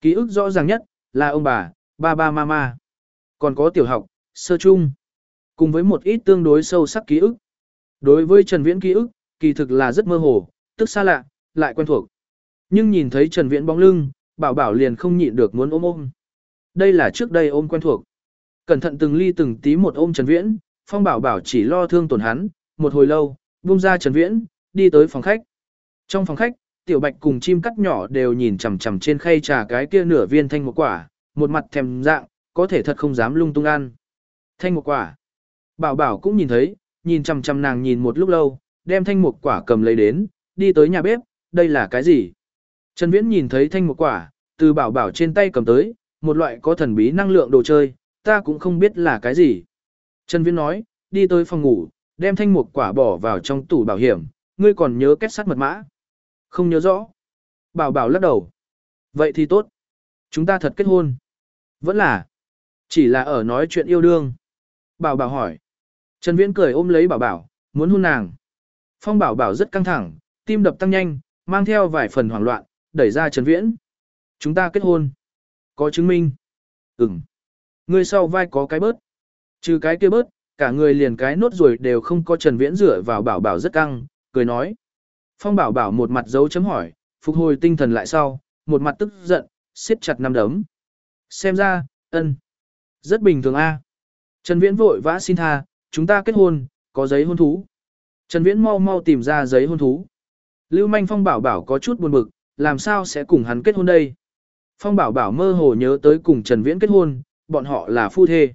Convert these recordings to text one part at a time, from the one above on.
Ký ức rõ ràng nhất là ông bà, ba ba mama. Còn có tiểu học, sơ trung. Cùng với một ít tương đối sâu sắc ký ức. Đối với Trần Viễn ký ức, kỳ thực là rất mơ hồ, tức xa lạ, lại quen thuộc. Nhưng nhìn thấy Trần Viễn bóng lưng, bảo bảo liền không nhịn được muốn ôm ôm. Đây là trước đây ôm quen thuộc. Cẩn thận từng ly từng tí một ôm Trần Viễn, Phong bảo bảo chỉ lo thương tổn hắn, một hồi lâu, buông ra Trần Viễn, đi tới phòng khách. Trong phòng khách, tiểu bạch cùng chim cắt nhỏ đều nhìn chằm chằm trên khay trà cái kia nửa viên thanh một quả, một mặt thèm dạng, có thể thật không dám lung tung ăn. Thanh một quả. Bảo bảo cũng nhìn thấy, nhìn chằm chằm nàng nhìn một lúc lâu, đem thanh một quả cầm lấy đến, đi tới nhà bếp, đây là cái gì? Trần Viễn nhìn thấy thanh một quả, từ bảo bảo trên tay cầm tới, một loại có thần bí năng lượng đồ chơi, ta cũng không biết là cái gì. Trần Viễn nói, đi tới phòng ngủ, đem thanh một quả bỏ vào trong tủ bảo hiểm, ngươi còn nhớ kết sắt mật mã. Không nhớ rõ. Bảo bảo lắc đầu. Vậy thì tốt. Chúng ta thật kết hôn. Vẫn là. Chỉ là ở nói chuyện yêu đương. Bảo bảo hỏi. Trần Viễn cười ôm lấy bảo bảo, muốn hôn nàng. Phong bảo bảo rất căng thẳng, tim đập tăng nhanh, mang theo vài phần hoảng loạn, đẩy ra Trần Viễn. Chúng ta kết hôn. Có chứng minh. Ừm. người sau vai có cái bớt. Trừ cái kia bớt, cả người liền cái nốt ruồi đều không có Trần Viễn rửa vào bảo bảo rất căng, cười nói. Phong bảo bảo một mặt dấu chấm hỏi, phục hồi tinh thần lại sau, một mặt tức giận, siết chặt năm đấm. Xem ra, ân. Rất bình thường a. Trần Viễn vội vã xin tha, chúng ta kết hôn, có giấy hôn thú. Trần Viễn mau mau tìm ra giấy hôn thú. Lưu Manh Phong bảo bảo có chút buồn bực, làm sao sẽ cùng hắn kết hôn đây? Phong bảo bảo mơ hồ nhớ tới cùng Trần Viễn kết hôn, bọn họ là phu thê.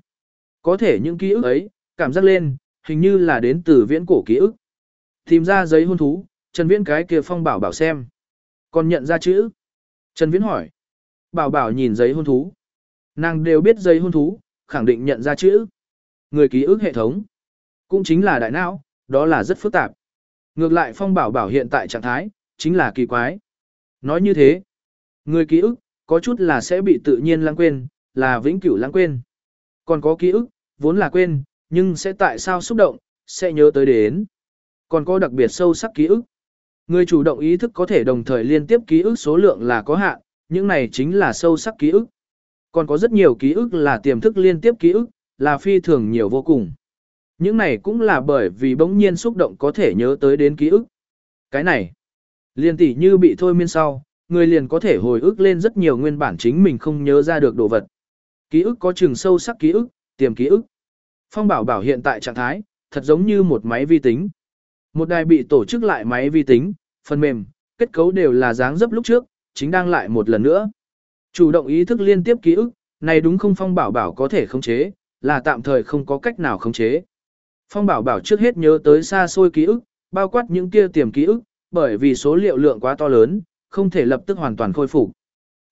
Có thể những ký ức ấy, cảm giác lên, hình như là đến từ viễn cổ ký ức. Tìm ra giấy hôn thú, Trần Viễn cái kia phong bảo bảo xem. Còn nhận ra chữ. Trần Viễn hỏi. Bảo bảo nhìn giấy hôn thú. Nàng đều biết giấy hôn thú, khẳng định nhận ra chữ. Người ký ức hệ thống. Cũng chính là đại não, đó là rất phức tạp. Ngược lại phong bảo bảo hiện tại trạng thái, chính là kỳ quái. Nói như thế, người ký ức, có chút là sẽ bị tự nhiên lãng quên, là vĩnh cửu lãng quên. Còn có ký ức, vốn là quên, nhưng sẽ tại sao xúc động, sẽ nhớ tới đến. Còn có đặc biệt sâu sắc ký ức. Người chủ động ý thức có thể đồng thời liên tiếp ký ức số lượng là có hạn, những này chính là sâu sắc ký ức. Còn có rất nhiều ký ức là tiềm thức liên tiếp ký ức, là phi thường nhiều vô cùng. Những này cũng là bởi vì bỗng nhiên xúc động có thể nhớ tới đến ký ức. Cái này, liên tỷ như bị thôi miên sau, người liền có thể hồi ức lên rất nhiều nguyên bản chính mình không nhớ ra được đồ vật. Ký ức có chừng sâu sắc ký ức, tiềm ký ức. Phong bảo bảo hiện tại trạng thái, thật giống như một máy vi tính. Một đài bị tổ chức lại máy vi tính, phần mềm, kết cấu đều là dáng dấp lúc trước, chính đang lại một lần nữa. Chủ động ý thức liên tiếp ký ức, này đúng không Phong Bảo Bảo có thể khống chế, là tạm thời không có cách nào khống chế. Phong Bảo Bảo trước hết nhớ tới xa xôi ký ức, bao quát những kia tiềm ký ức, bởi vì số liệu lượng quá to lớn, không thể lập tức hoàn toàn khôi phục.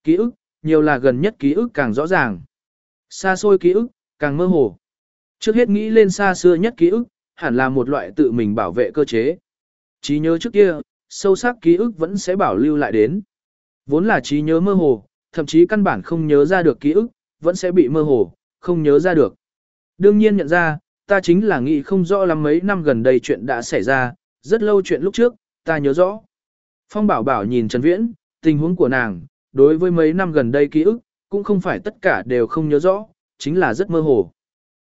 Ký ức, nhiều là gần nhất ký ức càng rõ ràng. Xa xôi ký ức, càng mơ hồ. Trước hết nghĩ lên xa xưa nhất ký ức, hẳn là một loại tự mình bảo vệ cơ chế. Trí nhớ trước kia, sâu sắc ký ức vẫn sẽ bảo lưu lại đến. Vốn là trí nhớ mơ hồ, thậm chí căn bản không nhớ ra được ký ức, vẫn sẽ bị mơ hồ, không nhớ ra được. Đương nhiên nhận ra, ta chính là nghĩ không rõ lắm mấy năm gần đây chuyện đã xảy ra, rất lâu chuyện lúc trước, ta nhớ rõ. Phong bảo bảo nhìn Trần Viễn, tình huống của nàng, đối với mấy năm gần đây ký ức, cũng không phải tất cả đều không nhớ rõ, chính là rất mơ hồ.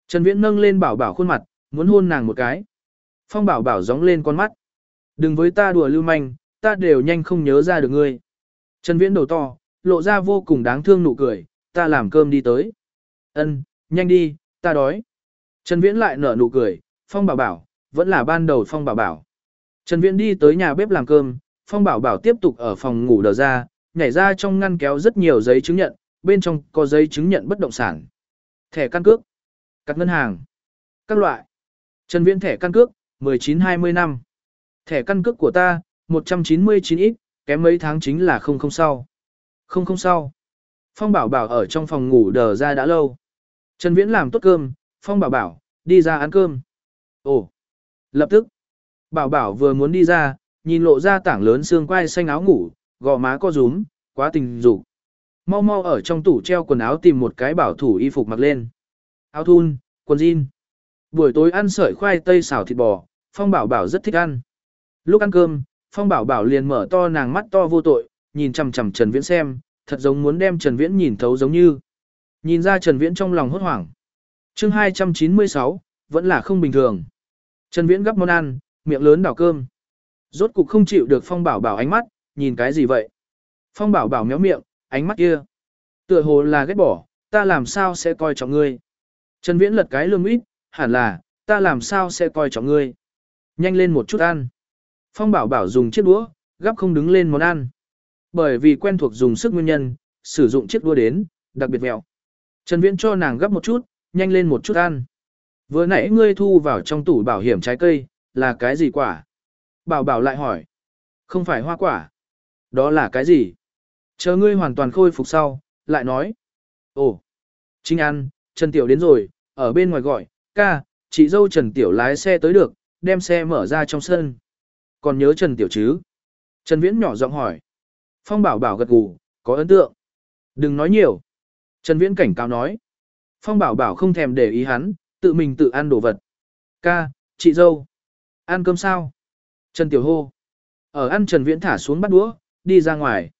Trần Viễn nâng lên bảo bảo khuôn mặt, muốn hôn nàng một cái. Phong bảo bảo gióng lên con mắt. Đừng với ta đùa lưu manh, ta đều nhanh không nhớ ra được ngươi. Trần Viễn đầu to, lộ ra vô cùng đáng thương nụ cười, ta làm cơm đi tới. Ân, nhanh đi, ta đói. Trần Viễn lại nở nụ cười, Phong bảo bảo, vẫn là ban đầu Phong bảo bảo. Trần Viễn đi tới nhà bếp làm cơm, Phong bảo bảo tiếp tục ở phòng ngủ đờ ra, nhảy ra trong ngăn kéo rất nhiều giấy chứng nhận, bên trong có giấy chứng nhận bất động sản, thẻ căn cước, các ngân hàng, các loại. Trần Viễn thẻ căn cước, 19-20 năm. Thẻ căn cước của ta, 199 ít, kém mấy tháng chính là không không sau. Không không sau. Phong bảo bảo ở trong phòng ngủ đờ ra đã lâu. Trần Viễn làm tốt cơm, Phong bảo bảo, đi ra ăn cơm. Ồ. Lập tức. Bảo bảo vừa muốn đi ra, nhìn lộ ra tảng lớn xương quai xanh áo ngủ, gò má co rúm, quá tình dục. Mau mau ở trong tủ treo quần áo tìm một cái bảo thủ y phục mặc lên. Áo thun, quần jean. Buổi tối ăn sợi khoai tây xào thịt bò, Phong Bảo Bảo rất thích ăn. Lúc ăn cơm, Phong Bảo Bảo liền mở to nàng mắt to vô tội, nhìn chằm chằm Trần Viễn xem, thật giống muốn đem Trần Viễn nhìn thấu giống như. Nhìn ra Trần Viễn trong lòng hốt hoảng. Chương 296, vẫn là không bình thường. Trần Viễn gấp món ăn, miệng lớn đảo cơm. Rốt cục không chịu được Phong Bảo Bảo ánh mắt, nhìn cái gì vậy? Phong Bảo Bảo méo miệng, ánh mắt kia. Tựa hồ là ghét bỏ, ta làm sao sẽ coi trọng ngươi. Trần Viễn lật cái lườm ít, hẳn là, ta làm sao sẽ coi trọng ngươi. Nhanh lên một chút ăn. Phong Bảo Bảo dùng chiếc đũa, gắp không đứng lên món ăn. Bởi vì quen thuộc dùng sức nguyên nhân, sử dụng chiếc đũa đến, đặc biệt mẹo. Trần Viễn cho nàng gấp một chút, nhanh lên một chút ăn. Vừa nãy ngươi thu vào trong tủ bảo hiểm trái cây, là cái gì quả? Bảo bảo lại hỏi. Không phải hoa quả. Đó là cái gì? Chờ ngươi hoàn toàn khôi phục sau, lại nói. Ồ, Trinh ăn, Trần Tiểu đến rồi, ở bên ngoài gọi, ca, chị dâu Trần Tiểu lái xe tới được, đem xe mở ra trong sân. Còn nhớ Trần Tiểu chứ? Trần Viễn nhỏ giọng hỏi. Phong bảo bảo gật gù, có ấn tượng. Đừng nói nhiều. Trần Viễn cảnh cáo nói. Phong bảo bảo không thèm để ý hắn, tự mình tự ăn đồ vật. Ca, chị dâu. Ăn cơm sao? Trần Tiểu hô. Ở ăn Trần Viễn thả xuống bắt đũa, đi ra ngoài.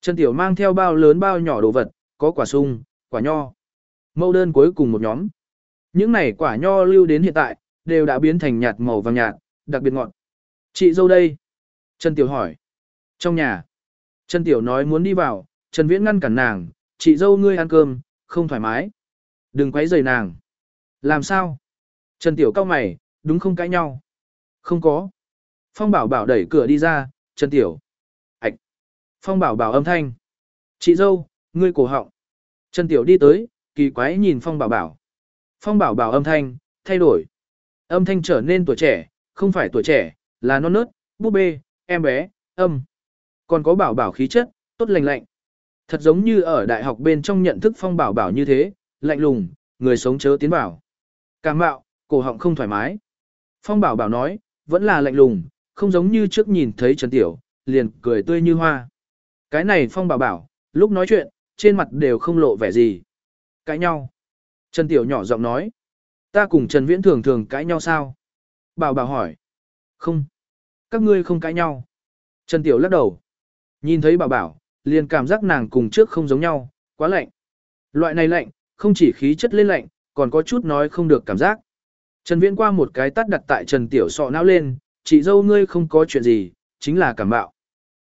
Trần Tiểu mang theo bao lớn bao nhỏ đồ vật, có quả sung, quả nho. Mẫu đơn cuối cùng một nhóm. Những này quả nho lưu đến hiện tại, đều đã biến thành nhạt màu vàng nhạt, đặc biệt ngọt. Chị dâu đây. Trần Tiểu hỏi. Trong nhà. Trần Tiểu nói muốn đi vào, Trần Viễn ngăn cản nàng, chị dâu ngươi ăn cơm, không thoải mái. Đừng quấy rầy nàng. Làm sao? Trần Tiểu cao mày, đúng không cãi nhau? Không có. Phong Bảo Bảo đẩy cửa đi ra, Trần Tiểu. Ảch. Phong Bảo Bảo âm thanh. Chị dâu, ngươi cổ họng. Trần Tiểu đi tới, kỳ quái nhìn Phong Bảo Bảo. Phong Bảo Bảo âm thanh, thay đổi. Âm thanh trở nên tuổi trẻ, không phải tuổi trẻ, là non nớt, búp bê, em bé, âm. Còn có Bảo Bảo khí chất, tốt lành lạnh. Thật giống như ở đại học bên trong nhận thức Phong Bảo Bảo như thế, lạnh lùng, người sống chớ tiến vào. Cảm mạo, cổ họng không thoải mái. Phong Bảo Bảo nói, vẫn là lạnh lùng, không giống như trước nhìn thấy Trần Tiểu, liền cười tươi như hoa. Cái này Phong Bảo Bảo, lúc nói chuyện, trên mặt đều không lộ vẻ gì. Cãi nhau. Trần Tiểu nhỏ giọng nói. Ta cùng Trần Viễn thường thường cãi nhau sao? Bảo Bảo hỏi. Không. Các ngươi không cãi nhau. Trần Tiểu lắc đầu. Nhìn thấy Bảo Bảo, liền cảm giác nàng cùng trước không giống nhau, quá lạnh. Loại này lạnh, không chỉ khí chất lên lạnh, còn có chút nói không được cảm giác. Trần Viễn qua một cái tát đặt tại Trần Tiểu sọ não lên, chị dâu ngươi không có chuyện gì, chính là cảm bạo.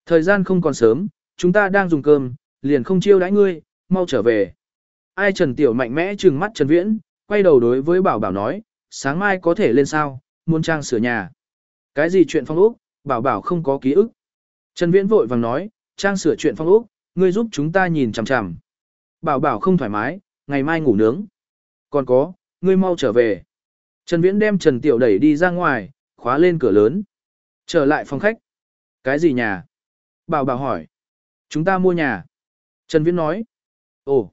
Thời gian không còn sớm, chúng ta đang dùng cơm, liền không chiêu đãi ngươi, mau trở về. Ai Trần Tiểu mạnh mẽ trừng mắt Trần Viễn, quay đầu đối với Bảo Bảo nói, sáng mai có thể lên sao, muốn trang sửa nhà. Cái gì chuyện phong ốc, Bảo Bảo không có ký ức. Trần Viễn vội vàng nói, trang sửa chuyện phong ốc, ngươi giúp chúng ta nhìn chằm chằm. Bảo Bảo không thoải mái, ngày mai ngủ nướng. Còn có, ngươi mau trở về. Trần Viễn đem Trần Tiểu đẩy đi ra ngoài, khóa lên cửa lớn. Trở lại phòng khách. Cái gì nhà? Bảo bảo hỏi. Chúng ta mua nhà. Trần Viễn nói. Ồ,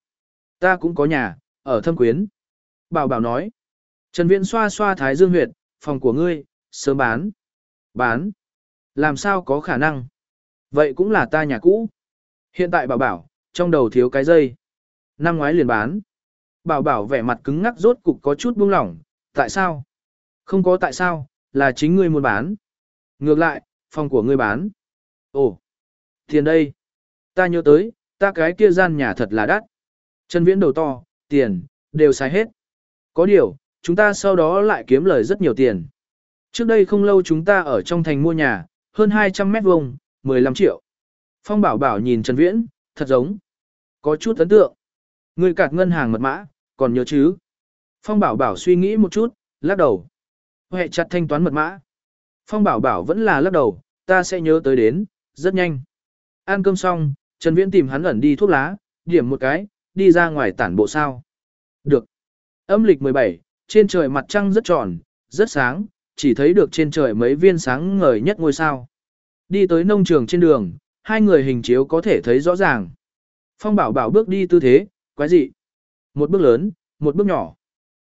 ta cũng có nhà, ở thâm quyến. Bảo bảo nói. Trần Viễn xoa xoa thái dương huyệt, phòng của ngươi, sớm bán. Bán. Làm sao có khả năng? Vậy cũng là ta nhà cũ. Hiện tại bảo bảo, trong đầu thiếu cái dây. Năm ngoái liền bán. Bảo bảo vẻ mặt cứng ngắc rốt cục có chút buông lỏng, tại sao? Không có tại sao, là chính ngươi muốn bán. Ngược lại, phòng của ngươi bán. Ồ, tiền đây. Ta nhớ tới, ta cái kia gian nhà thật là đắt. Trần Viễn đầu to, tiền, đều xài hết. Có điều, chúng ta sau đó lại kiếm lời rất nhiều tiền. Trước đây không lâu chúng ta ở trong thành mua nhà, hơn 200 mét vuông, 15 triệu. Phong bảo bảo nhìn Trần Viễn, thật giống. Có chút ấn tượng. Người cạt ngân hàng mật mã, còn nhớ chứ? Phong bảo bảo suy nghĩ một chút, lắc đầu. Hệ chặt thanh toán mật mã. Phong bảo bảo vẫn là lắc đầu, ta sẽ nhớ tới đến, rất nhanh. Ăn cơm xong, Trần Viễn tìm hắn ẩn đi thuốc lá, điểm một cái, đi ra ngoài tản bộ sao. Được. Âm lịch 17, trên trời mặt trăng rất tròn, rất sáng, chỉ thấy được trên trời mấy viên sáng ngời nhất ngôi sao. Đi tới nông trường trên đường, hai người hình chiếu có thể thấy rõ ràng. Phong bảo bảo bước đi tư thế, quái dị. Một bước lớn, một bước nhỏ.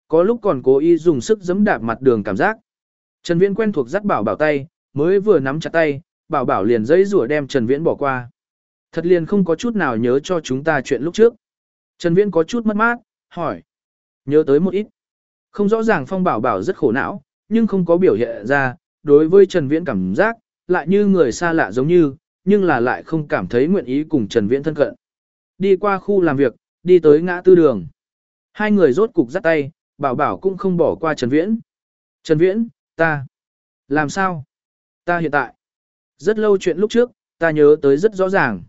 Có lúc còn cố ý dùng sức giẫm đạp mặt đường cảm giác. Trần Viễn quen thuộc dắt bảo bảo tay, mới vừa nắm chặt tay, bảo bảo liền dây rủa đem Trần Viễn bỏ qua. Thật liền không có chút nào nhớ cho chúng ta chuyện lúc trước. Trần Viễn có chút mất mát, hỏi. Nhớ tới một ít. Không rõ ràng Phong bảo bảo rất khổ não, nhưng không có biểu hiện ra, đối với Trần Viễn cảm giác, lại như người xa lạ giống như, nhưng là lại không cảm thấy nguyện ý cùng Trần Viễn thân cận. đi qua khu làm việc, đi tới ngã tư đường. Hai người rốt cục dắt tay, bảo bảo cũng không bỏ qua Trần Viễn. Trần Viễn, ta. Làm sao? Ta hiện tại. Rất lâu chuyện lúc trước, ta nhớ tới rất rõ ràng.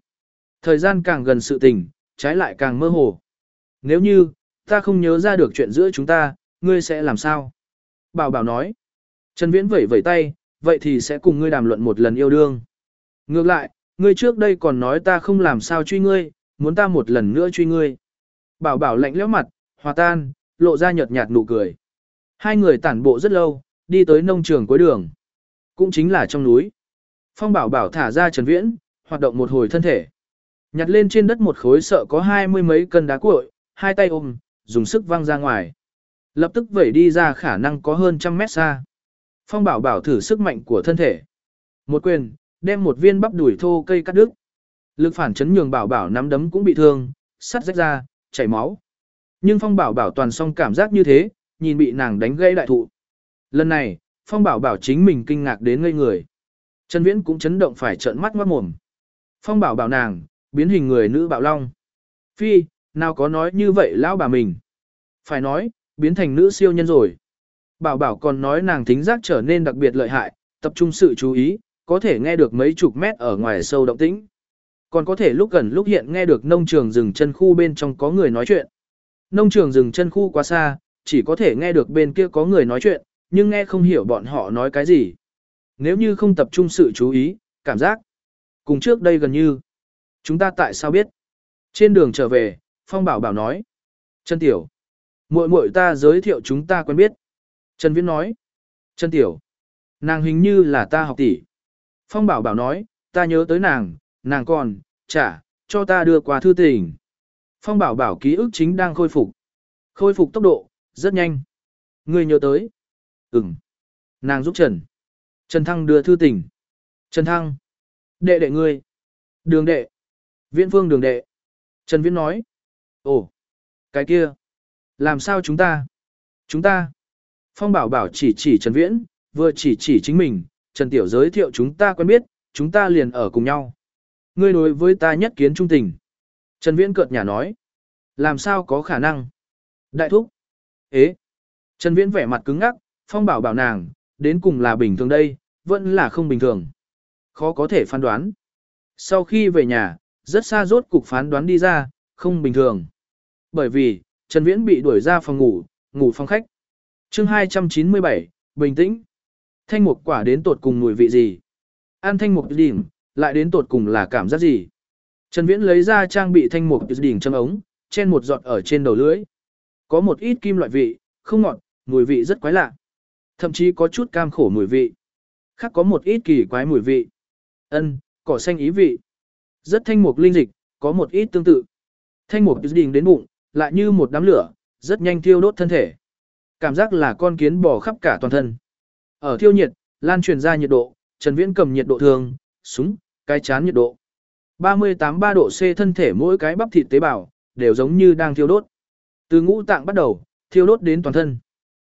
Thời gian càng gần sự tình, trái lại càng mơ hồ. Nếu như, ta không nhớ ra được chuyện giữa chúng ta, ngươi sẽ làm sao? Bảo bảo nói. Trần Viễn vẩy vẩy tay, vậy thì sẽ cùng ngươi đàm luận một lần yêu đương. Ngược lại, ngươi trước đây còn nói ta không làm sao truy ngươi, muốn ta một lần nữa truy ngươi. Bảo bảo lạnh lẽo mặt, hòa tan, lộ ra nhợt nhạt nụ cười. Hai người tản bộ rất lâu, đi tới nông trường cuối đường. Cũng chính là trong núi. Phong bảo bảo thả ra Trần Viễn, hoạt động một hồi thân thể. Nhặt lên trên đất một khối sợ có hai mươi mấy cân đá cuội, hai tay ôm, dùng sức văng ra ngoài. Lập tức vẩy đi ra khả năng có hơn trăm mét xa. Phong bảo bảo thử sức mạnh của thân thể. Một quyền, đem một viên bắp đuổi thô cây cắt đứt. Lực phản chấn nhường bảo bảo nắm đấm cũng bị thương, sắt rách ra, chảy máu. Nhưng Phong bảo bảo toàn song cảm giác như thế, nhìn bị nàng đánh gây đại thụ. Lần này, Phong bảo bảo chính mình kinh ngạc đến ngây người. Trần Viễn cũng chấn động phải trợn mắt ngoát mồm. Phong bảo bảo nàng, biến hình người nữ bạo long. Phi, nào có nói như vậy lão bà mình. Phải nói, biến thành nữ siêu nhân rồi. Bảo bảo còn nói nàng thính giác trở nên đặc biệt lợi hại, tập trung sự chú ý, có thể nghe được mấy chục mét ở ngoài sâu động tĩnh. Còn có thể lúc gần lúc hiện nghe được nông trường rừng chân khu bên trong có người nói chuyện. Nông trường rừng chân khu quá xa, chỉ có thể nghe được bên kia có người nói chuyện, nhưng nghe không hiểu bọn họ nói cái gì. Nếu như không tập trung sự chú ý, cảm giác cùng trước đây gần như. Chúng ta tại sao biết? Trên đường trở về, Phong Bảo Bảo nói. Trần Tiểu. muội muội ta giới thiệu chúng ta quen biết. Trần Viễn nói. Trần Tiểu. Nàng hình như là ta học tỷ. Phong Bảo Bảo nói, ta nhớ tới nàng, nàng còn, trả, cho ta đưa qua thư tình. Phong Bảo Bảo ký ức chính đang khôi phục. Khôi phục tốc độ, rất nhanh. người nhớ tới. Ừm. Nàng giúp Trần. Trần Thăng đưa thư tình. Trần Thăng. Đệ đệ ngươi. Đường đệ. Viễn phương đường đệ. Trần Viễn nói. Ồ. Cái kia. Làm sao chúng ta? Chúng ta. Phong bảo bảo chỉ chỉ Trần Viễn, vừa chỉ chỉ chính mình, Trần Tiểu giới thiệu chúng ta quen biết, chúng ta liền ở cùng nhau. Ngươi đối với ta nhất kiến trung tình. Trần Viễn cợt nhà nói. Làm sao có khả năng? Đại thúc. Ế. Trần Viễn vẻ mặt cứng ngắc, Phong bảo bảo nàng, đến cùng là bình thường đây, vẫn là không bình thường. Khó có thể phán đoán. Sau khi về nhà, rất xa rốt cục phán đoán đi ra, không bình thường. Bởi vì, Trần Viễn bị đuổi ra phòng ngủ, ngủ phòng khách. chương 297, bình tĩnh. Thanh mục quả đến tột cùng mùi vị gì? Ăn thanh mục đỉnh, lại đến tột cùng là cảm giác gì? Trần Viễn lấy ra trang bị thanh mục đỉnh trong ống, chen một giọt ở trên đầu lưỡi. Có một ít kim loại vị, không ngọt, mùi vị rất quái lạ. Thậm chí có chút cam khổ mùi vị. Khác có một ít kỳ quái mùi vị. Ân, cỏ xanh ý vị. Rất thanh mục linh dịch, có một ít tương tự. Thanh mục đình đến bụng, lại như một đám lửa, rất nhanh thiêu đốt thân thể. Cảm giác là con kiến bò khắp cả toàn thân. Ở thiêu nhiệt, lan truyền ra nhiệt độ, Trần Viễn cầm nhiệt độ thường, súng, cái chán nhiệt độ. 38-3 độ C thân thể mỗi cái bắp thịt tế bào, đều giống như đang thiêu đốt. Từ ngũ tạng bắt đầu, thiêu đốt đến toàn thân.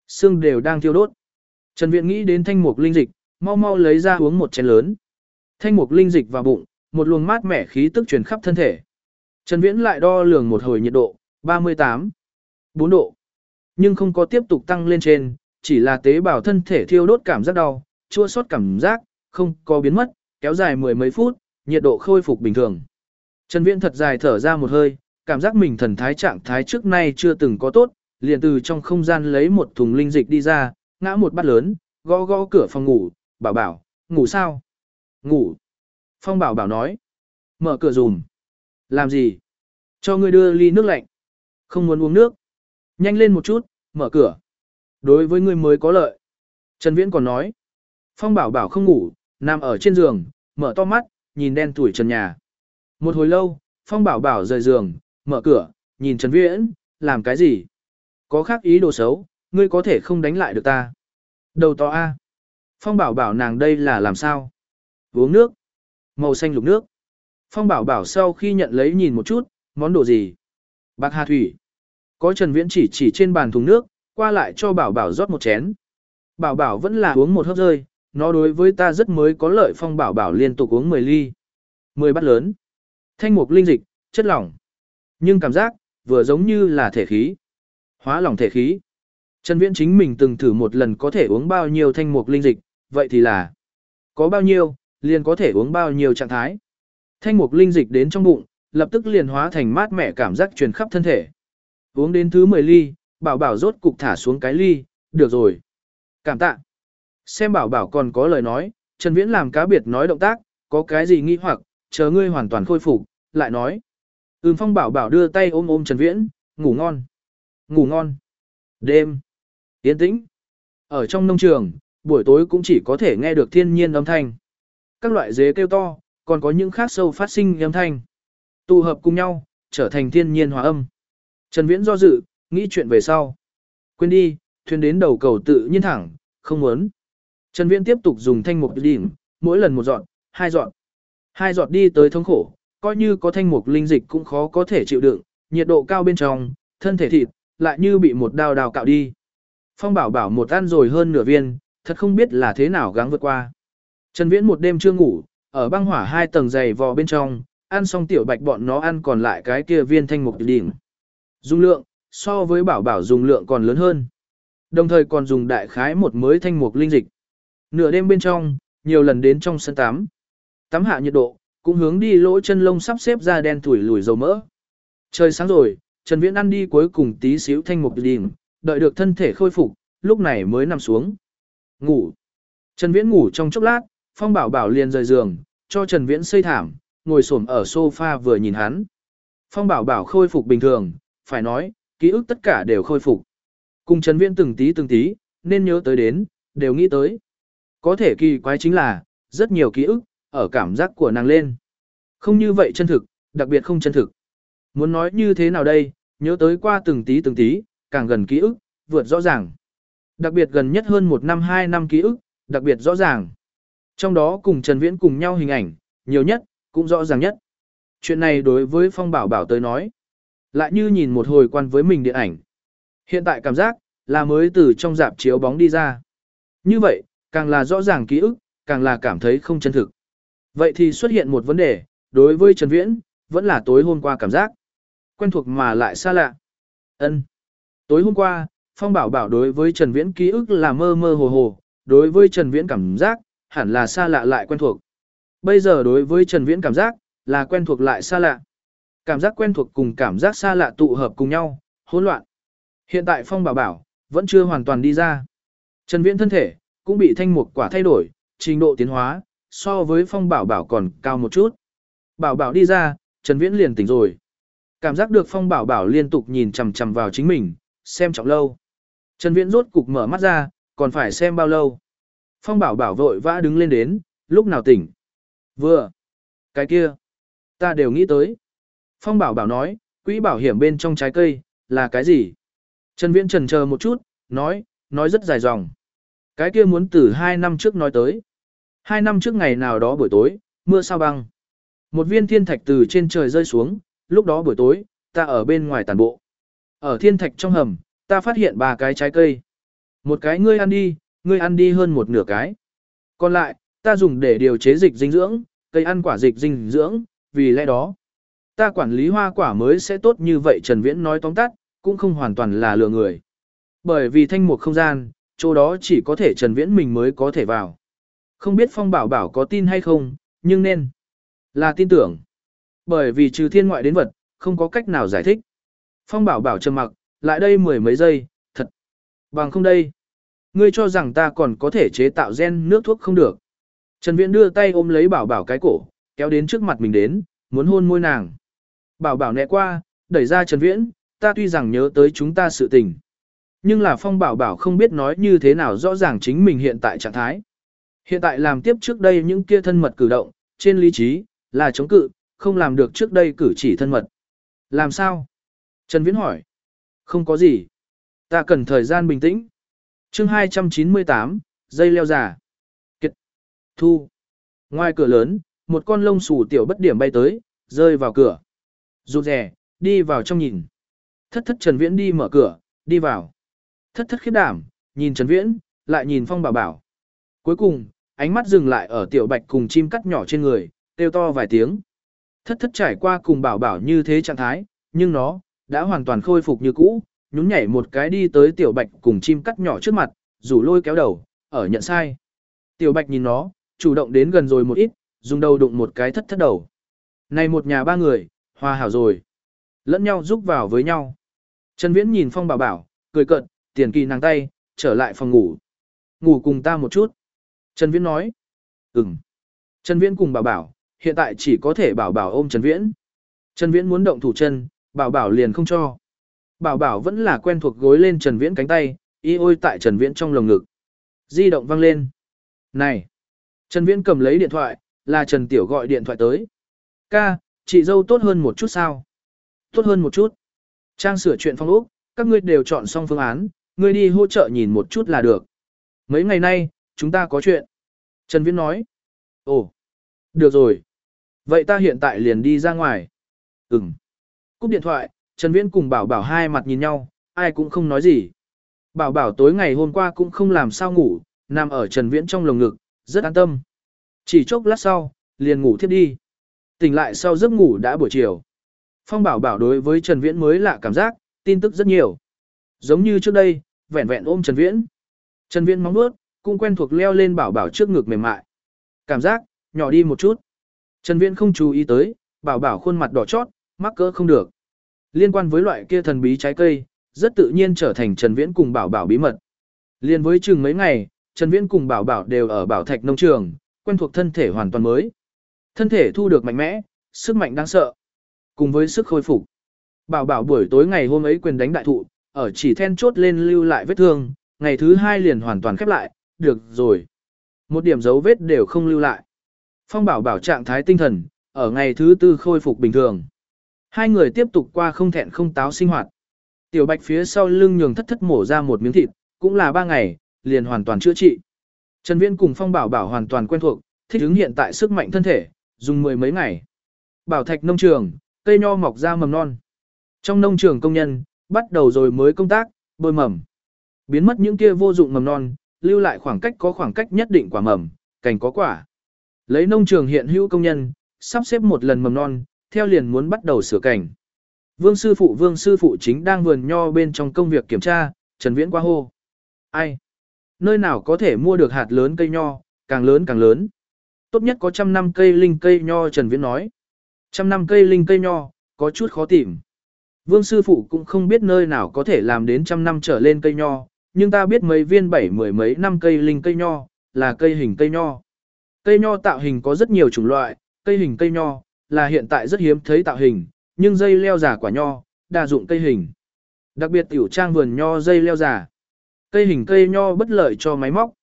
Xương đều đang thiêu đốt. Trần Viễn nghĩ đến thanh mục linh dịch, mau mau lấy ra uống một chén lớn. Thanh mục linh dịch vào bụng, một luồng mát mẻ khí tức truyền khắp thân thể. Trần Viễn lại đo lường một hồi nhiệt độ, 38, 4 độ. Nhưng không có tiếp tục tăng lên trên, chỉ là tế bào thân thể thiêu đốt cảm giác đau, chua xót cảm giác, không có biến mất, kéo dài mười mấy phút, nhiệt độ khôi phục bình thường. Trần Viễn thật dài thở ra một hơi, cảm giác mình thần thái trạng thái trước nay chưa từng có tốt, liền từ trong không gian lấy một thùng linh dịch đi ra, ngã một bát lớn, gõ gõ cửa phòng ngủ, bảo bảo, ngủ sao? Ngủ. Phong bảo bảo nói. Mở cửa dùm. Làm gì? Cho ngươi đưa ly nước lạnh. Không muốn uống nước. Nhanh lên một chút, mở cửa. Đối với ngươi mới có lợi. Trần Viễn còn nói. Phong bảo bảo không ngủ, nằm ở trên giường, mở to mắt, nhìn đen tuổi trần nhà. Một hồi lâu, Phong bảo bảo rời giường, mở cửa, nhìn Trần Viễn, làm cái gì? Có khác ý đồ xấu, ngươi có thể không đánh lại được ta. Đầu to A. Phong bảo bảo nàng đây là làm sao? Uống nước. Màu xanh lục nước. Phong bảo bảo sau khi nhận lấy nhìn một chút, món đồ gì? Bạc hà thủy. Có Trần Viễn chỉ chỉ trên bàn thùng nước, qua lại cho bảo bảo rót một chén. Bảo bảo vẫn là uống một hớp rơi, nó đối với ta rất mới có lợi phong bảo bảo liên tục uống 10 ly. 10 bát lớn. Thanh mục linh dịch, chất lỏng. Nhưng cảm giác, vừa giống như là thể khí. Hóa lỏng thể khí. Trần Viễn chính mình từng thử một lần có thể uống bao nhiêu thanh mục linh dịch, vậy thì là có bao nhiêu, liền có thể uống bao nhiêu trạng thái. Thanh mục linh dịch đến trong bụng, lập tức liền hóa thành mát mẻ cảm giác truyền khắp thân thể. Uống đến thứ 10 ly, bảo bảo rốt cục thả xuống cái ly, được rồi. Cảm tạ. Xem bảo bảo còn có lời nói, Trần Viễn làm cá biệt nói động tác, có cái gì nghi hoặc, chờ ngươi hoàn toàn khôi phục, lại nói. Ừm phong bảo bảo đưa tay ôm ôm Trần Viễn, ngủ ngon. Ngủ ngon. Đêm. Yên tĩnh. Ở trong nông trường, buổi tối cũng chỉ có thể nghe được thiên nhiên âm thanh. Các loại dế kêu to, còn có những khác sâu phát sinh âm thanh. Tụ hợp cùng nhau, trở thành thiên nhiên hòa âm. Trần Viễn do dự, nghĩ chuyện về sau. Quên đi, thuyền đến đầu cầu tự nhiên thẳng, không muốn. Trần Viễn tiếp tục dùng thanh mục đỉnh, mỗi lần một dọn, hai dọn. Hai dọn đi tới thống khổ, coi như có thanh mục linh dịch cũng khó có thể chịu đựng, nhiệt độ cao bên trong, thân thể thịt, lại như bị một đao đào cạo đi. Phong bảo bảo một ăn rồi hơn nửa viên, thật không biết là thế nào gắng vượt qua. Trần Viễn một đêm chưa ngủ, ở băng hỏa hai tầng dày vò bên trong, ăn xong tiểu bạch bọn nó ăn còn lại cái kia viên thanh mục đỉnh. Dung lượng, so với bảo bảo dùng lượng còn lớn hơn. Đồng thời còn dùng đại khái một mới thanh mục linh dịch. Nửa đêm bên trong, nhiều lần đến trong sân tắm. Tắm hạ nhiệt độ, cũng hướng đi lỗ chân lông sắp xếp ra đen tuổi lùi dầu mỡ. Trời sáng rồi, Trần Viễn ăn đi cuối cùng tí xíu thanh mục đỉnh, đợi được thân thể khôi phục, lúc này mới nằm xuống. Ngủ. Trần Viễn ngủ trong chốc lát, Phong Bảo Bảo liền rời giường, cho Trần Viễn xây thảm, ngồi xổm ở sofa vừa nhìn hắn. Phong Bảo Bảo khôi phục bình thường, phải nói, ký ức tất cả đều khôi phục. Cùng Trần Viễn từng tí từng tí, nên nhớ tới đến, đều nghĩ tới. Có thể kỳ quái chính là, rất nhiều ký ức, ở cảm giác của nàng lên. Không như vậy chân thực, đặc biệt không chân thực. Muốn nói như thế nào đây, nhớ tới qua từng tí từng tí, càng gần ký ức, vượt rõ ràng. Đặc biệt gần nhất hơn một năm hai năm ký ức, đặc biệt rõ ràng. Trong đó cùng Trần Viễn cùng nhau hình ảnh, nhiều nhất, cũng rõ ràng nhất. Chuyện này đối với Phong Bảo Bảo tới nói, lại như nhìn một hồi quan với mình điện ảnh. Hiện tại cảm giác, là mới từ trong dạp chiếu bóng đi ra. Như vậy, càng là rõ ràng ký ức, càng là cảm thấy không chân thực. Vậy thì xuất hiện một vấn đề, đối với Trần Viễn, vẫn là tối hôm qua cảm giác. Quen thuộc mà lại xa lạ. ân Tối hôm qua, Phong Bảo Bảo đối với Trần Viễn ký ức là mơ mơ hồ hồ, đối với Trần Viễn cảm giác, hẳn là xa lạ lại quen thuộc. Bây giờ đối với Trần Viễn cảm giác, là quen thuộc lại xa lạ. Cảm giác quen thuộc cùng cảm giác xa lạ tụ hợp cùng nhau, hỗn loạn. Hiện tại Phong Bảo Bảo, vẫn chưa hoàn toàn đi ra. Trần Viễn thân thể, cũng bị thanh mục quả thay đổi, trình độ tiến hóa, so với phong bảo bảo còn cao một chút. Bảo bảo đi ra, Trần Viễn liền tỉnh rồi. Cảm giác được phong bảo bảo liên tục nhìn chằm chằm vào chính mình, xem trọng lâu. Trần Viễn rốt cục mở mắt ra, còn phải xem bao lâu. Phong bảo bảo vội vã đứng lên đến, lúc nào tỉnh. Vừa. Cái kia. Ta đều nghĩ tới. Phong bảo bảo nói, quỹ bảo hiểm bên trong trái cây, là cái gì? Trần Viễn trần chờ một chút, nói, nói rất dài dòng. Cái kia muốn từ hai năm trước nói tới. Hai năm trước ngày nào đó buổi tối, mưa sao băng. Một viên thiên thạch từ trên trời rơi xuống, lúc đó buổi tối, ta ở bên ngoài tàn bộ. Ở thiên thạch trong hầm, ta phát hiện ba cái trái cây. Một cái ngươi ăn đi, ngươi ăn đi hơn một nửa cái. Còn lại, ta dùng để điều chế dịch dinh dưỡng, cây ăn quả dịch dinh dưỡng, vì lẽ đó. Ta quản lý hoa quả mới sẽ tốt như vậy Trần Viễn nói tóm tắt, cũng không hoàn toàn là lừa người. Bởi vì thanh mục không gian, chỗ đó chỉ có thể Trần Viễn mình mới có thể vào. Không biết Phong Bảo Bảo có tin hay không, nhưng nên là tin tưởng. Bởi vì trừ thiên ngoại đến vật, không có cách nào giải thích. Phong Bảo Bảo trầm mặc, lại đây mười mấy giây, thật. Bằng không đây. Ngươi cho rằng ta còn có thể chế tạo gen nước thuốc không được. Trần Viễn đưa tay ôm lấy Bảo Bảo cái cổ, kéo đến trước mặt mình đến, muốn hôn môi nàng. Bảo Bảo nẹ qua, đẩy ra Trần Viễn, ta tuy rằng nhớ tới chúng ta sự tình. Nhưng là Phong Bảo Bảo không biết nói như thế nào rõ ràng chính mình hiện tại trạng thái. Hiện tại làm tiếp trước đây những kia thân mật cử động, trên lý trí, là chống cự, không làm được trước đây cử chỉ thân mật. Làm sao? Trần Viễn hỏi. Không có gì. Ta cần thời gian bình tĩnh chương 298, dây leo giả. Kiệt. Thu. Ngoài cửa lớn, một con lông xù tiểu bất điểm bay tới, rơi vào cửa. Rụt rè, đi vào trong nhìn. Thất thất Trần Viễn đi mở cửa, đi vào. Thất thất khiếp đảm, nhìn Trần Viễn, lại nhìn Phong Bảo Bảo. Cuối cùng, ánh mắt dừng lại ở tiểu bạch cùng chim cắt nhỏ trên người, kêu to vài tiếng. Thất thất trải qua cùng bảo bảo như thế trạng thái, nhưng nó đã hoàn toàn khôi phục như cũ, nhún nhảy một cái đi tới tiểu bạch cùng chim cắt nhỏ trước mặt, rủ lôi kéo đầu, ở nhận sai. Tiểu bạch nhìn nó, chủ động đến gần rồi một ít, dùng đầu đụng một cái thất thất đầu. Này một nhà ba người, hòa hảo rồi. Lẫn nhau giúp vào với nhau. Trần Viễn nhìn Phong bảo bảo, cười cợt, tiền kỳ nàng tay, trở lại phòng ngủ. Ngủ cùng ta một chút. Trần Viễn nói. Ừm. Trần Viễn cùng bảo bảo, hiện tại chỉ có thể bảo bảo ôm Trần Viễn. Trần Viễn muốn động thủ chân, bảo bảo liền không cho. Bảo bảo vẫn là quen thuộc gối lên Trần Viễn cánh tay, y ôi tại Trần Viễn trong lồng ngực. Di động vang lên. Này! Trần Viễn cầm lấy điện thoại, là Trần Tiểu gọi điện thoại tới. Ca, chị dâu tốt hơn một chút sao? Tốt hơn một chút. Trang sửa chuyện phong ốc, các ngươi đều chọn xong phương án, ngươi đi hỗ trợ nhìn một chút là được. Mấy ngày nay, chúng ta có chuyện. Trần Viễn nói. Ồ, được rồi. Vậy ta hiện tại liền đi ra ngoài. Ừm. Cúp điện thoại, Trần Viễn cùng Bảo Bảo hai mặt nhìn nhau, ai cũng không nói gì. Bảo Bảo tối ngày hôm qua cũng không làm sao ngủ, nằm ở Trần Viễn trong lồng ngực, rất an tâm. Chỉ chốc lát sau, liền ngủ thiếp đi. Tỉnh lại sau giấc ngủ đã buổi chiều. Phong Bảo Bảo đối với Trần Viễn mới lạ cảm giác, tin tức rất nhiều. Giống như trước đây, vẹn vẹn ôm Trần Viễn. Trần Viễn móng bước, cũng quen thuộc leo lên Bảo Bảo trước ngực mềm mại. Cảm giác, nhỏ đi một chút. Trần Viễn không chú ý tới, Bảo Bảo khuôn mặt đỏ chót, mắc cỡ không được. Liên quan với loại kia thần bí trái cây, rất tự nhiên trở thành Trần Viễn cùng Bảo Bảo bí mật. Liên với chừng mấy ngày, Trần Viễn cùng Bảo Bảo đều ở Bảo Thạch nông trường, quen thuộc thân thể hoàn toàn mới. Thân thể thu được mạnh mẽ, sức mạnh đáng sợ, cùng với sức khôi phục. Bảo Bảo buổi tối ngày hôm ấy quyền đánh đại thụ, ở chỉ then chốt lên lưu lại vết thương, ngày thứ hai liền hoàn toàn khép lại, được rồi. Một điểm dấu vết đều không lưu lại. Phong Bảo Bảo trạng thái tinh thần, ở ngày thứ tư khôi phục bình thường. Hai người tiếp tục qua không thẹn không táo sinh hoạt. Tiểu Bạch phía sau lưng nhường thất thất mổ ra một miếng thịt, cũng là ba ngày, liền hoàn toàn chữa trị. Trần Viễn cùng Phong Bảo Bảo hoàn toàn quen thuộc, thích ứng hiện tại sức mạnh thân thể, dùng mười mấy ngày. Bảo Thạch nông trường, cây nho mọc ra mầm non. Trong nông trường công nhân, bắt đầu rồi mới công tác, bôi mầm. Biến mất những kia vô dụng mầm non, lưu lại khoảng cách có khoảng cách nhất định quả mầm, cành có quả. Lấy nông trường hiện hữu công nhân, sắp xếp một lần mầm non, theo liền muốn bắt đầu sửa cảnh. Vương sư phụ vương sư phụ chính đang vườn nho bên trong công việc kiểm tra, Trần Viễn qua hô. Ai? Nơi nào có thể mua được hạt lớn cây nho, càng lớn càng lớn. Tốt nhất có trăm năm cây linh cây nho Trần Viễn nói. Trăm năm cây linh cây nho, có chút khó tìm. Vương sư phụ cũng không biết nơi nào có thể làm đến trăm năm trở lên cây nho, nhưng ta biết mấy viên bảy mười mấy năm cây linh cây nho, là cây hình cây nho. Cây nho tạo hình có rất nhiều chủng loại, cây hình cây nho, là hiện tại rất hiếm thấy tạo hình, nhưng dây leo giả quả nho, đa dụng cây hình. Đặc biệt tiểu trang vườn nho dây leo giả. Cây hình cây nho bất lợi cho máy móc.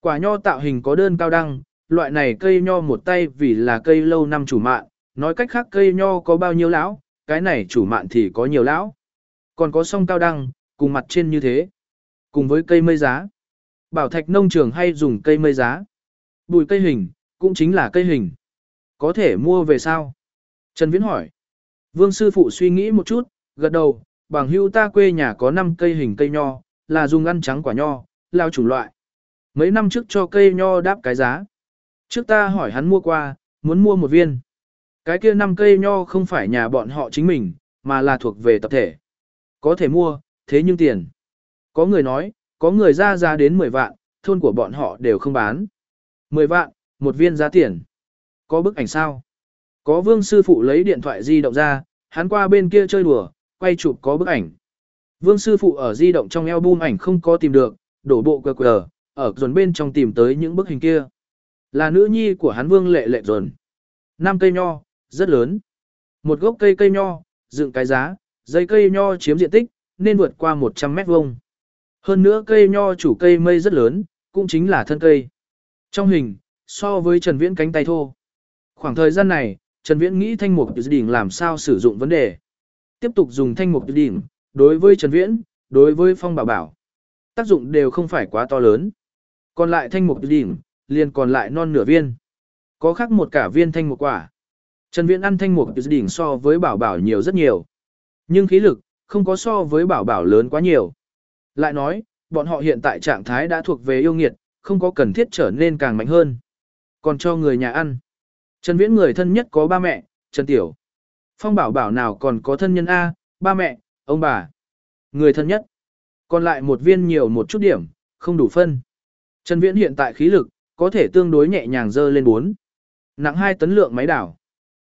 Quả nho tạo hình có đơn cao đăng, loại này cây nho một tay vì là cây lâu năm chủ mạn, nói cách khác cây nho có bao nhiêu lão, cái này chủ mạn thì có nhiều lão. Còn có song cao đăng, cùng mặt trên như thế. Cùng với cây mây giá. Bảo thạch nông trường hay dùng cây mây giá. Bùi cây hình, cũng chính là cây hình. Có thể mua về sao? Trần Viễn hỏi. Vương sư phụ suy nghĩ một chút, gật đầu, bằng hưu ta quê nhà có 5 cây hình cây nho, là dùng ăn trắng quả nho, lao chủng loại. Mấy năm trước cho cây nho đáp cái giá. Trước ta hỏi hắn mua qua, muốn mua một viên. Cái kia 5 cây nho không phải nhà bọn họ chính mình, mà là thuộc về tập thể. Có thể mua, thế nhưng tiền. Có người nói, có người ra giá đến 10 vạn, thôn của bọn họ đều không bán. 10 vạn, một viên giá tiền. Có bức ảnh sao? Có vương sư phụ lấy điện thoại di động ra, hắn qua bên kia chơi đùa, quay chụp có bức ảnh. Vương sư phụ ở di động trong album ảnh không có tìm được, đổ bộ QR, ở dồn bên trong tìm tới những bức hình kia. Là nữ nhi của hắn vương lệ lệ dồn. Năm cây nho, rất lớn. Một gốc cây cây nho, dựng cái giá, dây cây nho chiếm diện tích, nên vượt qua 100 mét vuông. Hơn nữa cây nho chủ cây mây rất lớn, cũng chính là thân cây. Trong hình, so với Trần Viễn cánh tay thô. Khoảng thời gian này, Trần Viễn nghĩ thanh mục đỉnh làm sao sử dụng vấn đề. Tiếp tục dùng thanh mục đỉnh, đối với Trần Viễn, đối với Phong Bảo Bảo. Tác dụng đều không phải quá to lớn. Còn lại thanh mục đỉnh, liền còn lại non nửa viên. Có khác một cả viên thanh mục quả. Trần Viễn ăn thanh mục đỉnh so với Bảo Bảo nhiều rất nhiều. Nhưng khí lực, không có so với Bảo Bảo lớn quá nhiều. Lại nói, bọn họ hiện tại trạng thái đã thuộc về yêu nghiệt, không có cần thiết trở nên càng mạnh hơn. Còn cho người nhà ăn. Trần Viễn người thân nhất có ba mẹ, Trần Tiểu. Phong bảo bảo nào còn có thân nhân A, ba mẹ, ông bà. Người thân nhất. Còn lại một viên nhiều một chút điểm, không đủ phân. Trần Viễn hiện tại khí lực, có thể tương đối nhẹ nhàng dơ lên 4. Nặng 2 tấn lượng máy đảo.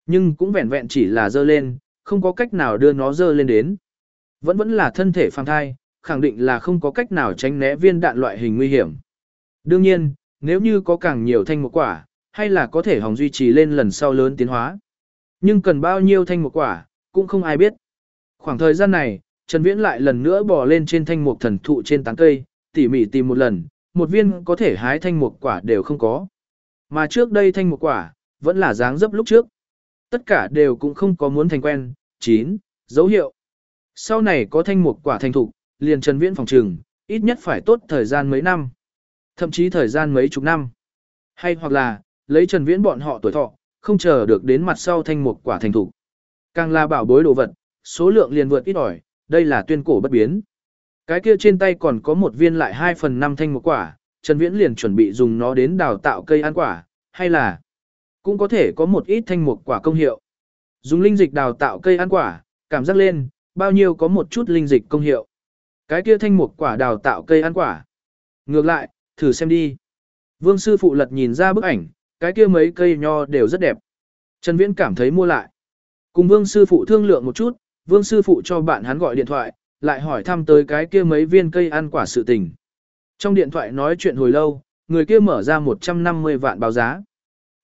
Nhưng cũng vẹn vẹn chỉ là dơ lên, không có cách nào đưa nó dơ lên đến. Vẫn vẫn là thân thể phàm thai, khẳng định là không có cách nào tránh né viên đạn loại hình nguy hiểm. Đương nhiên, nếu như có càng nhiều thanh một quả, hay là có thể hòng duy trì lên lần sau lớn tiến hóa. Nhưng cần bao nhiêu thanh một quả, cũng không ai biết. Khoảng thời gian này, Trần Viễn lại lần nữa bò lên trên thanh mục thần thụ trên tán cây, tỉ mỉ tìm một lần, một viên có thể hái thanh mục quả đều không có. Mà trước đây thanh mục quả, vẫn là dáng dấp lúc trước. Tất cả đều cũng không có muốn thành quen, chín, dấu hiệu. Sau này có thanh mục quả thành thục, liền Trần Viễn phòng trường, ít nhất phải tốt thời gian mấy năm. Thậm chí thời gian mấy chục năm. Hay hoặc là, lấy Trần Viễn bọn họ tuổi thọ, không chờ được đến mặt sau thanh mục quả thành thủ Càng là bảo bối đồ vật, số lượng liền vượt ít ỏi, đây là tuyên cổ bất biến. Cái kia trên tay còn có một viên lại 2 phần 5 thanh mục quả, Trần Viễn liền chuẩn bị dùng nó đến đào tạo cây ăn quả, hay là cũng có thể có một ít thanh mục quả công hiệu. Dùng linh dịch đào tạo cây ăn quả, cảm giác lên, bao nhiêu có một chút linh dịch công hiệu. Cái kia thanh mục quả đào tạo cây ăn quả. Ngược lại, thử xem đi. Vương sư phụ lật nhìn ra bức ảnh, cái kia mấy cây nho đều rất đẹp. Trần Viễn cảm thấy mua lại. Cùng vương sư phụ thương lượng một chút, vương sư phụ cho bạn hắn gọi điện thoại, lại hỏi thăm tới cái kia mấy viên cây ăn quả sự tình. Trong điện thoại nói chuyện hồi lâu, người kia mở ra 150 vạn báo giá.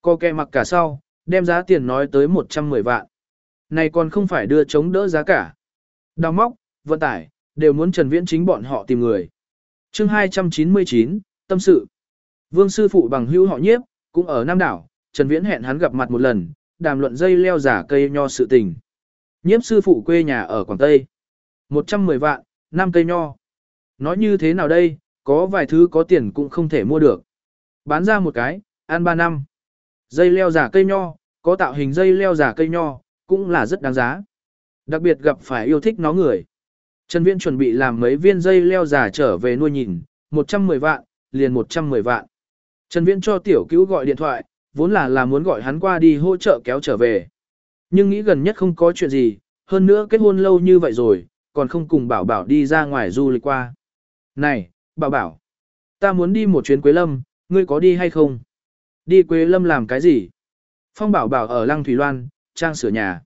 Co kẹ mặc cả sau, đem giá tiền nói tới 110 vạn. Này còn không phải đưa chống đỡ giá cả. Đào móc, vận tải, đều muốn Trần Viễn chính bọn họ tìm người. chương 299, tâm sự. Vương sư phụ bằng hữu họ nhiếp, cũng ở Nam Đảo, Trần Viễn hẹn hắn gặp mặt một lần, đàm luận dây leo giả cây nho sự tình. Nhiếp sư phụ quê nhà ở Quảng Tây. 110 vạn, 5 cây nho. Nói như thế nào đây, có vài thứ có tiền cũng không thể mua được. Bán ra một cái, ăn 3 năm. Dây leo giả cây nho, có tạo hình dây leo giả cây nho, cũng là rất đáng giá. Đặc biệt gặp phải yêu thích nó người. Trần Viễn chuẩn bị làm mấy viên dây leo giả trở về nuôi nhìn, 110 vạn, liền 110 vạn. Trần Viễn cho tiểu cứu gọi điện thoại, vốn là là muốn gọi hắn qua đi hỗ trợ kéo trở về. Nhưng nghĩ gần nhất không có chuyện gì, hơn nữa kết hôn lâu như vậy rồi, còn không cùng bảo bảo đi ra ngoài du lịch qua. Này, bảo bảo, ta muốn đi một chuyến Quế Lâm, ngươi có đi hay không? Đi Quế Lâm làm cái gì? Phong bảo bảo ở Lăng Thủy Loan, trang sửa nhà.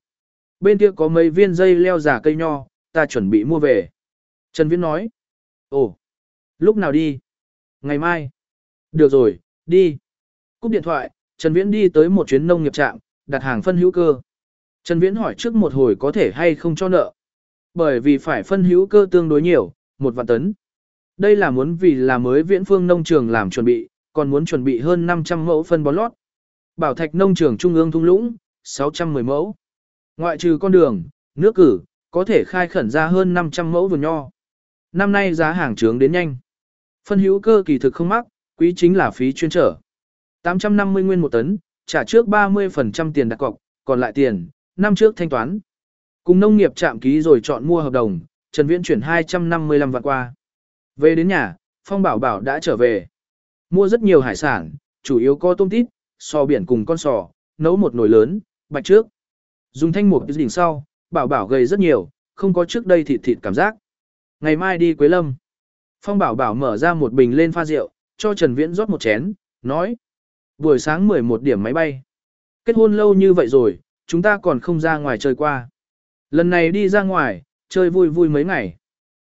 Bên kia có mấy viên dây leo giả cây nho, ta chuẩn bị mua về. Trần Viễn nói. Ồ, lúc nào đi? Ngày mai. Được rồi, đi. Cúp điện thoại, Trần Viễn đi tới một chuyến nông nghiệp trạm, đặt hàng phân hữu cơ. Trần Viễn hỏi trước một hồi có thể hay không cho nợ. Bởi vì phải phân hữu cơ tương đối nhiều, một vạn tấn. Đây là muốn vì là mới viễn phương nông trường làm chuẩn bị, còn muốn chuẩn bị hơn 500 mẫu phân bón lót. Bảo thạch nông trường trung ương thung lũng, 610 mẫu. Ngoại trừ con đường, nước cử, có thể khai khẩn ra hơn 500 mẫu vườn nho. Năm nay giá hàng trướng đến nhanh. Phân hữu cơ kỳ thực không mắc, quý chính là phí chuyên trở. 850 nguyên một tấn, trả trước 30% tiền đặt cọc, còn lại tiền, năm trước thanh toán. Cùng nông nghiệp chạm ký rồi chọn mua hợp đồng, Trần Viễn chuyển 255 vạn qua. Về đến nhà, Phong Bảo Bảo đã trở về. Mua rất nhiều hải sản, chủ yếu có tôm tít, sò biển cùng con sò, nấu một nồi lớn, bạch trước. Dùng thanh mục đỉnh sau, Bảo Bảo gầy rất nhiều, không có trước đây thịt thịt cảm giác. Ngày mai đi Quế Lâm. Phong Bảo Bảo mở ra một bình lên pha rượu, cho Trần Viễn rót một chén, nói. Buổi sáng 11 điểm máy bay. Kết hôn lâu như vậy rồi, chúng ta còn không ra ngoài chơi qua. Lần này đi ra ngoài, chơi vui vui mấy ngày.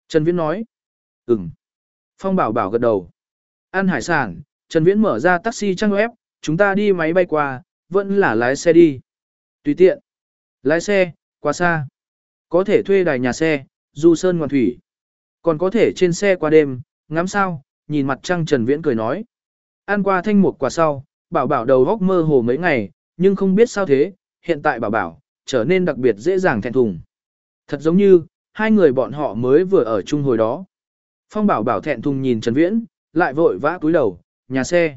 Trần Viễn nói. Ừm. Phong Bảo Bảo gật đầu. Ăn hải sản, Trần Viễn mở ra taxi trang web, chúng ta đi máy bay qua, vẫn là lái xe đi. Tùy tiện. Lái xe, quá xa. Có thể thuê đài nhà xe, du sơn ngoạn thủy. Còn có thể trên xe qua đêm, ngắm sao, nhìn mặt trăng Trần Viễn cười nói. Ăn qua thanh mục quả sau, bảo bảo đầu góc mơ hồ mấy ngày, nhưng không biết sao thế, hiện tại bảo bảo, trở nên đặc biệt dễ dàng thẹn thùng. Thật giống như, hai người bọn họ mới vừa ở chung hồi đó. Phong bảo bảo thẹn thùng nhìn Trần Viễn, lại vội vã túi đầu, nhà xe.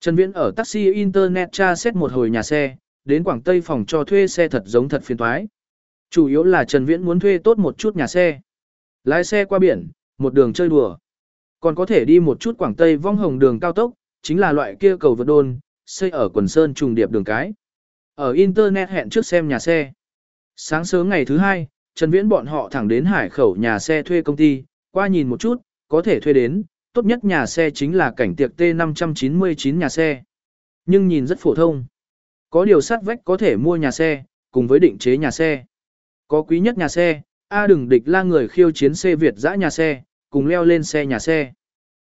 Trần Viễn ở taxi internet tra xét một hồi nhà xe, đến Quảng Tây phòng cho thuê xe thật giống thật phiền toái. Chủ yếu là Trần Viễn muốn thuê tốt một chút nhà xe. Lái xe qua biển, một đường chơi đùa. Còn có thể đi một chút Quảng Tây vong hồng đường cao tốc, chính là loại kia cầu vượt đôn, xây ở quần sơn trùng điệp đường cái. Ở Internet hẹn trước xem nhà xe. Sáng sớm ngày thứ hai, Trần Viễn bọn họ thẳng đến hải khẩu nhà xe thuê công ty, qua nhìn một chút, có thể thuê đến, tốt nhất nhà xe chính là cảnh tiệc T599 nhà xe. Nhưng nhìn rất phổ thông. Có điều sát vách có thể mua nhà xe, cùng với định chế nhà xe. Có quý nhất nhà xe, A đừng địch la người khiêu chiến xe Việt dã nhà xe, cùng leo lên xe nhà xe.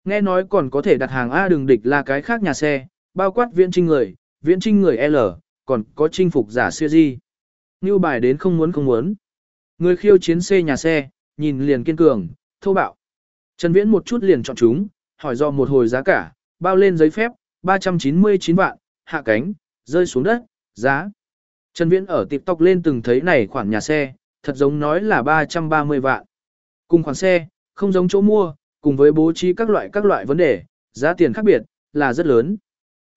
Nghe nói còn có thể đặt hàng A đường địch là cái khác nhà xe, bao quát viễn trinh người, viễn trinh người L, còn có chinh phục giả siêu di. Như bài đến không muốn không muốn. Người khiêu chiến xe nhà xe, nhìn liền kiên cường, thô bạo. Trần Viễn một chút liền chọn chúng, hỏi do một hồi giá cả, bao lên giấy phép, 399 vạn, hạ cánh, rơi xuống đất, giá. Trần Viễn ở TikTok lên từng thấy này khoản nhà xe, thật giống nói là 330 vạn. Cùng khoản xe, không giống chỗ mua, cùng với bố trí các loại các loại vấn đề, giá tiền khác biệt, là rất lớn.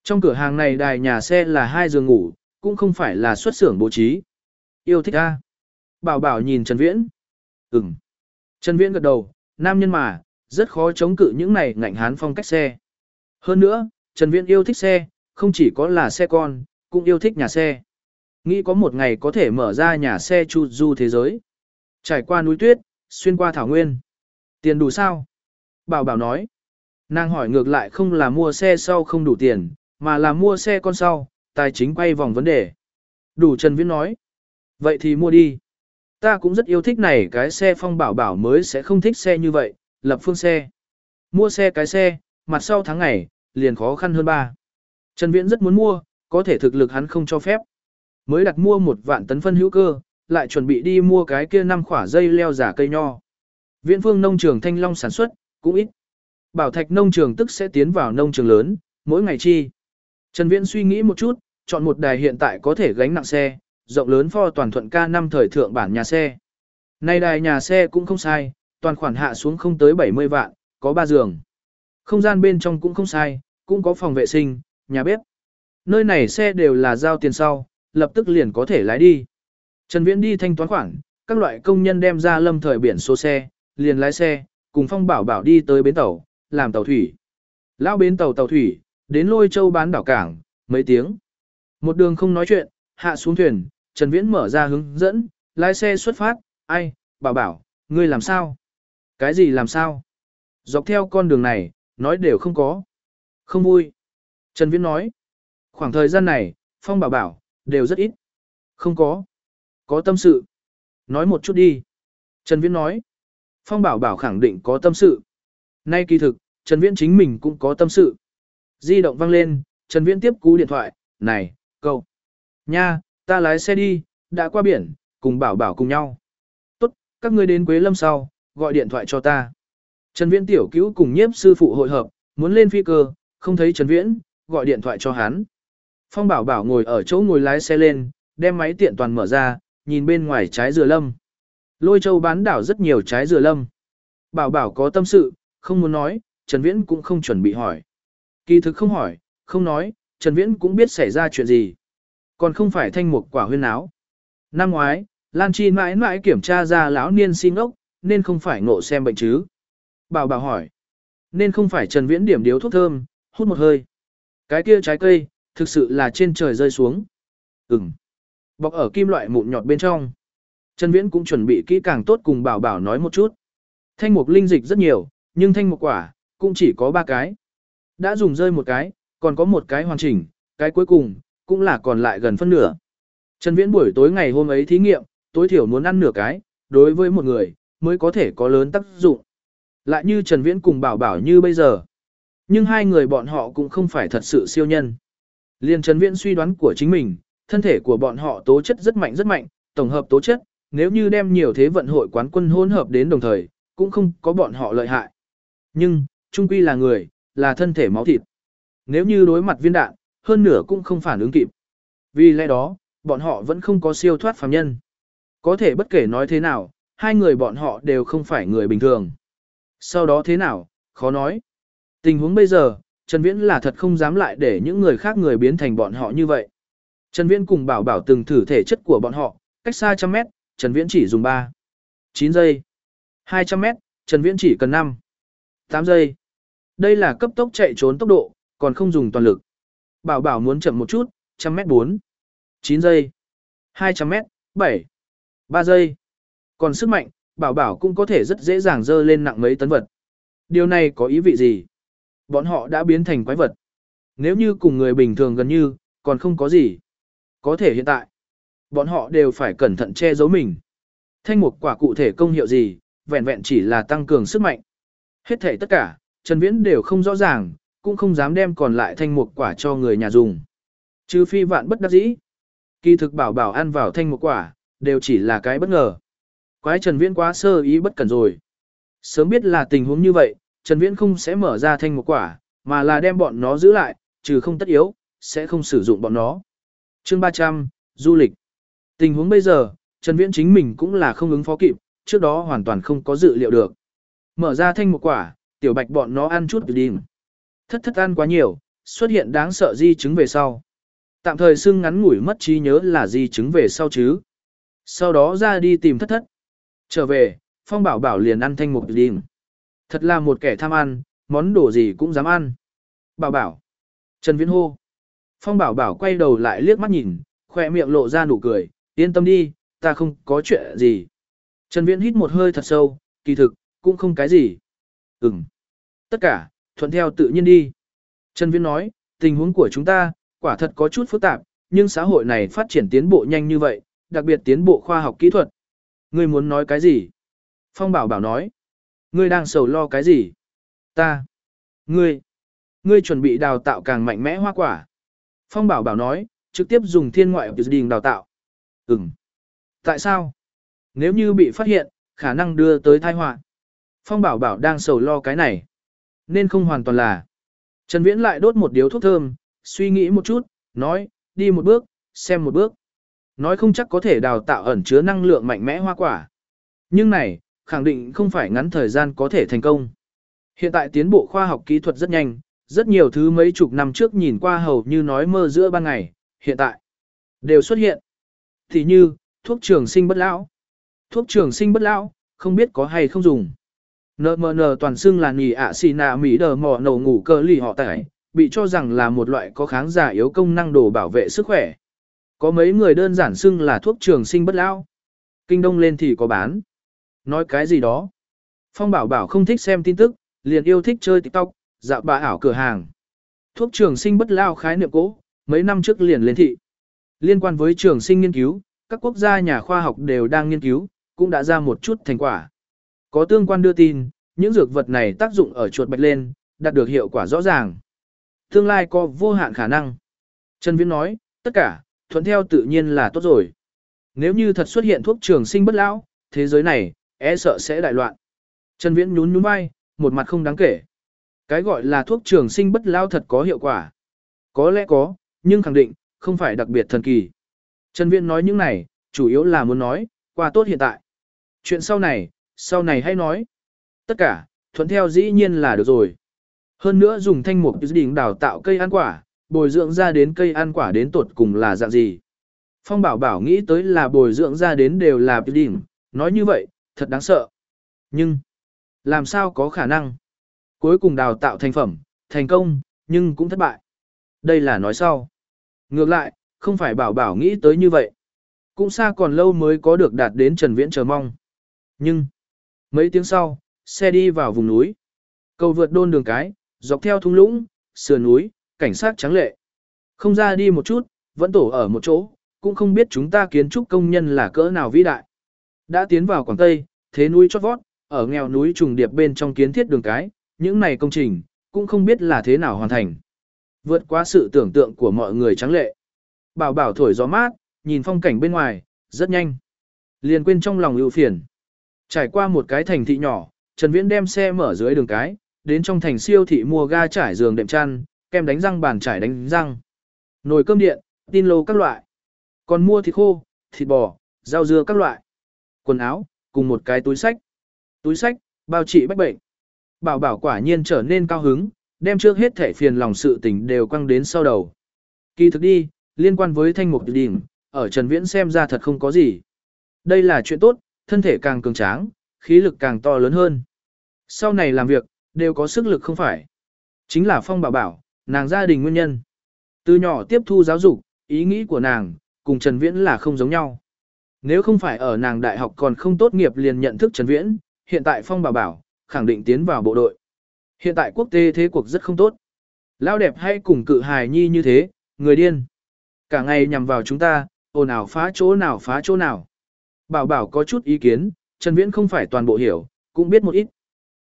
Trong cửa hàng này đài nhà xe là hai giường ngủ, cũng không phải là xuất xưởng bố trí. Yêu thích a Bảo bảo nhìn Trần Viễn. Ừm. Trần Viễn gật đầu, nam nhân mà, rất khó chống cự những này ngạnh hán phong cách xe. Hơn nữa, Trần Viễn yêu thích xe, không chỉ có là xe con, cũng yêu thích nhà xe. Nghĩ có một ngày có thể mở ra nhà xe chu du thế giới. Trải qua núi tuyết, xuyên qua thảo nguyên. Tiền đủ sao? Bảo bảo nói. Nàng hỏi ngược lại không là mua xe sau không đủ tiền, mà là mua xe con sau, tài chính quay vòng vấn đề. Đủ Trần Viễn nói. Vậy thì mua đi. Ta cũng rất yêu thích này cái xe phong bảo bảo mới sẽ không thích xe như vậy, lập phương xe. Mua xe cái xe, mặt sau tháng ngày, liền khó khăn hơn ba. Trần Viễn rất muốn mua, có thể thực lực hắn không cho phép. Mới đặt mua một vạn tấn phân hữu cơ, lại chuẩn bị đi mua cái kia năm khỏa dây leo giả cây nho. Viễn phương nông trường Thanh Long sản xuất, cũng ít. Bảo thạch nông trường tức sẽ tiến vào nông trường lớn, mỗi ngày chi. Trần Viễn suy nghĩ một chút, chọn một đài hiện tại có thể gánh nặng xe, rộng lớn pho toàn thuận K năm thời thượng bản nhà xe. Này đài nhà xe cũng không sai, toàn khoản hạ xuống không tới 70 vạn, có 3 giường. Không gian bên trong cũng không sai, cũng có phòng vệ sinh, nhà bếp. Nơi này xe đều là giao tiền sau, lập tức liền có thể lái đi. Trần Viễn đi thanh toán khoản, các loại công nhân đem ra lâm thời biển số xe, liền lái xe, cùng Phong Bảo Bảo đi tới bến tàu, làm tàu thủy. Lão bến tàu tàu thủy, đến Lôi Châu bán đảo cảng, mấy tiếng. Một đường không nói chuyện, hạ xuống thuyền, Trần Viễn mở ra hướng dẫn, lái xe xuất phát, ai, Bảo Bảo, ngươi làm sao? Cái gì làm sao? Dọc theo con đường này, nói đều không có. Không vui. Trần Viễn nói. Khoảng thời gian này, Phong Bảo Bảo, đều rất ít. Không có. Có tâm sự. Nói một chút đi. Trần Viễn nói. Phong Bảo Bảo khẳng định có tâm sự. Nay kỳ thực, Trần Viễn chính mình cũng có tâm sự. Di động vang lên, Trần Viễn tiếp cú điện thoại. Này, cậu, Nha, ta lái xe đi, đã qua biển, cùng Bảo Bảo cùng nhau. Tốt, các ngươi đến Quế Lâm sau, gọi điện thoại cho ta. Trần Viễn tiểu cứu cùng nhiếp sư phụ hội hợp, muốn lên phi cơ, không thấy Trần Viễn, gọi điện thoại cho hắn. Phong Bảo Bảo ngồi ở chỗ ngồi lái xe lên, đem máy tiện toàn mở ra, nhìn bên ngoài trái dừa lâm. Lôi châu bán đảo rất nhiều trái dừa lâm. Bảo Bảo có tâm sự, không muốn nói, Trần Viễn cũng không chuẩn bị hỏi. Kỳ thực không hỏi, không nói, Trần Viễn cũng biết xảy ra chuyện gì. Còn không phải thanh mục quả huyên áo. Năm ngoái, Lan Chi mãi mãi kiểm tra ra lão niên xin ốc, nên không phải ngộ xem bệnh chứ. Bảo bảo hỏi. Nên không phải Trần Viễn điểm điếu thuốc thơm, hút một hơi. Cái kia trái cây, thực sự là trên trời rơi xuống. Ừm. Bọc ở kim loại mụn nhọt bên trong. Trần Viễn cũng chuẩn bị kỹ càng tốt cùng bảo bảo nói một chút. Thanh mục linh dịch rất nhiều, nhưng thanh mục quả, cũng chỉ có ba cái. Đã dùng rơi một cái, còn có một cái hoàn chỉnh, cái cuối cùng, cũng là còn lại gần phân nửa. Trần Viễn buổi tối ngày hôm ấy thí nghiệm, tối thiểu muốn ăn nửa cái, đối với một người, mới có thể có lớn tác dụng. Lại như Trần Viễn cùng bảo bảo như bây giờ. Nhưng hai người bọn họ cũng không phải thật sự siêu nhân. Liên Trần Viễn suy đoán của chính mình, thân thể của bọn họ tố chất rất mạnh rất mạnh, tổng hợp tố chất, nếu như đem nhiều thế vận hội quán quân hỗn hợp đến đồng thời, cũng không có bọn họ lợi hại. Nhưng, trung quy là người, là thân thể máu thịt. Nếu như đối mặt viên đạn, hơn nửa cũng không phản ứng kịp. Vì lẽ đó, bọn họ vẫn không có siêu thoát phàm nhân. Có thể bất kể nói thế nào, hai người bọn họ đều không phải người bình thường. Sau đó thế nào, khó nói. Tình huống bây giờ, Trần Viễn là thật không dám lại để những người khác người biến thành bọn họ như vậy. Trần Viễn cùng bảo bảo từng thử thể chất của bọn họ, cách xa trăm mét, Trần Viễn chỉ dùng 3, 9 giây. 200 mét, Trần Viễn chỉ cần 5, 8 giây. Đây là cấp tốc chạy trốn tốc độ, còn không dùng toàn lực. Bảo bảo muốn chậm một chút, 100 mét 4, 9 giây. 200 mét, 7. 3 giây. Còn sức mạnh, bảo bảo cũng có thể rất dễ dàng dơ lên nặng mấy tấn vật. Điều này có ý vị gì? Bọn họ đã biến thành quái vật. Nếu như cùng người bình thường gần như, còn không có gì. Có thể hiện tại, bọn họ đều phải cẩn thận che giấu mình. Thanh mục quả cụ thể công hiệu gì, vẹn vẹn chỉ là tăng cường sức mạnh. Hết thể tất cả, Trần Viễn đều không rõ ràng, cũng không dám đem còn lại thanh mục quả cho người nhà dùng. chứ phi vạn bất đắc dĩ. Kỳ thực bảo bảo ăn vào thanh mục quả, đều chỉ là cái bất ngờ. Quái Trần Viễn quá sơ ý bất cẩn rồi. Sớm biết là tình huống như vậy, Trần Viễn không sẽ mở ra thanh mục quả, mà là đem bọn nó giữ lại, trừ không tất yếu, sẽ không sử dụng bọn nó. Chương 300, du lịch. Tình huống bây giờ, Trần Viễn chính mình cũng là không ứng phó kịp, trước đó hoàn toàn không có dự liệu được. Mở ra thanh một quả, tiểu bạch bọn nó ăn chút đi. Thất thất ăn quá nhiều, xuất hiện đáng sợ di chứng về sau. Tạm thời xưng ngắn ngủi mất trí nhớ là di chứng về sau chứ. Sau đó ra đi tìm thất thất. Trở về, Phong Bảo Bảo liền ăn thanh một đi. Thật là một kẻ tham ăn, món đồ gì cũng dám ăn. Bảo Bảo. Trần Viễn hô. Phong Bảo Bảo quay đầu lại liếc mắt nhìn, khỏe miệng lộ ra nụ cười, yên tâm đi, ta không có chuyện gì. Trần Viễn hít một hơi thật sâu, kỳ thực, cũng không cái gì. Ừm. Tất cả, thuận theo tự nhiên đi. Trần Viễn nói, tình huống của chúng ta, quả thật có chút phức tạp, nhưng xã hội này phát triển tiến bộ nhanh như vậy, đặc biệt tiến bộ khoa học kỹ thuật. Ngươi muốn nói cái gì? Phong Bảo Bảo nói. Ngươi đang sầu lo cái gì? Ta. Ngươi. Ngươi chuẩn bị đào tạo càng mạnh mẽ hoa quả. Phong Bảo Bảo nói, trực tiếp dùng thiên ngoại đình đào tạo. Ừm. Tại sao? Nếu như bị phát hiện, khả năng đưa tới tai họa. Phong Bảo Bảo đang sầu lo cái này. Nên không hoàn toàn là. Trần Viễn lại đốt một điếu thuốc thơm, suy nghĩ một chút, nói, đi một bước, xem một bước. Nói không chắc có thể đào tạo ẩn chứa năng lượng mạnh mẽ hoa quả. Nhưng này, khẳng định không phải ngắn thời gian có thể thành công. Hiện tại tiến bộ khoa học kỹ thuật rất nhanh, rất nhiều thứ mấy chục năm trước nhìn qua hầu như nói mơ giữa ban ngày, hiện tại đều xuất hiện. Thì như, thuốc trường sinh bất lão. Thuốc trường sinh bất lão, không biết có hay không dùng. NMN toàn xưng là nỉ ạ xì nạ mỹ đờ mò nổ ngủ cơ lì họ tải, bị cho rằng là một loại có kháng giả yếu công năng đồ bảo vệ sức khỏe. Có mấy người đơn giản xưng là thuốc trường sinh bất lão. Kinh đông lên thì có bán. Nói cái gì đó. Phong bảo bảo không thích xem tin tức, liền yêu thích chơi TikTok, dạo bà ảo cửa hàng. Thuốc trường sinh bất lao khái niệm cũ mấy năm trước liền lên thị. Liên quan với trường sinh nghiên cứu, các quốc gia nhà khoa học đều đang nghiên cứu, cũng đã ra một chút thành quả. Có tương quan đưa tin, những dược vật này tác dụng ở chuột bạch lên, đạt được hiệu quả rõ ràng. Tương lai có vô hạn khả năng. Trần Viễn nói, tất cả, thuận theo tự nhiên là tốt rồi. Nếu như thật xuất hiện thuốc trường sinh bất lão, thế giới này, e sợ sẽ đại loạn. Trần Viễn nhún nhún vai, một mặt không đáng kể. Cái gọi là thuốc trường sinh bất lão thật có hiệu quả. Có lẽ có, nhưng khẳng định, không phải đặc biệt thần kỳ. Trần Viễn nói những này, chủ yếu là muốn nói, qua tốt hiện tại. Chuyện sau này, sau này hãy nói. Tất cả, thuận theo dĩ nhiên là được rồi. Hơn nữa dùng thanh mục đỉnh đào tạo cây ăn quả, bồi dưỡng ra đến cây ăn quả đến tột cùng là dạng gì. Phong bảo bảo nghĩ tới là bồi dưỡng ra đến đều là đỉnh, nói như vậy, thật đáng sợ. Nhưng, làm sao có khả năng? Cuối cùng đào tạo thành phẩm, thành công, nhưng cũng thất bại. Đây là nói sau. Ngược lại, không phải bảo bảo nghĩ tới như vậy. Cũng xa còn lâu mới có được đạt đến Trần Viễn chờ mong. Nhưng, mấy tiếng sau, xe đi vào vùng núi. Cầu vượt đôn đường cái, dọc theo thung lũng, sườn núi, cảnh sát trắng lệ. Không ra đi một chút, vẫn tổ ở một chỗ, cũng không biết chúng ta kiến trúc công nhân là cỡ nào vĩ đại. Đã tiến vào Quảng Tây, thế núi chót vót, ở nghèo núi trùng điệp bên trong kiến thiết đường cái, những này công trình, cũng không biết là thế nào hoàn thành. Vượt qua sự tưởng tượng của mọi người trắng lệ. Bảo bảo thổi gió mát, nhìn phong cảnh bên ngoài, rất nhanh. Liền quên trong lòng ưu phiền. Trải qua một cái thành thị nhỏ, Trần Viễn đem xe mở dưới đường cái, đến trong thành siêu thị mua ga trải giường đệm chăn, kem đánh răng bàn trải đánh răng. Nồi cơm điện, tin lô các loại. Còn mua thịt khô, thịt bò, rau dưa các loại. Quần áo, cùng một cái túi sách. Túi sách, bao trị bách bệnh. Bảo bảo quả nhiên trở nên cao hứng, đem trước hết thể phiền lòng sự tình đều quăng đến sau đầu. Kỳ thực đi, liên quan với thanh mục đỉnh, ở Trần Viễn xem ra thật không có gì. Đây là chuyện tốt, thân thể càng cường tráng, khí lực càng to lớn hơn. Sau này làm việc, đều có sức lực không phải. Chính là Phong Bảo Bảo, nàng gia đình nguyên nhân. Từ nhỏ tiếp thu giáo dục, ý nghĩ của nàng, cùng Trần Viễn là không giống nhau. Nếu không phải ở nàng đại học còn không tốt nghiệp liền nhận thức Trần Viễn, hiện tại Phong Bảo Bảo, khẳng định tiến vào bộ đội. Hiện tại quốc tế thế cuộc rất không tốt. Lao đẹp hay cùng cự hài nhi như thế, người điên. Cả ngày nhằm vào chúng ta, ồn ào phá chỗ nào phá chỗ nào. Bảo bảo có chút ý kiến, Trần Viễn không phải toàn bộ hiểu, cũng biết một ít.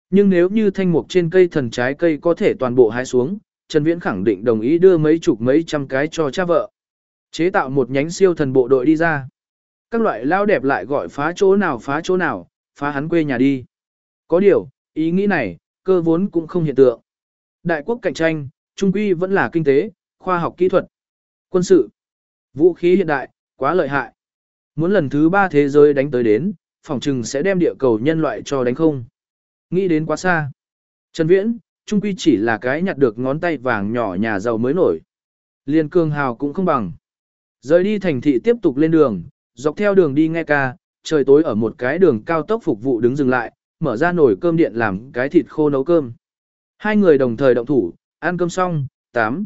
Nhưng nếu như thanh mục trên cây thần trái cây có thể toàn bộ hái xuống, Trần Viễn khẳng định đồng ý đưa mấy chục mấy trăm cái cho cha vợ. Chế tạo một nhánh siêu thần bộ đội đi ra. Các loại lao đẹp lại gọi phá chỗ nào phá chỗ nào, phá hắn quê nhà đi. Có điều, ý nghĩ này, cơ vốn cũng không hiện tượng. Đại quốc cạnh tranh, trung quy vẫn là kinh tế, khoa học kỹ thuật, quân sự, vũ khí hiện đại, quá lợi hại. Muốn lần thứ ba thế giới đánh tới đến, phòng trừng sẽ đem địa cầu nhân loại cho đánh không. Nghĩ đến quá xa. Trần Viễn, trung quy chỉ là cái nhặt được ngón tay vàng nhỏ nhà giàu mới nổi. Liên cương hào cũng không bằng. Rời đi thành thị tiếp tục lên đường, dọc theo đường đi nghe ca, trời tối ở một cái đường cao tốc phục vụ đứng dừng lại, mở ra nồi cơm điện làm cái thịt khô nấu cơm. Hai người đồng thời động thủ, ăn cơm xong, tám.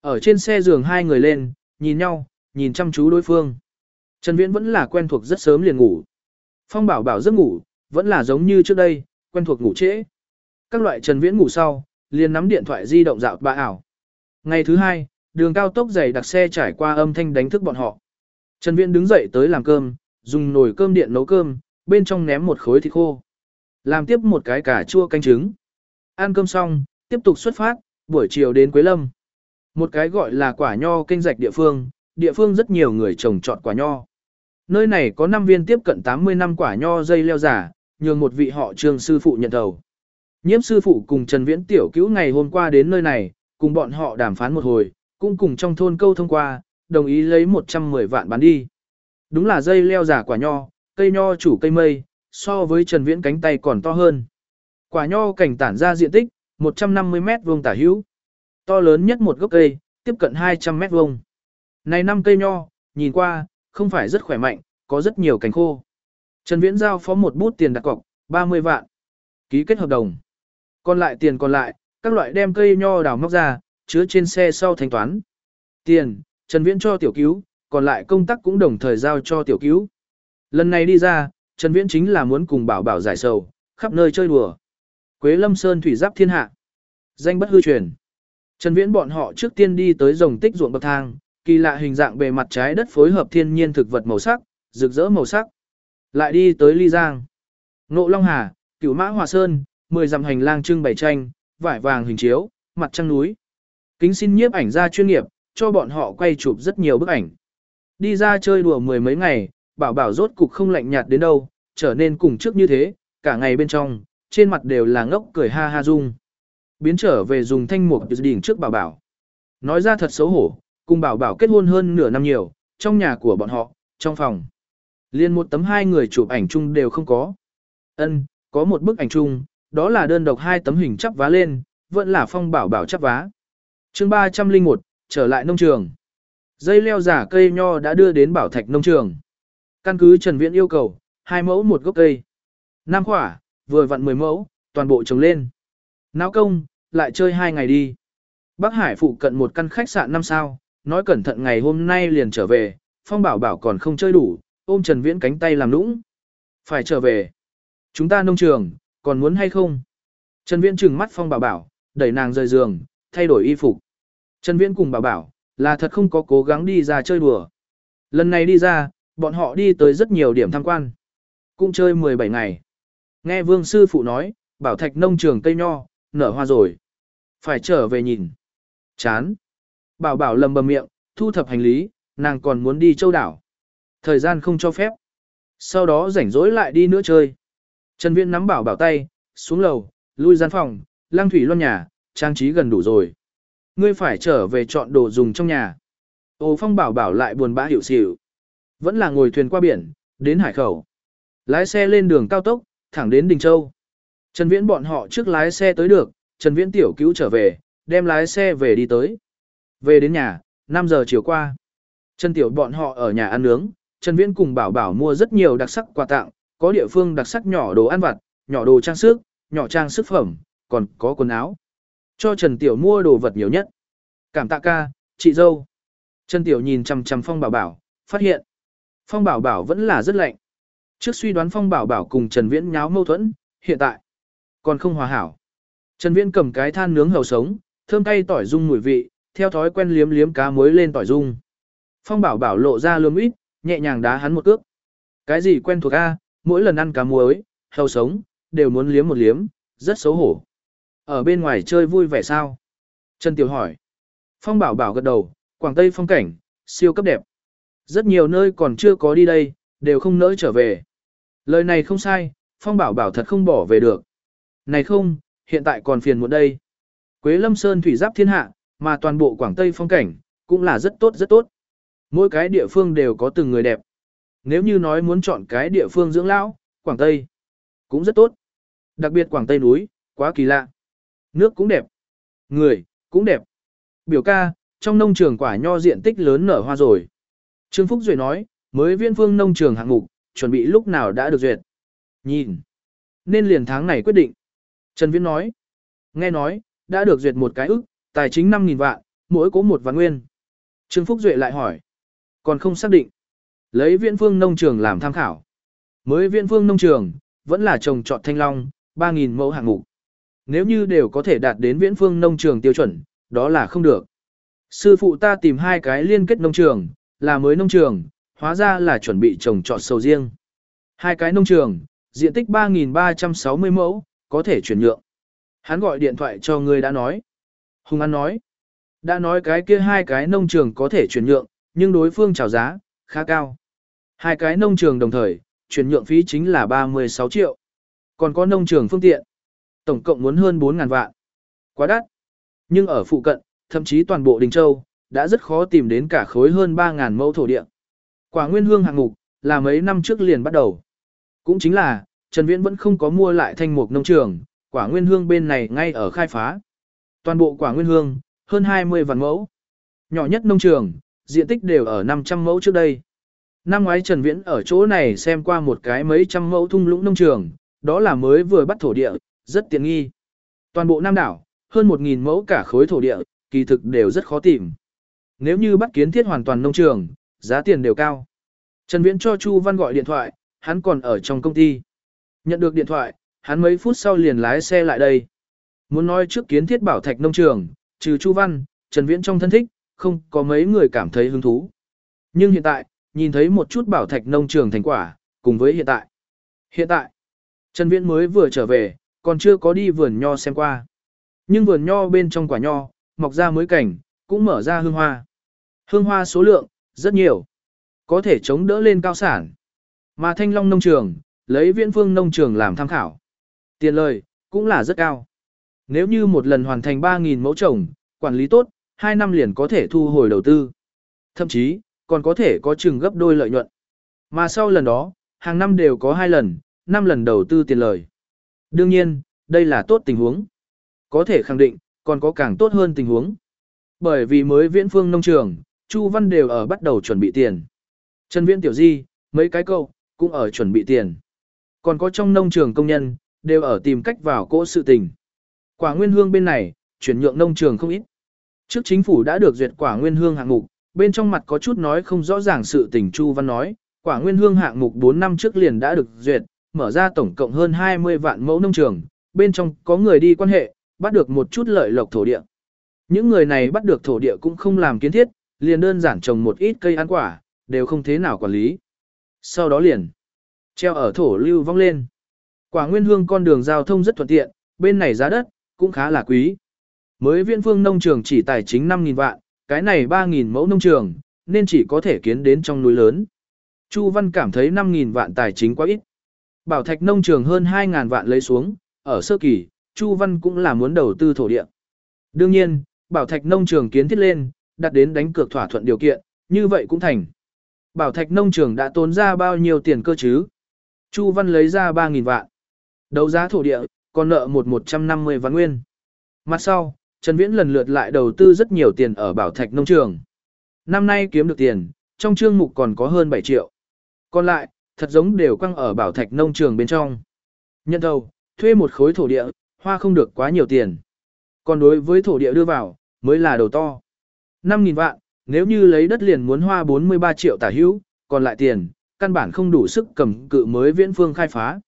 Ở trên xe giường hai người lên, nhìn nhau, nhìn chăm chú đối phương. Trần Viễn vẫn là quen thuộc rất sớm liền ngủ. Phong bảo bảo giấc ngủ, vẫn là giống như trước đây, quen thuộc ngủ trễ. Các loại Trần Viễn ngủ sau, liền nắm điện thoại di động dạo bà ảo. Ngày thứ hai, đường cao tốc dày đặc xe trải qua âm thanh đánh thức bọn họ. Trần Viễn đứng dậy tới làm cơm, dùng nồi cơm điện nấu cơm, bên trong ném một khối thịt khô. Làm tiếp một cái cà chua canh trứng. Ăn cơm xong, tiếp tục xuất phát, buổi chiều đến Quế Lâm. Một cái gọi là quả nho kênh rạch địa phương, địa phương rất nhiều người trồng trọt quả nho. Nơi này có 5 viên tiếp cận 80 năm quả nho dây leo giả, nhường một vị họ trường sư phụ nhận đầu. nhiễm sư phụ cùng Trần Viễn tiểu cứu ngày hôm qua đến nơi này, cùng bọn họ đàm phán một hồi, cũng cùng trong thôn câu thông qua, đồng ý lấy 110 vạn bán đi. Đúng là dây leo giả quả nho, cây nho chủ cây mây, so với Trần Viễn cánh tay còn to hơn. Quả nho cảnh tản ra diện tích, 150 mét vuông tả hữu. To lớn nhất một gốc cây, tiếp cận 200 mét vuông. Này năm cây nho, nhìn qua, không phải rất khỏe mạnh, có rất nhiều cành khô. Trần Viễn giao phó một bút tiền đặt cọc, 30 vạn. Ký kết hợp đồng. Còn lại tiền còn lại, các loại đem cây nho đào móc ra, chứa trên xe sau thanh toán. Tiền, Trần Viễn cho tiểu cứu, còn lại công tác cũng đồng thời giao cho tiểu cứu. Lần này đi ra, Trần Viễn chính là muốn cùng bảo bảo giải sầu, khắp nơi chơi đùa. Quế Lâm Sơn thủy giáp thiên hạ. Danh bất hư truyền. Trần Viễn bọn họ trước tiên đi tới rồng tích ruộng bậc thang, kỳ lạ hình dạng bề mặt trái đất phối hợp thiên nhiên thực vật màu sắc, rực rỡ màu sắc. Lại đi tới Ly Giang. Ngộ Long Hà, Cửu Mã Hòa Sơn, mười dặm hành lang trưng bày tranh, vải vàng hình chiếu, mặt trăng núi. Kính xin nhiếp ảnh gia chuyên nghiệp, cho bọn họ quay chụp rất nhiều bức ảnh. Đi ra chơi đùa mười mấy ngày, bảo bảo rốt cục không lạnh nhạt đến đâu, trở nên cùng trước như thế, cả ngày bên trong, trên mặt đều là ngốc cười ha ha dung. Biến trở về dùng thanh mục đỉnh trước bảo bảo. Nói ra thật xấu hổ, cùng bảo bảo kết hôn hơn nửa năm nhiều, trong nhà của bọn họ, trong phòng. Liên một tấm hai người chụp ảnh chung đều không có. Ân, có một bức ảnh chung, đó là đơn độc hai tấm hình chắp vá lên, vẫn là phong bảo bảo chắp vá. chương 301, trở lại nông trường. Dây leo giả cây nho đã đưa đến bảo thạch nông trường. Căn cứ Trần Viễn yêu cầu, hai mẫu một gốc cây. Năm khỏa, vừa vặn 10 mẫu, toàn bộ trồng lên. Náo công, lại chơi hai ngày đi. Bắc Hải phụ cận một căn khách sạn năm sao, nói cẩn thận ngày hôm nay liền trở về, Phong Bảo Bảo còn không chơi đủ, ôm Trần Viễn cánh tay làm nũng. Phải trở về. Chúng ta nông trường, còn muốn hay không? Trần Viễn trừng mắt Phong Bảo Bảo, đẩy nàng rời giường, thay đổi y phục. Trần Viễn cùng Bảo Bảo, là thật không có cố gắng đi ra chơi đùa. Lần này đi ra, bọn họ đi tới rất nhiều điểm tham quan. Cũng chơi 17 ngày. Nghe Vương Sư Phụ nói, Bảo Thạch nông trường cây nho, nở hoa rồi. Phải trở về nhìn. Chán. Bảo bảo lầm bầm miệng, thu thập hành lý, nàng còn muốn đi châu đảo. Thời gian không cho phép. Sau đó rảnh rỗi lại đi nữa chơi. Trần Viễn nắm bảo bảo tay, xuống lầu, lui gian phòng, lang thủy loan nhà, trang trí gần đủ rồi. Ngươi phải trở về chọn đồ dùng trong nhà. Ô phong bảo bảo lại buồn bã hiểu xỉu. Vẫn là ngồi thuyền qua biển, đến hải khẩu. Lái xe lên đường cao tốc, thẳng đến Đình Châu. Trần Viễn bọn họ trước lái xe tới được, Trần Viễn tiểu cứu trở về, đem lái xe về đi tới. Về đến nhà, 5 giờ chiều qua. Trần Tiểu bọn họ ở nhà ăn nướng, Trần Viễn cùng Bảo Bảo mua rất nhiều đặc sắc quà tặng, có địa phương đặc sắc nhỏ đồ ăn vặt, nhỏ đồ trang sức, nhỏ trang sức phẩm, còn có quần áo. Cho Trần Tiểu mua đồ vật nhiều nhất. Cảm tạ ca, chị dâu. Trần Tiểu nhìn chằm chằm Phong Bảo Bảo, phát hiện. Phong Bảo Bảo vẫn là rất lạnh. Trước suy đoán Phong Bảo Bảo cùng Trần Viễn nháo mâu thuẫn, hiện tại còn không hòa hảo. Trần Viễn cầm cái than nướng hầu sống, thơm cay tỏi dung mùi vị, theo thói quen liếm liếm cá muối lên tỏi dung. Phong Bảo Bảo lộ ra lườm ít, nhẹ nhàng đá hắn một cước. Cái gì quen thuộc a, mỗi lần ăn cá muối, hầu sống, đều muốn liếm một liếm, rất xấu hổ. Ở bên ngoài chơi vui vẻ sao? Trần Tiểu hỏi. Phong Bảo Bảo gật đầu, Quảng Tây phong cảnh, siêu cấp đẹp. Rất nhiều nơi còn chưa có đi đây, đều không nỡ trở về. Lời này không sai, Phong Bảo Bảo thật không bỏ về được. Này không, hiện tại còn phiền muộn đây. Quế Lâm Sơn thủy giáp thiên hạ, mà toàn bộ Quảng Tây phong cảnh, cũng là rất tốt rất tốt. Mỗi cái địa phương đều có từng người đẹp. Nếu như nói muốn chọn cái địa phương dưỡng lão, Quảng Tây cũng rất tốt. Đặc biệt Quảng Tây núi, quá kỳ lạ. Nước cũng đẹp. Người, cũng đẹp. Biểu ca, trong nông trường quả nho diện tích lớn nở hoa rồi. Trương Phúc Duệ nói, mới viên phương nông trường hạng mục, chuẩn bị lúc nào đã được duyệt. Nhìn. Nên liền tháng này quyết định. Trần Viễn nói. Nghe nói, đã được duyệt một cái ức, tài chính 5.000 vạn, mỗi cố một vạn nguyên. Trương Phúc Duệ lại hỏi. Còn không xác định. Lấy viện phương nông trường làm tham khảo. Mới viện phương nông trường, vẫn là trồng trọt thanh long, 3.000 mẫu hạng mục. Nếu như đều có thể đạt đến viễn phương nông trường tiêu chuẩn, đó là không được. Sư phụ ta tìm hai cái liên kết nông trường, là mới nông trường, hóa ra là chuẩn bị trồng trọt sầu riêng. Hai cái nông trường, diện tích 3.360 mẫu, có thể chuyển nhượng. Hắn gọi điện thoại cho người đã nói. Hùng An nói, đã nói cái kia hai cái nông trường có thể chuyển nhượng, nhưng đối phương chào giá, khá cao. Hai cái nông trường đồng thời, chuyển nhượng phí chính là 36 triệu. Còn có nông trường phương tiện, tổng cộng muốn hơn 4.000 vạn. Quá đắt. Nhưng ở phụ cận, thậm chí toàn bộ Đình Châu, đã rất khó tìm đến cả khối hơn 3.000 mẫu thổ địa. Quả nguyên hương hạng mục, là mấy năm trước liền bắt đầu. Cũng chính là, Trần Viễn vẫn không có mua lại thanh mục nông trường, quả nguyên hương bên này ngay ở khai phá. Toàn bộ quả nguyên hương, hơn 20 vạn mẫu. Nhỏ nhất nông trường, diện tích đều ở 500 mẫu trước đây. Năm ngoái Trần Viễn ở chỗ này xem qua một cái mấy trăm mẫu thung lũng nông trường, đó là mới vừa bắt thổ địa, rất tiện nghi. Toàn bộ Nam đảo, hơn 1.000 mẫu cả khối thổ địa, kỳ thực đều rất khó tìm. Nếu như bắt kiến thiết hoàn toàn nông trường, giá tiền đều cao. Trần Viễn cho Chu Văn gọi điện thoại, hắn còn ở trong công ty. Nhận được điện thoại, hắn mấy phút sau liền lái xe lại đây. Muốn nói trước kiến thiết bảo thạch nông trường, trừ Chu Văn, Trần Viễn trong thân thích, không có mấy người cảm thấy hứng thú. Nhưng hiện tại, nhìn thấy một chút bảo thạch nông trường thành quả, cùng với hiện tại. Hiện tại, Trần Viễn mới vừa trở về, còn chưa có đi vườn nho xem qua. Nhưng vườn nho bên trong quả nho, mọc ra mới cảnh, cũng mở ra hương hoa. Hương hoa số lượng, rất nhiều. Có thể chống đỡ lên cao sản. Mà thanh long nông trường, lấy viễn phương nông trường làm tham khảo. Tiền lời, cũng là rất cao. Nếu như một lần hoàn thành 3.000 mẫu trồng, quản lý tốt, 2 năm liền có thể thu hồi đầu tư. Thậm chí, còn có thể có chừng gấp đôi lợi nhuận. Mà sau lần đó, hàng năm đều có 2 lần, 5 lần đầu tư tiền lời. Đương nhiên, đây là tốt tình huống. Có thể khẳng định, còn có càng tốt hơn tình huống. Bởi vì mới viễn phương nông trường, Chu Văn đều ở bắt đầu chuẩn bị tiền. Trần Viễn Tiểu Di, mấy cái câu, cũng ở chuẩn bị tiền. Còn có trong nông trường công nhân, đều ở tìm cách vào cỗ sự tình. Quả nguyên hương bên này, chuyển nhượng nông trường không ít. Trước chính phủ đã được duyệt quả nguyên hương hạng mục, bên trong mặt có chút nói không rõ ràng sự tình Chu Văn nói, quả nguyên hương hạng mục 4 năm trước liền đã được duyệt, mở ra tổng cộng hơn 20 vạn mẫu nông trường, bên trong có người đi quan hệ, bắt được một chút lợi lộc thổ địa. Những người này bắt được thổ địa cũng không làm kiến thiết, liền đơn giản trồng một ít cây ăn quả, đều không thế nào quản lý. Sau đó liền treo ở thổ lưu vong lên. Quả nguyên hương con đường giao thông rất thuận tiện, bên này giá đất cũng khá là quý. Mới viên phương nông trường chỉ tài chính 5.000 vạn, cái này 3.000 mẫu nông trường, nên chỉ có thể kiến đến trong núi lớn. Chu Văn cảm thấy 5.000 vạn tài chính quá ít. Bảo thạch nông trường hơn 2.000 vạn lấy xuống, ở sơ kỳ, Chu Văn cũng là muốn đầu tư thổ địa. Đương nhiên, bảo thạch nông trường kiến thiết lên, đặt đến đánh cược thỏa thuận điều kiện, như vậy cũng thành. Bảo thạch nông trường đã tốn ra bao nhiêu tiền cơ chứ? Chu Văn lấy ra 3.000 vạn. Đấu giá thổ địa, còn nợ một 150 vạn nguyên. Mặt sau, Trần Viễn lần lượt lại đầu tư rất nhiều tiền ở bảo thạch nông trường. Năm nay kiếm được tiền, trong chương mục còn có hơn 7 triệu. Còn lại, thật giống đều quăng ở bảo thạch nông trường bên trong. Nhận đầu, thuê một khối thổ địa, hoa không được quá nhiều tiền. Còn đối với thổ địa đưa vào, mới là đầu to. 5.000 vạn, nếu như lấy đất liền muốn hoa 43 triệu tả hữu, còn lại tiền, căn bản không đủ sức cầm cự mới viễn phương khai phá.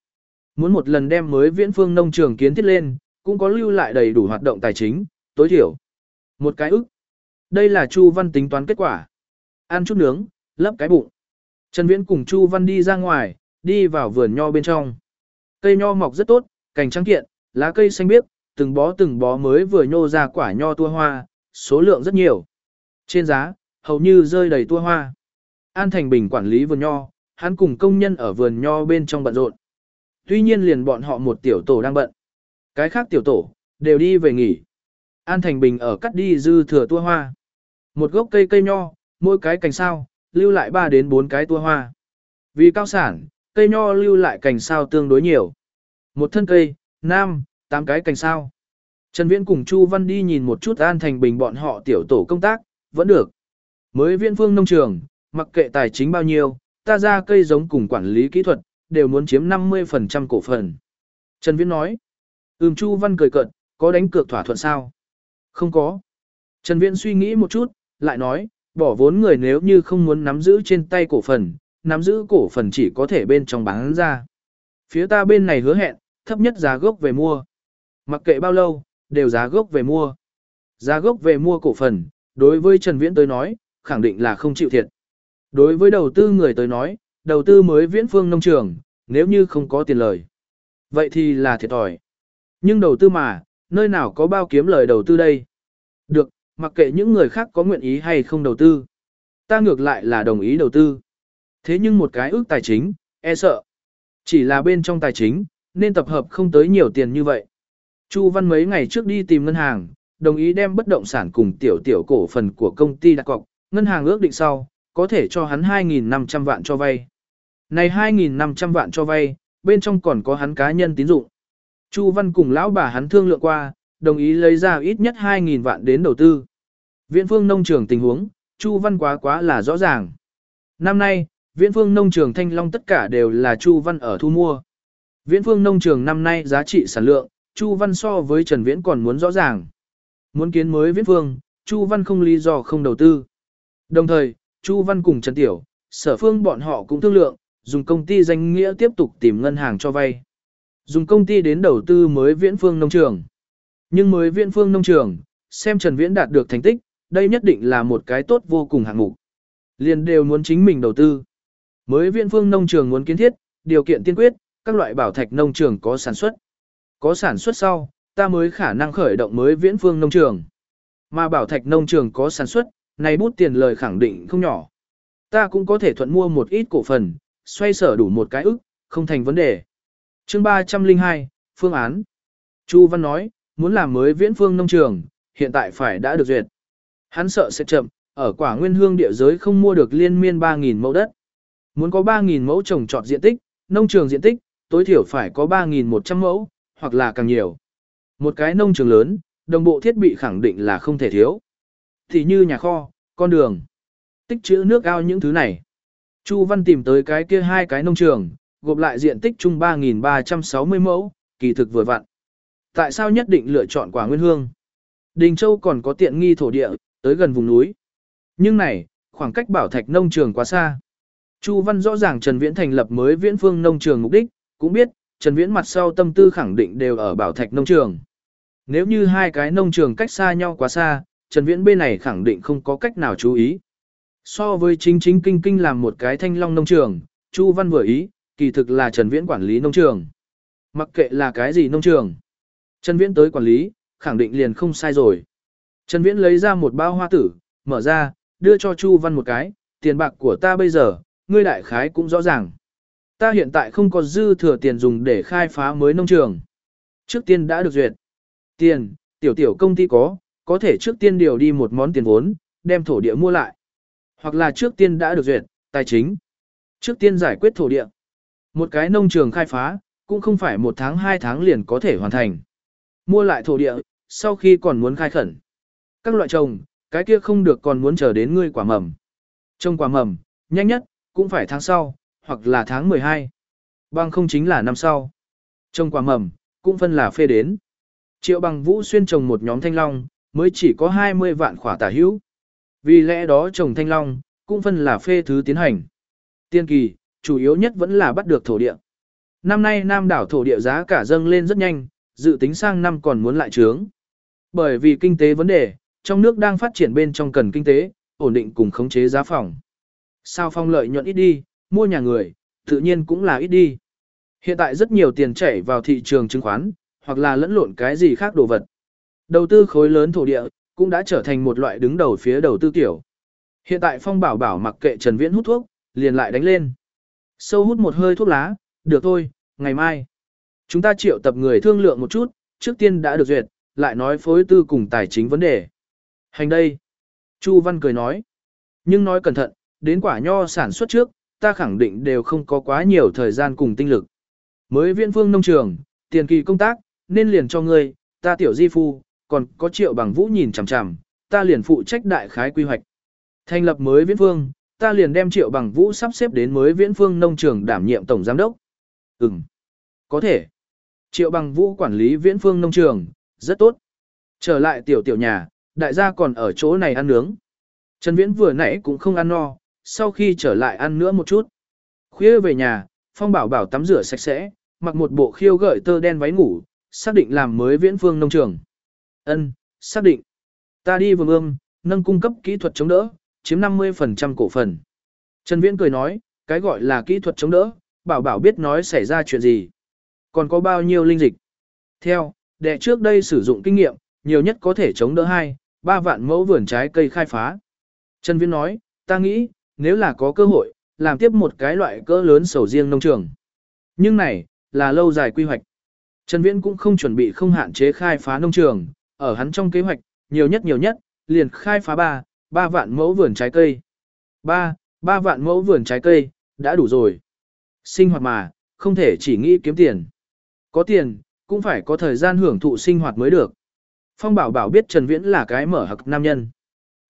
Muốn một lần đem mới viễn phương nông trường kiến thiết lên, cũng có lưu lại đầy đủ hoạt động tài chính, tối thiểu. Một cái ức. Đây là Chu Văn tính toán kết quả. Ăn chút nướng, lấp cái bụng. Trần Viễn cùng Chu Văn đi ra ngoài, đi vào vườn nho bên trong. Cây nho mọc rất tốt, cành trắng kiện, lá cây xanh biếc, từng bó từng bó mới vừa nhô ra quả nho tua hoa, số lượng rất nhiều. Trên giá, hầu như rơi đầy tua hoa. An Thành Bình quản lý vườn nho, hắn cùng công nhân ở vườn nho bên trong bận rộn. Tuy nhiên liền bọn họ một tiểu tổ đang bận. Cái khác tiểu tổ, đều đi về nghỉ. An Thành Bình ở cắt đi dư thừa tua hoa. Một gốc cây cây nho, mỗi cái cành sao, lưu lại 3 đến 4 cái tua hoa. Vì cao sản, cây nho lưu lại cành sao tương đối nhiều. Một thân cây, nam, tám cái cành sao. Trần Viễn cùng Chu Văn đi nhìn một chút An Thành Bình bọn họ tiểu tổ công tác, vẫn được. Mới viên phương nông trường, mặc kệ tài chính bao nhiêu, ta ra cây giống cùng quản lý kỹ thuật, đều muốn chiếm 50% cổ phần. Trần Viễn nói. Ừm Chu Văn cười cợt, có đánh cược thỏa thuận sao? Không có. Trần Viễn suy nghĩ một chút, lại nói, bỏ vốn người nếu như không muốn nắm giữ trên tay cổ phần, nắm giữ cổ phần chỉ có thể bên trong bán ra. Phía ta bên này hứa hẹn, thấp nhất giá gốc về mua. Mặc kệ bao lâu, đều giá gốc về mua. Giá gốc về mua cổ phần, đối với Trần Viễn tới nói, khẳng định là không chịu thiệt. Đối với đầu tư người tới nói, đầu tư mới viễn phương nông trường, nếu như không có tiền lời. Vậy thì là thiệt thòi. Nhưng đầu tư mà, nơi nào có bao kiếm lời đầu tư đây? Được, mặc kệ những người khác có nguyện ý hay không đầu tư. Ta ngược lại là đồng ý đầu tư. Thế nhưng một cái ước tài chính, e sợ. Chỉ là bên trong tài chính, nên tập hợp không tới nhiều tiền như vậy. Chu Văn mấy ngày trước đi tìm ngân hàng, đồng ý đem bất động sản cùng tiểu tiểu cổ phần của công ty đặt cọc, ngân hàng ước định sau, có thể cho hắn 2.500 vạn cho vay. Này 2.500 vạn cho vay, bên trong còn có hắn cá nhân tín dụng. Chu Văn cùng lão bà hắn thương lượng qua, đồng ý lấy ra ít nhất 2.000 vạn đến đầu tư. Viễn phương nông trường tình huống, Chu Văn quá quá là rõ ràng. Năm nay, viễn phương nông trường Thanh Long tất cả đều là Chu Văn ở thu mua. Viễn phương nông trường năm nay giá trị sản lượng, Chu Văn so với Trần Viễn còn muốn rõ ràng. Muốn kiến mới viễn phương, Chu Văn không lý do không đầu tư. Đồng thời, Chu Văn cùng Trần Tiểu, sở phương bọn họ cũng thương lượng, dùng công ty danh nghĩa tiếp tục tìm ngân hàng cho vay. Dùng công ty đến đầu tư mới viễn phương nông trường. Nhưng mới viễn phương nông trường, xem Trần Viễn đạt được thành tích, đây nhất định là một cái tốt vô cùng hạng mục. Liền đều muốn chính mình đầu tư. Mới viễn phương nông trường muốn kiến thiết, điều kiện tiên quyết, các loại bảo thạch nông trường có sản xuất. Có sản xuất sau, ta mới khả năng khởi động mới viễn phương nông trường. Mà bảo thạch nông trường có sản xuất, này bút tiền lời khẳng định không nhỏ. Ta cũng có thể thuận mua một ít cổ phần, xoay sở đủ một cái ức, không thành vấn đề. chương 302, phương án. Chu Văn nói, muốn làm mới viễn phương nông trường, hiện tại phải đã được duyệt. Hắn sợ sẽ chậm, ở quả nguyên hương địa giới không mua được liên miên 3.000 mẫu đất. Muốn có 3.000 mẫu trồng trọt diện tích, nông trường diện tích, tối thiểu phải có 3.100 mẫu, hoặc là càng nhiều. Một cái nông trường lớn, đồng bộ thiết bị khẳng định là không thể thiếu. Thì như nhà kho, con đường, tích trữ nước ao những thứ này. Chu Văn tìm tới cái kia hai cái nông trường, gộp lại diện tích chung 3.360 mẫu, kỳ thực vừa vặn. Tại sao nhất định lựa chọn quả nguyên hương? Đình Châu còn có tiện nghi thổ địa, tới gần vùng núi. Nhưng này, khoảng cách bảo thạch nông trường quá xa. Chu Văn rõ ràng Trần Viễn thành lập mới viễn phương nông trường mục đích, cũng biết, Trần Viễn mặt sau tâm tư khẳng định đều ở bảo thạch nông trường. Nếu như hai cái nông trường cách xa nhau quá xa, Trần Viễn bên này khẳng định không có cách nào chú ý. So với chính chính kinh kinh làm một cái thanh long nông trường, Chu Văn vừa ý, kỳ thực là Trần Viễn quản lý nông trường. Mặc kệ là cái gì nông trường. Trần Viễn tới quản lý, khẳng định liền không sai rồi. Trần Viễn lấy ra một bao hoa tử, mở ra, đưa cho Chu Văn một cái, tiền bạc của ta bây giờ, ngươi đại khái cũng rõ ràng. Ta hiện tại không có dư thừa tiền dùng để khai phá mới nông trường. Trước tiên đã được duyệt. Tiền, tiểu tiểu công ty có, có thể trước tiên điều đi một món tiền vốn, đem thổ địa mua lại. Hoặc là trước tiên đã được duyệt, tài chính. Trước tiên giải quyết thổ địa. Một cái nông trường khai phá, cũng không phải một tháng hai tháng liền có thể hoàn thành. Mua lại thổ địa, sau khi còn muốn khai khẩn. Các loại trồng, cái kia không được còn muốn chờ đến ngươi quả mầm. Trồng quả mầm, nhanh nhất, cũng phải tháng sau, hoặc là tháng 12. Bằng không chính là năm sau. Trồng quả mầm, cũng phân là phê đến. Triệu bằng vũ xuyên trồng một nhóm thanh long, mới chỉ có 20 vạn khỏa tả hữu. Vì lẽ đó trồng thanh long, cũng phân là phê thứ tiến hành. Tiên kỳ, chủ yếu nhất vẫn là bắt được thổ địa. Năm nay Nam đảo thổ địa giá cả dâng lên rất nhanh, dự tính sang năm còn muốn lại trướng. Bởi vì kinh tế vấn đề, trong nước đang phát triển bên trong cần kinh tế, ổn định cùng khống chế giá phòng. Sao phong lợi nhuận ít đi, mua nhà người, tự nhiên cũng là ít đi. Hiện tại rất nhiều tiền chảy vào thị trường chứng khoán, hoặc là lẫn lộn cái gì khác đồ vật. Đầu tư khối lớn thổ địa, cũng đã trở thành một loại đứng đầu phía đầu tư tiểu. Hiện tại Phong Bảo Bảo mặc kệ Trần Viễn hút thuốc, liền lại đánh lên. Sâu hút một hơi thuốc lá, được thôi, ngày mai. Chúng ta triệu tập người thương lượng một chút, trước tiên đã được duyệt, lại nói phối tư cùng tài chính vấn đề. Hành đây. Chu Văn cười nói. Nhưng nói cẩn thận, đến quả nho sản xuất trước, ta khẳng định đều không có quá nhiều thời gian cùng tinh lực. Mới viên phương nông trường, tiền kỳ công tác, nên liền cho ngươi, ta tiểu di phu, còn có triệu bằng vũ nhìn chằm chằm, ta liền phụ trách đại khái quy hoạch. Thành lập mới viễn phương, ta liền đem triệu bằng vũ sắp xếp đến mới viễn phương nông trường đảm nhiệm tổng giám đốc. Ừm, có thể. Triệu bằng vũ quản lý viễn phương nông trường, rất tốt. Trở lại tiểu tiểu nhà, đại gia còn ở chỗ này ăn nướng. Trần Viễn vừa nãy cũng không ăn no, sau khi trở lại ăn nữa một chút. Khuya về nhà, Phong Bảo Bảo tắm rửa sạch sẽ, mặc một bộ khiêu gợi tơ đen váy ngủ, xác định làm mới viễn phương nông trường. Ân, xác định. Ta đi vườn ươm, nâng cung cấp kỹ thuật chống đỡ, chiếm 50% cổ phần. Trần Viễn cười nói, cái gọi là kỹ thuật chống đỡ, Bảo Bảo biết nói xảy ra chuyện gì. Còn có bao nhiêu linh dịch. Theo, đệ trước đây sử dụng kinh nghiệm, nhiều nhất có thể chống đỡ 2, 3 vạn mẫu vườn trái cây khai phá. Trần Viễn nói, ta nghĩ, nếu là có cơ hội, làm tiếp một cái loại cỡ lớn sầu riêng nông trường. Nhưng này, là lâu dài quy hoạch. Trần Viễn cũng không chuẩn bị không hạn chế khai phá nông trường, ở hắn trong kế hoạch, nhiều nhất nhiều nhất, liền khai phá 3, 3 vạn mẫu vườn trái cây. 3, 3 vạn mẫu vườn trái cây, đã đủ rồi. Sinh hoạt mà, không thể chỉ nghĩ kiếm tiền. Có tiền, cũng phải có thời gian hưởng thụ sinh hoạt mới được. Phong Bảo Bảo biết Trần Viễn là cái mở hặc nam nhân.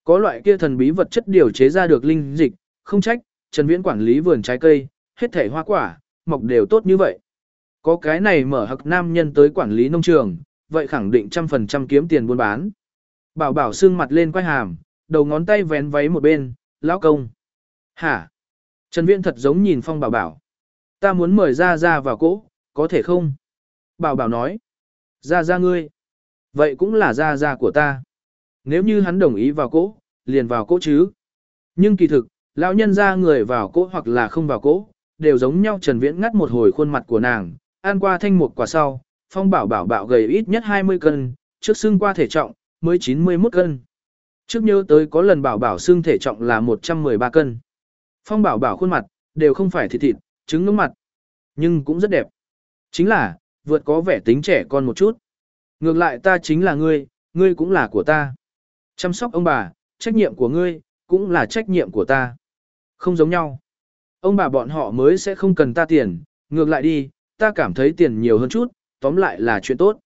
Có loại kia thần bí vật chất điều chế ra được linh dịch, không trách, Trần Viễn quản lý vườn trái cây, hết thảy hoa quả, mọc đều tốt như vậy. Có cái này mở hặc nam nhân tới quản lý nông trường, vậy khẳng định trăm phần trăm kiếm tiền buôn bán. Bảo bảo xương mặt lên quay hàm, đầu ngón tay vén váy một bên, lão công. Hả? Trần Viễn thật giống nhìn phong bảo bảo. Ta muốn mời ra ra vào cỗ, có thể không? Bảo bảo nói. Ra ra ngươi. Vậy cũng là ra ra của ta. Nếu như hắn đồng ý vào cỗ, liền vào cỗ chứ. Nhưng kỳ thực, lão nhân ra người vào cỗ hoặc là không vào cỗ, đều giống nhau Trần Viễn ngắt một hồi khuôn mặt của nàng, ăn qua thanh một quả sau, phong bảo bảo bạo gầy ít nhất 20 cân, trước xương qua thể trọng, mới 91 cân. Trước nhớ tới có lần bảo bảo xương thể trọng là 113 cân. Phong bảo bảo khuôn mặt, đều không phải thịt thịt, trứng ngưỡng mặt. Nhưng cũng rất đẹp. Chính là, vượt có vẻ tính trẻ con một chút. Ngược lại ta chính là ngươi, ngươi cũng là của ta. Chăm sóc ông bà, trách nhiệm của ngươi, cũng là trách nhiệm của ta. Không giống nhau. Ông bà bọn họ mới sẽ không cần ta tiền, ngược lại đi, ta cảm thấy tiền nhiều hơn chút, tóm lại là chuyện tốt.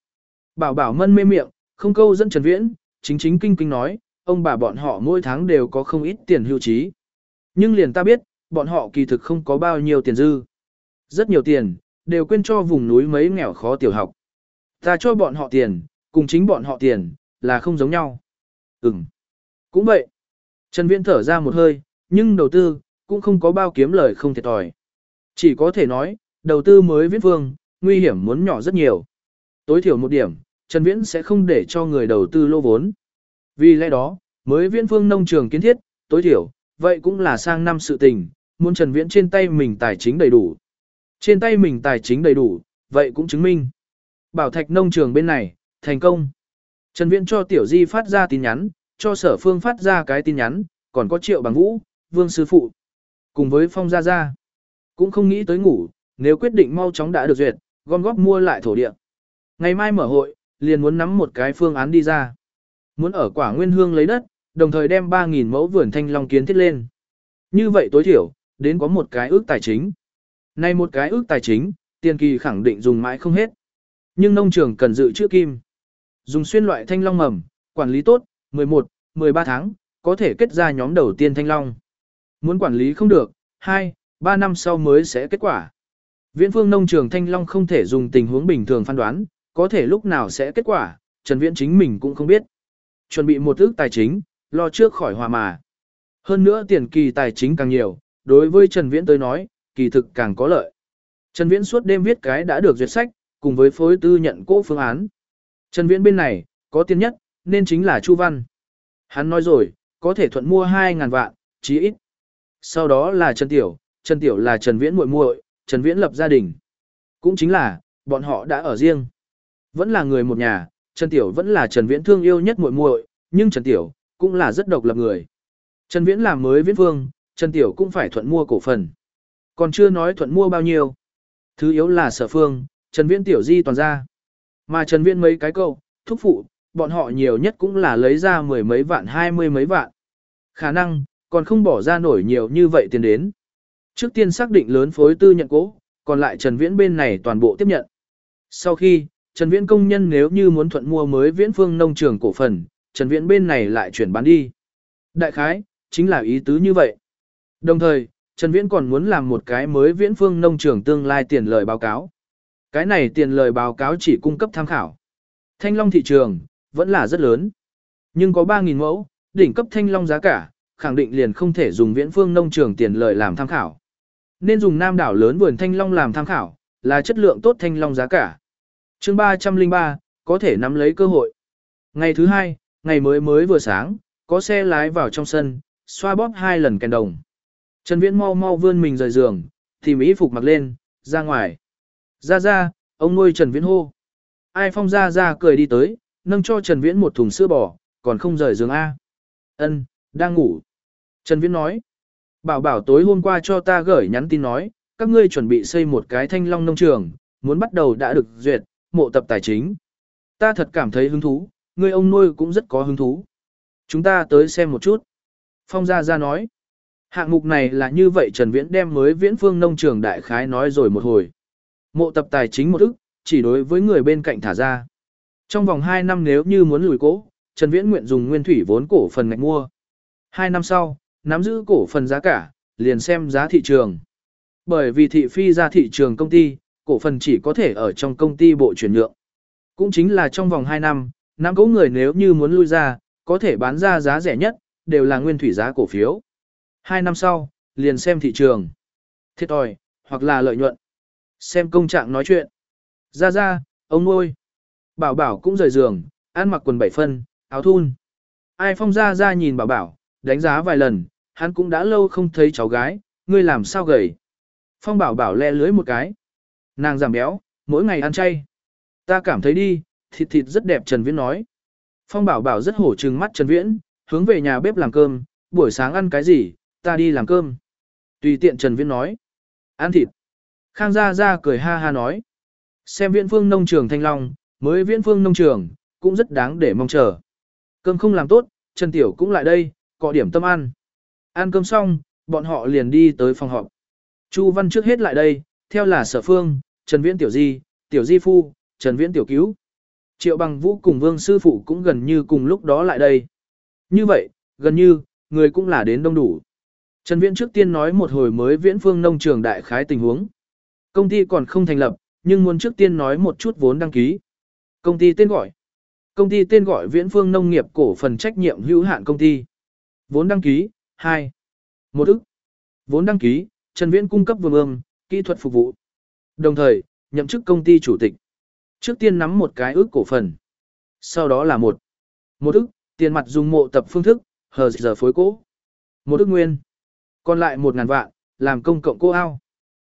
Bảo bảo mân mê miệng, không câu dẫn Trần Viễn, chính chính kinh kinh nói, ông bà bọn họ mỗi tháng đều có không ít tiền hưu trí. Nhưng liền ta biết, bọn họ kỳ thực không có bao nhiêu tiền dư. Rất nhiều tiền, đều quên cho vùng núi mấy nghèo khó tiểu học. Ta cho bọn họ tiền, cùng chính bọn họ tiền, là không giống nhau. Ừm. Cũng vậy. Trần Viễn thở ra một hơi, nhưng đầu tư, cũng không có bao kiếm lời không thiệt thòi. Chỉ có thể nói, đầu tư mới viết vương, nguy hiểm muốn nhỏ rất nhiều. Tối thiểu một điểm, Trần Viễn sẽ không để cho người đầu tư lô vốn. Vì lẽ đó, mới viễn phương nông trường kiến thiết, tối thiểu, vậy cũng là sang năm sự tình, muốn Trần Viễn trên tay mình tài chính đầy đủ. Trên tay mình tài chính đầy đủ, vậy cũng chứng minh. Bảo thạch nông trường bên này, thành công. Trần Viễn cho Tiểu Di phát ra tin nhắn, cho sở phương phát ra cái tin nhắn, còn có triệu bằng vũ, vương sư phụ. Cùng với phong gia gia. Cũng không nghĩ tới ngủ, nếu quyết định mau chóng đã được duyệt, gom góp mua lại thổ địa. Ngày mai mở hội, liền muốn nắm một cái phương án đi ra. Muốn ở quả nguyên hương lấy đất, đồng thời đem 3.000 mẫu vườn thanh long kiến thiết lên. Như vậy tối thiểu, đến có một cái ước tài chính. Này một cái ước tài chính, tiền kỳ khẳng định dùng mãi không hết. Nhưng nông trường cần dự trữ kim. Dùng xuyên loại thanh long mầm, quản lý tốt, 11, 13 tháng, có thể kết ra nhóm đầu tiên thanh long. Muốn quản lý không được, 2, 3 năm sau mới sẽ kết quả. Viễn phương nông trường Thanh Long không thể dùng tình huống bình thường phán đoán, có thể lúc nào sẽ kết quả, Trần Viễn chính mình cũng không biết. Chuẩn bị một ước tài chính, lo trước khỏi hòa mà. Hơn nữa tiền kỳ tài chính càng nhiều, đối với Trần Viễn tới nói, kỳ thực càng có lợi. Trần Viễn suốt đêm viết cái đã được duyệt sách, cùng với phối tư nhận cố phương án. Trần Viễn bên này, có tiền nhất, nên chính là Chu Văn. Hắn nói rồi, có thể thuận mua 2.000 vạn, chí ít. Sau đó là Trần Tiểu, Trần Tiểu là Trần Viễn muội muội, Trần Viễn lập gia đình. Cũng chính là, bọn họ đã ở riêng. Vẫn là người một nhà, Trần Tiểu vẫn là Trần Viễn thương yêu nhất muội muội, nhưng Trần Tiểu cũng là rất độc lập người. Trần Viễn làm mới viễn vương, Trần Tiểu cũng phải thuận mua cổ phần. Còn chưa nói thuận mua bao nhiêu. Thứ yếu là sở phương, Trần Viễn Tiểu Di toàn ra. Mà Trần Viễn mấy cái câu, thúc phụ, bọn họ nhiều nhất cũng là lấy ra mười mấy vạn hai mươi mấy vạn. Khả năng, còn không bỏ ra nổi nhiều như vậy tiền đến. Trước tiên xác định lớn phối tư nhận cố, còn lại Trần Viễn bên này toàn bộ tiếp nhận. Sau khi, Trần Viễn công nhân nếu như muốn thuận mua mới Viễn Phương nông trường cổ phần, Trần Viễn bên này lại chuyển bán đi. Đại khái, chính là ý tứ như vậy. Đồng thời, Trần Viễn còn muốn làm một cái mới Viễn Phương nông trường tương lai tiền lời báo cáo. Cái này tiền lời báo cáo chỉ cung cấp tham khảo. Thanh long thị trường, vẫn là rất lớn. Nhưng có 3.000 mẫu, đỉnh cấp thanh long giá cả, khẳng định liền không thể dùng Viễn Phương nông trường tiền lời làm tham khảo. Nên dùng nam đảo lớn vườn thanh long làm tham khảo, là chất lượng tốt thanh long giá cả. chương 303, có thể nắm lấy cơ hội. Ngày thứ hai, ngày mới mới vừa sáng, có xe lái vào trong sân, xoa bóp hai lần kèn đồng. Trần Viễn mau mau vươn mình rời giường, tìm ý phục mặc lên, ra ngoài. Ra ra, ông nuôi Trần Viễn hô. Ai phong ra ra cười đi tới, nâng cho Trần Viễn một thùng sữa bò, còn không rời giường A. Ân, đang ngủ. Trần Viễn nói. Bảo bảo tối hôm qua cho ta gửi nhắn tin nói, các ngươi chuẩn bị xây một cái thanh long nông trường, muốn bắt đầu đã được duyệt, mộ tập tài chính. Ta thật cảm thấy hứng thú, ngươi ông nuôi cũng rất có hứng thú. Chúng ta tới xem một chút. Phong Gia Gia nói, hạng mục này là như vậy Trần Viễn đem mới viễn phương nông trường đại khái nói rồi một hồi. Mộ tập tài chính một ức, chỉ đối với người bên cạnh thả ra. Trong vòng 2 năm nếu như muốn lùi cố, Trần Viễn nguyện dùng nguyên thủy vốn cổ phần ngạch mua. 2 năm sau, nắm giữ cổ phần giá cả, liền xem giá thị trường. Bởi vì thị phi ra thị trường công ty, cổ phần chỉ có thể ở trong công ty bộ chuyển nhượng. Cũng chính là trong vòng 2 năm, nắm cố người nếu như muốn lui ra, có thể bán ra giá rẻ nhất, đều là nguyên thủy giá cổ phiếu. 2 năm sau, liền xem thị trường. Thiệt thòi, hoặc là lợi nhuận. Xem công trạng nói chuyện. Ra ra, ông ơi. Bảo bảo cũng rời giường, ăn mặc quần bảy phân, áo thun. Ai phong ra ra nhìn bảo bảo, đánh giá vài lần, hắn cũng đã lâu không thấy cháu gái, ngươi làm sao gầy. Phong bảo bảo le lưới một cái. Nàng giảm béo, mỗi ngày ăn chay. Ta cảm thấy đi, thịt thịt rất đẹp Trần Viễn nói. Phong bảo bảo rất hổ trừng mắt Trần Viễn, hướng về nhà bếp làm cơm, buổi sáng ăn cái gì, ta đi làm cơm. Tùy tiện Trần Viễn nói. Ăn thịt. Khang Gia Gia cười ha ha nói. Xem viễn phương nông trường Thanh Long, mới viễn phương nông trường, cũng rất đáng để mong chờ. Cơm không làm tốt, Trần Tiểu cũng lại đây, có điểm tâm ăn. Ăn cơm xong, bọn họ liền đi tới phòng họp. Chu Văn trước hết lại đây, theo là sở phương, Trần Viễn Tiểu Di, Tiểu Di Phu, Trần Viễn Tiểu Cứu. Triệu bằng vũ cùng vương sư phụ cũng gần như cùng lúc đó lại đây. Như vậy, gần như, người cũng là đến đông đủ. Trần Viễn trước tiên nói một hồi mới viễn phương nông trường đại khái tình huống. Công ty còn không thành lập, nhưng muốn trước tiên nói một chút vốn đăng ký. Công ty tên gọi. Công ty tên gọi Viễn Phương Nông nghiệp cổ phần trách nhiệm hữu hạn công ty. Vốn đăng ký, 2. Một ức. Vốn đăng ký, Trần Viễn cung cấp vườn ương, kỹ thuật phục vụ. Đồng thời, nhậm chức công ty chủ tịch. Trước tiên nắm một cái ước cổ phần. Sau đó là một. Một ức, tiền mặt dùng mộ tập phương thức, hờ giờ phối cố. Một ức nguyên. Còn lại một ngàn vạn, làm công cộng cô ao.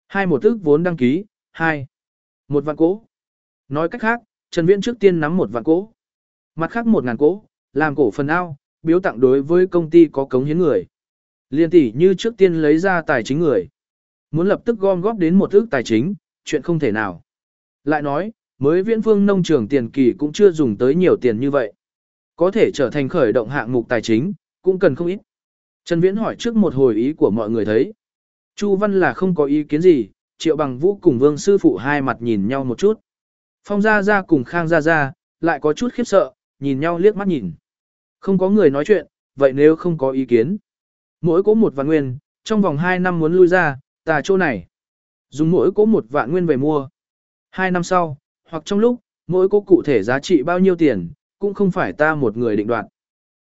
Hai một ức vốn đăng ký, hai. Một vạn cố. Nói cách khác, Trần Viễn trước tiên nắm một vạn cố. Mặt khác một ngàn cố, làm cổ phần ao, biếu tặng đối với công ty có cống hiến người. Liên tỷ như trước tiên lấy ra tài chính người. Muốn lập tức gom góp đến một ước tài chính, chuyện không thể nào. Lại nói, mới viễn phương nông trường tiền kỳ cũng chưa dùng tới nhiều tiền như vậy. Có thể trở thành khởi động hạng mục tài chính, cũng cần không ít. Trần Viễn hỏi trước một hồi ý của mọi người thấy. Chu Văn là không có ý kiến gì, Triệu Bằng Vũ cùng Vương Sư Phụ hai mặt nhìn nhau một chút. Phong Gia Gia cùng Khang Gia Gia, lại có chút khiếp sợ, nhìn nhau liếc mắt nhìn. Không có người nói chuyện, vậy nếu không có ý kiến. Mỗi cố một vạn nguyên, trong vòng 2 năm muốn lui ra, ta chỗ này. Dùng mỗi cố một vạn nguyên về mua. 2 năm sau, hoặc trong lúc, mỗi cố cụ thể giá trị bao nhiêu tiền, cũng không phải ta một người định đoạt.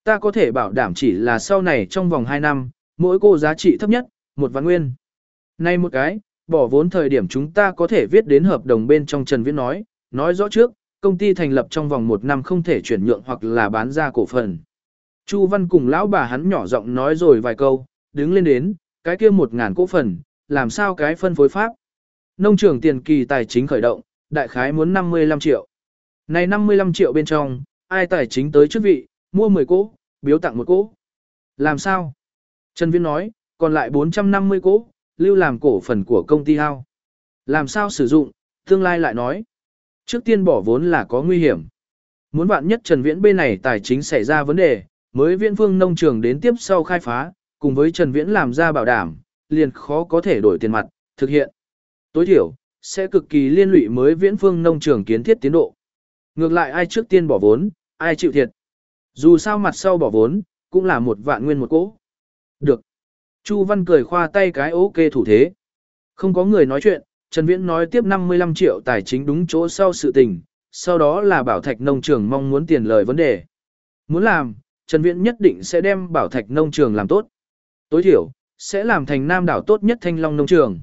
Ta có thể bảo đảm chỉ là sau này trong vòng 2 năm, mỗi cô giá trị thấp nhất, một vạn nguyên. Nay một cái, bỏ vốn thời điểm chúng ta có thể viết đến hợp đồng bên trong Trần Viễn nói, nói rõ trước, công ty thành lập trong vòng một năm không thể chuyển nhượng hoặc là bán ra cổ phần. Chu Văn cùng lão bà hắn nhỏ giọng nói rồi vài câu, đứng lên đến, cái kia một ngàn cổ phần, làm sao cái phân phối pháp. Nông trường tiền kỳ tài chính khởi động, đại khái muốn 55 triệu. Này 55 triệu bên trong, ai tài chính tới chức vị, mua 10 cỗ, biếu tặng một cỗ. Làm sao? Trần Viễn nói, còn lại 450 cỗ, lưu làm cổ phần của công ty hao. Làm sao sử dụng, tương lai lại nói. Trước tiên bỏ vốn là có nguy hiểm. Muốn bạn nhất Trần Viễn bên này tài chính xảy ra vấn đề, mới viễn phương nông trường đến tiếp sau khai phá, cùng với Trần Viễn làm ra bảo đảm, liền khó có thể đổi tiền mặt, thực hiện. Tối thiểu, sẽ cực kỳ liên lụy mới viễn phương nông trường kiến thiết tiến độ. Ngược lại ai trước tiên bỏ vốn, ai chịu thiệt. Dù sao mặt sau bỏ vốn, cũng là một vạn nguyên một cỗ. Được. Chu Văn cười khoa tay cái ok thủ thế. Không có người nói chuyện, Trần Viễn nói tiếp 55 triệu tài chính đúng chỗ sau sự tình, sau đó là bảo thạch nông trường mong muốn tiền lời vấn đề. Muốn làm, Trần Viễn nhất định sẽ đem bảo thạch nông trường làm tốt. Tối thiểu, sẽ làm thành nam đảo tốt nhất thanh long nông trường.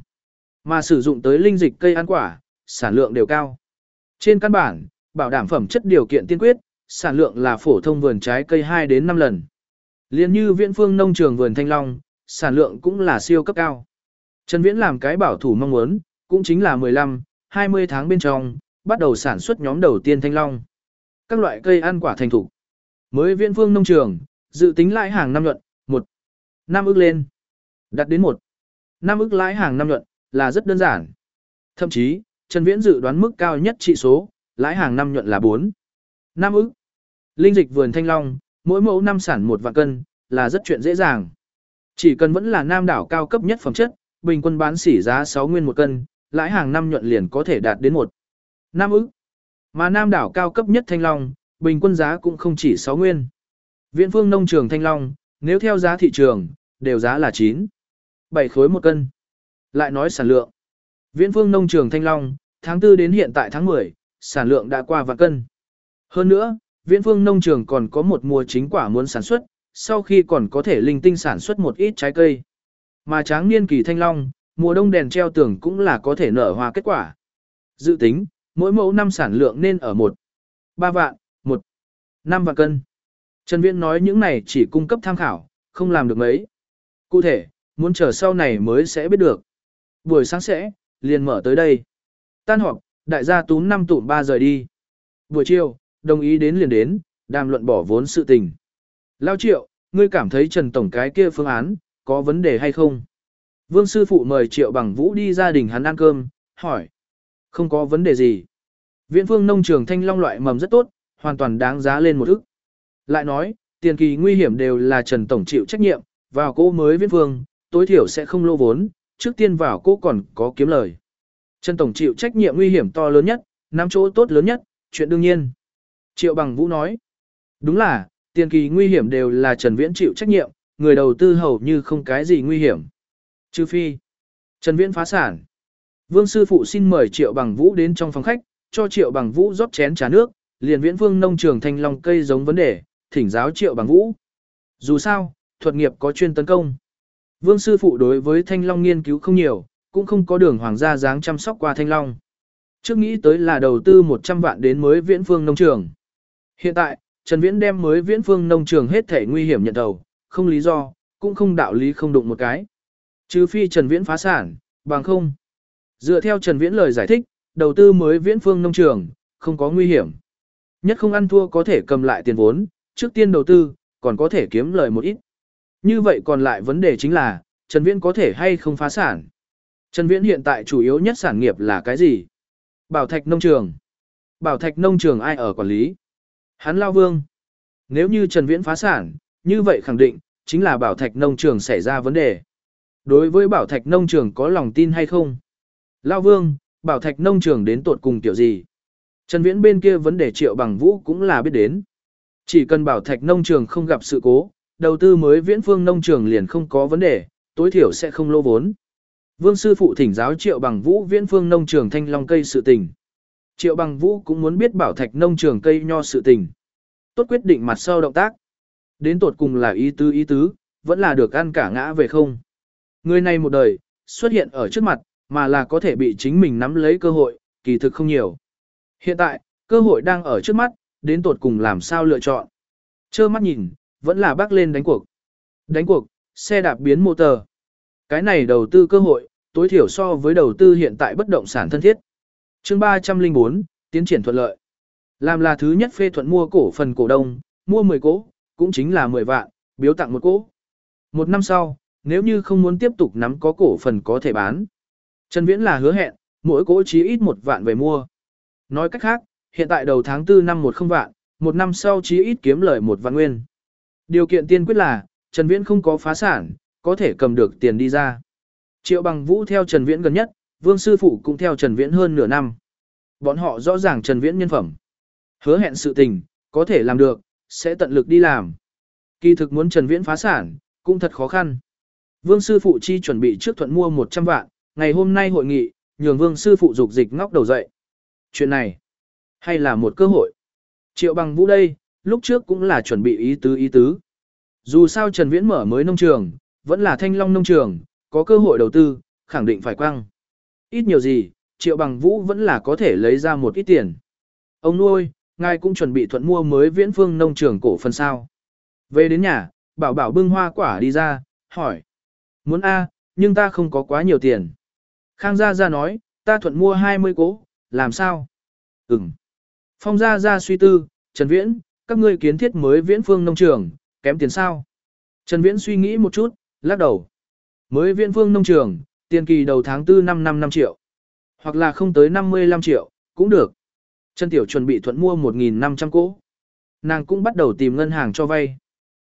Mà sử dụng tới linh dịch cây ăn quả, sản lượng đều cao. Trên căn bản, bảo đảm phẩm chất điều kiện tiên quyết, sản lượng là phổ thông vườn trái cây 2 đến 5 lần. Liên như viễn phương nông trường vườn thanh long, sản lượng cũng là siêu cấp cao. Trần Viễn làm cái bảo thủ mong muốn, cũng chính là 15, 20 tháng bên trong, bắt đầu sản xuất nhóm đầu tiên thanh long. Các loại cây ăn quả thành thủ. Mới Viên phương nông trường, dự tính lãi hàng năm nhuận, 1. Năm ước lên. Đặt đến 1. Năm ước lãi hàng năm nhuận, là rất đơn giản. Thậm chí, Trần Viễn dự đoán mức cao nhất trị số, lãi hàng năm nhuận là 4. Năm ước. Linh dịch vườn thanh long, mỗi mẫu năm sản một vạn cân, là rất chuyện dễ dàng. Chỉ cần vẫn là nam đảo cao cấp nhất phẩm chất, bình quân bán sỉ giá 6 nguyên một cân, lãi hàng năm nhuận liền có thể đạt đến 1. 5 ức. Mà nam đảo cao cấp nhất thanh long, bình quân giá cũng không chỉ 6 nguyên. Viện phương nông trường thanh long, nếu theo giá thị trường, đều giá là 9. 7 khối một cân. Lại nói sản lượng. Viễn phương nông trường thanh long, tháng 4 đến hiện tại tháng 10, sản lượng đã qua vạn cân. Hơn nữa, viễn phương nông trường còn có một mùa chính quả muốn sản xuất, sau khi còn có thể linh tinh sản xuất một ít trái cây. Mà tráng niên kỳ thanh long, mùa đông đèn treo tường cũng là có thể nở hoa kết quả. Dự tính, mỗi mẫu năm sản lượng nên ở 1, 3 vạn, 1, 5 vạn cân. Trần Viễn nói những này chỉ cung cấp tham khảo, không làm được mấy. Cụ thể, muốn chờ sau này mới sẽ biết được. Buổi sáng sẽ, liền mở tới đây. Tan họp, đại gia túm năm tụm 3 rời đi. Buổi chiều, đồng ý đến liền đến, đàm luận bỏ vốn sự tình. Lao triệu, ngươi cảm thấy Trần Tổng cái kia phương án, có vấn đề hay không? Vương sư phụ mời triệu bằng vũ đi gia đình hắn ăn cơm, hỏi. Không có vấn đề gì. Viện phương nông trường thanh long loại mầm rất tốt, hoàn toàn đáng giá lên một ức. Lại nói, tiền kỳ nguy hiểm đều là Trần Tổng chịu trách nhiệm, vào cô mới viễn phương, tối thiểu sẽ không lô vốn, trước tiên vào cô còn có kiếm lời. Trần Tổng chịu trách nhiệm nguy hiểm to lớn nhất, nắm chỗ tốt lớn nhất, chuyện đương nhiên. Triệu bằng vũ nói, đúng là, tiền kỳ nguy hiểm đều là Trần Viễn chịu trách nhiệm, người đầu tư hầu như không cái gì nguy hiểm. Trừ phi, Trần Viễn phá sản. Vương sư phụ xin mời Triệu Bằng Vũ đến trong phòng khách, cho Triệu Bằng Vũ rót chén trà nước, liền Viễn Vương nông trường thanh long cây giống vấn đề, thỉnh giáo Triệu Bằng Vũ. Dù sao, thuật nghiệp có chuyên tấn công. Vương sư phụ đối với thanh long nghiên cứu không nhiều, cũng không có đường hoàng gia dáng chăm sóc qua thanh long. Trước nghĩ tới là đầu tư 100 vạn đến mới Viễn vương nông trường. Hiện tại, Trần Viễn đem mới Viễn Phương nông trường hết thể nguy hiểm nhận đầu, không lý do, cũng không đạo lý không đụng một cái. Trừ phi Trần Viễn phá sản, bằng không. Dựa theo Trần Viễn lời giải thích, đầu tư mới Viễn Phương nông trường, không có nguy hiểm. Nhất không ăn thua có thể cầm lại tiền vốn, trước tiên đầu tư, còn có thể kiếm lời một ít. Như vậy còn lại vấn đề chính là, Trần Viễn có thể hay không phá sản. Trần Viễn hiện tại chủ yếu nhất sản nghiệp là cái gì? Bảo thạch nông trường. Bảo thạch nông trường ai ở quản lý? Hắn Lao Vương. Nếu như Trần Viễn phá sản, như vậy khẳng định, chính là bảo thạch nông trường xảy ra vấn đề. Đối với bảo thạch nông trường có lòng tin hay không? Lao Vương, bảo thạch nông trường đến tột cùng kiểu gì? Trần Viễn bên kia vấn đề triệu bằng vũ cũng là biết đến. Chỉ cần bảo thạch nông trường không gặp sự cố, đầu tư mới viễn phương nông trường liền không có vấn đề, tối thiểu sẽ không lô vốn. Vương sư phụ thỉnh giáo triệu bằng vũ viễn phương nông trường thanh long cây sự tình. Triệu bằng vũ cũng muốn biết bảo thạch nông trường cây nho sự tình. Tốt quyết định mặt sau động tác. Đến tột cùng là ý tứ ý tứ, vẫn là được ăn cả ngã về không. Người này một đời, xuất hiện ở trước mặt, mà là có thể bị chính mình nắm lấy cơ hội, kỳ thực không nhiều. Hiện tại, cơ hội đang ở trước mắt, đến tột cùng làm sao lựa chọn. Chơ mắt nhìn, vẫn là bác lên đánh cuộc. Đánh cuộc, xe đạp biến motor. Cái này đầu tư cơ hội, tối thiểu so với đầu tư hiện tại bất động sản thân thiết chương 304, tiến triển thuận lợi. Làm là thứ nhất phê thuận mua cổ phần cổ đông, mua 10 cổ, cũng chính là 10 vạn, biếu tặng một cổ. Một năm sau, nếu như không muốn tiếp tục nắm có cổ phần có thể bán. Trần Viễn là hứa hẹn, mỗi cổ chí ít một vạn về mua. Nói cách khác, hiện tại đầu tháng 4 năm một không vạn, một năm sau chí ít kiếm lời một vạn nguyên. Điều kiện tiên quyết là, Trần Viễn không có phá sản, có thể cầm được tiền đi ra. Triệu bằng vũ theo Trần Viễn gần nhất, Vương Sư Phụ cũng theo Trần Viễn hơn nửa năm. Bọn họ rõ ràng Trần Viễn nhân phẩm. Hứa hẹn sự tình, có thể làm được, sẽ tận lực đi làm. Kỳ thực muốn Trần Viễn phá sản, cũng thật khó khăn. Vương Sư Phụ chi chuẩn bị trước thuận mua 100 vạn, ngày hôm nay hội nghị, nhường Vương Sư Phụ dục dịch ngóc đầu dậy. Chuyện này, hay là một cơ hội. Triệu bằng vũ đây, lúc trước cũng là chuẩn bị ý tứ ý tứ. Dù sao Trần Viễn mở mới nông trường, vẫn là thanh long nông trường, có cơ hội đầu tư, khẳng định phải quăng. Ít nhiều gì, triệu bằng vũ vẫn là có thể lấy ra một ít tiền. Ông nuôi, ngài cũng chuẩn bị thuận mua mới viễn phương nông trường cổ phần sao. Về đến nhà, bảo bảo bưng hoa quả đi ra, hỏi. Muốn A, nhưng ta không có quá nhiều tiền. Khang Gia Gia nói, ta thuận mua 20 cố, làm sao? Ừm. Phong Gia Gia suy tư, Trần Viễn, các ngươi kiến thiết mới viễn phương nông trường, kém tiền sao? Trần Viễn suy nghĩ một chút, lắc đầu. Mới viễn phương nông trường, tiền kỳ đầu tháng 4 năm 5 năm triệu. Hoặc là không tới 55 triệu, cũng được. Trần Tiểu chuẩn bị thuận mua 1.500 cỗ. Nàng cũng bắt đầu tìm ngân hàng cho vay.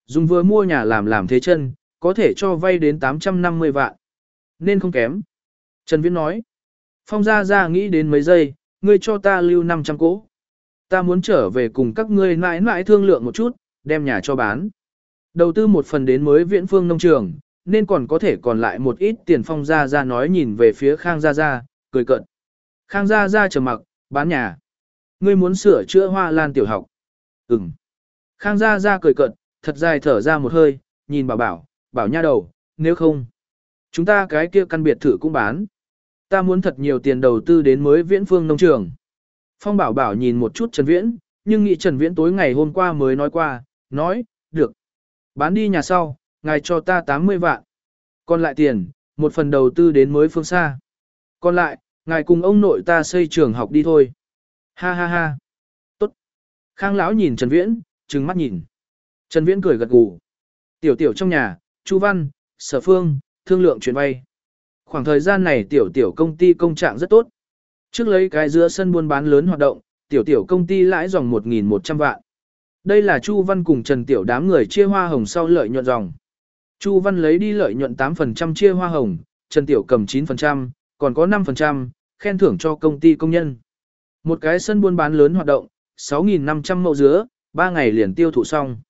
Dùng vừa mua nhà làm làm thế chân, có thể cho vay đến 850 vạn. Nên không kém. Trần Viễn nói. Phong Gia Gia nghĩ đến mấy giây, ngươi cho ta lưu 500 cỗ. Ta muốn trở về cùng các ngươi mãi mãi thương lượng một chút, đem nhà cho bán. Đầu tư một phần đến mới viễn phương nông trường, nên còn có thể còn lại một ít tiền Phong Gia Gia nói nhìn về phía Khang Gia Gia, cười cận. Khang Gia Gia trầm mặc, bán nhà. Ngươi muốn sửa chữa hoa lan tiểu học. Ừm. Khang Gia Gia cười cận, thật dài thở ra một hơi, nhìn bảo bảo, bảo nha đầu, nếu không. Chúng ta cái kia căn biệt thự cũng bán. Ta muốn thật nhiều tiền đầu tư đến mới viễn phương nông trường. Phong bảo bảo nhìn một chút Trần Viễn, nhưng nghĩ Trần Viễn tối ngày hôm qua mới nói qua, nói, được. Bán đi nhà sau, ngài cho ta 80 vạn. Còn lại tiền, một phần đầu tư đến mới phương xa. Còn lại, ngài cùng ông nội ta xây trường học đi thôi. Ha ha ha. Tốt. Khang lão nhìn Trần Viễn, trừng mắt nhìn. Trần Viễn cười gật gù. Tiểu tiểu trong nhà, Chu Văn, Sở Phương, thương lượng chuyển vay. Khoảng thời gian này tiểu tiểu công ty công trạng rất tốt. Trước lấy cái giữa sân buôn bán lớn hoạt động, tiểu tiểu công ty lãi dòng 1.100 vạn. Đây là Chu Văn cùng Trần Tiểu đám người chia hoa hồng sau lợi nhuận dòng. Chu Văn lấy đi lợi nhuận 8% chia hoa hồng, Trần Tiểu cầm 9%, còn có 5%, khen thưởng cho công ty công nhân. Một cái sân buôn bán lớn hoạt động, 6.500 mẫu dứa, 3 ngày liền tiêu thụ xong.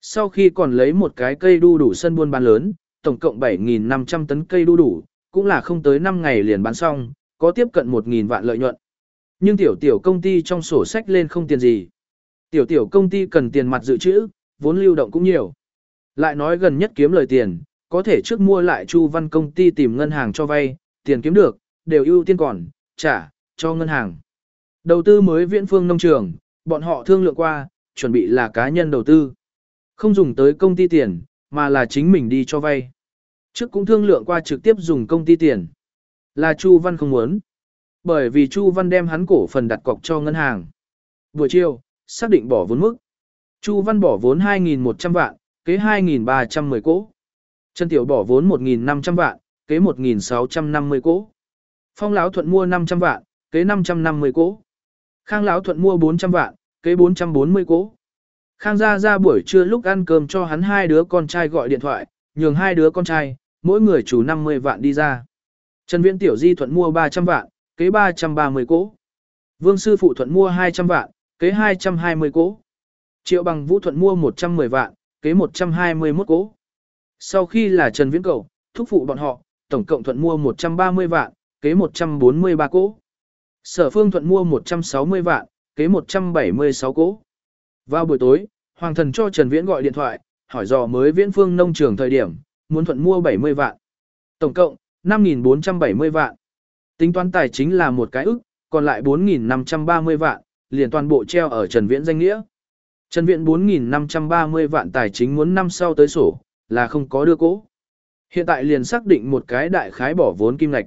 Sau khi còn lấy một cái cây đu đủ sân buôn bán lớn, tổng cộng 7.500 tấn cây đu đủ, cũng là không tới 5 ngày liền bán xong, có tiếp cận 1.000 vạn lợi nhuận. Nhưng tiểu tiểu công ty trong sổ sách lên không tiền gì. Tiểu tiểu công ty cần tiền mặt dự trữ, vốn lưu động cũng nhiều. Lại nói gần nhất kiếm lời tiền, có thể trước mua lại Chu Văn công ty tìm ngân hàng cho vay, tiền kiếm được, đều ưu tiên còn, trả, cho ngân hàng. Đầu tư mới viễn phương nông trường, bọn họ thương lượng qua, chuẩn bị là cá nhân đầu tư. Không dùng tới công ty tiền, mà là chính mình đi cho vay. Trước cũng thương lượng qua trực tiếp dùng công ty tiền. Là Chu Văn không muốn. Bởi vì Chu Văn đem hắn cổ phần đặt cọc cho ngân hàng. Buổi chiều, xác định bỏ vốn mức. Chu Văn bỏ vốn 2.100 vạn, kế 2.310 cỗ. Trần Tiểu bỏ vốn 1.500 vạn, kế 1.650 cỗ. Phong Lão Thuận mua 500 vạn, kế 550 cỗ. Khang Lão Thuận mua 400 vạn, kế 440 cỗ. Khang Gia Gia buổi trưa lúc ăn cơm cho hắn hai đứa con trai gọi điện thoại, nhường hai đứa con trai, mỗi người chủ 50 vạn đi ra. Trần Viễn Tiểu Di thuận mua 300 vạn, kế 330 cỗ. Vương Sư Phụ thuận mua 200 vạn, kế 220 cỗ. Triệu Bằng Vũ thuận mua 110 vạn, kế 121 cỗ. Sau khi là Trần Viễn Cầu, thúc phụ bọn họ, tổng cộng thuận mua 130 vạn, kế 143 cỗ. Sở Phương thuận mua 160 vạn, kế 176 cỗ. Vào buổi tối, Hoàng thần cho Trần Viễn gọi điện thoại, hỏi dò mới Viễn Phương nông trường thời điểm, muốn thuận mua 70 vạn. Tổng cộng, 5.470 vạn. Tính toán tài chính là một cái ức, còn lại 4.530 vạn, liền toàn bộ treo ở Trần Viễn danh nghĩa. Trần Viễn 4.530 vạn tài chính muốn năm sau tới sổ, là không có đưa cố. Hiện tại liền xác định một cái đại khái bỏ vốn kim ngạch.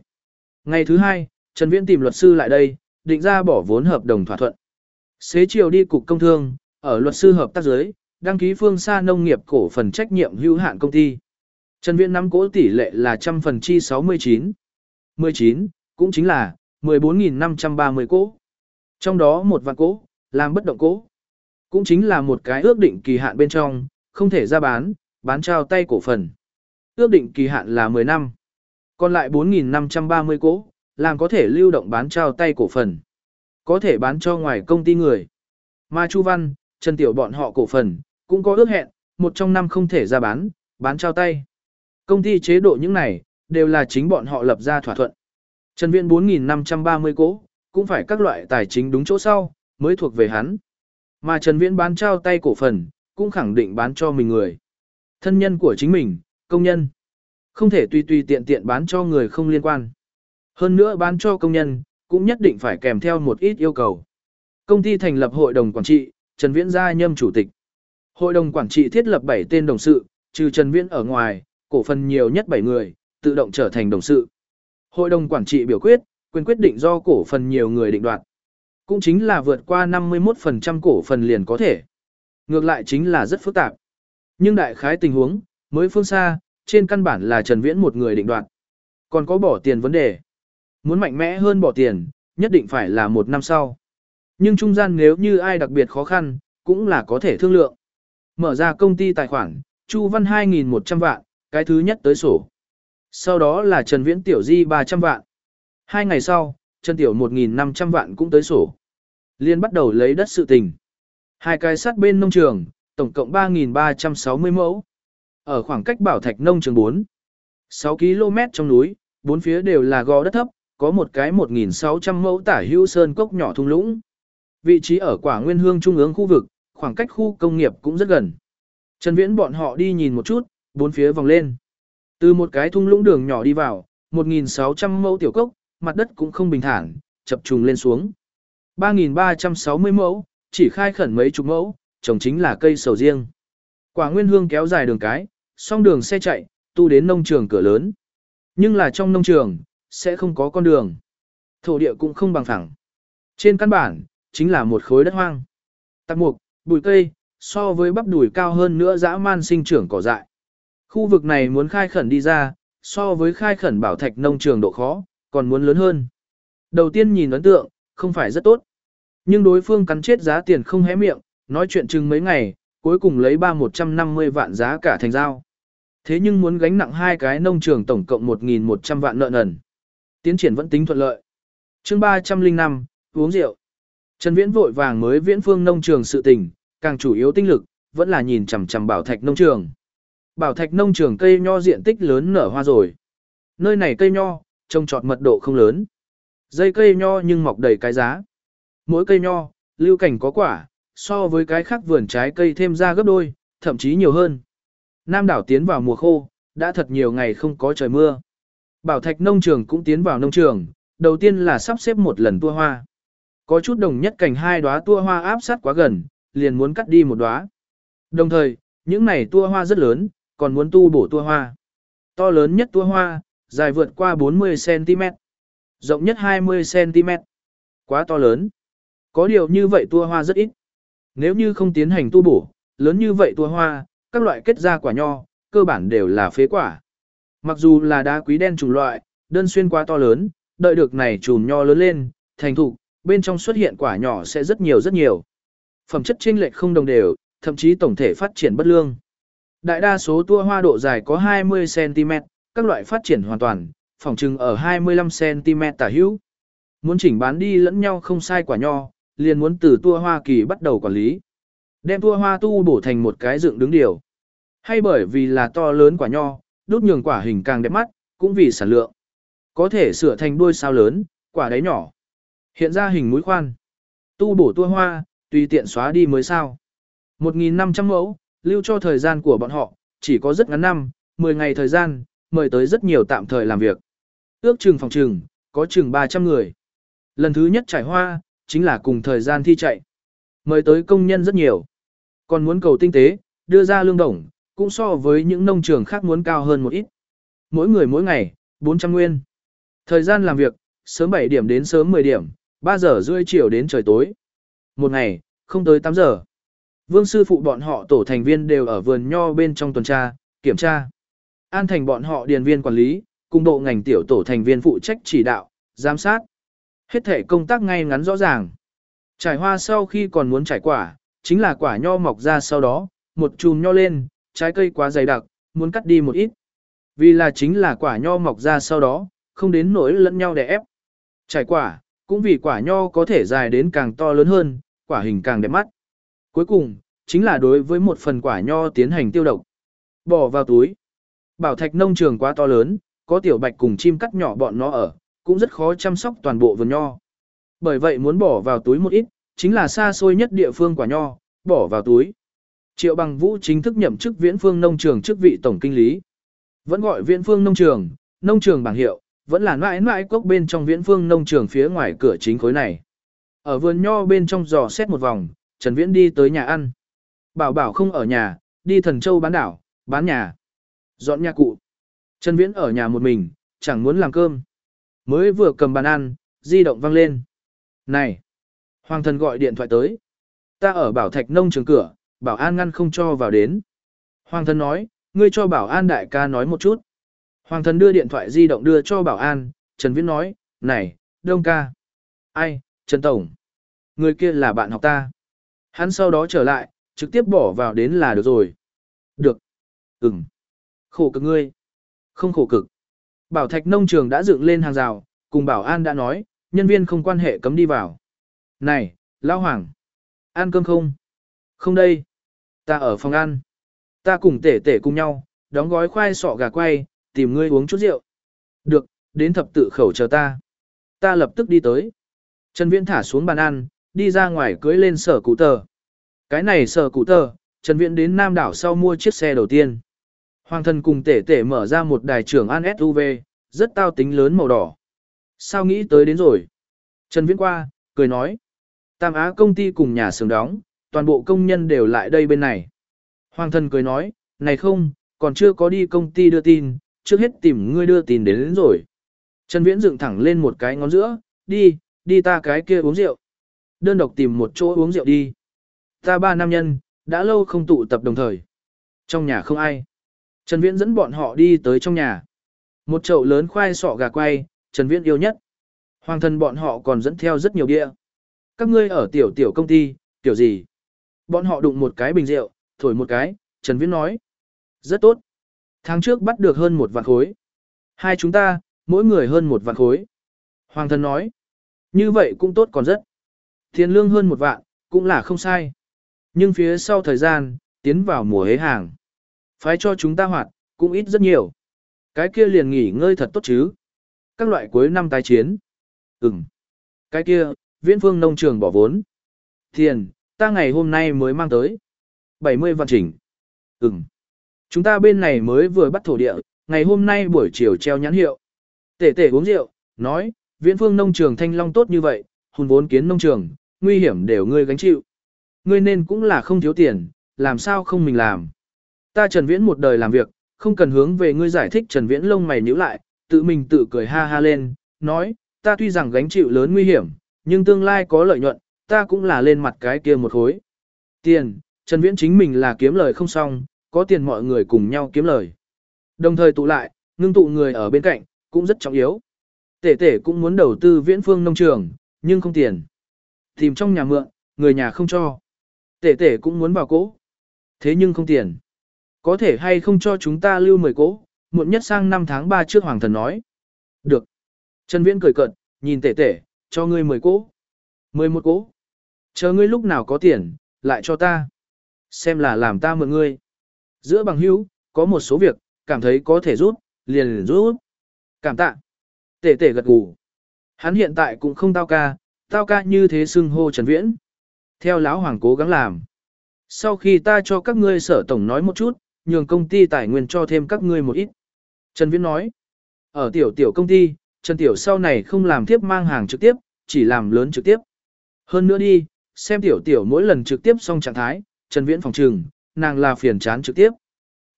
Ngày thứ hai, Trần Viễn tìm luật sư lại đây, định ra bỏ vốn hợp đồng thỏa thuận. Xế chiều đi cục công thương, ở luật sư hợp tác giới, đăng ký phương xa nông nghiệp cổ phần trách nhiệm hữu hạn công ty. Trần Viễn nắm cổ tỷ lệ là trăm phần chi 69. 19, cũng chính là 14.530 cổ. Trong đó một vạn cổ, làm bất động cổ. Cũng chính là một cái ước định kỳ hạn bên trong, không thể ra bán, bán trao tay cổ phần. Ước định kỳ hạn là 10 năm. Còn lại 4.530 cổ, làm có thể lưu động bán trao tay cổ phần. Có thể bán cho ngoài công ty người. Mà Chu Văn, Trần Tiểu bọn họ cổ phần, cũng có ước hẹn, một trong năm không thể ra bán, bán trao tay. Công ty chế độ những này, đều là chính bọn họ lập ra thỏa thuận. Trần Viễn 4.530 cổ, cũng phải các loại tài chính đúng chỗ sau, mới thuộc về hắn. Mà Trần Viễn bán trao tay cổ phần, cũng khẳng định bán cho mình người. Thân nhân của chính mình, công nhân. Không thể tùy tùy tiện tiện bán cho người không liên quan. Hơn nữa bán cho công nhân, cũng nhất định phải kèm theo một ít yêu cầu. Công ty thành lập hội đồng quản trị, Trần Viễn gia nhâm chủ tịch. Hội đồng quản trị thiết lập 7 tên đồng sự, trừ Trần Viễn ở ngoài, cổ phần nhiều nhất 7 người, tự động trở thành đồng sự. Hội đồng quản trị biểu quyết, quyền quyết định do cổ phần nhiều người định đoạt. Cũng chính là vượt qua 51% cổ phần liền có thể. Ngược lại chính là rất phức tạp. Nhưng đại khái tình huống, mới phương xa, trên căn bản là Trần Viễn một người định đoạt. Còn có bỏ tiền vấn đề. Muốn mạnh mẽ hơn bỏ tiền, nhất định phải là một năm sau. Nhưng trung gian nếu như ai đặc biệt khó khăn, cũng là có thể thương lượng. Mở ra công ty tài khoản, Chu Văn 2.100 vạn, cái thứ nhất tới sổ. Sau đó là Trần Viễn Tiểu Di 300 vạn. Hai ngày sau, chân Tiểu 1.500 vạn cũng tới sổ. Liên bắt đầu lấy đất sự tình. Hai cái sát bên nông trường, tổng cộng 3.360 mẫu. Ở khoảng cách bảo thạch nông trường 4. 6 km trong núi, bốn phía đều là gò đất thấp, có một cái 1.600 mẫu tả hữu sơn cốc nhỏ thung lũng. Vị trí ở quả nguyên hương trung ương khu vực, khoảng cách khu công nghiệp cũng rất gần. Trần Viễn bọn họ đi nhìn một chút, bốn phía vòng lên. Từ một cái thung lũng đường nhỏ đi vào, 1.600 mẫu tiểu cốc, mặt đất cũng không bình thản, chập trùng lên xuống. 3.360 mẫu, chỉ khai khẩn mấy chục mẫu, trồng chính là cây sầu riêng. Quả nguyên hương kéo dài đường cái, song đường xe chạy, tu đến nông trường cửa lớn. Nhưng là trong nông trường, sẽ không có con đường. Thổ địa cũng không bằng phẳng. Trên căn bản, chính là một khối đất hoang. Tạp mục, bụi cây, so với bắp đùi cao hơn nữa dã man sinh trưởng cỏ dại. Khu vực này muốn khai khẩn đi ra, so với khai khẩn bảo thạch nông trường độ khó, còn muốn lớn hơn. Đầu tiên nhìn ấn tượng, không phải rất tốt. Nhưng đối phương cắn chết giá tiền không hé miệng, nói chuyện chừng mấy ngày, cuối cùng lấy ba một trăm năm mươi vạn giá cả thành giao. Thế nhưng muốn gánh nặng hai cái nông trường tổng cộng 1.100 vạn nợ nần. Tiến triển vẫn tính thuận lợi. chương 305, uống rượu. Trần Viễn vội vàng mới viễn phương nông trường sự tình, càng chủ yếu tinh lực, vẫn là nhìn chằm chằm bảo thạch nông trường. Bảo thạch nông trường cây nho diện tích lớn nở hoa rồi. Nơi này cây nho, trông trọt mật độ không lớn. Dây cây nho nhưng mọc đầy cái giá. Mỗi cây nho, lưu cảnh có quả, so với cái khác vườn trái cây thêm ra gấp đôi, thậm chí nhiều hơn. Nam đảo tiến vào mùa khô, đã thật nhiều ngày không có trời mưa. Bảo thạch nông trường cũng tiến vào nông trường, đầu tiên là sắp xếp một lần tua hoa. Có chút đồng nhất cảnh hai đóa tua hoa áp sát quá gần, liền muốn cắt đi một đóa. Đồng thời, những này tua hoa rất lớn, còn muốn tu bổ tua hoa. To lớn nhất tua hoa, dài vượt qua 40cm, rộng nhất 20cm. Quá to lớn. Có điều như vậy tua hoa rất ít. Nếu như không tiến hành tu bổ, lớn như vậy tua hoa, các loại kết ra quả nho, cơ bản đều là phế quả. Mặc dù là đá quý đen chủng loại, đơn xuyên quá to lớn, đợi được này chùm nho lớn lên, thành thục, bên trong xuất hiện quả nhỏ sẽ rất nhiều rất nhiều. Phẩm chất chênh lệch không đồng đều, thậm chí tổng thể phát triển bất lương. Đại đa số tua hoa độ dài có 20cm, các loại phát triển hoàn toàn, phòng trừng ở 25cm tả hữu. Muốn chỉnh bán đi lẫn nhau không sai quả nho, liền muốn từ tua hoa kỳ bắt đầu quản lý. Đem tua hoa tu bổ thành một cái dựng đứng điều. Hay bởi vì là to lớn quả nho, đốt nhường quả hình càng đẹp mắt, cũng vì sản lượng. Có thể sửa thành đuôi sao lớn, quả đáy nhỏ. Hiện ra hình mũi khoan. Tu bổ tua hoa, tùy tiện xóa đi mới sao. 1.500 mẫu, lưu cho thời gian của bọn họ, chỉ có rất ngắn năm, 10 ngày thời gian, mời tới rất nhiều tạm thời làm việc. Ước chừng phòng trường có chừng 300 người. Lần thứ nhất trải hoa, chính là cùng thời gian thi chạy. Mời tới công nhân rất nhiều. Còn muốn cầu tinh tế, đưa ra lương đồng, cũng so với những nông trường khác muốn cao hơn một ít. Mỗi người mỗi ngày, 400 nguyên. Thời gian làm việc, sớm 7 điểm đến sớm 10 điểm, 3 giờ rưỡi chiều đến trời tối. Một ngày, không tới 8 giờ. Vương sư phụ bọn họ tổ thành viên đều ở vườn nho bên trong tuần tra, kiểm tra. An thành bọn họ điền viên quản lý, cùng độ ngành tiểu tổ thành viên phụ trách chỉ đạo, giám sát. Hết thể công tác ngay ngắn rõ ràng. Trải hoa sau khi còn muốn trải quả, chính là quả nho mọc ra sau đó, một chùm nho lên, trái cây quá dày đặc, muốn cắt đi một ít. Vì là chính là quả nho mọc ra sau đó, không đến nỗi lẫn nhau để ép. Trải quả, cũng vì quả nho có thể dài đến càng to lớn hơn, quả hình càng đẹp mắt. Cuối cùng, chính là đối với một phần quả nho tiến hành tiêu độc. Bỏ vào túi. Bảo thạch nông trường quá to lớn, có tiểu bạch cùng chim cắt nhỏ bọn nó ở, cũng rất khó chăm sóc toàn bộ vườn nho. Bởi vậy muốn bỏ vào túi một ít, chính là xa xôi nhất địa phương quả nho, bỏ vào túi. Triệu bằng vũ chính thức nhậm chức viễn phương nông trường chức vị tổng kinh lý. Vẫn gọi viễn phương nông trường, nông trường bảng hiệu, vẫn là mãi mãi cốc bên trong viễn phương nông trường phía ngoài cửa chính khối này. Ở vườn nho bên trong dò xét một vòng, Trần Viễn đi tới nhà ăn. Bảo bảo không ở nhà, đi thần châu bán đảo, bán nhà. Dọn nhà cụ. Trần Viễn ở nhà một mình, chẳng muốn làm cơm. Mới vừa cầm bàn ăn, di động vang lên. Này! Hoàng thần gọi điện thoại tới. Ta ở bảo thạch nông trường cửa, bảo an ngăn không cho vào đến. Hoàng thần nói, ngươi cho bảo an đại ca nói một chút. Hoàng thần đưa điện thoại di động đưa cho bảo an, Trần Viễn nói, này, đông ca. Ai, Trần Tổng. Người kia là bạn học ta. Hắn sau đó trở lại, trực tiếp bỏ vào đến là được rồi. Được. Ừm. Khổ cực ngươi. Không khổ cực. Bảo thạch nông trường đã dựng lên hàng rào, cùng bảo an đã nói, nhân viên không quan hệ cấm đi vào. Này, Lão Hoàng. Ăn cơm không? Không đây. Ta ở phòng ăn. Ta cùng tể tể cùng nhau, đóng gói khoai sọ gà quay, tìm ngươi uống chút rượu. Được, đến thập tự khẩu chờ ta. Ta lập tức đi tới. Trần Viễn thả xuống bàn ăn, đi ra ngoài cưới lên sở cụ tờ. Cái này sở cụ tờ, Trần Viễn đến Nam đảo sau mua chiếc xe đầu tiên. Hoàng thần cùng tể tể mở ra một đài trưởng An SUV, rất tao tính lớn màu đỏ. Sao nghĩ tới đến rồi? Trần Viễn qua, cười nói. Tam Á công ty cùng nhà xưởng đóng, toàn bộ công nhân đều lại đây bên này. Hoàng thần cười nói, này không, còn chưa có đi công ty đưa tin, trước hết tìm ngươi đưa tin đến, đến rồi. Trần Viễn dựng thẳng lên một cái ngón giữa, đi, đi ta cái kia uống rượu. Đơn độc tìm một chỗ uống rượu đi. Ta ba nam nhân, đã lâu không tụ tập đồng thời. Trong nhà không ai. Trần Viễn dẫn bọn họ đi tới trong nhà. Một chậu lớn khoai sọ gà quay, Trần Viễn yêu nhất. Hoàng thần bọn họ còn dẫn theo rất nhiều địa. Các ngươi ở tiểu tiểu công ty, tiểu gì? Bọn họ đụng một cái bình rượu, thổi một cái, Trần Viễn nói. Rất tốt. Tháng trước bắt được hơn một vạn khối. Hai chúng ta, mỗi người hơn một vạn khối. Hoàng thần nói. Như vậy cũng tốt còn rất. Tiền lương hơn một vạn, cũng là không sai. Nhưng phía sau thời gian, tiến vào mùa hế hàng. Phái cho chúng ta hoạt, cũng ít rất nhiều. Cái kia liền nghỉ ngơi thật tốt chứ. Các loại cuối năm tái chiến. Ừm. Cái kia, viễn phương nông trường bỏ vốn. Tiền, ta ngày hôm nay mới mang tới. 70 vạn chỉnh. Ừm. Chúng ta bên này mới vừa bắt thổ địa, ngày hôm nay buổi chiều treo nhãn hiệu. Tể tể uống rượu, nói, viễn phương nông trường thanh long tốt như vậy, hùn vốn kiến nông trường, nguy hiểm đều ngươi gánh chịu. Ngươi nên cũng là không thiếu tiền, làm sao không mình làm. Ta Trần Viễn một đời làm việc, không cần hướng về ngươi giải thích Trần Viễn lông mày nhíu lại, tự mình tự cười ha ha lên, nói, ta tuy rằng gánh chịu lớn nguy hiểm, nhưng tương lai có lợi nhuận, ta cũng là lên mặt cái kia một khối. Tiền, Trần Viễn chính mình là kiếm lời không xong, có tiền mọi người cùng nhau kiếm lời. Đồng thời tụ lại, ngưng tụ người ở bên cạnh, cũng rất trọng yếu. Tể tể cũng muốn đầu tư viễn phương nông trường, nhưng không tiền. Tìm trong nhà mượn, người nhà không cho. Tể tể cũng muốn vào cỗ. Thế nhưng không tiền. Có thể hay không cho chúng ta lưu 10 cỗ, muộn nhất sang năm tháng 3 trước hoàng thần nói. Được. Trần Viễn cười cợt, nhìn tể tể, cho ngươi 10 cỗ. 11 cỗ. Chờ ngươi lúc nào có tiền, lại cho ta. Xem là làm ta mượn ngươi. Giữa bằng hữu, có một số việc, cảm thấy có thể rút, liền liền rút. Cảm tạ. Tể tể gật gù. Hắn hiện tại cũng không tao ca, tao ca như thế xưng hô Trần Viễn. Theo lão hoàng cố gắng làm. Sau khi ta cho các ngươi sở tổng nói một chút, nhường công ty tài nguyên cho thêm các ngươi một ít. Trần Viễn nói, ở tiểu tiểu công ty, Trần Tiểu sau này không làm tiếp mang hàng trực tiếp, chỉ làm lớn trực tiếp. Hơn nữa đi, xem tiểu tiểu mỗi lần trực tiếp xong trạng thái, Trần Viễn phòng trừng, nàng là phiền chán trực tiếp.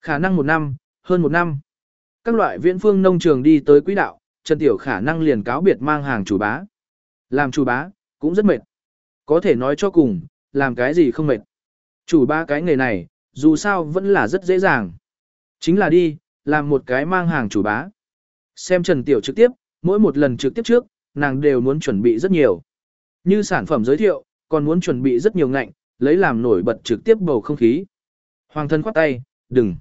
Khả năng một năm, hơn một năm. Các loại viễn phương nông trường đi tới quỹ đạo, Trần Tiểu khả năng liền cáo biệt mang hàng chủ bá. Làm chủ bá, cũng rất mệt. Có thể nói cho cùng, làm cái gì không mệt. Chủ bá cái nghề này, dù sao vẫn là rất dễ dàng. Chính là đi, làm một cái mang hàng chủ bá. Xem Trần Tiểu trực tiếp, mỗi một lần trực tiếp trước, nàng đều muốn chuẩn bị rất nhiều. Như sản phẩm giới thiệu, còn muốn chuẩn bị rất nhiều ngạnh, lấy làm nổi bật trực tiếp bầu không khí. Hoàng thân khoát tay, đừng.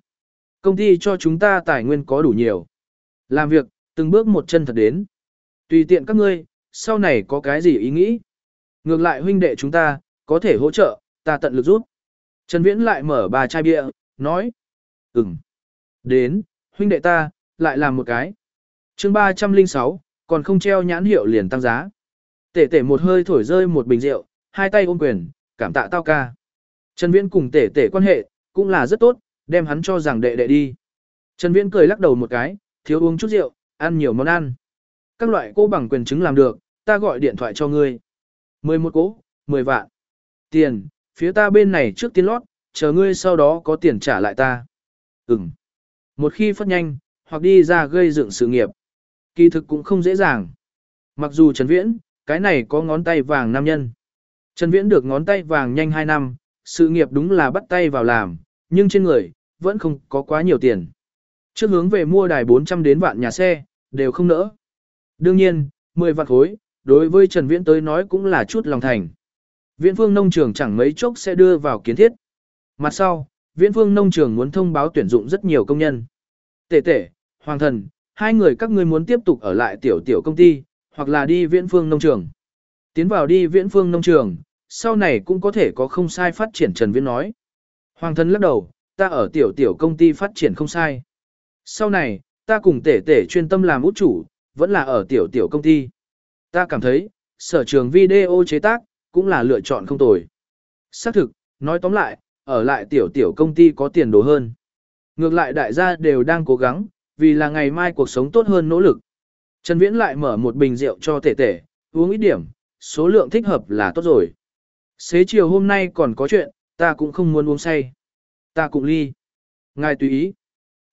Công ty cho chúng ta tài nguyên có đủ nhiều. Làm việc, từng bước một chân thật đến. Tùy tiện các ngươi, sau này có cái gì ý nghĩ. Ngược lại huynh đệ chúng ta, có thể hỗ trợ, ta tận lực giúp. Trần Viễn lại mở ba chai bia, nói. Ừm. Đến, huynh đệ ta, lại làm một cái. chương 306, còn không treo nhãn hiệu liền tăng giá. Tể tể một hơi thổi rơi một bình rượu, hai tay ôm quyền, cảm tạ tao ca. Trần Viễn cùng tể tể quan hệ, cũng là rất tốt, đem hắn cho rằng đệ đệ đi. Trần Viễn cười lắc đầu một cái, thiếu uống chút rượu, ăn nhiều món ăn. Các loại cô bằng quyền chứng làm được, ta gọi điện thoại cho ngươi. 11 cố, 10 vạn. Tiền, phía ta bên này trước tiên lót, chờ ngươi sau đó có tiền trả lại ta. Ừm. Một khi phát nhanh, hoặc đi ra gây dựng sự nghiệp. Kỳ thực cũng không dễ dàng. Mặc dù Trần Viễn, cái này có ngón tay vàng nam nhân. Trần Viễn được ngón tay vàng nhanh 2 năm, sự nghiệp đúng là bắt tay vào làm, nhưng trên người, vẫn không có quá nhiều tiền. Trước hướng về mua đài 400 đến vạn nhà xe, đều không nỡ. Đương nhiên, 10 vạn khối, đối với Trần Viễn tới nói cũng là chút lòng thành. Viễn phương nông trường chẳng mấy chốc sẽ đưa vào kiến thiết. Mặt sau, viễn phương nông trường muốn thông báo tuyển dụng rất nhiều công nhân. Tể tể, hoàng thần, hai người các ngươi muốn tiếp tục ở lại tiểu tiểu công ty, hoặc là đi viễn phương nông trường. Tiến vào đi viễn phương nông trường, sau này cũng có thể có không sai phát triển Trần Viễn nói. Hoàng thần lắc đầu, ta ở tiểu tiểu công ty phát triển không sai. Sau này, ta cùng tể tể chuyên tâm làm út chủ, vẫn là ở tiểu tiểu công ty. Ta cảm thấy, sở trường video chế tác, cũng là lựa chọn không tồi. Xác thực, nói tóm lại, ở lại tiểu tiểu công ty có tiền đồ hơn. Ngược lại đại gia đều đang cố gắng, vì là ngày mai cuộc sống tốt hơn nỗ lực. Trần Viễn lại mở một bình rượu cho tể tể, uống ít điểm, số lượng thích hợp là tốt rồi. Xế chiều hôm nay còn có chuyện, ta cũng không muốn uống say. Ta cũng ly. Ngài tùy ý.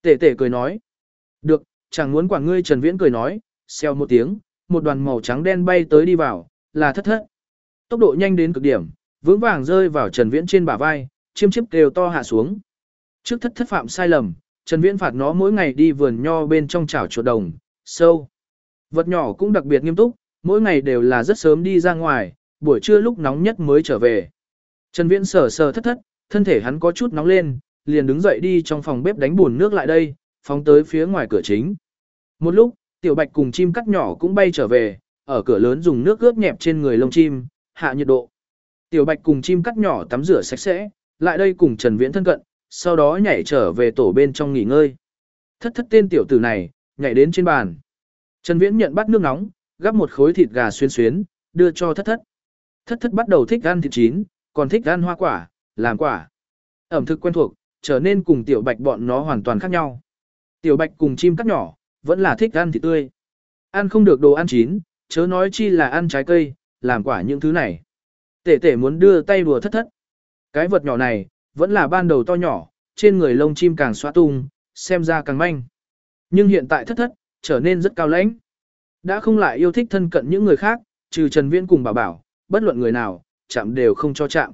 Tể tể cười nói. Được, chẳng muốn quản ngươi Trần Viễn cười nói, xeo một tiếng, một đoàn màu trắng đen bay tới đi vào, là thất thất. Tốc độ nhanh đến cực điểm, vững vàng rơi vào Trần Viễn trên bả vai, chiêm chiếp đều to hạ xuống. Trước thất thất phạm sai lầm, Trần Viễn phạt nó mỗi ngày đi vườn nho bên trong chảo chuột đồng, sâu. Vật nhỏ cũng đặc biệt nghiêm túc, mỗi ngày đều là rất sớm đi ra ngoài, buổi trưa lúc nóng nhất mới trở về. Trần Viễn sờ sờ thất thất, thân thể hắn có chút nóng lên, liền đứng dậy đi trong phòng bếp đánh buồn nước lại đây, phóng tới phía ngoài cửa chính. Một lúc, tiểu bạch cùng chim cắt nhỏ cũng bay trở về, ở cửa lớn dùng nước ướp nhẹp trên người lông chim, hạ nhiệt độ. Tiểu bạch cùng chim cắt nhỏ tắm rửa sạch sẽ, lại đây cùng Trần Viễn thân cận, sau đó nhảy trở về tổ bên trong nghỉ ngơi. Thất thất tên tiểu tử này, nhảy đến trên bàn. Trần Viễn nhận bắt nước nóng, gắp một khối thịt gà xuyên xuyến, đưa cho thất thất. Thất thất bắt đầu thích ăn thịt chín, còn thích ăn hoa quả, làm quả. Ẩm thực quen thuộc, trở nên cùng tiểu bạch bọn nó hoàn toàn khác nhau. Tiểu bạch cùng chim cắt nhỏ, vẫn là thích ăn thịt tươi. Ăn không được đồ ăn chín, chớ nói chi là ăn trái cây, làm quả những thứ này. Tể tể muốn đưa tay đùa thất thất. Cái vật nhỏ này, vẫn là ban đầu to nhỏ, trên người lông chim càng xóa tung, xem ra càng manh. Nhưng hiện tại thất thất, trở nên rất cao lãnh. Đã không lại yêu thích thân cận những người khác, trừ Trần Viễn cùng bảo bảo, bất luận người nào, chạm đều không cho chạm.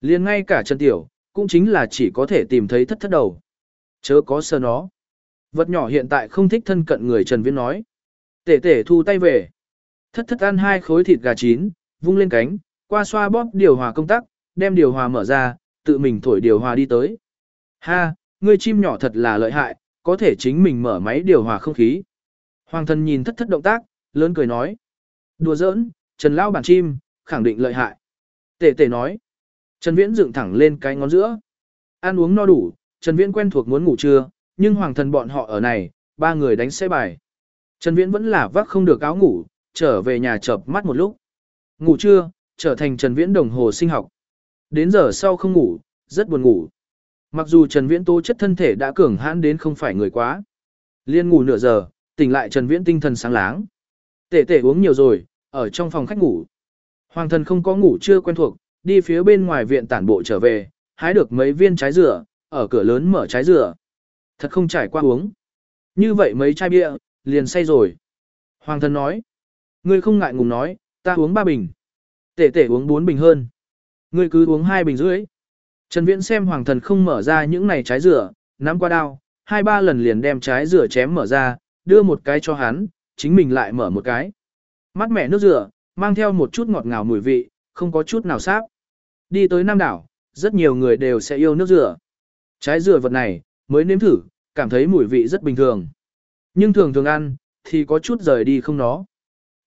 liền ngay cả Trần Tiểu, cũng chính là chỉ có thể tìm thấy thất thất đầu. Chớ có sơ nó. Vật nhỏ hiện tại không thích thân cận người Trần Viễn nói. Tể tể thu tay về. Thất thất ăn hai khối thịt gà chín, vung lên cánh, qua xoa bóp điều hòa công tắc, đem điều hòa mở ra, tự mình thổi điều hòa đi tới. Ha, ngươi chim nhỏ thật là lợi hại, có thể chính mình mở máy điều hòa không khí. Hoàng thân nhìn thất thất động tác, lớn cười nói. Đùa giỡn, Trần Lao bản chim, khẳng định lợi hại. Tể tể nói. Trần Viễn dựng thẳng lên cái ngón giữa. Ăn uống no đủ, Trần Viễn quen thuộc muốn ngủ trưa, nhưng hoàng thần bọn họ ở này, ba người đánh xe bài. Trần Viễn vẫn là vác không được áo ngủ, trở về nhà chợp mắt một lúc. Ngủ trưa, trở thành Trần Viễn đồng hồ sinh học. Đến giờ sau không ngủ, rất buồn ngủ. Mặc dù Trần Viễn tố chất thân thể đã cường hãn đến không phải người quá. Liên ngủ nửa giờ, tỉnh lại Trần Viễn tinh thần sáng láng. Tể tể uống nhiều rồi, ở trong phòng khách ngủ. Hoàng thần không có ngủ chưa quen thuộc, đi phía bên ngoài viện tản bộ trở về, hái được mấy viên trái dừa, ở cửa lớn mở trái dừa. Thật không trải qua uống. Như vậy mấy chai bia, liền say rồi. Hoàng thần nói. Ngươi không ngại ngùng nói, ta uống ba bình. Tể tể uống bốn bình hơn. Ngươi cứ uống hai bình rưỡi. Trần Viễn xem hoàng thần không mở ra những này trái dừa, nắm qua đao, hai ba lần liền đem trái dừa chém mở ra, đưa một cái cho hắn, chính mình lại mở một cái. Mắt mẹ nước dừa, mang theo một chút ngọt ngào mùi vị, không có chút nào sáp. Đi tới Nam đảo, rất nhiều người đều sẽ yêu nước dừa. Trái dừa vật này, mới nếm thử, cảm thấy mùi vị rất bình thường. Nhưng thường thường ăn, thì có chút rời đi không nó.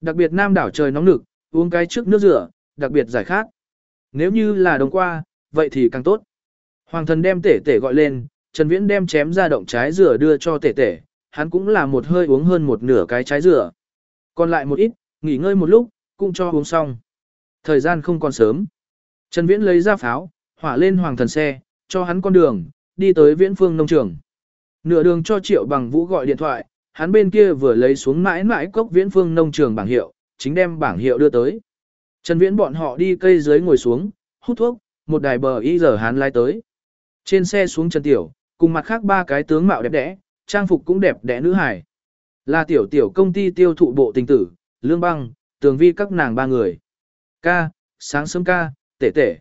Đặc biệt Nam đảo trời nóng nực, uống cái trước nước rửa đặc biệt giải khát. Nếu như là đồng qua, vậy thì càng tốt. Hoàng thần đem tể tể gọi lên, Trần Viễn đem chém ra động trái dừa đưa cho tể tể, hắn cũng là một hơi uống hơn một nửa cái trái dừa. Còn lại một ít, nghỉ ngơi một lúc, cũng cho uống xong. Thời gian không còn sớm. Trần Viễn lấy ra pháo, hỏa lên hoàng thần xe, cho hắn con đường, đi tới viễn phương nông trường. Nửa đường cho Triệu Bằng Vũ gọi điện thoại, hắn bên kia vừa lấy xuống mãi mãi cốc viễn phương nông trường bảng hiệu, chính đem bảng hiệu đưa tới. Trần Viễn bọn họ đi cây dưới ngồi xuống, hút thuốc, một đài bờ y giờ hắn lái tới. Trên xe xuống Trần Tiểu, cùng mặt khác ba cái tướng mạo đẹp đẽ, trang phục cũng đẹp đẽ nữ hài, Là tiểu tiểu công ty tiêu thụ bộ tình tử, lương băng, tường vi các nàng ba người. Ca, sáng sớm ca, tể tể.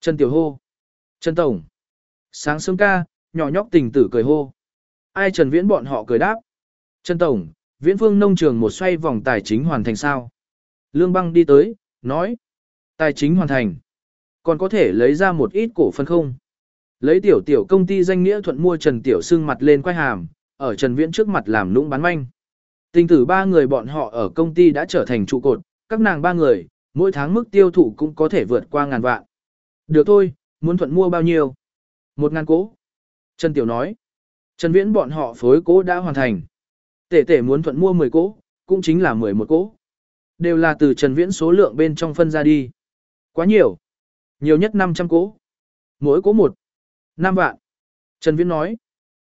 Trần Tiểu hô. Trần Tổng. Sáng sớm ca, nhỏ nhóc tình tử cười hô. Ai Trần Viễn bọn họ cười đáp. Trần Tổng, Viễn Phương nông trường một xoay vòng tài chính hoàn thành sao? Lương băng đi tới, nói. Tài chính hoàn thành. Còn có thể lấy ra một ít cổ phần không? Lấy tiểu tiểu công ty danh nghĩa thuận mua Trần Tiểu Sương mặt lên quay hàm, ở Trần Viễn trước mặt làm nũng bán manh. Tình tử ba người bọn họ ở công ty đã trở thành trụ cột, các nàng ba người, mỗi tháng mức tiêu thụ cũng có thể vượt qua ngàn vạn. Được thôi, muốn thuận mua bao nhiêu? Một ngàn cố. Trần Tiểu nói. Trần Viễn bọn họ phối cố đã hoàn thành. Tể tể muốn thuận mua 10 cỗ, cũng chính là 11 cỗ. Đều là từ Trần Viễn số lượng bên trong phân ra đi. Quá nhiều. Nhiều nhất 500 cỗ. Mỗi cỗ một. 5 vạn. Trần Viễn nói.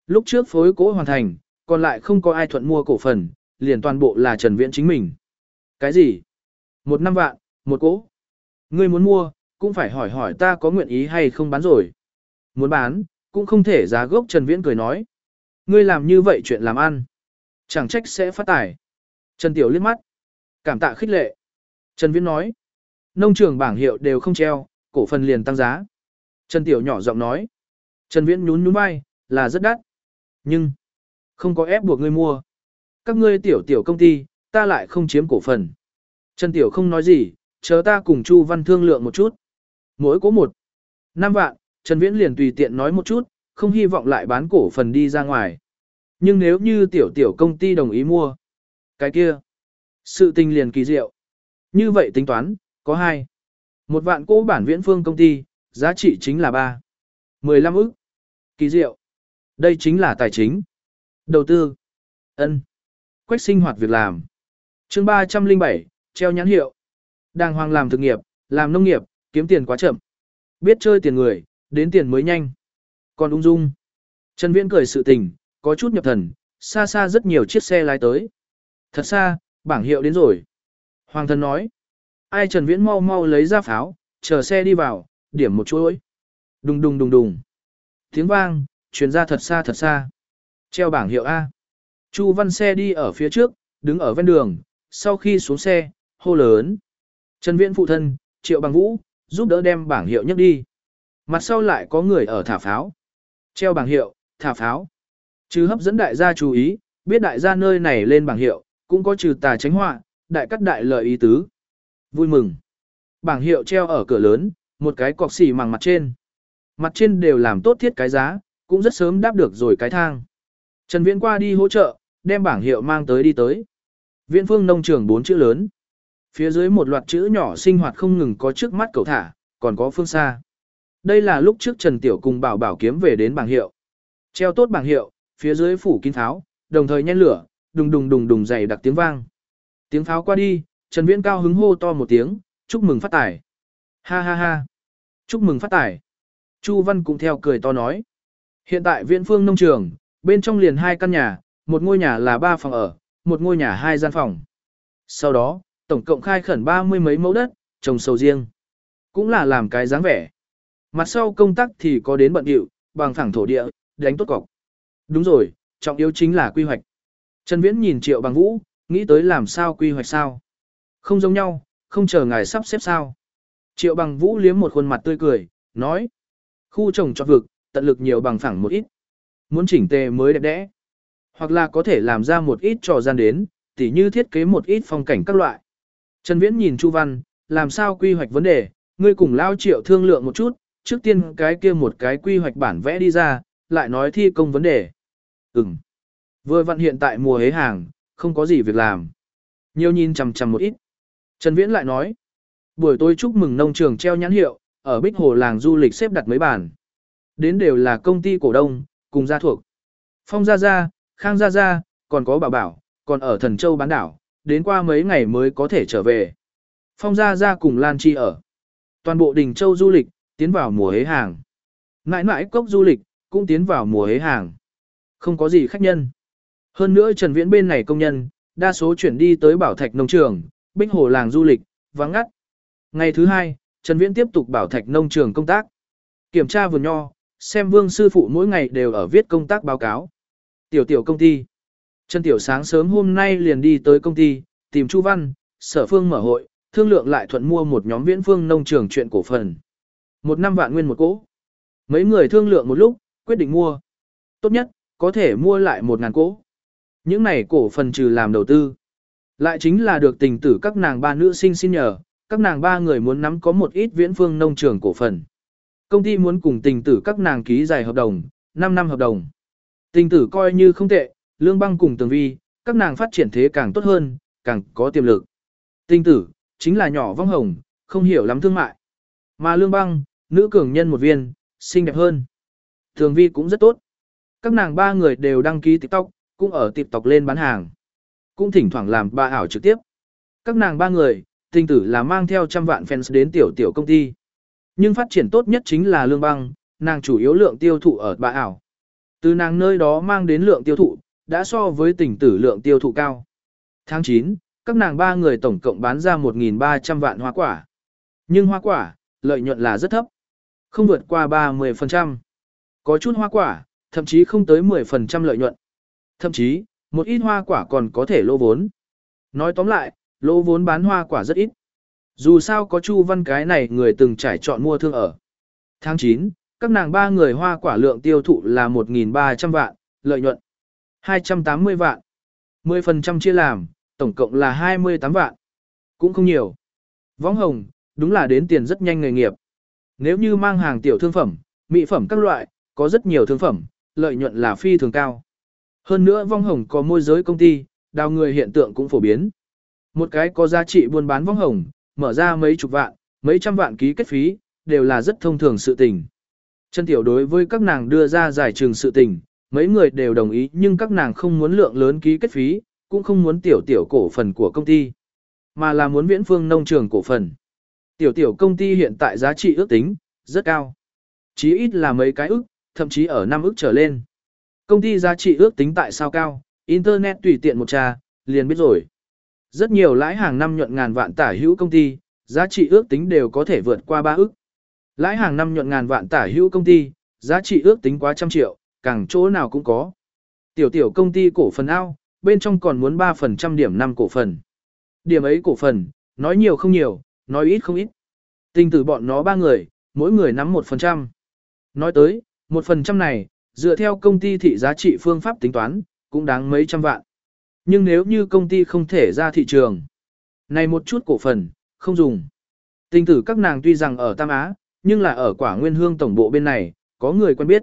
Lúc trước phối cỗ hoàn thành, còn lại không có ai thuận mua cổ phần, liền toàn bộ là Trần Viễn chính mình. Cái gì? Một năm vạn, một cỗ. Ngươi muốn mua, cũng phải hỏi hỏi ta có nguyện ý hay không bán rồi. Muốn bán, cũng không thể giá gốc Trần Viễn cười nói. Ngươi làm như vậy chuyện làm ăn. Chẳng trách sẽ phát tài. Trần Tiểu liếc mắt. Cảm tạ khích lệ. Trần Viễn nói. Nông trường bảng hiệu đều không treo, cổ phần liền tăng giá. Trần Tiểu nhỏ giọng nói. Trần Viễn nhún nhún vai, là rất đắt. Nhưng, không có ép buộc ngươi mua. Các ngươi tiểu tiểu công ty, ta lại không chiếm cổ phần. Trần Tiểu không nói gì, chờ ta cùng Chu Văn thương lượng một chút. Mỗi cố một. năm vạn, Trần Viễn liền tùy tiện nói một chút, không hy vọng lại bán cổ phần đi ra ngoài. Nhưng nếu như tiểu tiểu công ty đồng ý mua, cái kia, sự tình liền kỳ diệu. Như vậy tính toán, có hai. Một vạn cố bản viễn phương công ty, giá trị chính là ba. 15 ức. Kỳ diệu. Đây chính là tài chính. Đầu tư. ân Quách sinh hoạt việc làm. chương 307, treo nhãn hiệu. Đàng hoàng làm thực nghiệp, làm nông nghiệp, kiếm tiền quá chậm. Biết chơi tiền người, đến tiền mới nhanh. Còn ung dung. Trần Viễn cười sự tình, có chút nhập thần, xa xa rất nhiều chiếc xe lái tới. Thật xa, bảng hiệu đến rồi. Hoàng thần nói. Ai Trần Viễn mau mau lấy ra pháo, chờ xe đi vào, điểm một chuỗi. Đùng đùng đùng đùng. Tiếng vang, truyền ra thật xa thật xa. Treo bảng hiệu A. Chu văn xe đi ở phía trước, đứng ở ven đường, sau khi xuống xe, hô lớn. Trần Viễn phụ thân, Triệu Bằng Vũ, giúp đỡ đem bảng hiệu nhấc đi. Mặt sau lại có người ở thả pháo. Treo bảng hiệu, thả pháo. Chứ hấp dẫn đại gia chú ý, biết đại gia nơi này lên bảng hiệu, cũng có trừ tà tránh họa, đại cắt đại lợi ý tứ. Vui mừng. Bảng hiệu treo ở cửa lớn, một cái cọc xỉ màng mặt trên. Mặt trên đều làm tốt thiết cái giá, cũng rất sớm đáp được rồi cái thang. Trần Viễn qua đi hỗ trợ, đem bảng hiệu mang tới đi tới. Viễn phương nông trường bốn chữ lớn. Phía dưới một loạt chữ nhỏ sinh hoạt không ngừng có trước mắt cầu thả, còn có phương xa. Đây là lúc trước Trần Tiểu cùng bảo bảo kiếm về đến bảng hiệu. Treo tốt bảng hiệu, phía dưới phủ kín tháo, đồng thời nhen lửa, đùng đùng đùng đùng dày đặc tiếng vang. Tiếng pháo qua đi, Trần Viễn cao hứng hô to một tiếng, chúc mừng phát tài. Ha ha ha. Chúc mừng phát tài. Chu Văn cũng theo cười to nói. Hiện tại viện phương nông trường, bên trong liền hai căn nhà, một ngôi nhà là ba phòng ở, một ngôi nhà hai gian phòng. Sau đó, tổng cộng khai khẩn ba mươi mấy mẫu đất, trồng sầu riêng. Cũng là làm cái dáng vẻ. Mặt sau công tác thì có đến bận điệu, bằng thẳng thổ địa, đánh tốt cọc. Đúng rồi, trọng yếu chính là quy hoạch. Trần Viễn nhìn Triệu Bằng Vũ, nghĩ tới làm sao quy hoạch sao. Không giống nhau, không chờ ngài sắp xếp sao. Triệu Bằng Vũ liếm một khuôn mặt tươi cười, nói. Khu trồng trọt vực, tận lực nhiều bằng phẳng một ít. Muốn chỉnh tề mới đẹp đẽ. Hoặc là có thể làm ra một ít trò gian đến, tỉ như thiết kế một ít phong cảnh các loại. Trần Viễn nhìn Chu Văn, làm sao quy hoạch vấn đề, ngươi cùng lao triệu thương lượng một chút, trước tiên cái kia một cái quy hoạch bản vẽ đi ra, lại nói thi công vấn đề. Ừm. Vừa vặn hiện tại mùa hế hàng, không có gì việc làm. Nhiều nhìn chằm chằm một ít. Trần Viễn lại nói, buổi tối chúc mừng nông trường treo nhãn hiệu, ở Bích Hồ làng du lịch xếp đặt mấy bàn. Đến đều là công ty cổ đông, cùng gia thuộc. Phong Gia Gia, Khang Gia Gia, còn có Bảo Bảo, còn ở Thần Châu bán đảo, đến qua mấy ngày mới có thể trở về. Phong Gia Gia cùng Lan Chi ở. Toàn bộ đỉnh Châu du lịch, tiến vào mùa hế hàng. Ngãi ngãi cốc du lịch, cũng tiến vào mùa hế hàng. Không có gì khách nhân. Hơn nữa Trần Viễn bên này công nhân, đa số chuyển đi tới Bảo Thạch nông trường, Bích Hồ làng du lịch, vắng ngắt. Ngày thứ hai, Trần Viễn tiếp tục Bảo Thạch nông trường công tác. Kiểm tra vườn nho, xem Vương sư phụ mỗi ngày đều ở viết công tác báo cáo. Tiểu tiểu công ty. Trần Tiểu sáng sớm hôm nay liền đi tới công ty, tìm Chu Văn, Sở Phương mở hội, thương lượng lại thuận mua một nhóm viễn phương nông trường chuyện cổ phần. Một năm vạn nguyên một cỗ. Mấy người thương lượng một lúc, quyết định mua. Tốt nhất, có thể mua lại một ngàn cỗ. Những này cổ phần trừ làm đầu tư. Lại chính là được tình tử các nàng ba nữ sinh xin nhờ, các nàng ba người muốn nắm có một ít viễn phương nông trường cổ phần. Công ty muốn cùng tình tử các nàng ký dài hợp đồng, 5 năm hợp đồng. Tình tử coi như không tệ, lương băng cùng tường vi, các nàng phát triển thế càng tốt hơn, càng có tiềm lực. Tình tử, chính là nhỏ vong hồng, không hiểu lắm thương mại. Mà lương băng, nữ cường nhân một viên, xinh đẹp hơn. Tường vi cũng rất tốt. Các nàng ba người đều đăng ký TikTok, cũng ở TikTok lên bán hàng. Cũng thỉnh thoảng làm ba ảo trực tiếp. Các nàng ba người, tình tử là mang theo trăm vạn fans đến tiểu tiểu công ty. Nhưng phát triển tốt nhất chính là lương băng, nàng chủ yếu lượng tiêu thụ ở bà ảo. Từ nàng nơi đó mang đến lượng tiêu thụ, đã so với tỉnh tử lượng tiêu thụ cao. Tháng 9, các nàng ba người tổng cộng bán ra 1.300 vạn hoa quả. Nhưng hoa quả, lợi nhuận là rất thấp. Không vượt qua 30%. Có chút hoa quả, thậm chí không tới 10% lợi nhuận. Thậm chí, một ít hoa quả còn có thể lỗ vốn. Nói tóm lại, lỗ vốn bán hoa quả rất ít. Dù sao có Chu Văn cái này người từng trải chọn mua thương ở. Tháng 9, các nàng ba người hoa quả lượng tiêu thụ là 1.300 vạn, lợi nhuận 280 vạn. 10% chia làm, tổng cộng là 28 vạn. Cũng không nhiều. Võng hồng, đúng là đến tiền rất nhanh nghề nghiệp. Nếu như mang hàng tiểu thương phẩm, mỹ phẩm các loại, có rất nhiều thương phẩm, lợi nhuận là phi thường cao. Hơn nữa vong hồng có môi giới công ty, đào người hiện tượng cũng phổ biến. Một cái có giá trị buôn bán vong hồng, mở ra mấy chục vạn, mấy trăm vạn ký kết phí, đều là rất thông thường sự tình. Chân tiểu đối với các nàng đưa ra giải trường sự tình, mấy người đều đồng ý nhưng các nàng không muốn lượng lớn ký kết phí, cũng không muốn tiểu tiểu cổ phần của công ty, mà là muốn viễn phương nông trường cổ phần. Tiểu tiểu công ty hiện tại giá trị ước tính, rất cao. Chí ít là mấy cái ước, thậm chí ở năm ước trở lên. Công ty giá trị ước tính tại sao cao, Internet tùy tiện một trà, liền biết rồi. Rất nhiều lãi hàng năm nhuận ngàn vạn tả hữu công ty, giá trị ước tính đều có thể vượt qua ba ước. Lãi hàng năm nhuận ngàn vạn tả hữu công ty, giá trị ước tính quá trăm triệu, càng chỗ nào cũng có. Tiểu tiểu công ty cổ phần ao, bên trong còn muốn 3% điểm năm cổ phần. Điểm ấy cổ phần, nói nhiều không nhiều, nói ít không ít. Tình tử bọn nó ba người, mỗi người nắm 1%. Nói tới, một phần trăm này, dựa theo công ty thị giá trị phương pháp tính toán, cũng đáng mấy trăm vạn. Nhưng nếu như công ty không thể ra thị trường, này một chút cổ phần, không dùng. Tình tử các nàng tuy rằng ở Tam Á, nhưng là ở quả nguyên hương tổng bộ bên này, có người quen biết.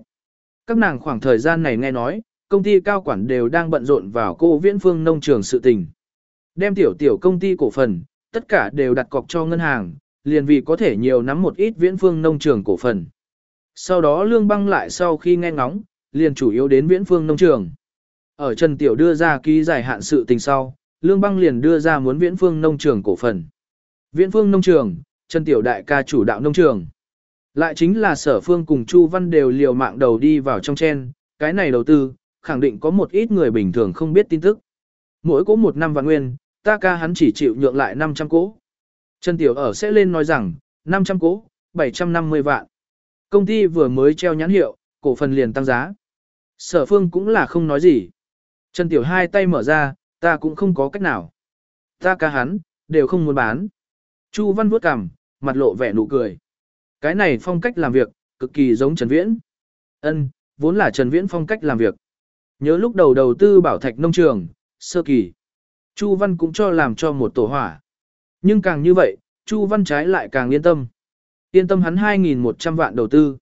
Các nàng khoảng thời gian này nghe nói, công ty cao quản đều đang bận rộn vào cô viễn phương nông trường sự tình. Đem tiểu tiểu công ty cổ phần, tất cả đều đặt cọc cho ngân hàng, liền vì có thể nhiều nắm một ít viễn phương nông trường cổ phần. Sau đó lương băng lại sau khi nghe ngóng, liền chủ yếu đến viễn phương nông trường. Ở Trần Tiểu đưa ra ký giải hạn sự tình sau, lương băng liền đưa ra muốn viễn phương nông trường cổ phần. Viễn phương nông trường, Trần Tiểu đại ca chủ đạo nông trường. Lại chính là sở phương cùng Chu Văn đều liều mạng đầu đi vào trong chen, cái này đầu tư, khẳng định có một ít người bình thường không biết tin tức. Mỗi cố một năm vạn nguyên, ta ca hắn chỉ chịu nhượng lại 500 cố. Trần Tiểu ở sẽ lên nói rằng, 500 cố, 750 vạn. Công ty vừa mới treo nhãn hiệu, cổ phần liền tăng giá. Sở phương cũng là không nói gì. Trần Tiểu hai tay mở ra, ta cũng không có cách nào. Ta ca hắn, đều không muốn bán. Chu Văn vuốt cằm, mặt lộ vẻ nụ cười. Cái này phong cách làm việc, cực kỳ giống Trần Viễn. Ân, vốn là Trần Viễn phong cách làm việc. Nhớ lúc đầu đầu tư bảo thạch nông trường, sơ kỳ. Chu Văn cũng cho làm cho một tổ hỏa. Nhưng càng như vậy, Chu Văn trái lại càng yên tâm. Yên tâm hắn 2.100 vạn đầu tư.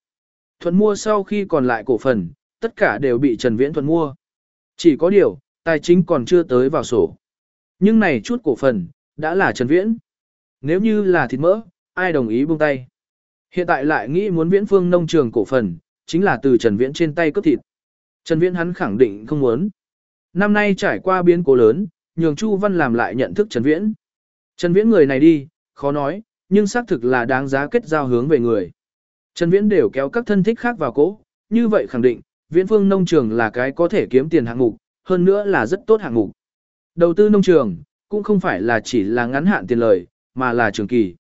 Thuận mua sau khi còn lại cổ phần, tất cả đều bị Trần Viễn thuận mua. Chỉ có điều, tài chính còn chưa tới vào sổ. Nhưng này chút cổ phần, đã là Trần Viễn. Nếu như là thịt mỡ, ai đồng ý buông tay. Hiện tại lại nghĩ muốn viễn phương nông trường cổ phần, chính là từ Trần Viễn trên tay cướp thịt. Trần Viễn hắn khẳng định không muốn. Năm nay trải qua biến cố lớn, nhường Chu Văn làm lại nhận thức Trần Viễn. Trần Viễn người này đi, khó nói, nhưng xác thực là đáng giá kết giao hướng về người. Trần Viễn đều kéo các thân thích khác vào cố, như vậy khẳng định, Viễn Phương nông trường là cái có thể kiếm tiền hạng mục, hơn nữa là rất tốt hạng mục. Đầu tư nông trường, cũng không phải là chỉ là ngắn hạn tiền lời, mà là trường kỳ.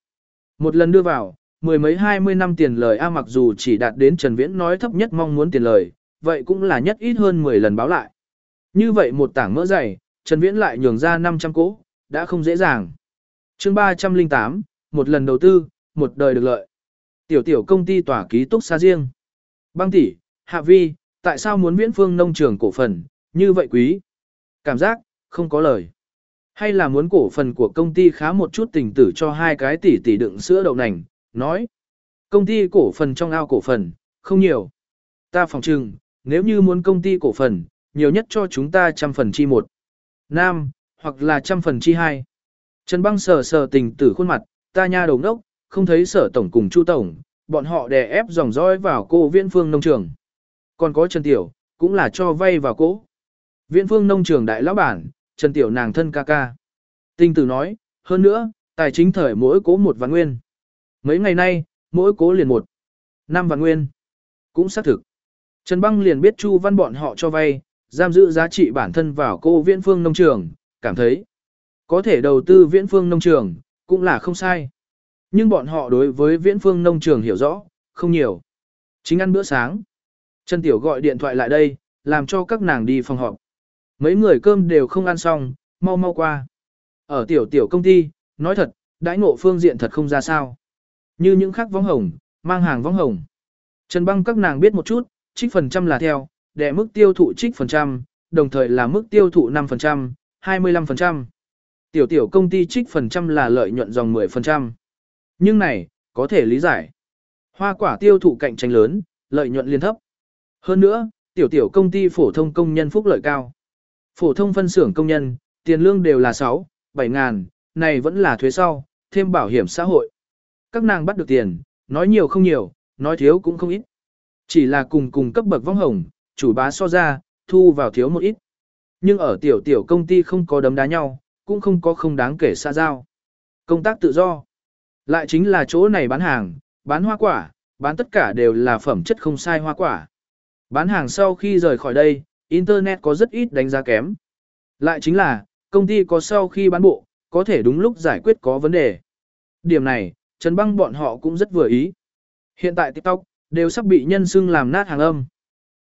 Một lần đưa vào, mười mấy hai mươi năm tiền lời A mặc dù chỉ đạt đến Trần Viễn nói thấp nhất mong muốn tiền lời, vậy cũng là nhất ít hơn 10 lần báo lại. Như vậy một tảng mỡ dày, Trần Viễn lại nhường ra 500 cỗ, đã không dễ dàng. chương 308, một lần đầu tư, một đời được lợi. Tiểu tiểu công ty tỏa ký túc xa riêng. Băng tỷ, Hạ Vi, tại sao muốn viễn phương nông trường cổ phần, như vậy quý? Cảm giác, không có lời. Hay là muốn cổ phần của công ty khá một chút tình tử cho hai cái tỷ tỷ đựng sữa đậu nành, nói. Công ty cổ phần trong ao cổ phần, không nhiều. Ta phòng trừng, nếu như muốn công ty cổ phần, nhiều nhất cho chúng ta trăm phần chi một. Nam, hoặc là trăm phần chi hai. Trần băng sờ sờ tình tử khuôn mặt, ta nha đầu ngốc, không thấy sở tổng cùng chu tổng, bọn họ đè ép dòng dõi vào cô viễn phương nông trường. Còn có Trần Tiểu, cũng là cho vay vào cố. Viễn phương nông trường đại lão bản, Trần Tiểu nàng thân ca ca. Tinh tử nói, hơn nữa, tài chính thời mỗi cố một vạn nguyên. Mấy ngày nay, mỗi cố liền một. Năm vạn nguyên. Cũng xác thực. Trần Băng liền biết Chu Văn bọn họ cho vay, giam giữ giá trị bản thân vào cô viễn phương nông trường, cảm thấy có thể đầu tư viễn phương nông trường, cũng là không sai. Nhưng bọn họ đối với viễn phương nông trường hiểu rõ, không nhiều. Chính ăn bữa sáng. Trần Tiểu gọi điện thoại lại đây, làm cho các nàng đi phòng họp. Mấy người cơm đều không ăn xong, mau mau qua. Ở tiểu tiểu công ty, nói thật, đãi ngộ phương diện thật không ra sao. Như những khác vong hồng, mang hàng vong hồng. Trần băng các nàng biết một chút, trích phần trăm là theo, để mức tiêu thụ trích phần trăm, đồng thời là mức tiêu thụ 5%, 25%. Tiểu tiểu công ty trích phần trăm là lợi nhuận dòng 10%. Nhưng này, có thể lý giải. Hoa quả tiêu thụ cạnh tranh lớn, lợi nhuận liên thấp. Hơn nữa, tiểu tiểu công ty phổ thông công nhân phúc lợi cao. Phổ thông phân xưởng công nhân, tiền lương đều là 6, 7 ngàn, này vẫn là thuế sau, thêm bảo hiểm xã hội. Các nàng bắt được tiền, nói nhiều không nhiều, nói thiếu cũng không ít. Chỉ là cùng cùng cấp bậc vong hồng, chủ bá so ra, thu vào thiếu một ít. Nhưng ở tiểu tiểu công ty không có đấm đá nhau, cũng không có không đáng kể xa giao. Công tác tự do. Lại chính là chỗ này bán hàng, bán hoa quả, bán tất cả đều là phẩm chất không sai hoa quả. Bán hàng sau khi rời khỏi đây, Internet có rất ít đánh giá kém. Lại chính là, công ty có sau khi bán bộ, có thể đúng lúc giải quyết có vấn đề. Điểm này, Trần Băng bọn họ cũng rất vừa ý. Hiện tại TikTok, đều sắp bị nhân xưng làm nát hàng âm.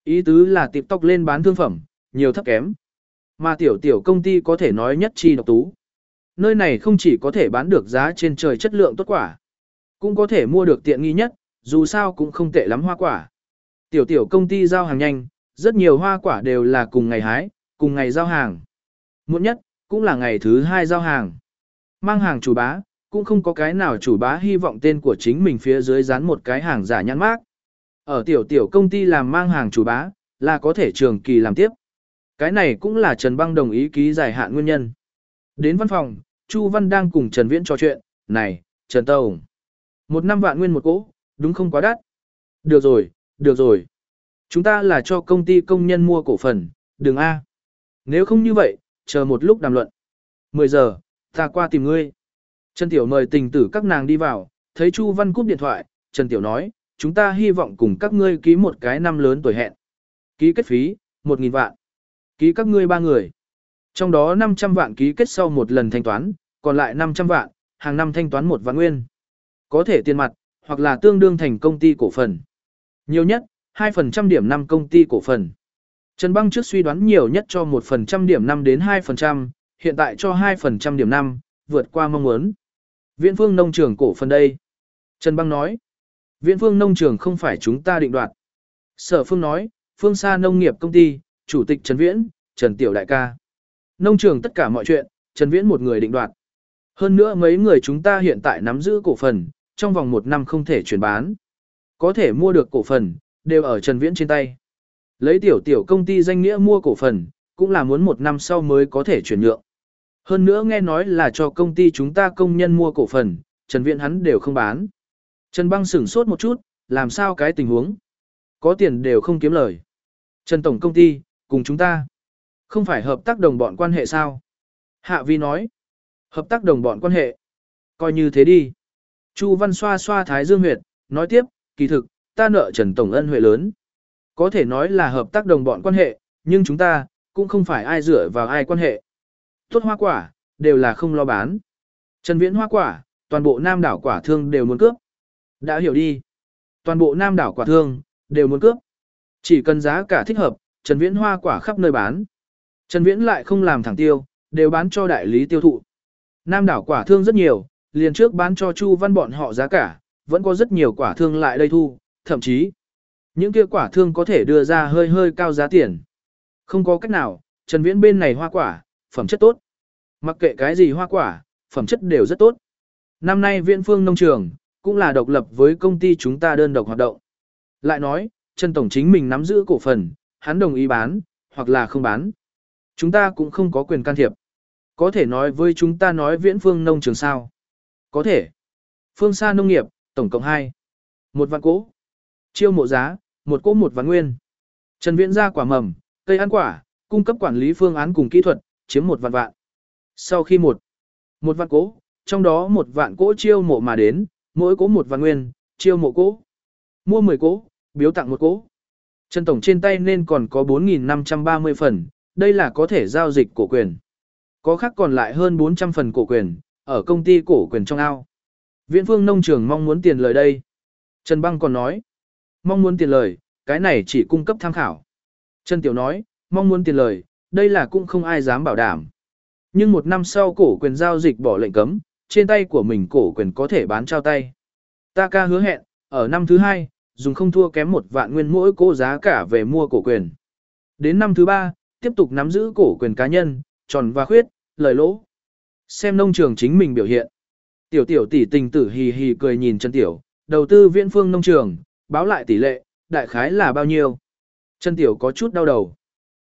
Ý tứ là TikTok lên bán thương phẩm, nhiều thấp kém. Mà tiểu tiểu công ty có thể nói nhất chi độc tú. Nơi này không chỉ có thể bán được giá trên trời chất lượng tốt quả, cũng có thể mua được tiện nghi nhất, dù sao cũng không tệ lắm hoa quả. Tiểu tiểu công ty giao hàng nhanh, rất nhiều hoa quả đều là cùng ngày hái, cùng ngày giao hàng. Muộn nhất, cũng là ngày thứ hai giao hàng. Mang hàng chủ bá, cũng không có cái nào chủ bá hy vọng tên của chính mình phía dưới dán một cái hàng giả nhãn mác. Ở tiểu tiểu công ty làm mang hàng chủ bá, là có thể trường kỳ làm tiếp. Cái này cũng là Trần Băng đồng ý ký dài hạn nguyên nhân. Đến văn phòng, Chu Văn đang cùng Trần Viễn trò chuyện, này, Trần tổng, Một năm vạn nguyên một cỗ, đúng không quá đắt. Được rồi, được rồi. Chúng ta là cho công ty công nhân mua cổ phần, đừng A. Nếu không như vậy, chờ một lúc đàm luận. 10 giờ, ta qua tìm ngươi. Trần Tiểu mời tình tử các nàng đi vào, thấy Chu Văn cúp điện thoại, Trần Tiểu nói, chúng ta hy vọng cùng các ngươi ký một cái năm lớn tuổi hẹn. Ký kết phí, 1.000 vạn. Ký các ngươi ba người. Trong đó 500 vạn ký kết sau một lần thanh toán, còn lại 500 vạn, hàng năm thanh toán một vạn nguyên. Có thể tiền mặt, hoặc là tương đương thành công ty cổ phần. Nhiều nhất, 2% điểm 5 công ty cổ phần. Trần Băng trước suy đoán nhiều nhất cho 1% điểm 5 đến 2%, hiện tại cho 2% điểm 5, vượt qua mong muốn. Viễn phương nông trường cổ phần đây. Trần Băng nói, viễn phương nông trường không phải chúng ta định đoạt. Sở phương nói, phương xa nông nghiệp công ty, chủ tịch Trần Viễn, Trần Tiểu Đại ca. Nông trường tất cả mọi chuyện, Trần Viễn một người định đoạt. Hơn nữa mấy người chúng ta hiện tại nắm giữ cổ phần, trong vòng một năm không thể chuyển bán. Có thể mua được cổ phần, đều ở Trần Viễn trên tay. Lấy tiểu tiểu công ty danh nghĩa mua cổ phần, cũng là muốn một năm sau mới có thể chuyển nhượng. Hơn nữa nghe nói là cho công ty chúng ta công nhân mua cổ phần, Trần Viễn hắn đều không bán. Trần Băng sửng sốt một chút, làm sao cái tình huống? Có tiền đều không kiếm lời. Trần Tổng công ty, cùng chúng ta. Không phải hợp tác đồng bọn quan hệ sao? Hạ Vi nói. Hợp tác đồng bọn quan hệ. Coi như thế đi. Chu Văn xoa xoa thái dương huyệt, nói tiếp, kỳ thực, ta nợ Trần Tổng ân huệ lớn. Có thể nói là hợp tác đồng bọn quan hệ, nhưng chúng ta, cũng không phải ai dựa vào ai quan hệ. Tốt hoa quả, đều là không lo bán. Trần Viễn hoa quả, toàn bộ nam đảo quả thương đều muốn cướp. Đã hiểu đi. Toàn bộ nam đảo quả thương, đều muốn cướp. Chỉ cần giá cả thích hợp, Trần Viễn hoa quả khắp nơi bán. Trần Viễn lại không làm thẳng tiêu, đều bán cho đại lý tiêu thụ. Nam đảo quả thương rất nhiều, liền trước bán cho Chu Văn bọn họ giá cả, vẫn có rất nhiều quả thương lại đây thu, thậm chí những kia quả thương có thể đưa ra hơi hơi cao giá tiền. Không có cách nào, Trần Viễn bên này hoa quả, phẩm chất tốt. Mặc kệ cái gì hoa quả, phẩm chất đều rất tốt. Năm nay Viễn Phương nông trường cũng là độc lập với công ty chúng ta đơn độc hoạt động. Lại nói, Trần tổng chính mình nắm giữ cổ phần, hắn đồng ý bán hoặc là không bán. Chúng ta cũng không có quyền can thiệp. Có thể nói với chúng ta nói Viễn Phương nông trường sao? Có thể. Phương xa nông nghiệp, tổng cộng 2. Một vạn cỗ. Chiêu mộ giá, một cỗ một vạn nguyên. Trần Viễn ra quả mầm, cây ăn quả, cung cấp quản lý phương án cùng kỹ thuật, chiếm một vạn vạn. Sau khi một, một vạn cỗ, trong đó một vạn cỗ chiêu mộ mà đến, mỗi cỗ một vạn nguyên, chiêu mộ cỗ. Mua 10 cỗ, biếu tặng một cỗ. Trần Tổng trên tay nên còn có 4.530 phần, đây là có thể giao dịch cổ quyền. Có khác còn lại hơn 400 phần cổ quyền, ở công ty cổ quyền trong ao. Viễn phương nông trường mong muốn tiền lời đây. Trần Băng còn nói, mong muốn tiền lời, cái này chỉ cung cấp tham khảo. Trần Tiểu nói, mong muốn tiền lời, đây là cũng không ai dám bảo đảm. Nhưng một năm sau cổ quyền giao dịch bỏ lệnh cấm, trên tay của mình cổ quyền có thể bán trao tay. Ta ca hứa hẹn, ở năm thứ hai, dùng không thua kém một vạn nguyên mỗi cổ giá cả về mua cổ quyền. Đến năm thứ ba, tiếp tục nắm giữ cổ quyền cá nhân, tròn và khuyết, lời lỗ. Xem nông trường chính mình biểu hiện. Tiểu tiểu tỷ tình tử hì hì cười nhìn Trần Tiểu, đầu tư viễn phương nông trường, báo lại tỷ lệ, đại khái là bao nhiêu. Trần Tiểu có chút đau đầu.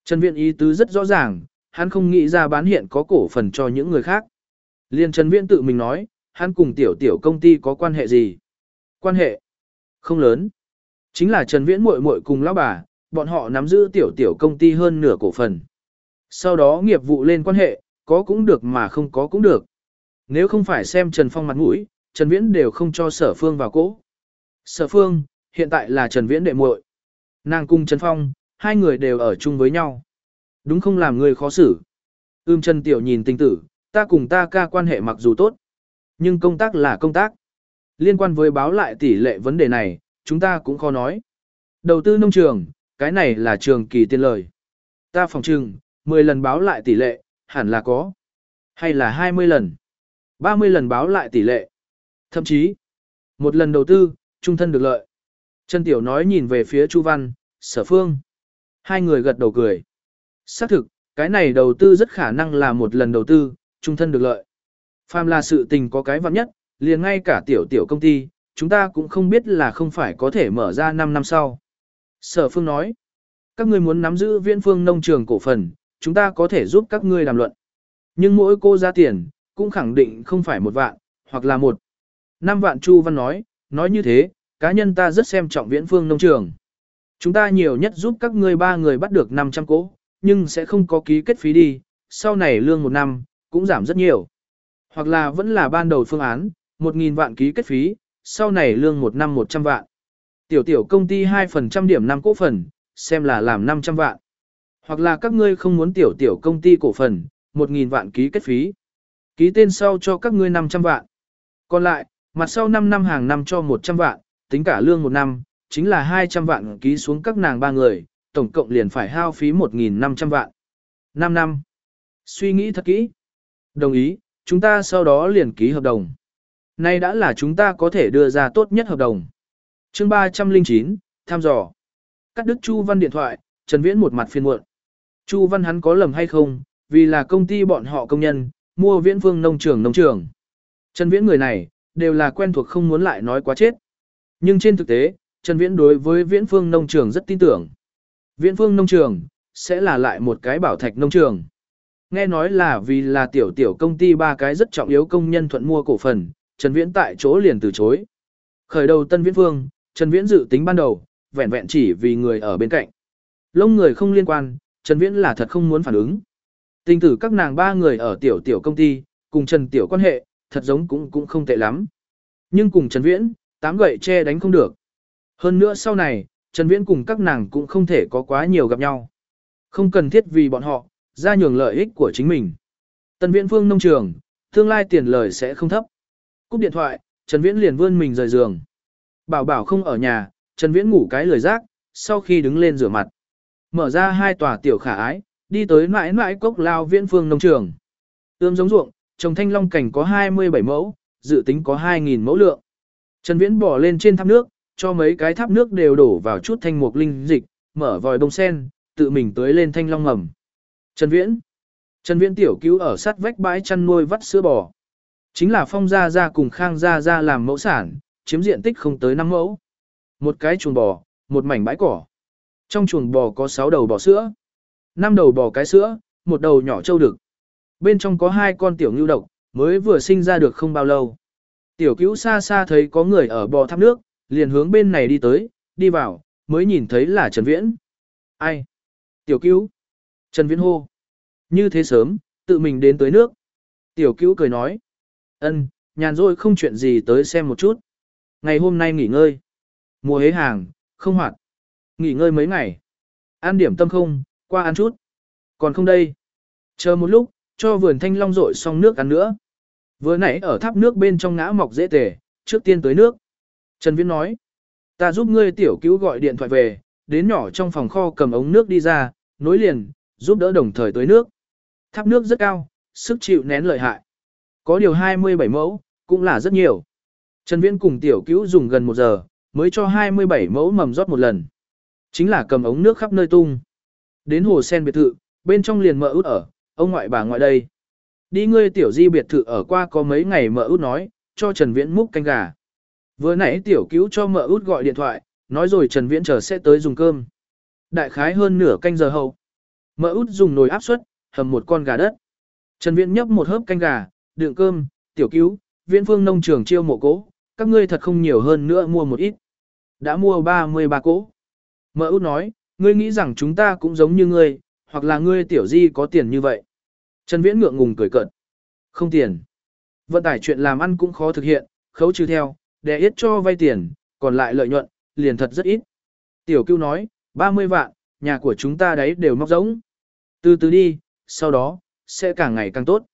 Trần Viện ý tứ rất rõ ràng, hắn không nghĩ ra bán hiện có cổ phần cho những người khác. Liên Trần Viện tự mình nói, hắn cùng tiểu tiểu công ty có quan hệ gì? Quan hệ không lớn. Chính là Trần Viễn muội muội cùng lão bà, bọn họ nắm giữ tiểu tiểu công ty hơn nửa cổ phần. Sau đó nghiệp vụ lên quan hệ, có cũng được mà không có cũng được. Nếu không phải xem Trần Phong mặt mũi, Trần Viễn đều không cho Sở Phương vào cỗ. Sở Phương, hiện tại là Trần Viễn đệ muội. Nàng cùng Trần Phong, hai người đều ở chung với nhau. Đúng không làm người khó xử. Ưm Trần Tiểu nhìn tình tử, ta cùng ta ca quan hệ mặc dù tốt. Nhưng công tác là công tác. Liên quan với báo lại tỷ lệ vấn đề này, chúng ta cũng khó nói. Đầu tư nông trường, cái này là trường kỳ tiền lời. Ta phòng trừng, 10 lần báo lại tỷ lệ, hẳn là có. Hay là 20 lần, 30 lần báo lại tỷ lệ. Thậm chí, một lần đầu tư, trung thân được lợi. Trần Tiểu nói nhìn về phía Chu Văn, Sở Phương. Hai người gật đầu cười. Xác thực, cái này đầu tư rất khả năng là một lần đầu tư, trung thân được lợi. Phàm là sự tình có cái vặn nhất, liền ngay cả tiểu tiểu công ty, chúng ta cũng không biết là không phải có thể mở ra 5 năm sau. Sở Phương nói, các ngươi muốn nắm giữ viễn phương nông trường cổ phần, chúng ta có thể giúp các ngươi đàm luận. Nhưng mỗi cô ra tiền, cũng khẳng định không phải một vạn, hoặc là một. Năm vạn Chu Văn nói, nói như thế, cá nhân ta rất xem trọng viễn phương nông trường. Chúng ta nhiều nhất giúp các ngươi ba người bắt được 500 cỗ, nhưng sẽ không có ký kết phí đi, sau này lương một năm, cũng giảm rất nhiều. Hoặc là vẫn là ban đầu phương án, 1.000 vạn ký kết phí, sau này lương một năm 100 vạn. Tiểu tiểu công ty 2% điểm 5 cổ phần, xem là làm 500 vạn. Hoặc là các ngươi không muốn tiểu tiểu công ty cổ phần, 1.000 vạn ký kết phí. Ký tên sau cho các ngươi 500 vạn. Còn lại, mặt sau 5 năm hàng năm cho 100 vạn, tính cả lương một năm, chính là 200 vạn ký xuống các nàng ba người, tổng cộng liền phải hao phí 1.500 vạn. 5 năm. Suy nghĩ thật kỹ. Đồng ý, chúng ta sau đó liền ký hợp đồng. Nay đã là chúng ta có thể đưa ra tốt nhất hợp đồng. chương 309, tham dò. Cắt đứt Chu Văn điện thoại, Trần Viễn một mặt phiền muộn. Chu Văn hắn có lầm hay không, vì là công ty bọn họ công nhân, mua viễn phương nông trường nông trường. Trần Viễn người này, đều là quen thuộc không muốn lại nói quá chết. Nhưng trên thực tế, Trần Viễn đối với viễn phương nông trường rất tin tưởng. Viễn phương nông trường, sẽ là lại một cái bảo thạch nông trường. Nghe nói là vì là tiểu tiểu công ty ba cái rất trọng yếu công nhân thuận mua cổ phần, Trần Viễn tại chỗ liền từ chối. Khởi đầu Tân Viễn Phương, Trần Viễn dự tính ban đầu, vẹn vẹn chỉ vì người ở bên cạnh. Lông người không liên quan, Trần Viễn là thật không muốn phản ứng. Tình tử các nàng ba người ở tiểu tiểu công ty, cùng Trần Tiểu quan hệ, thật giống cũng cũng không tệ lắm. Nhưng cùng Trần Viễn, tám gậy che đánh không được. Hơn nữa sau này, Trần Viễn cùng các nàng cũng không thể có quá nhiều gặp nhau. Không cần thiết vì bọn họ, ra nhường lợi ích của chính mình. Tân Viễn Phương nông trường, tương lai tiền lời sẽ không thấp. Cúp điện thoại, Trần Viễn liền vươn mình rời giường. Bảo bảo không ở nhà, Trần Viễn ngủ cái lười rác, sau khi đứng lên rửa mặt. Mở ra hai tòa tiểu khả ái, đi tới mãi mãi cốc lao viễn phương nông trường. Ươm giống ruộng, trồng thanh long cảnh có 27 mẫu, dự tính có 2.000 mẫu lượng. Trần Viễn bỏ lên trên tháp nước, cho mấy cái tháp nước đều đổ vào chút thanh mục linh dịch, mở vòi bông sen, tự mình tưới lên thanh long ngầm. Trần Viễn Trần Viễn tiểu cứu ở sát vách bãi chăn nuôi vắt sữa bò. Chính là Phong Gia Gia cùng Khang Gia Gia làm mẫu sản, chiếm diện tích không tới 5 mẫu. Một cái chuồng bò, một mảnh bãi cỏ. Trong chuồng bò có 6 đầu bò sữa, 5 đầu bò cái sữa, một đầu nhỏ trâu đực. Bên trong có hai con tiểu ngưu độc, mới vừa sinh ra được không bao lâu. Tiểu cứu xa xa thấy có người ở bò tháp nước, liền hướng bên này đi tới, đi vào, mới nhìn thấy là Trần Viễn. Ai? Tiểu cứu. Trần Viễn hô. Như thế sớm, tự mình đến tới nước. Tiểu cứu cười nói ân, nhàn rỗi không chuyện gì tới xem một chút. Ngày hôm nay nghỉ ngơi. Mùa hế hàng, không hoạt. Nghỉ ngơi mấy ngày. Ăn điểm tâm không, qua ăn chút. Còn không đây. Chờ một lúc, cho vườn thanh long rội xong nước ăn nữa. Vừa nãy ở tháp nước bên trong ngã mọc dễ tề, trước tiên tới nước. Trần Viễn nói. Ta giúp ngươi tiểu cứu gọi điện thoại về, đến nhỏ trong phòng kho cầm ống nước đi ra, nối liền, giúp đỡ đồng thời tới nước. Tháp nước rất cao, sức chịu nén lợi hại. Có điều 27 mẫu, cũng là rất nhiều. Trần Viễn cùng tiểu cứu dùng gần một giờ, mới cho 27 mẫu mầm rót một lần. Chính là cầm ống nước khắp nơi tung. Đến hồ sen biệt thự, bên trong liền mợ út ở, ông ngoại bà ngoại đây. Đi ngươi tiểu di biệt thự ở qua có mấy ngày mợ út nói, cho Trần Viễn múc canh gà. Vừa nãy tiểu cứu cho mợ út gọi điện thoại, nói rồi Trần Viễn chờ sẽ tới dùng cơm. Đại khái hơn nửa canh giờ hậu. Mợ út dùng nồi áp suất, hầm một con gà đất. Trần Viễn nhấp một hớp canh gà, đựng cơm, tiểu cứu, viễn phương nông trường chiêu mộ cố, các ngươi thật không nhiều hơn nữa mua một ít. Đã mua 33 cỗ. Mợ út nói, ngươi nghĩ rằng chúng ta cũng giống như ngươi, hoặc là ngươi tiểu di có tiền như vậy. Trần Viễn ngượng ngùng cười cợt. Không tiền. Vận tải chuyện làm ăn cũng khó thực hiện, khấu trừ theo, để ít cho vay tiền, còn lại lợi nhuận, liền thật rất ít. Tiểu cưu nói, 30 vạn, nhà của chúng ta đấy đều móc giống. Từ từ đi, sau đó, sẽ càng ngày càng tốt.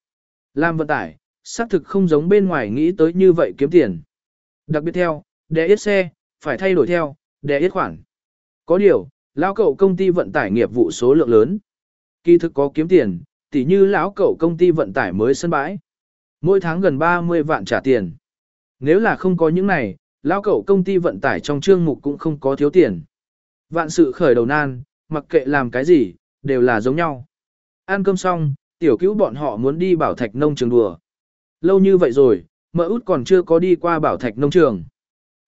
Làm vận tải, xác thực không giống bên ngoài nghĩ tới như vậy kiếm tiền. Đặc biệt theo, để ít xe, phải thay đổi theo, để ít khoản. Có điều, lão cậu công ty vận tải nghiệp vụ số lượng lớn. Kỳ thực có kiếm tiền, tỉ như lão cậu công ty vận tải mới sân bãi. Mỗi tháng gần 30 vạn trả tiền. Nếu là không có những này, lão cậu công ty vận tải trong chương mục cũng không có thiếu tiền. Vạn sự khởi đầu nan, mặc kệ làm cái gì, đều là giống nhau. Ăn cơm xong, tiểu cứu bọn họ muốn đi bảo thạch nông trường đùa. Lâu như vậy rồi, mợ út còn chưa có đi qua bảo thạch nông trường.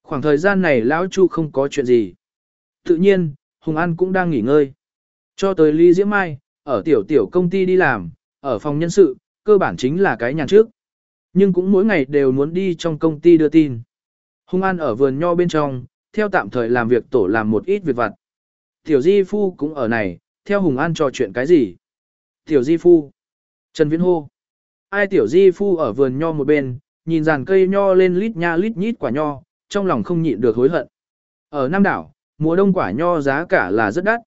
Khoảng thời gian này lão chu không có chuyện gì. Tự nhiên, Hùng An cũng đang nghỉ ngơi. Cho tới Lý Diễm Mai, ở tiểu tiểu công ty đi làm, ở phòng nhân sự, cơ bản chính là cái nhàn trước. Nhưng cũng mỗi ngày đều muốn đi trong công ty đưa tin. Hùng An ở vườn nho bên trong, theo tạm thời làm việc tổ làm một ít việc vặt. Tiểu Di Phu cũng ở này, theo Hùng An trò chuyện cái gì. Tiểu Di Phu. Trần Viễn hô. Ai Tiểu Di Phu ở vườn nho một bên, nhìn dàn cây nho lên lít nha lít nhít quả nho, trong lòng không nhịn được hối hận. Ở Nam Đảo, mùa đông quả nho giá cả là rất đắt.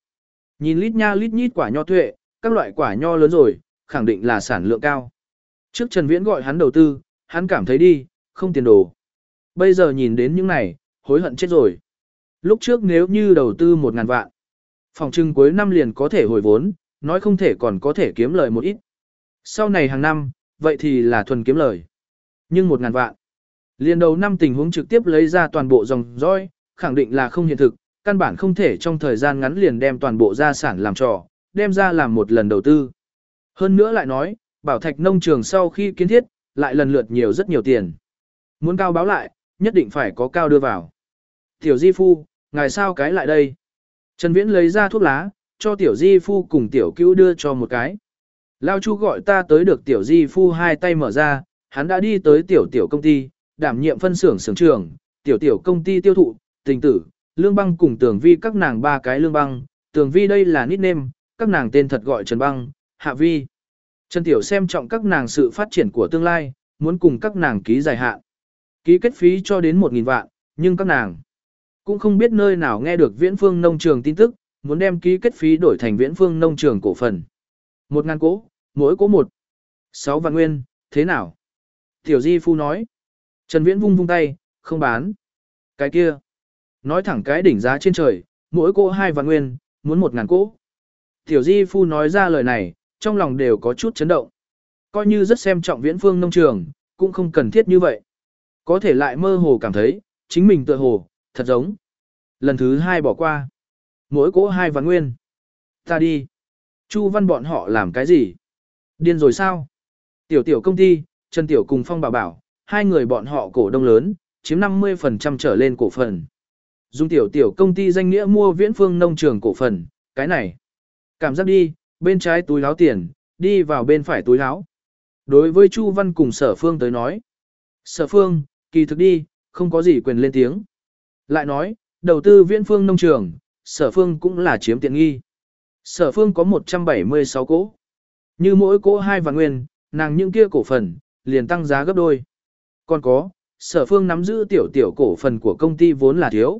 Nhìn lít nha lít nhít quả nho tuệ, các loại quả nho lớn rồi, khẳng định là sản lượng cao. Trước Trần Viễn gọi hắn đầu tư, hắn cảm thấy đi, không tiền đồ. Bây giờ nhìn đến những này, hối hận chết rồi. Lúc trước nếu như đầu tư 1.000 vạn, phòng trưng cuối năm liền có thể hồi vốn, nói không thể còn có thể kiếm lời một ít. Sau này hàng năm, vậy thì là thuần kiếm lời. Nhưng một ngàn vạn, liền đầu năm tình huống trực tiếp lấy ra toàn bộ dòng dõi, khẳng định là không hiện thực, căn bản không thể trong thời gian ngắn liền đem toàn bộ gia sản làm trò, đem ra làm một lần đầu tư. Hơn nữa lại nói, bảo thạch nông trường sau khi kiến thiết, lại lần lượt nhiều rất nhiều tiền. Muốn cao báo lại, nhất định phải có cao đưa vào. Tiểu Di Phu, ngài sao cái lại đây? Trần Viễn lấy ra thuốc lá, cho Tiểu Di Phu cùng Tiểu Cứu đưa cho một cái. Lao Chu gọi ta tới được Tiểu Di Phu hai tay mở ra, hắn đã đi tới Tiểu Tiểu công ty, đảm nhiệm phân xưởng xưởng trưởng, Tiểu Tiểu công ty tiêu thụ, tình tử, lương băng cùng tường vi các nàng ba cái lương băng, tường vi đây là nickname, các nàng tên thật gọi Trần Băng, Hạ Vi. Trần Tiểu xem trọng các nàng sự phát triển của tương lai, muốn cùng các nàng ký dài hạn. Ký kết phí cho đến 1.000 vạn, nhưng các nàng cũng không biết nơi nào nghe được viễn phương nông trường tin tức, muốn đem ký kết phí đổi thành viễn phương nông trường cổ phần. Một ngàn cố, mỗi cố một. Sáu vạn nguyên, thế nào? Tiểu Di Phu nói. Trần Viễn vung vung tay, không bán. Cái kia. Nói thẳng cái đỉnh giá trên trời, mỗi cỗ hai vạn nguyên, muốn một ngàn cỗ. Tiểu Di Phu nói ra lời này, trong lòng đều có chút chấn động. Coi như rất xem trọng viễn phương nông trường, cũng không cần thiết như vậy. Có thể lại mơ hồ cảm thấy, chính mình tựa hồ, thật giống. Lần thứ hai bỏ qua. Mỗi cỗ hai vạn nguyên. Ta đi. Chu văn bọn họ làm cái gì? Điên rồi sao? Tiểu tiểu công ty, Trần Tiểu cùng Phong Bảo Bảo, hai người bọn họ cổ đông lớn, chiếm 50% trở lên cổ phần. Dùng tiểu tiểu công ty danh nghĩa mua viễn phương nông trường cổ phần, cái này. Cảm giác đi, bên trái túi láo tiền, đi vào bên phải túi láo. Đối với Chu Văn cùng sở phương tới nói. Sở phương, kỳ thực đi, không có gì quyền lên tiếng. Lại nói, đầu tư viễn phương nông trường, sở phương cũng là chiếm tiện nghi. Sở phương có 176 cỗ. Như mỗi cỗ hai vạn nguyên, nàng những kia cổ phần, liền tăng giá gấp đôi. Còn có, sở phương nắm giữ tiểu tiểu cổ phần của công ty vốn là thiếu.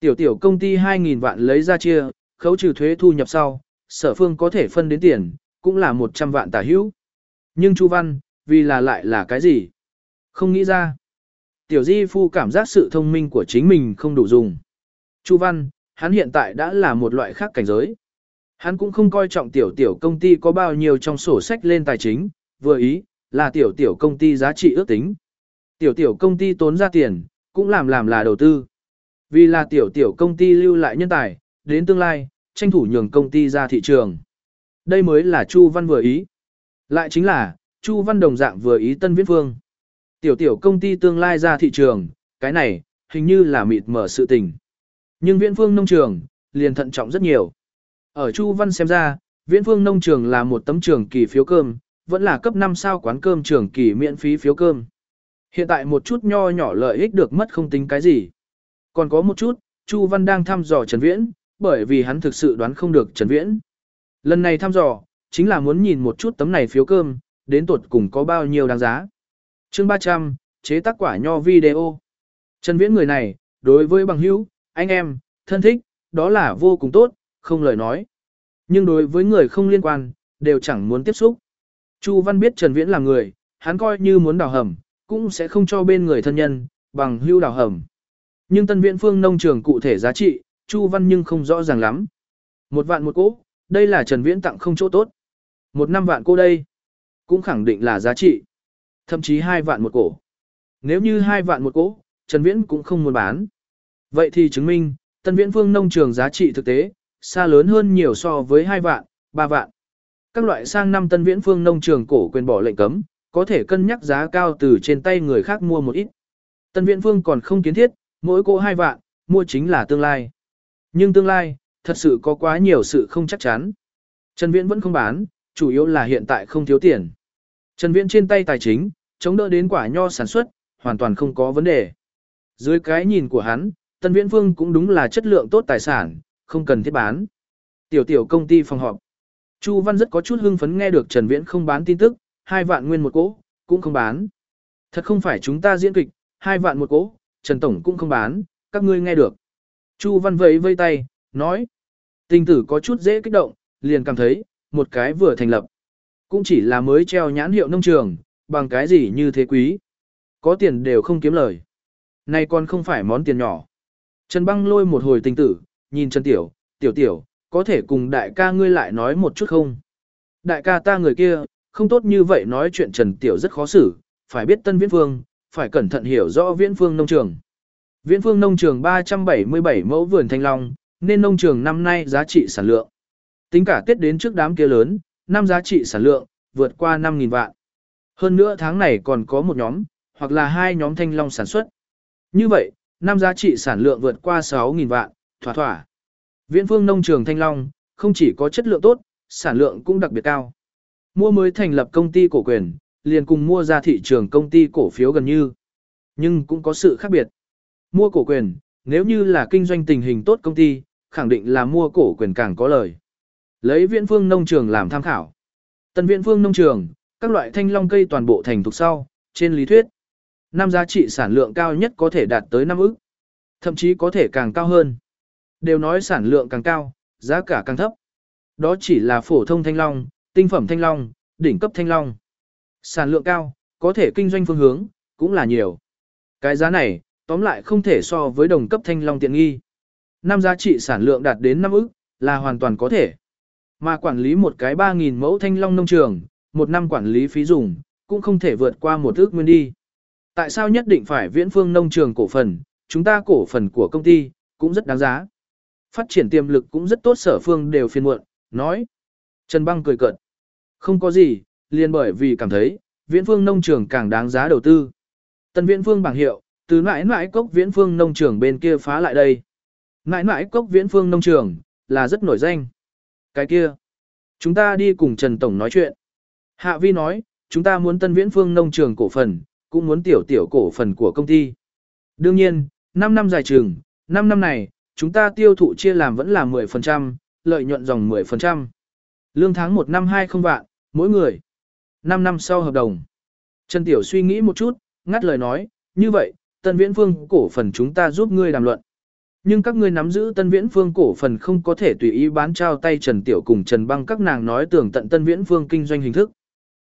Tiểu tiểu công ty 2.000 vạn lấy ra chia, khấu trừ thuế thu nhập sau, sở phương có thể phân đến tiền, cũng là 100 vạn tả hữu. Nhưng Chu Văn, vì là lại là cái gì? Không nghĩ ra. Tiểu Di Phu cảm giác sự thông minh của chính mình không đủ dùng. Chu Văn, hắn hiện tại đã là một loại khác cảnh giới. Hắn cũng không coi trọng tiểu tiểu công ty có bao nhiêu trong sổ sách lên tài chính, vừa ý, là tiểu tiểu công ty giá trị ước tính. Tiểu tiểu công ty tốn ra tiền, cũng làm làm là đầu tư. Vì là tiểu tiểu công ty lưu lại nhân tài, đến tương lai, tranh thủ nhường công ty ra thị trường. Đây mới là Chu Văn vừa ý. Lại chính là, Chu Văn đồng dạng vừa ý Tân Viễn Phương. Tiểu tiểu công ty tương lai ra thị trường, cái này, hình như là mịt mở sự tình. Nhưng Viễn Phương nông trường, liền thận trọng rất nhiều. Ở Chu Văn xem ra, Viễn Phương nông trường là một tấm trường kỳ phiếu cơm, vẫn là cấp 5 sao quán cơm trường kỳ miễn phí phiếu cơm. Hiện tại một chút nho nhỏ lợi ích được mất không tính cái gì. Còn có một chút, Chu Văn đang thăm dò Trần Viễn, bởi vì hắn thực sự đoán không được Trần Viễn. Lần này thăm dò, chính là muốn nhìn một chút tấm này phiếu cơm, đến tuột cùng có bao nhiêu đáng giá. Chương 300, chế tác quả nho video. Trần Viễn người này, đối với bằng hữu, anh em, thân thích, đó là vô cùng tốt, không lời nói. Nhưng đối với người không liên quan, đều chẳng muốn tiếp xúc. Chu Văn biết Trần Viễn là người, hắn coi như muốn đào hầm, cũng sẽ không cho bên người thân nhân, bằng hưu đào hầm. Nhưng Tân Viễn Phương nông trường cụ thể giá trị, Chu Văn nhưng không rõ ràng lắm. Một vạn một cỗ, đây là Trần Viễn tặng không chỗ tốt. Một năm vạn cô đây, cũng khẳng định là giá trị. Thậm chí hai vạn một cổ. Nếu như hai vạn một cỗ, Trần Viễn cũng không muốn bán. Vậy thì chứng minh, Tân Viễn Phương nông trường giá trị thực tế, xa lớn hơn nhiều so với hai vạn, ba vạn. Các loại sang năm Tân Viễn Phương nông trường cổ quyền bỏ lệnh cấm, có thể cân nhắc giá cao từ trên tay người khác mua một ít. Tân Viễn Phương còn không kiến thiết, mỗi cỗ hai vạn, mua chính là tương lai. Nhưng tương lai, thật sự có quá nhiều sự không chắc chắn. Trần Viễn vẫn không bán, chủ yếu là hiện tại không thiếu tiền. Trần Viễn trên tay tài chính, chống đỡ đến quả nho sản xuất, hoàn toàn không có vấn đề. Dưới cái nhìn của hắn, Tân Viễn Phương cũng đúng là chất lượng tốt tài sản, không cần thiết bán. Tiểu tiểu công ty phòng họp. Chu Văn rất có chút hưng phấn nghe được Trần Viễn không bán tin tức, hai vạn nguyên một cỗ, cũng không bán. Thật không phải chúng ta diễn kịch, hai vạn một cỗ, Trần Tổng cũng không bán, các ngươi nghe được. Chu Văn vẫy vây tay, nói. tình tử có chút dễ kích động, liền cảm thấy, một cái vừa thành lập. Cũng chỉ là mới treo nhãn hiệu nông trường, bằng cái gì như thế quý. Có tiền đều không kiếm lời. Này còn không phải món tiền nhỏ. Trần băng lôi một hồi tình tử, nhìn Trần Tiểu, Tiểu Tiểu, có thể cùng đại ca ngươi lại nói một chút không? Đại ca ta người kia, không tốt như vậy nói chuyện Trần Tiểu rất khó xử, phải biết Tân Viễn Phương, phải cẩn thận hiểu rõ Viễn Phương nông trường. Viễn Phương nông trường 377 mẫu vườn thanh long, nên nông trường năm nay giá trị sản lượng. Tính cả Tết đến trước đám kia lớn, năm giá trị sản lượng, vượt qua 5.000 vạn. Hơn nữa tháng này còn có một nhóm, hoặc là hai nhóm thanh long sản xuất. Như vậy, năm giá trị sản lượng vượt qua 6.000 vạn, thỏa thỏa. Viễn phương nông trường thanh long, không chỉ có chất lượng tốt, sản lượng cũng đặc biệt cao. Mua mới thành lập công ty cổ quyền, liền cùng mua ra thị trường công ty cổ phiếu gần như. Nhưng cũng có sự khác biệt. Mua cổ quyền, nếu như là kinh doanh tình hình tốt công ty, khẳng định là mua cổ quyền càng có lời. Lấy viễn phương nông trường làm tham khảo. Tân viễn phương nông trường, các loại thanh long cây toàn bộ thành thuộc sau, trên lý thuyết. Năm giá trị sản lượng cao nhất có thể đạt tới 5 ức. Thậm chí có thể càng cao hơn. Đều nói sản lượng càng cao, giá cả càng thấp. Đó chỉ là phổ thông thanh long, tinh phẩm thanh long, đỉnh cấp thanh long. Sản lượng cao, có thể kinh doanh phương hướng, cũng là nhiều. Cái giá này, tóm lại không thể so với đồng cấp thanh long tiện nghi. Năm giá trị sản lượng đạt đến 5 ức, là hoàn toàn có thể. Mà quản lý một cái 3.000 mẫu thanh long nông trường, một năm quản lý phí dùng, cũng không thể vượt qua một ước nguyên đi. Tại sao nhất định phải viễn phương nông trường cổ phần, chúng ta cổ phần của công ty, cũng rất đáng giá. Phát triển tiềm lực cũng rất tốt sở phương đều phiền muộn, nói. Trần Băng cười cợt. Không có gì, liền bởi vì cảm thấy, viễn phương nông trường càng đáng giá đầu tư. Tân viễn phương bảng hiệu, từ mãi mãi cốc viễn phương nông trường bên kia phá lại đây. Mãi mãi cốc viễn phương nông trường, là rất nổi danh. Cái kia, chúng ta đi cùng Trần Tổng nói chuyện. Hạ Vi nói, chúng ta muốn tân viễn phương nông trường cổ phần, cũng muốn tiểu tiểu cổ phần của công ty. Đương nhiên, 5 năm dài trường, 5 năm này, chúng ta tiêu thụ chia làm vẫn là 10%, lợi nhuận dòng 10%. Lương tháng 1 năm 20 vạn, mỗi người. 5 năm sau hợp đồng. Trần Tiểu suy nghĩ một chút, ngắt lời nói, như vậy, Tân Viễn Phương cổ phần chúng ta giúp ngươi đàm luận. Nhưng các ngươi nắm giữ Tân Viễn Phương cổ phần không có thể tùy ý bán trao tay Trần Tiểu cùng Trần Băng các nàng nói tưởng tận Tân Viễn Phương kinh doanh hình thức.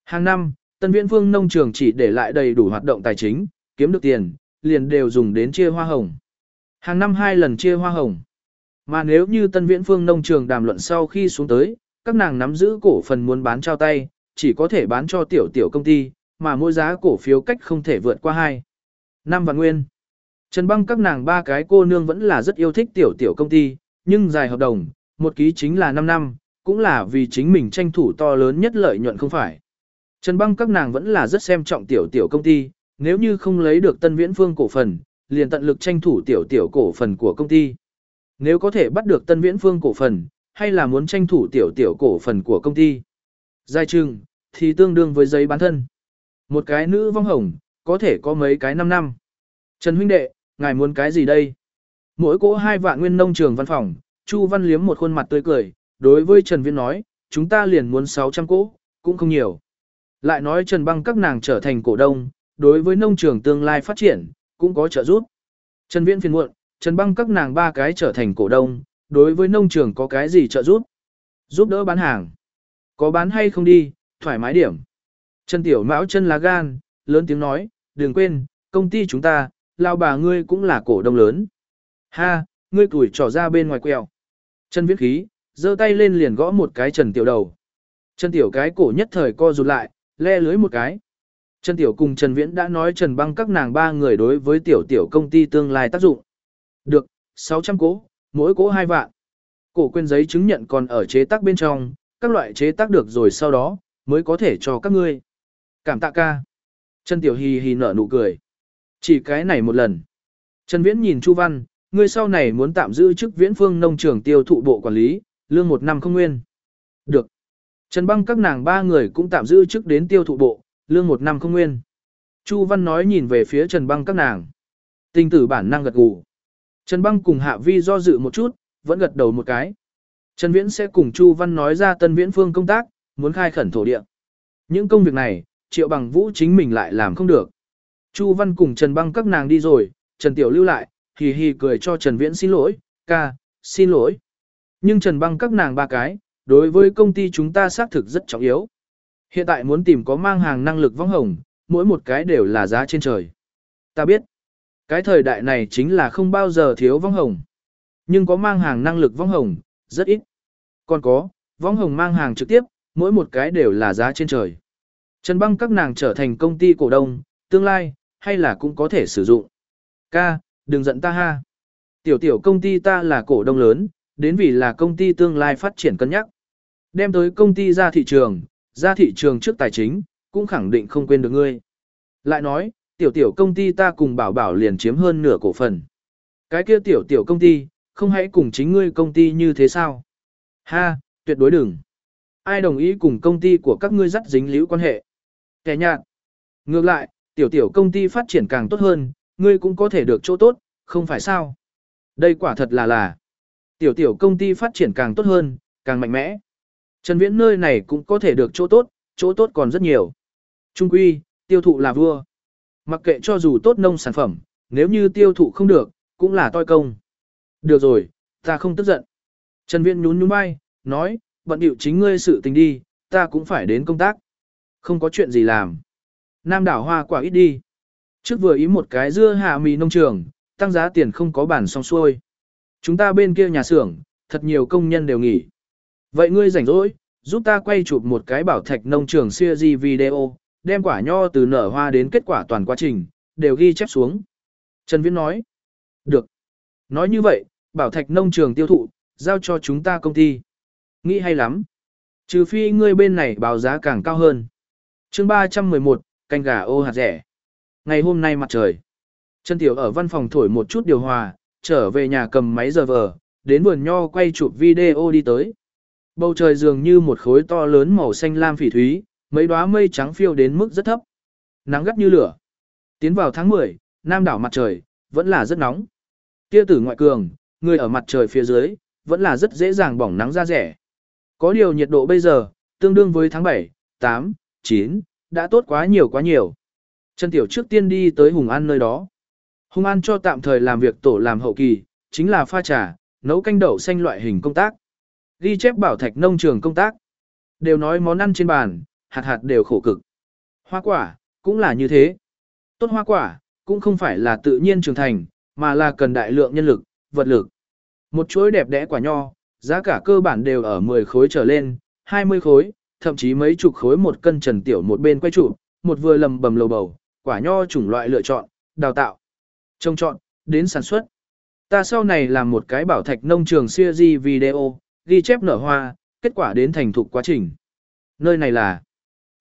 Hàng năm, Tân Viễn Phương nông trường chỉ để lại đầy đủ hoạt động tài chính, kiếm được tiền, liền đều dùng đến chia hoa hồng. Hàng năm hai lần chia hoa hồng. Mà nếu như Tân Viễn Phương nông trường đàm luận sau khi xuống tới, các nàng nắm giữ cổ phần muốn bán trao tay, chỉ có thể bán cho tiểu tiểu công ty, mà mỗi giá cổ phiếu cách không thể vượt qua hai. Năm và nguyên. Trần băng các nàng ba cái cô nương vẫn là rất yêu thích tiểu tiểu công ty, nhưng dài hợp đồng, một ký chính là 5 năm, cũng là vì chính mình tranh thủ to lớn nhất lợi nhuận không phải. Trần băng các nàng vẫn là rất xem trọng tiểu tiểu công ty, nếu như không lấy được tân viễn phương cổ phần, liền tận lực tranh thủ tiểu tiểu cổ phần của công ty. Nếu có thể bắt được tân viễn phương cổ phần, hay là muốn tranh thủ tiểu tiểu cổ phần của công ty. Dài trừng, thì tương đương với giấy bán thân. Một cái nữ vong hồng, có thể có mấy cái năm năm. Trần huynh đệ, ngài muốn cái gì đây? Mỗi cỗ hai vạn nguyên nông trường văn phòng, Chu Văn liếm một khuôn mặt tươi cười, đối với Trần Viễn nói, chúng ta liền muốn 600 cỗ, cũng không nhiều. Lại nói Trần Băng các nàng trở thành cổ đông, đối với nông trường tương lai phát triển, cũng có trợ giúp. Trần Viễn phiền muộn, Trần Băng các nàng ba cái trở thành cổ đông, đối với nông trường có cái gì trợ giúp? Giúp đỡ bán hàng. Có bán hay không đi, thoải mái điểm. Trần Tiểu Mão chân lá gan, lớn tiếng nói, đừng quên, công ty chúng ta, lao bà ngươi cũng là cổ đông lớn. Ha, ngươi tuổi trỏ ra bên ngoài quẹo. Trần Viễn khí, giơ tay lên liền gõ một cái Trần Tiểu đầu. Trần Tiểu cái cổ nhất thời co rụt lại, le lưới một cái. Trần Tiểu cùng Trần Viễn đã nói Trần Băng các nàng ba người đối với Tiểu Tiểu công ty tương lai tác dụng. Được, 600 cố, mỗi cố 2 vạn. Cổ quên giấy chứng nhận còn ở chế tác bên trong, các loại chế tác được rồi sau đó, mới có thể cho các ngươi. Cảm tạ ca. Trần Tiểu hì hì nở nụ cười. Chỉ cái này một lần. Trần Viễn nhìn Chu Văn, ngươi sau này muốn tạm giữ chức Viễn Phương nông trường tiêu thụ bộ quản lý, lương một năm không nguyên. Được. Trần Băng các nàng ba người cũng tạm giữ chức đến tiêu thụ bộ, lương một năm không nguyên. Chu Văn nói nhìn về phía Trần Băng các nàng. Tinh tử bản năng gật gù. Trần Băng cùng Hạ Vi do dự một chút, vẫn gật đầu một cái. Trần Viễn sẽ cùng Chu Văn nói ra Tân Viễn Phương công tác, muốn khai khẩn thổ địa. Những công việc này, Triệu Bằng Vũ chính mình lại làm không được. Chu Văn cùng Trần Băng các nàng đi rồi, Trần Tiểu lưu lại, hì hì cười cho Trần Viễn xin lỗi, ca, xin lỗi. Nhưng Trần Băng các nàng ba cái, đối với công ty chúng ta xác thực rất trọng yếu. Hiện tại muốn tìm có mang hàng năng lực vong hồng, mỗi một cái đều là giá trên trời. Ta biết, cái thời đại này chính là không bao giờ thiếu vong hồng. Nhưng có mang hàng năng lực vong hồng, rất ít. Còn có, vong hồng mang hàng trực tiếp, mỗi một cái đều là giá trên trời. Trần băng các nàng trở thành công ty cổ đông, tương lai, hay là cũng có thể sử dụng. Ca, đừng giận ta ha. Tiểu tiểu công ty ta là cổ đông lớn, đến vì là công ty tương lai phát triển cân nhắc. Đem tới công ty ra thị trường, ra thị trường trước tài chính, cũng khẳng định không quên được ngươi. Lại nói, tiểu tiểu công ty ta cùng bảo bảo liền chiếm hơn nửa cổ phần. Cái kia tiểu tiểu công ty, không hãy cùng chính ngươi công ty như thế sao? Ha, tuyệt đối đừng. Ai đồng ý cùng công ty của các ngươi dắt dính liễu quan hệ? Kẻ nhạt. Ngược lại, tiểu tiểu công ty phát triển càng tốt hơn, ngươi cũng có thể được chỗ tốt, không phải sao? Đây quả thật là là. Tiểu tiểu công ty phát triển càng tốt hơn, càng mạnh mẽ. Trần Viễn nơi này cũng có thể được chỗ tốt, chỗ tốt còn rất nhiều. Trung quy, tiêu thụ là vua. Mặc kệ cho dù tốt nông sản phẩm, nếu như tiêu thụ không được, cũng là toi công. Được rồi, ta không tức giận. Trần Viễn nhún nhún vai, nói, bận điệu chính ngươi sự tình đi, ta cũng phải đến công tác. Không có chuyện gì làm. Nam đảo hoa quả ít đi. Trước vừa ý một cái dưa hạ mì nông trường, tăng giá tiền không có bản xong xuôi. Chúng ta bên kia nhà xưởng, thật nhiều công nhân đều nghỉ. Vậy ngươi rảnh rỗi, giúp ta quay chụp một cái bảo thạch nông trường series video, đem quả nho từ nở hoa đến kết quả toàn quá trình, đều ghi chép xuống. Trần Viễn nói, được. Nói như vậy, bảo thạch nông trường tiêu thụ, giao cho chúng ta công ty. Nghĩ hay lắm. Trừ phi ngươi bên này báo giá càng cao hơn. chương 311, canh gà ô hạt rẻ. Ngày hôm nay mặt trời. Trần Tiểu ở văn phòng thổi một chút điều hòa, trở về nhà cầm máy giờ vờ, đến vườn nho quay chụp video đi tới. Bầu trời dường như một khối to lớn màu xanh lam phỉ thúy, mấy đóa mây trắng phiêu đến mức rất thấp. Nắng gắt như lửa. Tiến vào tháng 10, nam đảo mặt trời, vẫn là rất nóng. Tiêu tử ngoại cường, người ở mặt trời phía dưới, vẫn là rất dễ dàng bỏng nắng ra rẻ. Có điều nhiệt độ bây giờ, tương đương với tháng 7, 8, 9, đã tốt quá nhiều quá nhiều. Trần Tiểu trước tiên đi tới Hùng An nơi đó. Hùng An cho tạm thời làm việc tổ làm hậu kỳ, chính là pha trà, nấu canh đậu xanh loại hình công tác. Ghi chép bảo thạch nông trường công tác. Đều nói món ăn trên bàn, hạt hạt đều khổ cực. Hoa quả, cũng là như thế. Tốt hoa quả, cũng không phải là tự nhiên trưởng thành, mà là cần đại lượng nhân lực, vật lực. Một chuỗi đẹp đẽ quả nho, giá cả cơ bản đều ở 10 khối trở lên, 20 khối, thậm chí mấy chục khối một cân trần tiểu một bên quay trụ, một vừa lầm bầm lầu bầu, quả nho chủng loại lựa chọn, đào tạo, trông chọn, đến sản xuất. Ta sau này làm một cái bảo thạch nông trường series video, ghi chép nở hoa, kết quả đến thành thục quá trình. Nơi này là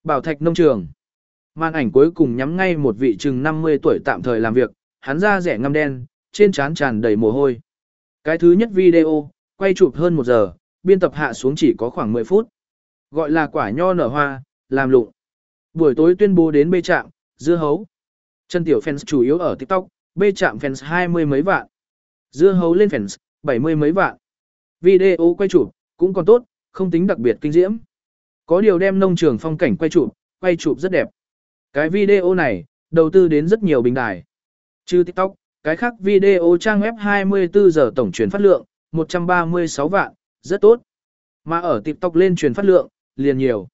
Bảo Thạch Nông Trường. Màn ảnh cuối cùng nhắm ngay một vị chừng 50 tuổi tạm thời làm việc, hắn da rẻ ngăm đen, trên trán tràn đầy mồ hôi. Cái thứ nhất video, quay chụp hơn một giờ, biên tập hạ xuống chỉ có khoảng 10 phút. Gọi là quả nho nở hoa, làm lụng. Buổi tối tuyên bố đến bê trạm, dưa hấu. Chân tiểu fans chủ yếu ở TikTok, bê trạm fans 20 mấy vạn. Dưa hấu lên fans, 70 mấy vạn. Video quay chụp, cũng còn tốt, không tính đặc biệt kinh diễm. Có điều đem nông trường phong cảnh quay chụp, quay chụp rất đẹp. Cái video này, đầu tư đến rất nhiều bình đài. Trừ TikTok, cái khác video trang web 24 giờ tổng truyền phát lượng, 136 vạn, rất tốt. Mà ở TikTok lên truyền phát lượng, liền nhiều.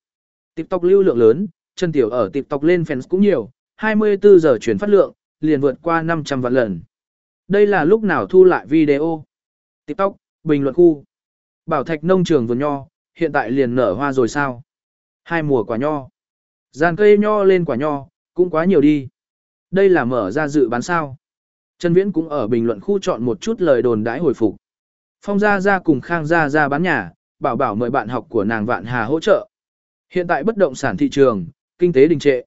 TikTok lưu lượng lớn, chân tiểu ở TikTok lên fans cũng nhiều, 24 giờ truyền phát lượng, liền vượt qua 500 vạn lần. Đây là lúc nào thu lại video. TikTok, bình luận khu. Bảo thạch nông trường vườn nho, hiện tại liền nở hoa rồi sao? Hai mùa quả nho. Giàn cây nho lên quả nho, cũng quá nhiều đi. Đây là mở ra dự bán sao. Trần Viễn cũng ở bình luận khu chọn một chút lời đồn đãi hồi phục. Phong Gia Gia cùng Khang Gia Gia bán nhà, bảo bảo mời bạn học của nàng Vạn Hà hỗ trợ. Hiện tại bất động sản thị trường, kinh tế đình trệ.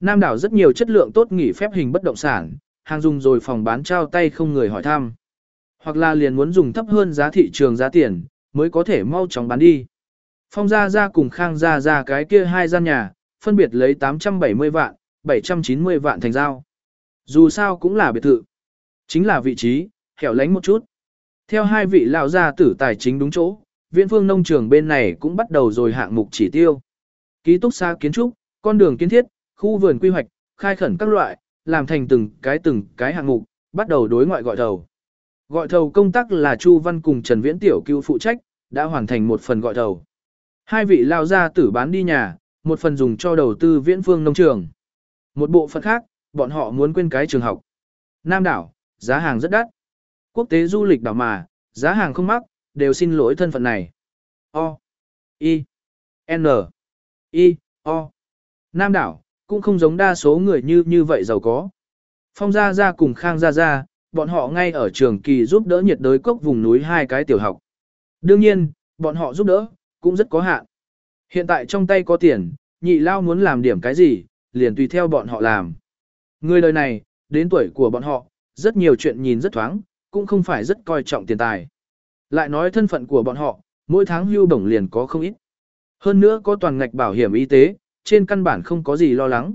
Nam đảo rất nhiều chất lượng tốt nghỉ phép hình bất động sản, hàng dùng rồi phòng bán trao tay không người hỏi thăm. Hoặc là liền muốn dùng thấp hơn giá thị trường giá tiền, mới có thể mau chóng bán đi. Phong Gia Gia cùng Khang Gia Gia cái kia hai gian nhà, phân biệt lấy 870 vạn, 790 vạn thành giao. Dù sao cũng là biệt thự. Chính là vị trí, hẻo lánh một chút. Theo hai vị lão gia tử tài chính đúng chỗ, viện phương nông trường bên này cũng bắt đầu rồi hạng mục chỉ tiêu. Ký túc xa kiến trúc, con đường kiến thiết, khu vườn quy hoạch, khai khẩn các loại, làm thành từng cái từng cái hạng mục, bắt đầu đối ngoại gọi đầu. Gọi thầu công tác là Chu Văn cùng Trần Viễn Tiểu Cưu phụ trách, đã hoàn thành một phần gọi thầu. Hai vị lao ra tử bán đi nhà, một phần dùng cho đầu tư viễn phương nông trường. Một bộ phận khác, bọn họ muốn quên cái trường học. Nam đảo, giá hàng rất đắt. Quốc tế du lịch đảo mà, giá hàng không mắc, đều xin lỗi thân phận này. O. I. N. I. O. Nam đảo, cũng không giống đa số người như như vậy giàu có. Phong Gia Gia cùng Khang Gia Gia, bọn họ ngay ở trường kỳ giúp đỡ nhiệt đới cốc vùng núi hai cái tiểu học. Đương nhiên, bọn họ giúp đỡ, cũng rất có hạn. Hiện tại trong tay có tiền, nhị lao muốn làm điểm cái gì, liền tùy theo bọn họ làm. Người đời này, đến tuổi của bọn họ, rất nhiều chuyện nhìn rất thoáng, cũng không phải rất coi trọng tiền tài. Lại nói thân phận của bọn họ, mỗi tháng hưu bổng liền có không ít. Hơn nữa có toàn ngạch bảo hiểm y tế, trên căn bản không có gì lo lắng.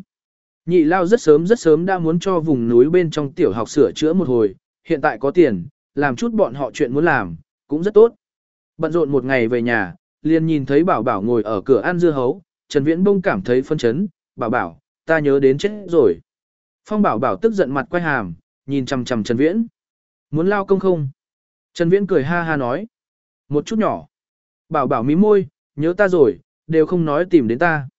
Nhị lao rất sớm rất sớm đã muốn cho vùng núi bên trong tiểu học sửa chữa một hồi, hiện tại có tiền, làm chút bọn họ chuyện muốn làm, cũng rất tốt. Bận rộn một ngày về nhà, liền nhìn thấy bảo bảo ngồi ở cửa ăn dưa hấu, Trần Viễn bông cảm thấy phân chấn, bảo bảo, ta nhớ đến chết rồi. Phong bảo bảo tức giận mặt quay hàm, nhìn chằm chằm Trần Viễn. Muốn lao công không? Trần Viễn cười ha ha nói. Một chút nhỏ. Bảo bảo mí môi, nhớ ta rồi, đều không nói tìm đến ta.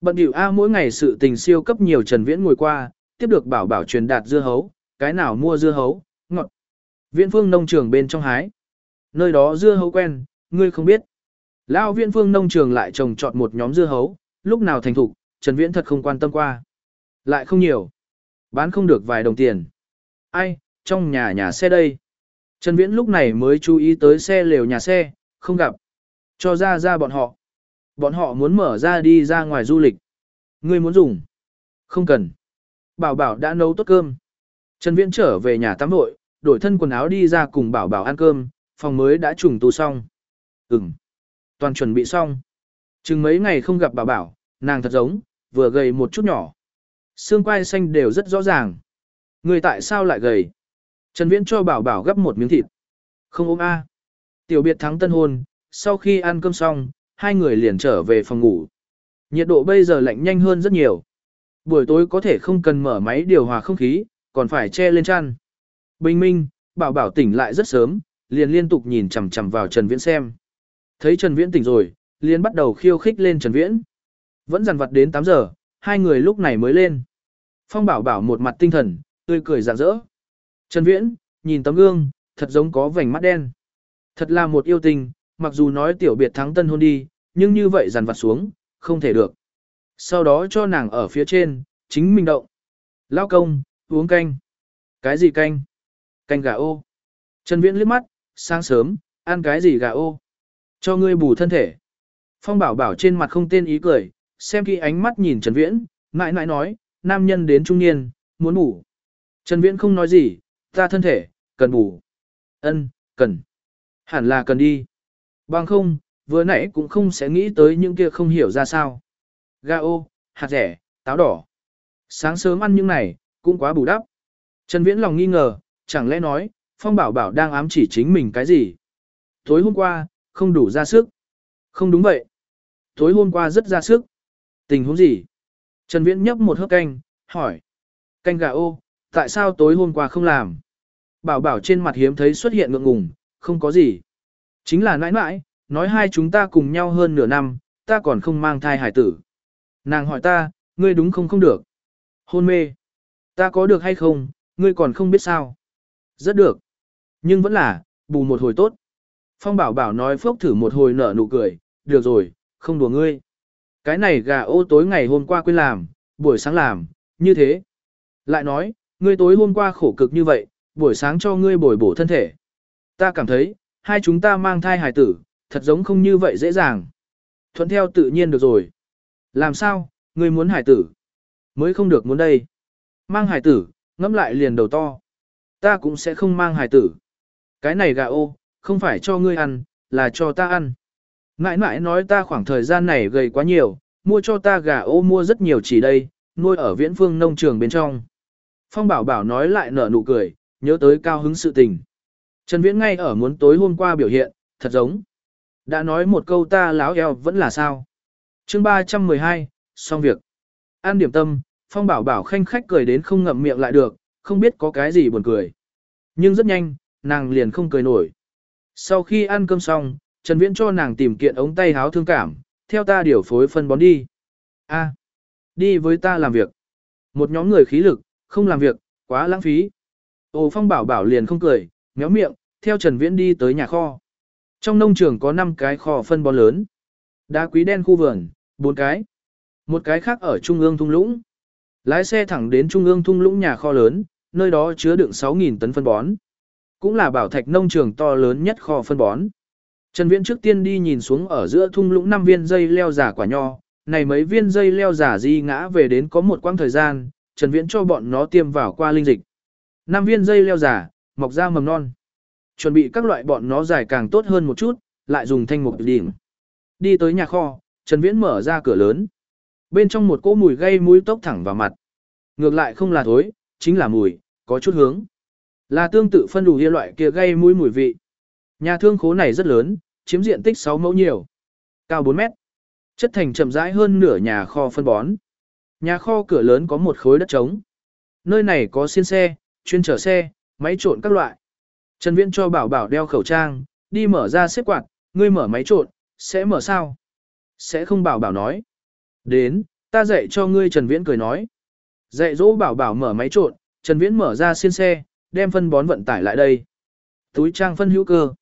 Bận điệu A mỗi ngày sự tình siêu cấp nhiều Trần Viễn ngồi qua, tiếp được bảo bảo truyền đạt dưa hấu, cái nào mua dưa hấu, ngọt. Viễn phương nông trường bên trong hái. Nơi đó dưa hấu quen, ngươi không biết. Lao viễn phương nông trường lại trồng trọt một nhóm dưa hấu, lúc nào thành thục, Trần Viễn thật không quan tâm qua. Lại không nhiều. Bán không được vài đồng tiền. Ai, trong nhà nhà xe đây. Trần Viễn lúc này mới chú ý tới xe lều nhà xe, không gặp. Cho ra ra bọn họ. Bọn họ muốn mở ra đi ra ngoài du lịch. Ngươi muốn dùng? Không cần. Bảo bảo đã nấu tốt cơm. Trần Viễn trở về nhà tắm hội đổi thân quần áo đi ra cùng bảo bảo ăn cơm, phòng mới đã trùng tu xong. Ừm. Toàn chuẩn bị xong. Chừng mấy ngày không gặp bảo bảo, nàng thật giống, vừa gầy một chút nhỏ. Xương quai xanh đều rất rõ ràng. Người tại sao lại gầy? Trần Viễn cho bảo bảo gấp một miếng thịt. Không ôm A. Tiểu biệt thắng tân hôn, sau khi ăn cơm xong, hai người liền trở về phòng ngủ. Nhiệt độ bây giờ lạnh nhanh hơn rất nhiều. Buổi tối có thể không cần mở máy điều hòa không khí, còn phải che lên chăn. Bình minh, bảo bảo tỉnh lại rất sớm, liền liên tục nhìn chằm chằm vào Trần Viễn xem. Thấy Trần Viễn tỉnh rồi, liền bắt đầu khiêu khích lên Trần Viễn. Vẫn dằn vặt đến 8 giờ, hai người lúc này mới lên. Phong bảo bảo một mặt tinh thần, tươi cười rạng rỡ. Trần Viễn, nhìn tấm gương, thật giống có vành mắt đen. Thật là một yêu tình, mặc dù nói tiểu biệt thắng tân hôn đi, nhưng như vậy dằn vặt xuống, không thể được. Sau đó cho nàng ở phía trên, chính mình động. Lao công, uống canh. Cái gì canh? Canh gà ô. Trần Viễn liếc mắt, sáng sớm, ăn cái gì gà ô? Cho ngươi bù thân thể. Phong bảo bảo trên mặt không tên ý cười, xem kỹ ánh mắt nhìn Trần Viễn, mãi mãi nói, nam nhân đến trung niên, muốn bù. Trần Viễn không nói gì, ta thân thể, cần bù. Ân, cần. Hẳn là cần đi. Bằng không, vừa nãy cũng không sẽ nghĩ tới những kia không hiểu ra sao. Gà ô, hạt rẻ, táo đỏ. Sáng sớm ăn những này, cũng quá bù đắp. Trần Viễn lòng nghi ngờ, chẳng lẽ nói, Phong Bảo Bảo đang ám chỉ chính mình cái gì? Tối hôm qua, không đủ ra sức. Không đúng vậy. Tối hôm qua rất ra sức. Tình huống gì? Trần Viễn nhấp một hớp canh, hỏi. Canh gà ô, tại sao tối hôm qua không làm? Bảo Bảo trên mặt hiếm thấy xuất hiện ngượng ngùng, không có gì. Chính là nãi nãi, nói hai chúng ta cùng nhau hơn nửa năm, ta còn không mang thai hải tử. Nàng hỏi ta, ngươi đúng không không được. Hôn mê. Ta có được hay không, ngươi còn không biết sao. Rất được. Nhưng vẫn là, bù một hồi tốt. Phong bảo bảo nói phốc thử một hồi nở nụ cười, được rồi, không đùa ngươi. Cái này gà ô tối ngày hôm qua quên làm, buổi sáng làm, như thế. Lại nói, ngươi tối hôm qua khổ cực như vậy, buổi sáng cho ngươi bồi bổ thân thể. Ta cảm thấy, hai chúng ta mang thai hài tử, thật giống không như vậy dễ dàng. Thuận theo tự nhiên được rồi. Làm sao, ngươi muốn hài tử? Mới không được muốn đây. Mang hài tử, ngẫm lại liền đầu to. Ta cũng sẽ không mang hài tử. Cái này gà ô, không phải cho ngươi ăn, là cho ta ăn. ngãi ngãi nói ta khoảng thời gian này gầy quá nhiều, mua cho ta gà ô mua rất nhiều chỉ đây, nuôi ở viễn phương nông trường bên trong. Phong bảo bảo nói lại nở nụ cười, nhớ tới cao hứng sự tình. Trần Viễn ngay ở muốn tối hôm qua biểu hiện, thật giống. Đã nói một câu ta láo eo vẫn là sao. chương 312, xong việc. An điểm tâm, Phong bảo bảo khanh khách cười đến không ngậm miệng lại được, không biết có cái gì buồn cười. Nhưng rất nhanh, nàng liền không cười nổi. Sau khi ăn cơm xong, Trần Viễn cho nàng tìm kiện ống tay háo thương cảm, theo ta điều phối phân bón đi. A, đi với ta làm việc. Một nhóm người khí lực, không làm việc, quá lãng phí. Ô Phong bảo bảo liền không cười, méo miệng, theo Trần Viễn đi tới nhà kho. Trong nông trường có 5 cái kho phân bón lớn. Đá quý đen khu vườn, 4 cái. Một cái khác ở trung ương thung lũng. Lái xe thẳng đến trung ương thung lũng nhà kho lớn, nơi đó chứa đựng 6.000 tấn phân bón. Cũng là bảo thạch nông trường to lớn nhất kho phân bón. Trần Viễn trước tiên đi nhìn xuống ở giữa thung lũng năm viên dây leo giả quả nho, này mấy viên dây leo giả di ngã về đến có một quãng thời gian, Trần Viễn cho bọn nó tiêm vào qua linh dịch. Năm viên dây leo giả, mọc ra mầm non. Chuẩn bị các loại bọn nó dài càng tốt hơn một chút, lại dùng thanh mục đỉnh. Đi tới nhà kho, Trần Viễn mở ra cửa lớn. Bên trong một cỗ mùi gây mũi tốc thẳng vào mặt. Ngược lại không là thối, chính là mùi, có chút hướng. Là tương tự phân đủ hiệu loại kia gây mũi mùi vị. Nhà thương khố này rất lớn, chiếm diện tích 6 mẫu nhiều. Cao 4 mét. Chất thành chậm rãi hơn nửa nhà kho phân bón. Nhà kho cửa lớn có một khối đất trống. Nơi này có xiên xe, chuyên chở xe, máy trộn các loại. Trần Viễn cho bảo bảo đeo khẩu trang, đi mở ra xếp quạt, ngươi mở máy trộn, sẽ mở sao? Sẽ không bảo bảo nói. Đến, ta dạy cho ngươi Trần Viễn cười nói. Dạy dỗ bảo bảo mở máy trộn, Trần Viễn mở ra xiên xe, đem phân bón vận tải lại đây. Túi trang phân hữu cơ.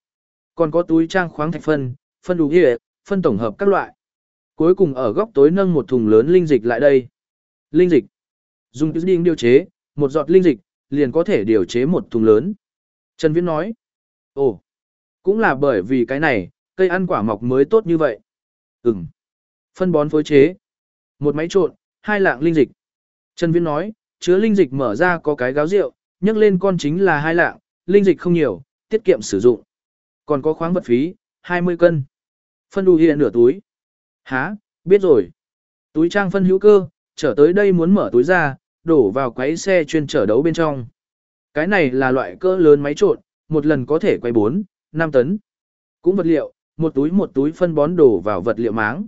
Còn có túi trang khoáng thạch phân, phân đủ hệ, phân tổng hợp các loại. Cuối cùng ở góc tối nâng một thùng lớn linh dịch lại đây. Linh dịch. Dùng đinh điều chế, một giọt linh dịch, liền có thể điều chế một thùng lớn. Trần Viễn nói. Ồ, cũng là bởi vì cái này, cây ăn quả mọc mới tốt như vậy. Ừm. Phân bón phối chế. Một máy trộn, hai lạng linh dịch. Trần Viễn nói, chứa linh dịch mở ra có cái gáo rượu, nhấc lên con chính là hai lạng, linh dịch không nhiều, tiết kiệm sử dụng. Còn có khoáng vật phí, 20 cân. Phân đủ hiện nửa túi. Hả, biết rồi. Túi trang phân hữu cơ, trở tới đây muốn mở túi ra, đổ vào quấy xe chuyên chở đấu bên trong. Cái này là loại cỡ lớn máy trộn, một lần có thể quay 4, 5 tấn. Cũng vật liệu, một túi một túi phân bón đổ vào vật liệu máng.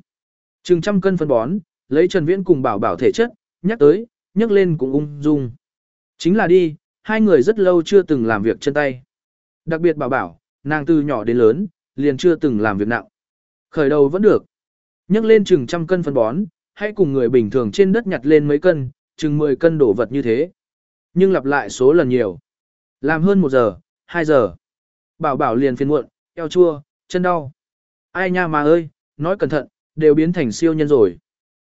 Chừng trăm cân phân bón, lấy Trần Viễn cùng bảo bảo thể chất, nhắc tới, nhắc lên cũng ung dung. Chính là đi, hai người rất lâu chưa từng làm việc chân tay. Đặc biệt bảo bảo, nàng từ nhỏ đến lớn, liền chưa từng làm việc nặng. Khởi đầu vẫn được. Nhấc lên chừng trăm cân phân bón, hãy cùng người bình thường trên đất nhặt lên mấy cân, chừng 10 cân đổ vật như thế. Nhưng lặp lại số lần nhiều. Làm hơn 1 giờ, 2 giờ. Bảo bảo liền phiền muộn, eo chua, chân đau. Ai nha mà ơi, nói cẩn thận, đều biến thành siêu nhân rồi.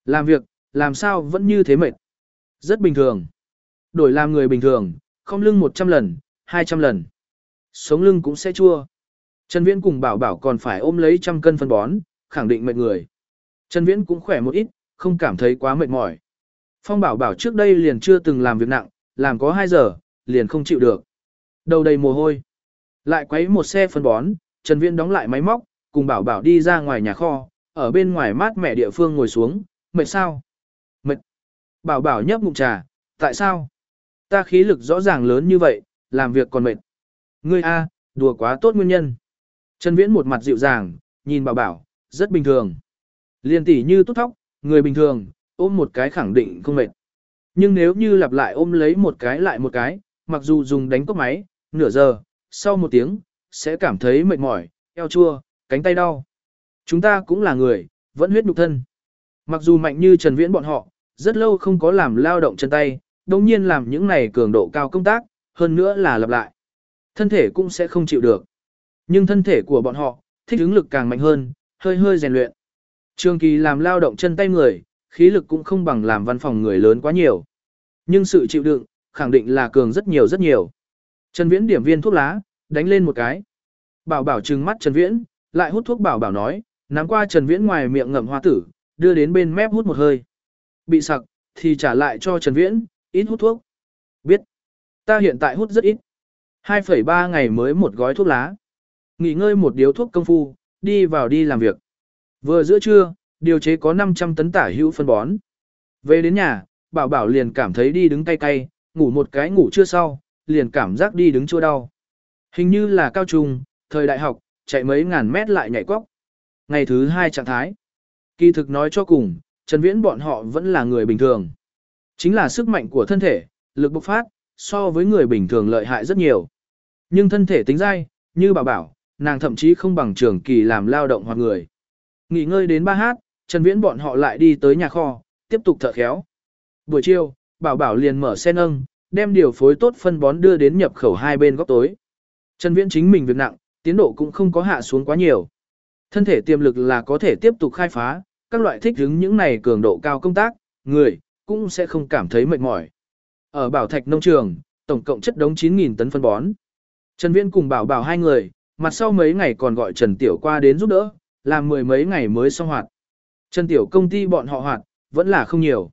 Làm việc, làm sao vẫn như thế mệt. Rất bình thường. Đổi làm người bình thường, không lưng 100 lần, 200 lần. Sống lưng cũng sẽ chua. Trần Viễn cùng bảo bảo còn phải ôm lấy trăm cân phân bón, khẳng định mệt người. Trần Viễn cũng khỏe một ít, không cảm thấy quá mệt mỏi. Phong bảo bảo trước đây liền chưa từng làm việc nặng, làm có 2 giờ, liền không chịu được. Đầu đầy mồ hôi. Lại quấy một xe phân bón, Trần Viễn đóng lại máy móc, cùng bảo bảo đi ra ngoài nhà kho, ở bên ngoài mát mẹ địa phương ngồi xuống, mệt sao? Mệt. Bảo bảo nhấp ngụm trà, tại sao? Ta khí lực rõ ràng lớn như vậy, làm việc còn mệt. Ngươi a, đùa quá tốt nguyên nhân. Trần Viễn một mặt dịu dàng, nhìn bảo bảo, rất bình thường. Liên tỷ như tút thóc, người bình thường, ôm một cái khẳng định không mệt. Nhưng nếu như lặp lại ôm lấy một cái lại một cái, mặc dù dùng đánh cốc máy, nửa giờ, sau một tiếng, sẽ cảm thấy mệt mỏi, eo chua, cánh tay đau. Chúng ta cũng là người, vẫn huyết nhục thân. Mặc dù mạnh như Trần Viễn bọn họ, rất lâu không có làm lao động chân tay, đồng nhiên làm những này cường độ cao công tác, hơn nữa là lặp lại. Thân thể cũng sẽ không chịu được. Nhưng thân thể của bọn họ, thích ứng lực càng mạnh hơn, hơi hơi rèn luyện. Trường kỳ làm lao động chân tay người, khí lực cũng không bằng làm văn phòng người lớn quá nhiều. Nhưng sự chịu đựng, khẳng định là cường rất nhiều rất nhiều. Trần Viễn điểm viên thuốc lá, đánh lên một cái. Bảo bảo trừng mắt Trần Viễn, lại hút thuốc bảo bảo nói, nắm qua Trần Viễn ngoài miệng ngậm hoa tử, đưa đến bên mép hút một hơi. Bị sặc, thì trả lại cho Trần Viễn, ít hút thuốc. Biết. Ta hiện tại hút rất ít. 2,3 ngày mới một gói thuốc lá. Nghỉ ngơi một điếu thuốc công phu, đi vào đi làm việc. Vừa giữa trưa, điều chế có 500 tấn tả hữu phân bón. Về đến nhà, bảo bảo liền cảm thấy đi đứng cay cay, ngủ một cái ngủ chưa sau, liền cảm giác đi đứng chua đau. Hình như là cao trung, thời đại học, chạy mấy ngàn mét lại nhảy cóc. Ngày thứ hai trạng thái. Kỳ thực nói cho cùng, Trần Viễn bọn họ vẫn là người bình thường. Chính là sức mạnh của thân thể, lực bộc phát, so với người bình thường lợi hại rất nhiều. Nhưng thân thể tính dai, như bảo bảo, nàng thậm chí không bằng trường kỳ làm lao động hoặc người. Nghỉ ngơi đến ba hát, Trần Viễn bọn họ lại đi tới nhà kho, tiếp tục thợ khéo. Buổi chiều, Bảo Bảo liền mở xe nâng, đem điều phối tốt phân bón đưa đến nhập khẩu hai bên góc tối. Trần Viễn chính mình việc nặng, tiến độ cũng không có hạ xuống quá nhiều. Thân thể tiềm lực là có thể tiếp tục khai phá, các loại thích ứng những này cường độ cao công tác, người cũng sẽ không cảm thấy mệt mỏi. Ở Bảo Thạch nông trường, tổng cộng chất đống 9000 tấn phân bón. Trần Viễn cùng Bảo Bảo hai người, mặt sau mấy ngày còn gọi Trần Tiểu qua đến giúp đỡ, làm mười mấy ngày mới xong hoạt. Trần Tiểu công ty bọn họ hoạt, vẫn là không nhiều.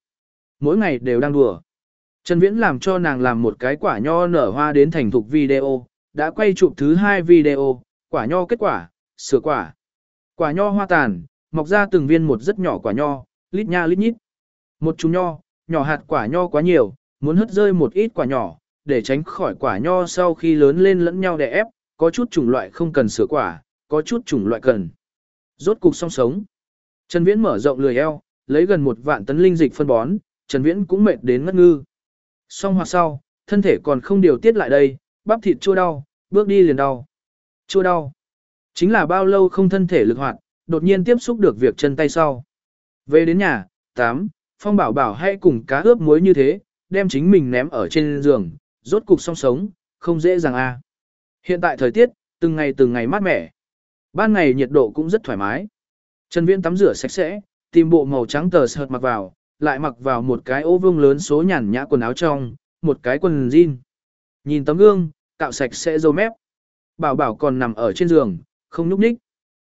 Mỗi ngày đều đang đùa. Trần Viễn làm cho nàng làm một cái quả nho nở hoa đến thành thục video, đã quay chụp thứ hai video, quả nho kết quả, sửa quả. Quả nho hoa tàn, mọc ra từng viên một rất nhỏ quả nho, lít nha lít nhít. Một chú nho, nhỏ hạt quả nho quá nhiều, muốn hất rơi một ít quả nhỏ, để tránh khỏi quả nho sau khi lớn lên lẫn nhau đè ép, có chút chủng loại không cần sửa quả, có chút chủng loại cần. Rốt cục song sống. Trần Viễn mở rộng lười eo, lấy gần một vạn tấn linh dịch phân bón, Trần Viễn cũng mệt đến ngất ngư. Xong hoặc sau, thân thể còn không điều tiết lại đây, bắp thịt chua đau, bước đi liền đau. Chua đau. Chính là bao lâu không thân thể lực hoạt, đột nhiên tiếp xúc được việc chân tay sau. Về đến nhà, 8, Phong bảo bảo hãy cùng cá ướp muối như thế, đem chính mình ném ở trên giường, rốt cục song sống, không dễ dàng a. Hiện tại thời tiết, từng ngày từng ngày mát mẻ. Ban ngày nhiệt độ cũng rất thoải mái. Trần Viễn tắm rửa sạch sẽ, tìm bộ màu trắng tờ sợt mặc vào, lại mặc vào một cái ô vương lớn số nhàn nhã quần áo trong, một cái quần jean. Nhìn tấm gương, cạo sạch sẽ râu mép. Bảo bảo còn nằm ở trên giường, không nhúc nhích.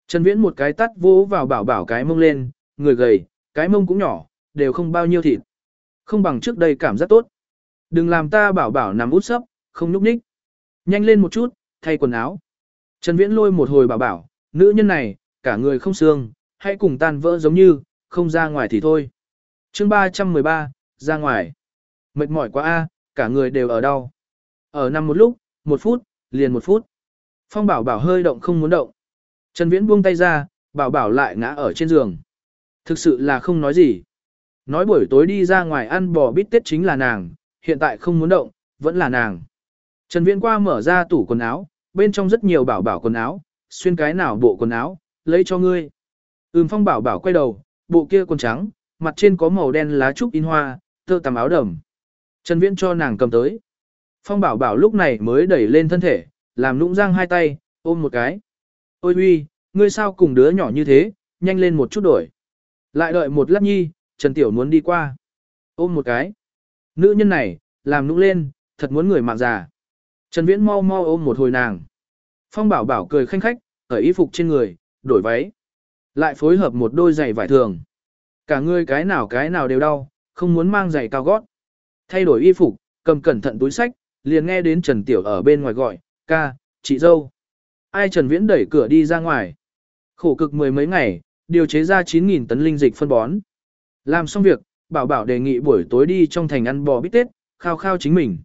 Trần Viễn một cái tắt vỗ vào bảo bảo cái mông lên, người gầy, cái mông cũng nhỏ, đều không bao nhiêu thịt. Không bằng trước đây cảm giác tốt. Đừng làm ta bảo bảo nằm út sấp, không nhúc nhích. Nhanh lên một chút, thay quần áo. Trần Viễn lôi một hồi bảo bảo, nữ nhân này, cả người không xương, hãy cùng tan vỡ giống như, không ra ngoài thì thôi. chương 313, ra ngoài. Mệt mỏi quá a, cả người đều ở đau. Ở nằm một lúc, một phút, liền một phút. Phong bảo bảo hơi động không muốn động. Trần Viễn buông tay ra, bảo bảo lại ngã ở trên giường. Thực sự là không nói gì. Nói buổi tối đi ra ngoài ăn bò bít tết chính là nàng, hiện tại không muốn động, vẫn là nàng. Trần Viễn qua mở ra tủ quần áo, bên trong rất nhiều bảo bảo quần áo, xuyên cái nào bộ quần áo, lấy cho ngươi. Ừm phong bảo bảo quay đầu, bộ kia quần trắng, mặt trên có màu đen lá trúc in hoa, tơ tằm áo đầm. Trần Viễn cho nàng cầm tới. Phong bảo bảo lúc này mới đẩy lên thân thể, làm nũng răng hai tay, ôm một cái. Ôi huy, ngươi sao cùng đứa nhỏ như thế, nhanh lên một chút đổi. Lại đợi một lát nhi, Trần Tiểu muốn đi qua. Ôm một cái. Nữ nhân này, làm nũng lên, thật muốn người mạng già. Trần Viễn mau mau ôm một hồi nàng. Phong bảo bảo cười khanh khách, ở y phục trên người, đổi váy. Lại phối hợp một đôi giày vải thường. Cả người cái nào cái nào đều đau, không muốn mang giày cao gót. Thay đổi y phục, cầm cẩn thận túi sách, liền nghe đến Trần Tiểu ở bên ngoài gọi, ca, chị dâu. Ai Trần Viễn đẩy cửa đi ra ngoài. Khổ cực mười mấy ngày, điều chế ra 9.000 tấn linh dịch phân bón. Làm xong việc, bảo bảo đề nghị buổi tối đi trong thành ăn bò bít tết, khao khao chính mình.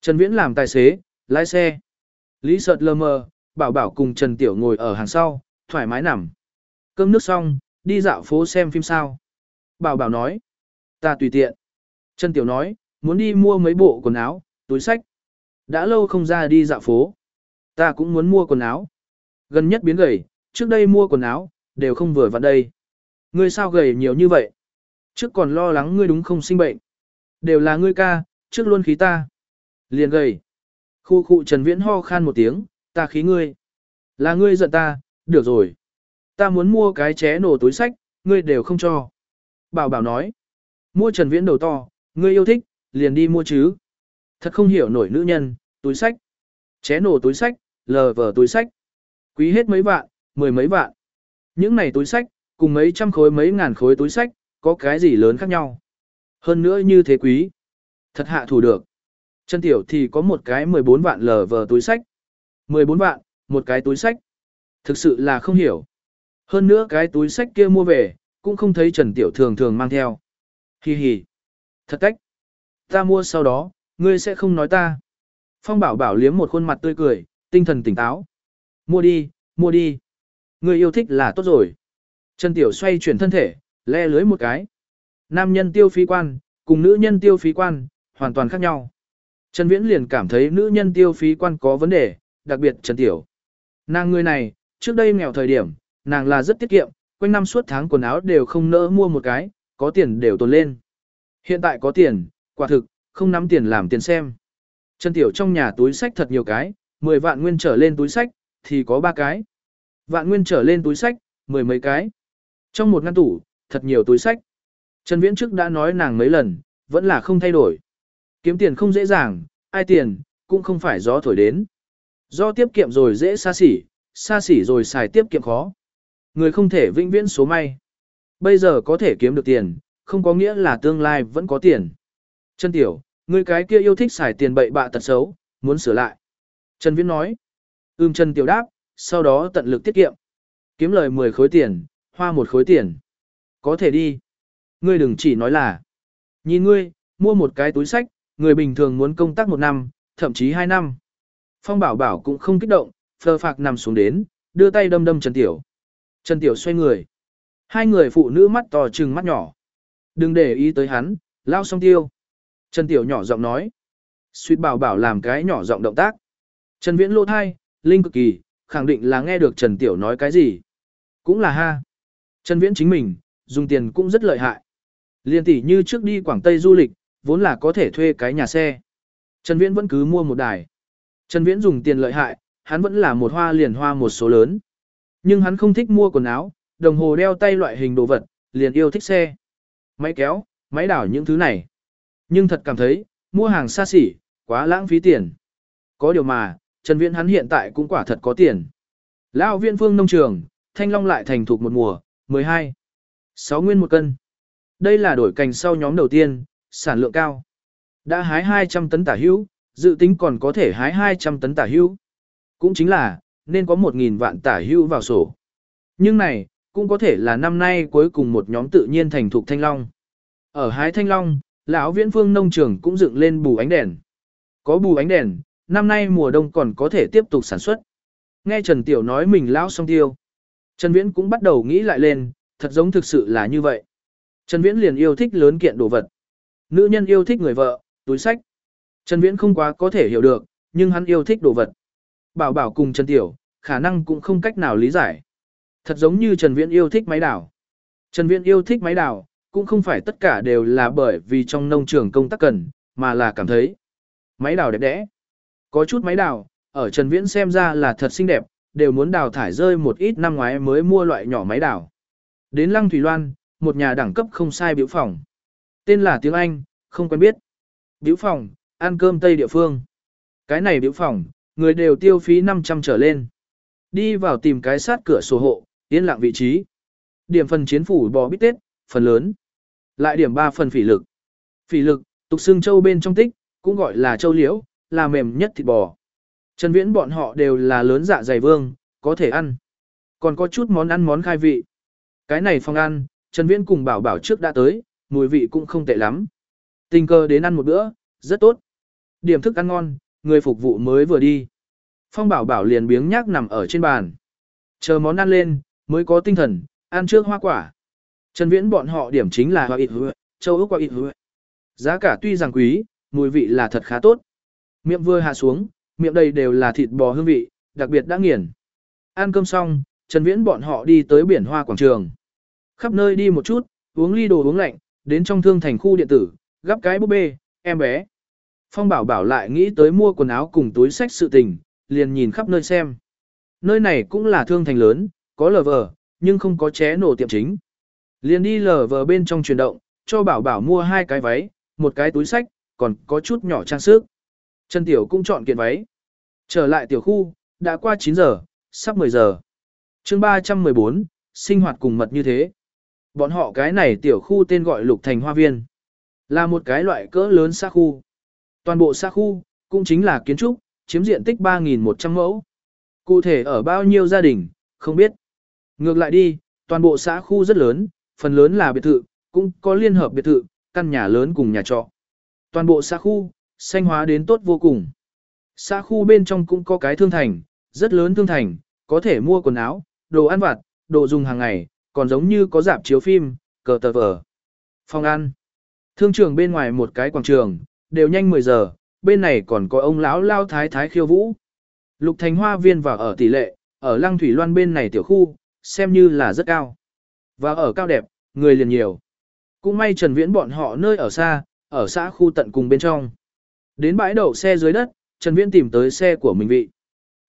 Trần Viễn làm tài xế, lái xe. Lý sợt lơ mơ, bảo bảo cùng Trần Tiểu ngồi ở hàng sau, thoải mái nằm. Cơm nước xong, đi dạo phố xem phim sao. Bảo bảo nói, ta tùy tiện. Trần Tiểu nói, muốn đi mua mấy bộ quần áo, túi sách. Đã lâu không ra đi dạo phố. Ta cũng muốn mua quần áo. Gần nhất biến gầy, trước đây mua quần áo, đều không vừa vặn đây. Ngươi sao gầy nhiều như vậy? Trước còn lo lắng ngươi đúng không sinh bệnh. Đều là ngươi ca, trước luôn khí ta. Liền gầy. Khu khu Trần Viễn ho khan một tiếng, ta khí ngươi. Là ngươi giận ta, được rồi. Ta muốn mua cái ché nổ túi sách, ngươi đều không cho. Bảo bảo nói. Mua Trần Viễn đầu to, ngươi yêu thích, liền đi mua chứ. Thật không hiểu nổi nữ nhân, túi sách. Ché nổ túi sách, lờ vờ túi sách. Quý hết mấy vạn, mười mấy vạn. Những này túi sách, cùng mấy trăm khối mấy ngàn khối túi sách, có cái gì lớn khác nhau. Hơn nữa như thế quý. Thật hạ thủ được. Chân tiểu thì có một cái 14 vạn lờ vờ túi sách. 14 vạn, một cái túi sách. Thực sự là không hiểu. Hơn nữa cái túi sách kia mua về, cũng không thấy Trần Tiểu thường thường mang theo. Hi hi. Thật cách. Ta mua sau đó, ngươi sẽ không nói ta. Phong bảo bảo liếm một khuôn mặt tươi cười, tinh thần tỉnh táo. Mua đi, mua đi. Ngươi yêu thích là tốt rồi. Trần Tiểu xoay chuyển thân thể, le lưới một cái. Nam nhân tiêu phí quan, cùng nữ nhân tiêu phí quan, hoàn toàn khác nhau. Trần Viễn liền cảm thấy nữ nhân tiêu phí quan có vấn đề, đặc biệt Trần Tiểu. Nàng người này, trước đây nghèo thời điểm, nàng là rất tiết kiệm, quanh năm suốt tháng quần áo đều không nỡ mua một cái, có tiền đều tồn lên. Hiện tại có tiền, quả thực, không nắm tiền làm tiền xem. Trần Tiểu trong nhà túi sách thật nhiều cái, 10 vạn nguyên trở lên túi sách, thì có 3 cái. Vạn nguyên trở lên túi sách, mười mấy cái. Trong một ngăn tủ, thật nhiều túi sách. Trần Viễn trước đã nói nàng mấy lần, vẫn là không thay đổi. Kiếm tiền không dễ dàng, ai tiền, cũng không phải gió thổi đến. Do tiết kiệm rồi dễ xa xỉ, xa xỉ rồi xài tiết kiệm khó. Người không thể vĩnh viễn số may. Bây giờ có thể kiếm được tiền, không có nghĩa là tương lai vẫn có tiền. Trần Tiểu, người cái kia yêu thích xài tiền bậy bạ tật xấu, muốn sửa lại. Trần Viễn nói. Ưm Trần Tiểu đáp, sau đó tận lực tiết kiệm. Kiếm lời 10 khối tiền, hoa một khối tiền. Có thể đi. Ngươi đừng chỉ nói là. Nhìn ngươi, mua một cái túi sách, người bình thường muốn công tác một năm, thậm chí hai năm. Phong bảo bảo cũng không kích động, phờ phạc nằm xuống đến, đưa tay đâm đâm Trần Tiểu. Trần Tiểu xoay người. Hai người phụ nữ mắt to trừng mắt nhỏ. Đừng để ý tới hắn, lao song tiêu. Trần Tiểu nhỏ giọng nói. Suýt bảo bảo làm cái nhỏ giọng động tác. Trần Viễn lô thai, linh cực kỳ, khẳng định là nghe được Trần Tiểu nói cái gì. Cũng là ha. Trần Viễn chính mình, dùng tiền cũng rất lợi hại. Liên tỷ như trước đi Quảng Tây du lịch, vốn là có thể thuê cái nhà xe. Trần Viễn vẫn cứ mua một đài. Trần Viễn dùng tiền lợi hại, hắn vẫn là một hoa liền hoa một số lớn. Nhưng hắn không thích mua quần áo, đồng hồ đeo tay loại hình đồ vật, liền yêu thích xe. Máy kéo, máy đảo những thứ này. Nhưng thật cảm thấy, mua hàng xa xỉ, quá lãng phí tiền. Có điều mà, Trần Viễn hắn hiện tại cũng quả thật có tiền. Lão viên phương nông trường, thanh long lại thành thục một mùa, 12. 6 nguyên một cân. Đây là đổi cành sau nhóm đầu tiên, sản lượng cao. Đã hái 200 tấn tả hữu, dự tính còn có thể hái 200 tấn tả hữu. Cũng chính là, nên có 1.000 vạn tả hưu vào sổ. Nhưng này, cũng có thể là năm nay cuối cùng một nhóm tự nhiên thành thục thanh long. Ở hái thanh long, lão viễn phương nông trường cũng dựng lên bù ánh đèn. Có bù ánh đèn, năm nay mùa đông còn có thể tiếp tục sản xuất. Nghe Trần Tiểu nói mình lão xong tiêu. Trần Viễn cũng bắt đầu nghĩ lại lên, thật giống thực sự là như vậy. Trần Viễn liền yêu thích lớn kiện đồ vật. Nữ nhân yêu thích người vợ, túi sách. Trần Viễn không quá có thể hiểu được, nhưng hắn yêu thích đồ vật. Bảo bảo cùng Trần Tiểu, khả năng cũng không cách nào lý giải. Thật giống như Trần Viễn yêu thích máy đào. Trần Viễn yêu thích máy đào, cũng không phải tất cả đều là bởi vì trong nông trường công tác cần, mà là cảm thấy máy đào đẹp đẽ. Có chút máy đào, ở Trần Viễn xem ra là thật xinh đẹp, đều muốn đào thải rơi một ít năm ngoái mới mua loại nhỏ máy đào. Đến Lăng Thủy Loan, một nhà đẳng cấp không sai biểu phòng. Tên là tiếng Anh, không quen biết. Biểu phòng, ăn cơm Tây địa phương. Cái này biểu phòng, người đều tiêu phí 500 trở lên. Đi vào tìm cái sát cửa sổ hộ, yên lặng vị trí. Điểm phần chiến phủ bò bít tết, phần lớn. Lại điểm 3 phần phỉ lực. Phỉ lực, tục xương châu bên trong tích, cũng gọi là châu liễu, là mềm nhất thịt bò. Trần Viễn bọn họ đều là lớn dạ dày vương, có thể ăn. Còn có chút món ăn món khai vị. Cái này phòng ăn, Trần Viễn cùng bảo bảo trước đã tới, mùi vị cũng không tệ lắm. Tình cờ đến ăn một bữa, rất tốt. Điểm thức ăn ngon, người phục vụ mới vừa đi. Phong bảo bảo liền biếng nhác nằm ở trên bàn. Chờ món ăn lên, mới có tinh thần, ăn trước hoa quả. Trần Viễn bọn họ điểm chính là hoa ít hứa, châu Úc hoa ít hứa. Giá cả tuy rằng quý, mùi vị là thật khá tốt. Miệng vừa hạ xuống, miệng đầy đều là thịt bò hương vị, đặc biệt đã nghiền. Ăn cơm xong, Trần Viễn bọn họ đi tới biển hoa quảng trường. Khắp nơi đi một chút, uống ly đồ uống lạnh, đến trong thương thành khu điện tử, gắp cái búp bê, em bé. Phong bảo bảo lại nghĩ tới mua quần áo cùng túi sách sự tình, liền nhìn khắp nơi xem. Nơi này cũng là thương thành lớn, có lờ vờ, nhưng không có ché nổ tiệm chính. Liền đi lờ vờ bên trong chuyển động, cho bảo bảo mua hai cái váy, một cái túi sách, còn có chút nhỏ trang sức. Trần Tiểu cũng chọn kiện váy. Trở lại tiểu khu, đã qua 9 giờ, sắp 10 giờ. chương 314, sinh hoạt cùng mật như thế. Bọn họ cái này tiểu khu tên gọi Lục Thành Hoa Viên. Là một cái loại cỡ lớn xa khu. Toàn bộ xa khu, cũng chính là kiến trúc, chiếm diện tích 3.100 mẫu. Cụ thể ở bao nhiêu gia đình, không biết. Ngược lại đi, toàn bộ xã khu rất lớn, phần lớn là biệt thự, cũng có liên hợp biệt thự, căn nhà lớn cùng nhà trọ. Toàn bộ xã khu, xanh hóa đến tốt vô cùng. Xã khu bên trong cũng có cái thương thành, rất lớn thương thành, có thể mua quần áo, đồ ăn vặt, đồ dùng hàng ngày, còn giống như có dạp chiếu phim, cờ tờ vở. Phòng ăn. Thương trường bên ngoài một cái quảng trường, đều nhanh 10 giờ, bên này còn có ông lão lao thái thái khiêu vũ. Lục Thành Hoa Viên vào ở tỷ lệ, ở lăng thủy loan bên này tiểu khu, xem như là rất cao. Và ở cao đẹp, người liền nhiều. Cũng may Trần Viễn bọn họ nơi ở xa, ở xã khu tận cùng bên trong. Đến bãi đậu xe dưới đất, Trần Viễn tìm tới xe của mình vị.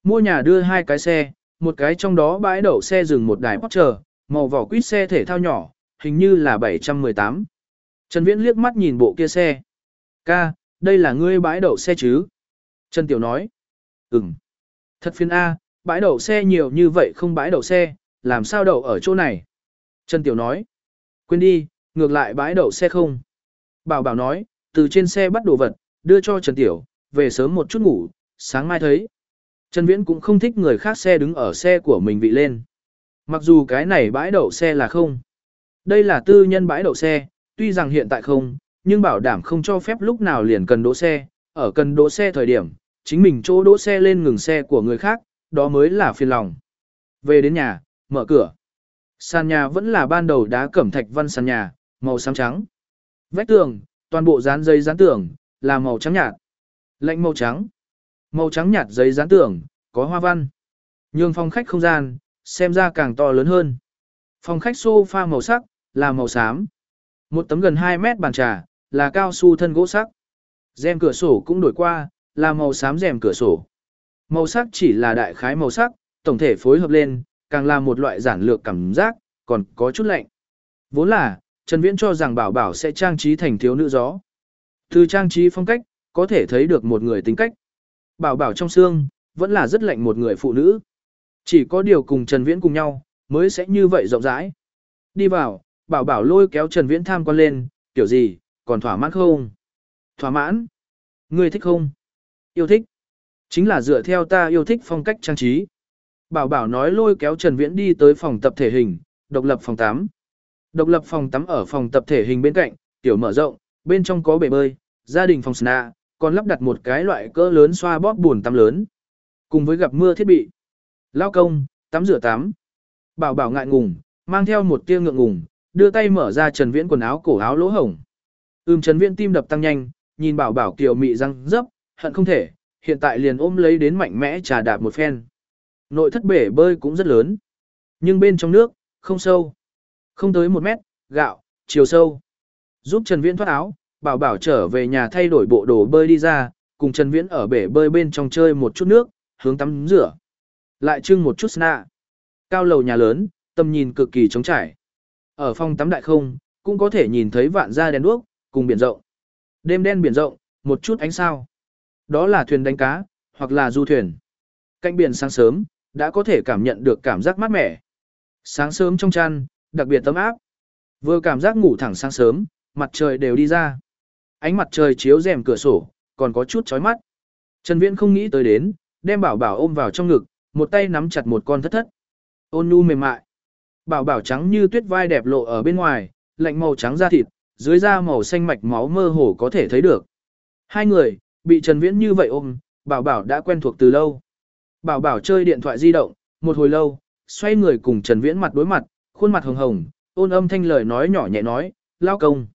Mua nhà đưa hai cái xe, một cái trong đó bãi đậu xe dừng một đài Porsche, màu vỏ quýt xe thể thao nhỏ, hình như là 718. Trần Viễn liếc mắt nhìn bộ kia xe. Ca, đây là ngươi bãi đậu xe chứ? Trần Tiểu nói. Ừm. Thật phiền A, bãi đậu xe nhiều như vậy không bãi đậu xe, làm sao đậu ở chỗ này? Trần Tiểu nói. Quên đi, ngược lại bãi đậu xe không. Bảo bảo nói, từ trên xe bắt đồ vật, đưa cho Trần Tiểu, về sớm một chút ngủ, sáng mai thấy. Trần Viễn cũng không thích người khác xe đứng ở xe của mình vị lên. Mặc dù cái này bãi đậu xe là không. Đây là tư nhân bãi đậu xe, tuy rằng hiện tại không, nhưng bảo đảm không cho phép lúc nào liền cần đỗ xe, ở cần đỗ xe thời điểm, chính mình chỗ đỗ xe lên ngừng xe của người khác, đó mới là phiền lòng. Về đến nhà, mở cửa. Sàn nhà vẫn là ban đầu đá cẩm thạch văn sàn nhà, màu xám trắng. Vách tường, toàn bộ dán giấy dán tường, là màu trắng nhạt. Lạnh màu trắng. Màu trắng nhạt giấy dán tường, có hoa văn. Nhường phòng khách không gian, xem ra càng to lớn hơn. Phòng khách sofa màu sắc, là màu xám. Một tấm gần 2 mét bàn trà, là cao su thân gỗ sắc. Rèm cửa sổ cũng đổi qua, là màu xám rèm cửa sổ. Màu sắc chỉ là đại khái màu sắc, tổng thể phối hợp lên, càng là một loại giản lược cảm giác, còn có chút lạnh. Vốn là, Trần Viễn cho rằng bảo bảo sẽ trang trí thành thiếu nữ gió. Từ trang trí phong cách, có thể thấy được một người tính cách. Bảo bảo trong xương, vẫn là rất lạnh một người phụ nữ. Chỉ có điều cùng Trần Viễn cùng nhau, mới sẽ như vậy rộng rãi. Đi vào, bảo bảo lôi kéo Trần Viễn tham quan lên, kiểu gì, còn thỏa mãn không? Thỏa mãn? Ngươi thích không? Yêu thích. Chính là dựa theo ta yêu thích phong cách trang trí. Bảo bảo nói lôi kéo Trần Viễn đi tới phòng tập thể hình, độc lập phòng 8. Độc lập phòng tắm ở phòng tập thể hình bên cạnh, tiểu mở rộng, bên trong có bể bơi, gia đình phòng sna, còn lắp đặt một cái loại cỡ lớn xoa bóp buồn tắm lớn. Cùng với gặp mưa thiết bị. Lao công, tắm rửa tắm. Bảo bảo ngại ngùng, mang theo một tia ngượng ngùng, đưa tay mở ra Trần Viễn quần áo cổ áo lỗ hổng. Ưm Trần Viễn tim đập tăng nhanh, nhìn bảo bảo kiều mị răng dấp, hận không thể, hiện tại liền ôm lấy đến mạnh mẽ trà đạp một phen. Nội thất bể bơi cũng rất lớn, nhưng bên trong nước, không sâu. Không tới một mét, gạo, chiều sâu. Giúp Trần Viễn thoát áo, bảo bảo trở về nhà thay đổi bộ đồ bơi đi ra, cùng Trần Viễn ở bể bơi bên trong chơi một chút nước, hướng tắm rửa. Lại trưng một chút sna. Cao lầu nhà lớn, tầm nhìn cực kỳ trống trải. Ở phòng tắm đại không, cũng có thể nhìn thấy vạn gia đèn đuốc, cùng biển rộng. Đêm đen biển rộng, một chút ánh sao. Đó là thuyền đánh cá, hoặc là du thuyền. Cạnh biển sáng sớm, đã có thể cảm nhận được cảm giác mát mẻ. Sáng sớm trong chăn, đặc biệt tấm áp. Vừa cảm giác ngủ thẳng sáng sớm, mặt trời đều đi ra. Ánh mặt trời chiếu rèm cửa sổ, còn có chút chói mắt. Trần Viễn không nghĩ tới đến, đem bảo bảo ôm vào trong ngực, một tay nắm chặt một con thất thất. Ôn nhu mềm mại. Bảo bảo trắng như tuyết vai đẹp lộ ở bên ngoài, lạnh màu trắng da thịt, dưới da màu xanh mạch máu mơ hồ có thể thấy được. Hai người, bị Trần Viễn như vậy ôm, bảo bảo đã quen thuộc từ lâu. Bảo bảo chơi điện thoại di động, một hồi lâu, xoay người cùng Trần Viễn mặt đối mặt, khuôn mặt hồng hồng, ôn âm thanh lời nói nhỏ nhẹ nói, lao công.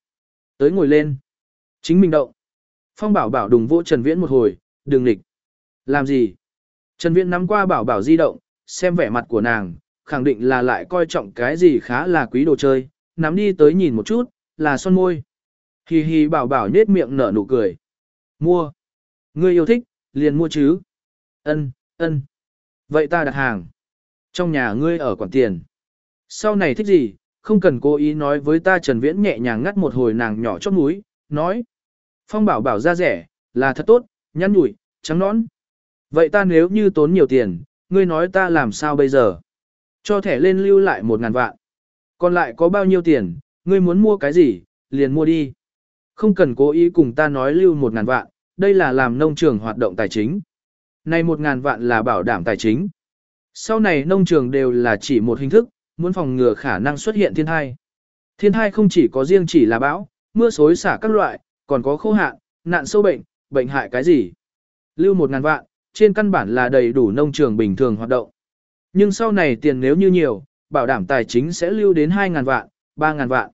Tới ngồi lên. Chính mình động. Phong bảo bảo đùng vỗ Trần Viễn một hồi, đừng nghịch. Làm gì? Trần Viễn nắm qua bảo bảo di động, xem vẻ mặt của nàng, khẳng định là lại coi trọng cái gì khá là quý đồ chơi, nắm đi tới nhìn một chút, là son môi. Hi hi bảo bảo nết miệng nở nụ cười. Mua. Ngươi yêu thích, liền mua chứ. Ân, ân. Vậy ta đặt hàng. Trong nhà ngươi ở quản tiền. Sau này thích gì, không cần cố ý nói với ta Trần Viễn nhẹ nhàng ngắt một hồi nàng nhỏ chót núi, nói. Phong bảo bảo ra rẻ, là thật tốt, nhăn nhủi, trắng nõn. Vậy ta nếu như tốn nhiều tiền, ngươi nói ta làm sao bây giờ? Cho thẻ lên lưu lại một ngàn vạn. Còn lại có bao nhiêu tiền, ngươi muốn mua cái gì, liền mua đi. Không cần cố ý cùng ta nói lưu một ngàn vạn, đây là làm nông trường hoạt động tài chính. Này một ngàn vạn là bảo đảm tài chính. Sau này nông trường đều là chỉ một hình thức, muốn phòng ngừa khả năng xuất hiện thiên tai. Thiên tai không chỉ có riêng chỉ là bão, mưa xối xả các loại, còn có khô hạn, nạn sâu bệnh, bệnh hại cái gì. Lưu một ngàn vạn, trên căn bản là đầy đủ nông trường bình thường hoạt động. Nhưng sau này tiền nếu như nhiều, bảo đảm tài chính sẽ lưu đến 2.000 vạn, 3.000 vạn,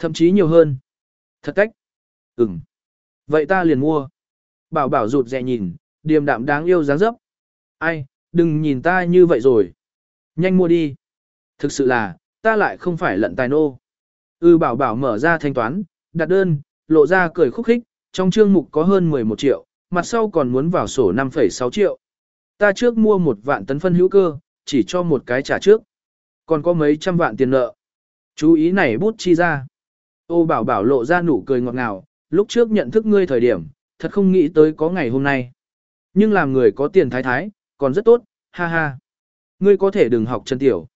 thậm chí nhiều hơn. Thật cách. Ừm. Vậy ta liền mua. Bảo bảo rụt rè nhìn, điềm đạm đáng yêu dáng dấp. Ai, đừng nhìn ta như vậy rồi. Nhanh mua đi. Thực sự là, ta lại không phải lận tài nô. Ư bảo bảo mở ra thanh toán, đặt đơn, lộ ra cười khúc khích, trong chương mục có hơn 11 triệu, mặt sau còn muốn vào sổ 5,6 triệu. Ta trước mua một vạn tấn phân hữu cơ, chỉ cho một cái trả trước. Còn có mấy trăm vạn tiền nợ. Chú ý này bút chi ra. Ô bảo bảo lộ ra nụ cười ngọt ngào, lúc trước nhận thức ngươi thời điểm, thật không nghĩ tới có ngày hôm nay. Nhưng làm người có tiền thái thái, còn rất tốt, ha ha. Ngươi có thể đừng học chân tiểu.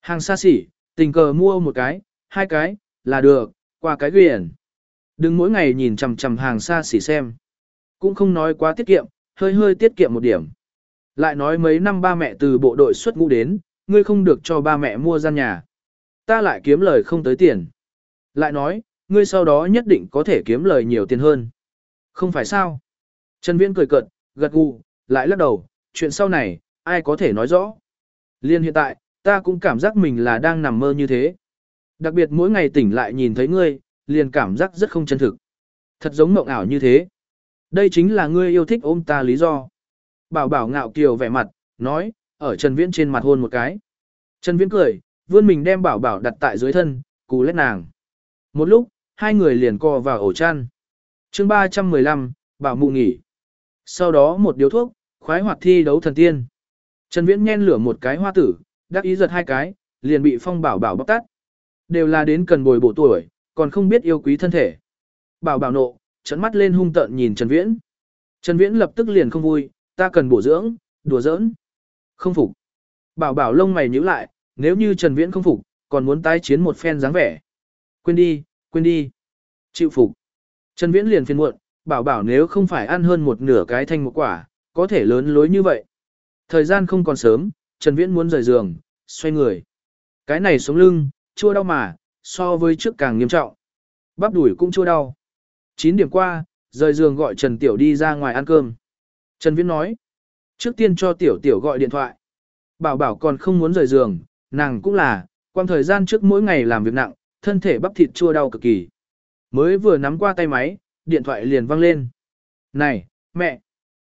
Hàng xa xỉ, tình cờ mua một cái, hai cái, là được, qua cái quyền. Đừng mỗi ngày nhìn chằm chằm hàng xa xỉ xem. Cũng không nói quá tiết kiệm, hơi hơi tiết kiệm một điểm. Lại nói mấy năm ba mẹ từ bộ đội xuất ngũ đến, ngươi không được cho ba mẹ mua gian nhà. Ta lại kiếm lời không tới tiền. Lại nói, ngươi sau đó nhất định có thể kiếm lời nhiều tiền hơn. Không phải sao? Trần Viễn cười cợt, gật gù, lại lắc đầu, chuyện sau này, ai có thể nói rõ. Liên hiện tại, ta cũng cảm giác mình là đang nằm mơ như thế. Đặc biệt mỗi ngày tỉnh lại nhìn thấy ngươi, liền cảm giác rất không chân thực. Thật giống mộng ảo như thế. Đây chính là ngươi yêu thích ôm ta lý do. Bảo bảo ngạo kiều vẻ mặt, nói, ở Trần Viễn trên mặt hôn một cái. Trần Viễn cười, vươn mình đem bảo bảo đặt tại dưới thân, cú lết nàng. Một lúc, hai người liền co vào ổ chăn. chương 315, bảo mụ nghỉ. Sau đó một điếu thuốc, khoái hoạt thi đấu thần tiên. Trần Viễn nhen lửa một cái hoa tử, đắc ý giật hai cái, liền bị phong bảo bảo bóc tắt. Đều là đến cần bồi bổ tuổi, còn không biết yêu quý thân thể. Bảo bảo nộ, trấn mắt lên hung tợn nhìn Trần Viễn. Trần Viễn lập tức liền không vui, ta cần bổ dưỡng, đùa giỡn. Không phục. Bảo bảo lông mày nhíu lại, nếu như Trần Viễn không phục, còn muốn tái chiến một phen dáng vẻ. Quên đi, quên đi. Chịu phục. Trần Viễn liền phiền muộn, bảo bảo nếu không phải ăn hơn một nửa cái thanh một quả, có thể lớn lối như vậy. Thời gian không còn sớm, Trần Viễn muốn rời giường, xoay người. Cái này sống lưng, chua đau mà, so với trước càng nghiêm trọng. Bắp đuổi cũng chua đau. 9 điểm qua, rời giường gọi Trần Tiểu đi ra ngoài ăn cơm. Trần Viễn nói, trước tiên cho Tiểu Tiểu gọi điện thoại. Bảo bảo còn không muốn rời giường, nàng cũng là, quang thời gian trước mỗi ngày làm việc nặng, thân thể bắp thịt chua đau cực kỳ. Mới vừa nắm qua tay máy, điện thoại liền vang lên. Này, mẹ!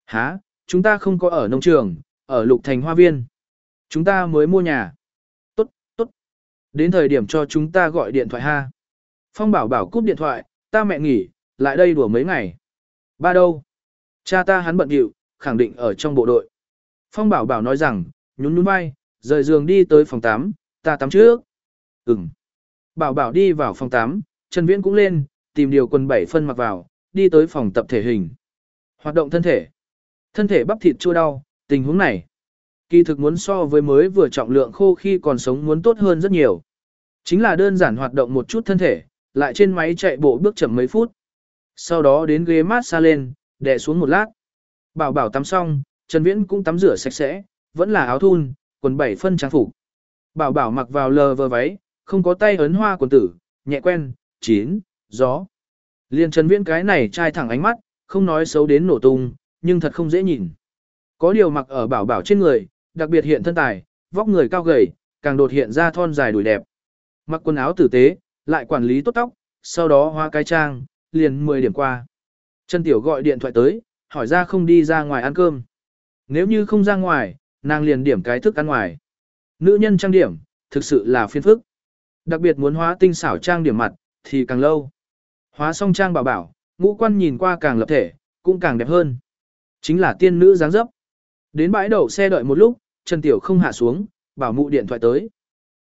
Hả, chúng ta không có ở nông trường, ở Lục Thành Hoa Viên. Chúng ta mới mua nhà. Tốt, tốt. Đến thời điểm cho chúng ta gọi điện thoại ha. Phong bảo bảo cúp điện thoại, ta mẹ nghỉ, lại đây đùa mấy ngày. Ba đâu? Cha ta hắn bận điệu, khẳng định ở trong bộ đội. Phong bảo bảo nói rằng, nhún nhún vai, rời giường đi tới phòng 8, ta tắm trước. Ừm. Bảo bảo đi vào phòng 8, Trần Viễn cũng lên, tìm điều quần bảy phân mặc vào, đi tới phòng tập thể hình. Hoạt động thân thể. Thân thể bắp thịt chua đau, tình huống này. Kỳ thực muốn so với mới vừa trọng lượng khô khi còn sống muốn tốt hơn rất nhiều. Chính là đơn giản hoạt động một chút thân thể, lại trên máy chạy bộ bước chậm mấy phút. Sau đó đến ghế mát xa lên, đè xuống một lát. Bảo bảo tắm xong, Trần Viễn cũng tắm rửa sạch sẽ, vẫn là áo thun, quần bảy phân trang phục. Bảo bảo mặc vào lờ vờ váy, không có tay ấn hoa quần tử, nhẹ quen, chín, gió. Liên Trần Viễn cái này trai thẳng ánh mắt, không nói xấu đến nổ tung, nhưng thật không dễ nhìn. Có điều mặc ở bảo bảo trên người, đặc biệt hiện thân tài, vóc người cao gầy, càng đột hiện ra thon dài đùi đẹp. Mặc quần áo tử tế, lại quản lý tốt tóc, sau đó hoa cái trang, liền 10 điểm qua. Trần Tiểu gọi điện thoại tới, hỏi ra không đi ra ngoài ăn cơm. Nếu như không ra ngoài, nàng liền điểm cái thức ăn ngoài. Nữ nhân trang điểm, thực sự là phiền phức. Đặc biệt muốn hóa tinh xảo trang điểm mặt, thì càng lâu. Hóa xong trang bảo bảo, ngũ quan nhìn qua càng lập thể, cũng càng đẹp hơn. Chính là tiên nữ dáng dấp. Đến bãi đậu xe đợi một lúc, Trần Tiểu không hạ xuống, bảo mụ điện thoại tới.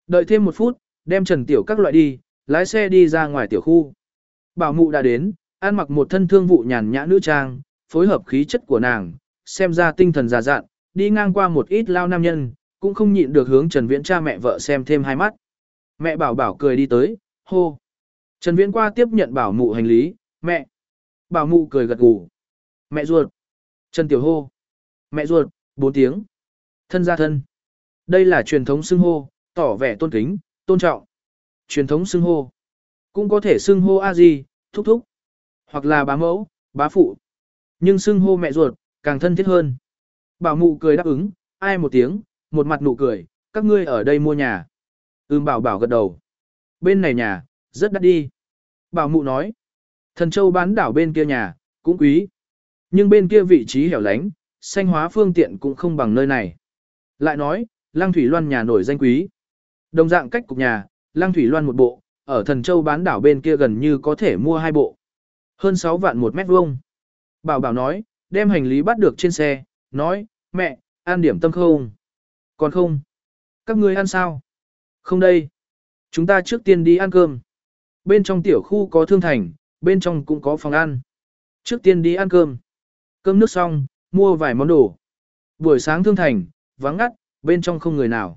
Đợi thêm một phút, đem Trần Tiểu các loại đi, lái xe đi ra ngoài tiểu khu. Bảo mụ đã đến, ăn mặc một thân thương vụ nhàn nhã nữ trang, phối hợp khí chất của nàng, xem ra tinh thần già dạn, đi ngang qua một ít lao nam nhân, cũng không nhịn được hướng Trần Viễn cha mẹ vợ xem thêm hai mắt. Mẹ bảo bảo cười đi tới, hô. Trần Viễn qua tiếp nhận bảo mụ hành lý, mẹ. Bảo mụ cười gật gù. Mẹ ruột. Trần Tiểu hô. Mẹ ruột, bốn tiếng. Thân gia thân. Đây là truyền thống xưng hô, tỏ vẻ tôn kính, tôn trọng. Truyền thống xưng hô. Cũng có thể xưng hô a gì, thúc thúc. Hoặc là bá mẫu, bá phụ. Nhưng xưng hô mẹ ruột, càng thân thiết hơn. Bảo mụ cười đáp ứng, ai một tiếng, một mặt nụ cười, các ngươi ở đây mua nhà. Ưm bảo bảo gật đầu. Bên này nhà, rất đắt đi. Bảo mụ nói, thần châu bán đảo bên kia nhà, cũng quý. Nhưng bên kia vị trí hẻo lánh, xanh hóa phương tiện cũng không bằng nơi này. Lại nói, Lăng Thủy Loan nhà nổi danh quý. Đồng dạng cách cục nhà, Lăng Thủy Loan một bộ, ở Thần Châu bán đảo bên kia gần như có thể mua hai bộ. Hơn 6 vạn một mét vuông. Bảo bảo nói, đem hành lý bắt được trên xe, nói, mẹ, ăn điểm tâm không? Còn không? Các ngươi ăn sao? Không đây. Chúng ta trước tiên đi ăn cơm. Bên trong tiểu khu có thương thành, bên trong cũng có phòng ăn. Trước tiên đi ăn cơm. Cơm nước xong, mua vài món đồ. Buổi sáng thương thành, vắng ngắt, bên trong không người nào.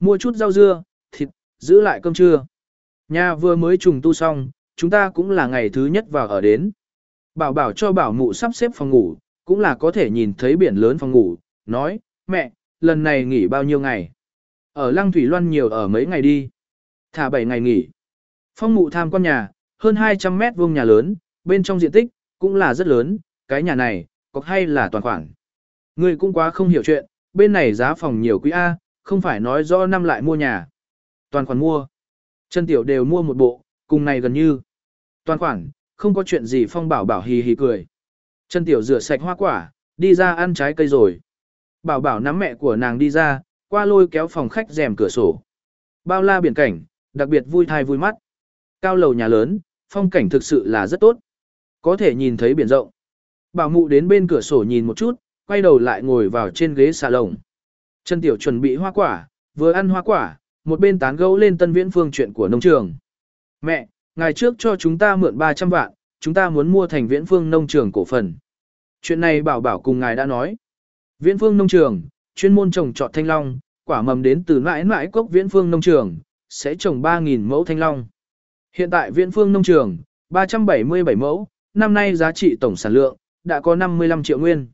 Mua chút rau dưa, thịt, giữ lại cơm trưa. Nhà vừa mới trùng tu xong, chúng ta cũng là ngày thứ nhất vào ở đến. Bảo bảo cho bảo mụ sắp xếp phòng ngủ, cũng là có thể nhìn thấy biển lớn phòng ngủ, nói, mẹ, lần này nghỉ bao nhiêu ngày? Ở Lăng Thủy Loan nhiều ở mấy ngày đi. Thả 7 ngày nghỉ. Phong mụ tham quan nhà, hơn 200 mét vuông nhà lớn, bên trong diện tích, cũng là rất lớn, cái nhà này, có hay là toàn khoản. Người cũng quá không hiểu chuyện, bên này giá phòng nhiều quý A, không phải nói rõ năm lại mua nhà. Toàn khoản mua. Chân tiểu đều mua một bộ, cùng này gần như. Toàn khoản, không có chuyện gì phong bảo bảo hì hì cười. Chân tiểu rửa sạch hoa quả, đi ra ăn trái cây rồi. Bảo bảo nắm mẹ của nàng đi ra, qua lôi kéo phòng khách rèm cửa sổ. Bao la biển cảnh, đặc biệt vui thai vui mắt. Cao lầu nhà lớn, phong cảnh thực sự là rất tốt. Có thể nhìn thấy biển rộng. Bảo mụ đến bên cửa sổ nhìn một chút, quay đầu lại ngồi vào trên ghế xà lồng. Chân tiểu chuẩn bị hoa quả, vừa ăn hoa quả, một bên tán gẫu lên tân viễn phương chuyện của nông trường. Mẹ, ngày trước cho chúng ta mượn 300 vạn, chúng ta muốn mua thành viễn phương nông trường cổ phần. Chuyện này bảo bảo cùng ngài đã nói. Viễn phương nông trường, chuyên môn trồng trọt thanh long, quả mầm đến từ mãi mãi cốc viễn phương nông trường, sẽ trồng 3.000 mẫu thanh long. Hiện tại viễn phương nông trường, 377 mẫu, năm nay giá trị tổng sản lượng, đã có 55 triệu nguyên.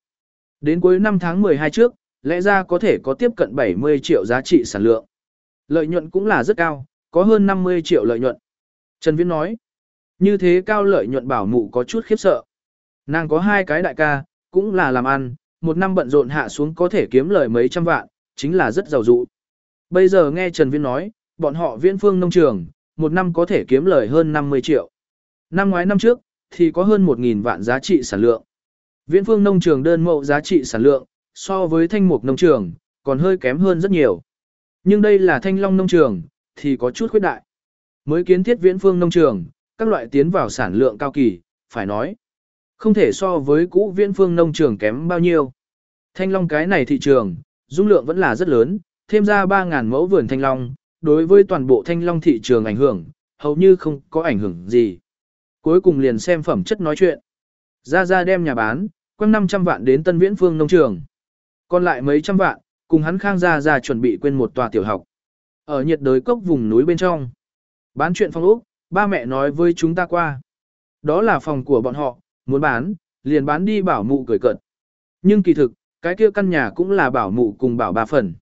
Đến cuối năm tháng 12 trước, lẽ ra có thể có tiếp cận 70 triệu giá trị sản lượng. Lợi nhuận cũng là rất cao, có hơn 50 triệu lợi nhuận. Trần Viễn nói, như thế cao lợi nhuận bảo mụ có chút khiếp sợ. Nàng có hai cái đại ca, cũng là làm ăn, một năm bận rộn hạ xuống có thể kiếm lời mấy trăm vạn, chính là rất giàu dụ. Bây giờ nghe Trần Viễn nói, bọn họ viễn phương nông trường, một năm có thể kiếm lời hơn 50 triệu. Năm ngoái năm trước, thì có hơn 1.000 vạn giá trị sản lượng. Viễn phương nông trường đơn mẫu giá trị sản lượng, so với thanh mục nông trường, còn hơi kém hơn rất nhiều. Nhưng đây là thanh long nông trường, thì có chút khuyết đại. Mới kiến thiết viễn phương nông trường, các loại tiến vào sản lượng cao kỳ, phải nói. Không thể so với cũ viễn phương nông trường kém bao nhiêu. Thanh long cái này thị trường, dung lượng vẫn là rất lớn, thêm ra 3.000 mẫu vườn thanh long, đối với toàn bộ thanh long thị trường ảnh hưởng, hầu như không có ảnh hưởng gì. Cuối cùng liền xem phẩm chất nói chuyện. Ra ra đem nhà bán, quăng 500 vạn đến Tân Viễn Phương nông trường. Còn lại mấy trăm vạn, cùng hắn khang ra ra chuẩn bị quên một tòa tiểu học. Ở nhiệt đới cốc vùng núi bên trong. Bán chuyện phong ốc, ba mẹ nói với chúng ta qua. Đó là phòng của bọn họ, muốn bán, liền bán đi bảo mụ cười cận. Nhưng kỳ thực, cái kia căn nhà cũng là bảo mụ cùng bảo bà phần.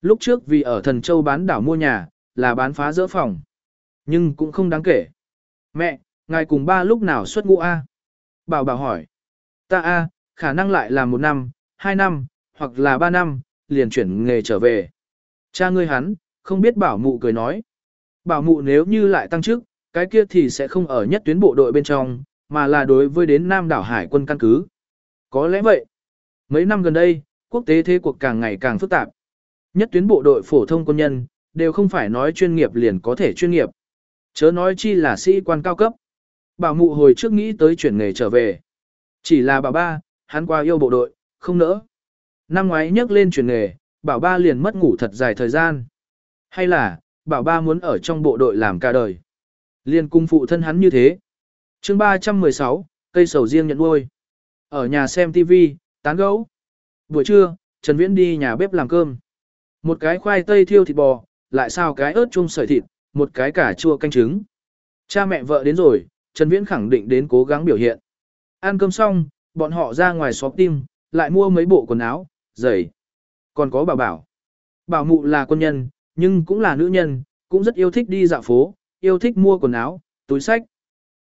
Lúc trước vì ở Thần Châu bán đảo mua nhà, là bán phá dỡ phòng. Nhưng cũng không đáng kể. Mẹ, ngài cùng ba lúc nào xuất ngũ A? Bảo bảo hỏi. Ta A, khả năng lại là một năm, hai năm, hoặc là ba năm, liền chuyển nghề trở về. Cha ngươi hắn, không biết bảo mụ cười nói. Bảo mụ nếu như lại tăng chức, cái kia thì sẽ không ở nhất tuyến bộ đội bên trong, mà là đối với đến Nam đảo Hải quân căn cứ. Có lẽ vậy. Mấy năm gần đây, quốc tế thế cuộc càng ngày càng phức tạp. Nhất tuyến bộ đội phổ thông quân nhân, đều không phải nói chuyên nghiệp liền có thể chuyên nghiệp. Chớ nói chi là sĩ quan cao cấp. Bảo mụ hồi trước nghĩ tới chuyển nghề trở về. Chỉ là bà ba, hắn qua yêu bộ đội, không nỡ. Năm ngoái nhắc lên chuyển nghề, bảo ba liền mất ngủ thật dài thời gian. Hay là, bảo ba muốn ở trong bộ đội làm cả đời. liền cung phụ thân hắn như thế chương 316, cây sầu riêng nhận nuôi. Ở nhà xem TV, tán gấu. Buổi trưa, Trần Viễn đi nhà bếp làm cơm. Một cái khoai tây thiêu thịt bò, lại sao cái ớt chung sợi thịt, một cái cà chua canh trứng. Cha mẹ vợ đến rồi, Trần Viễn khẳng định đến cố gắng biểu hiện. Ăn cơm xong, bọn họ ra ngoài xóm tim, lại mua mấy bộ quần áo, giày. Còn có bảo bảo. Bảo mụ là quân nhân, nhưng cũng là nữ nhân, cũng rất yêu thích đi dạo phố, yêu thích mua quần áo, túi sách.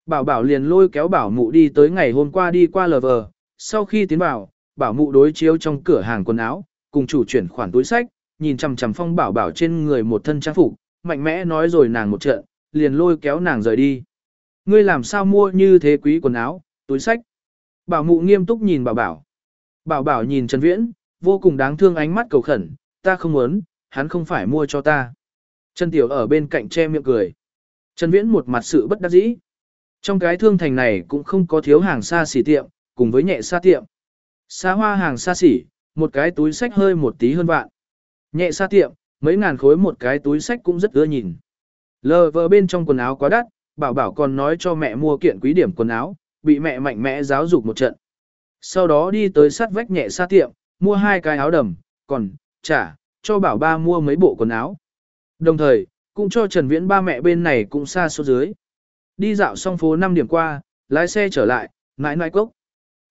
Bảo bảo liền lôi kéo bảo mụ đi tới ngày hôm qua đi qua lờ vờ, sau khi tiến vào, bảo mụ đối chiếu trong cửa hàng quần áo, cùng chủ chuyển khoản túi sách, nhìn chằm chằm phong bảo bảo trên người một thân trang phục, mạnh mẽ nói rồi nàng một trận, liền lôi kéo nàng rời đi. Ngươi làm sao mua như thế quý quần áo, túi sách. Bảo mụ nghiêm túc nhìn bảo bảo. Bảo bảo nhìn Trần Viễn, vô cùng đáng thương ánh mắt cầu khẩn, ta không muốn, hắn không phải mua cho ta. Trần Tiểu ở bên cạnh che miệng cười. Trần Viễn một mặt sự bất đắc dĩ. Trong cái thương thành này cũng không có thiếu hàng xa xỉ tiệm, cùng với nhẹ xa tiệm. Xa hoa hàng xa xỉ, một cái túi sách hơi một tí hơn vạn. Nhẹ xa tiệm, mấy ngàn khối một cái túi sách cũng rất ưa nhìn. Lờ vờ bên trong quần áo quá đắt, bảo bảo còn nói cho mẹ mua kiện quý điểm quần áo, bị mẹ mạnh mẽ giáo dục một trận. Sau đó đi tới sát vách nhẹ xa tiệm, mua hai cái áo đầm, còn, trả, cho bảo ba mua mấy bộ quần áo. Đồng thời, cũng cho Trần Viễn ba mẹ bên này cũng xa số dưới. Đi dạo xong phố 5 điểm qua, lái xe trở lại, mãi mãi cốc.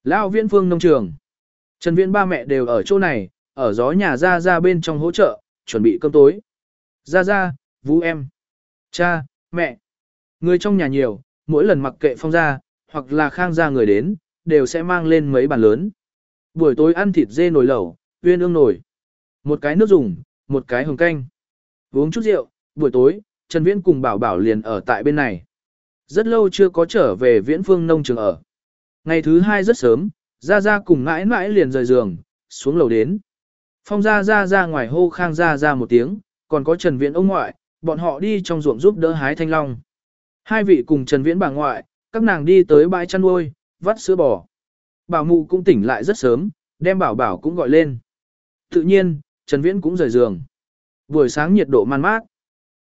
Lão Viễn Phương nông trường. Trần Viễn ba mẹ đều ở chỗ này, ở gió nhà ra ra bên trong hỗ trợ, chuẩn bị cơm tối. Ra ra, vũ em. Cha, mẹ. Người trong nhà nhiều, mỗi lần mặc kệ phong ra, hoặc là khang ra người đến, đều sẽ mang lên mấy bàn lớn. Buổi tối ăn thịt dê nồi lẩu, uyên ương nồi. Một cái nước dùng, một cái hồng canh. Uống chút rượu, buổi tối, Trần Viễn cùng Bảo Bảo liền ở tại bên này. Rất lâu chưa có trở về Viễn Phương nông trường ở. Ngày thứ hai rất sớm, Gia Gia cùng mãi mãi liền rời giường, xuống lầu đến. Phong Gia Gia ra ngoài hô khang Gia ra một tiếng, còn có Trần Viễn ông ngoại, bọn họ đi trong ruộng giúp đỡ hái thanh long. Hai vị cùng Trần Viễn bà ngoại, các nàng đi tới bãi chăn nuôi, vắt sữa bò. Bảo mụ cũng tỉnh lại rất sớm, đem bảo bảo cũng gọi lên. Tự nhiên, Trần Viễn cũng rời giường. Buổi sáng nhiệt độ man mát.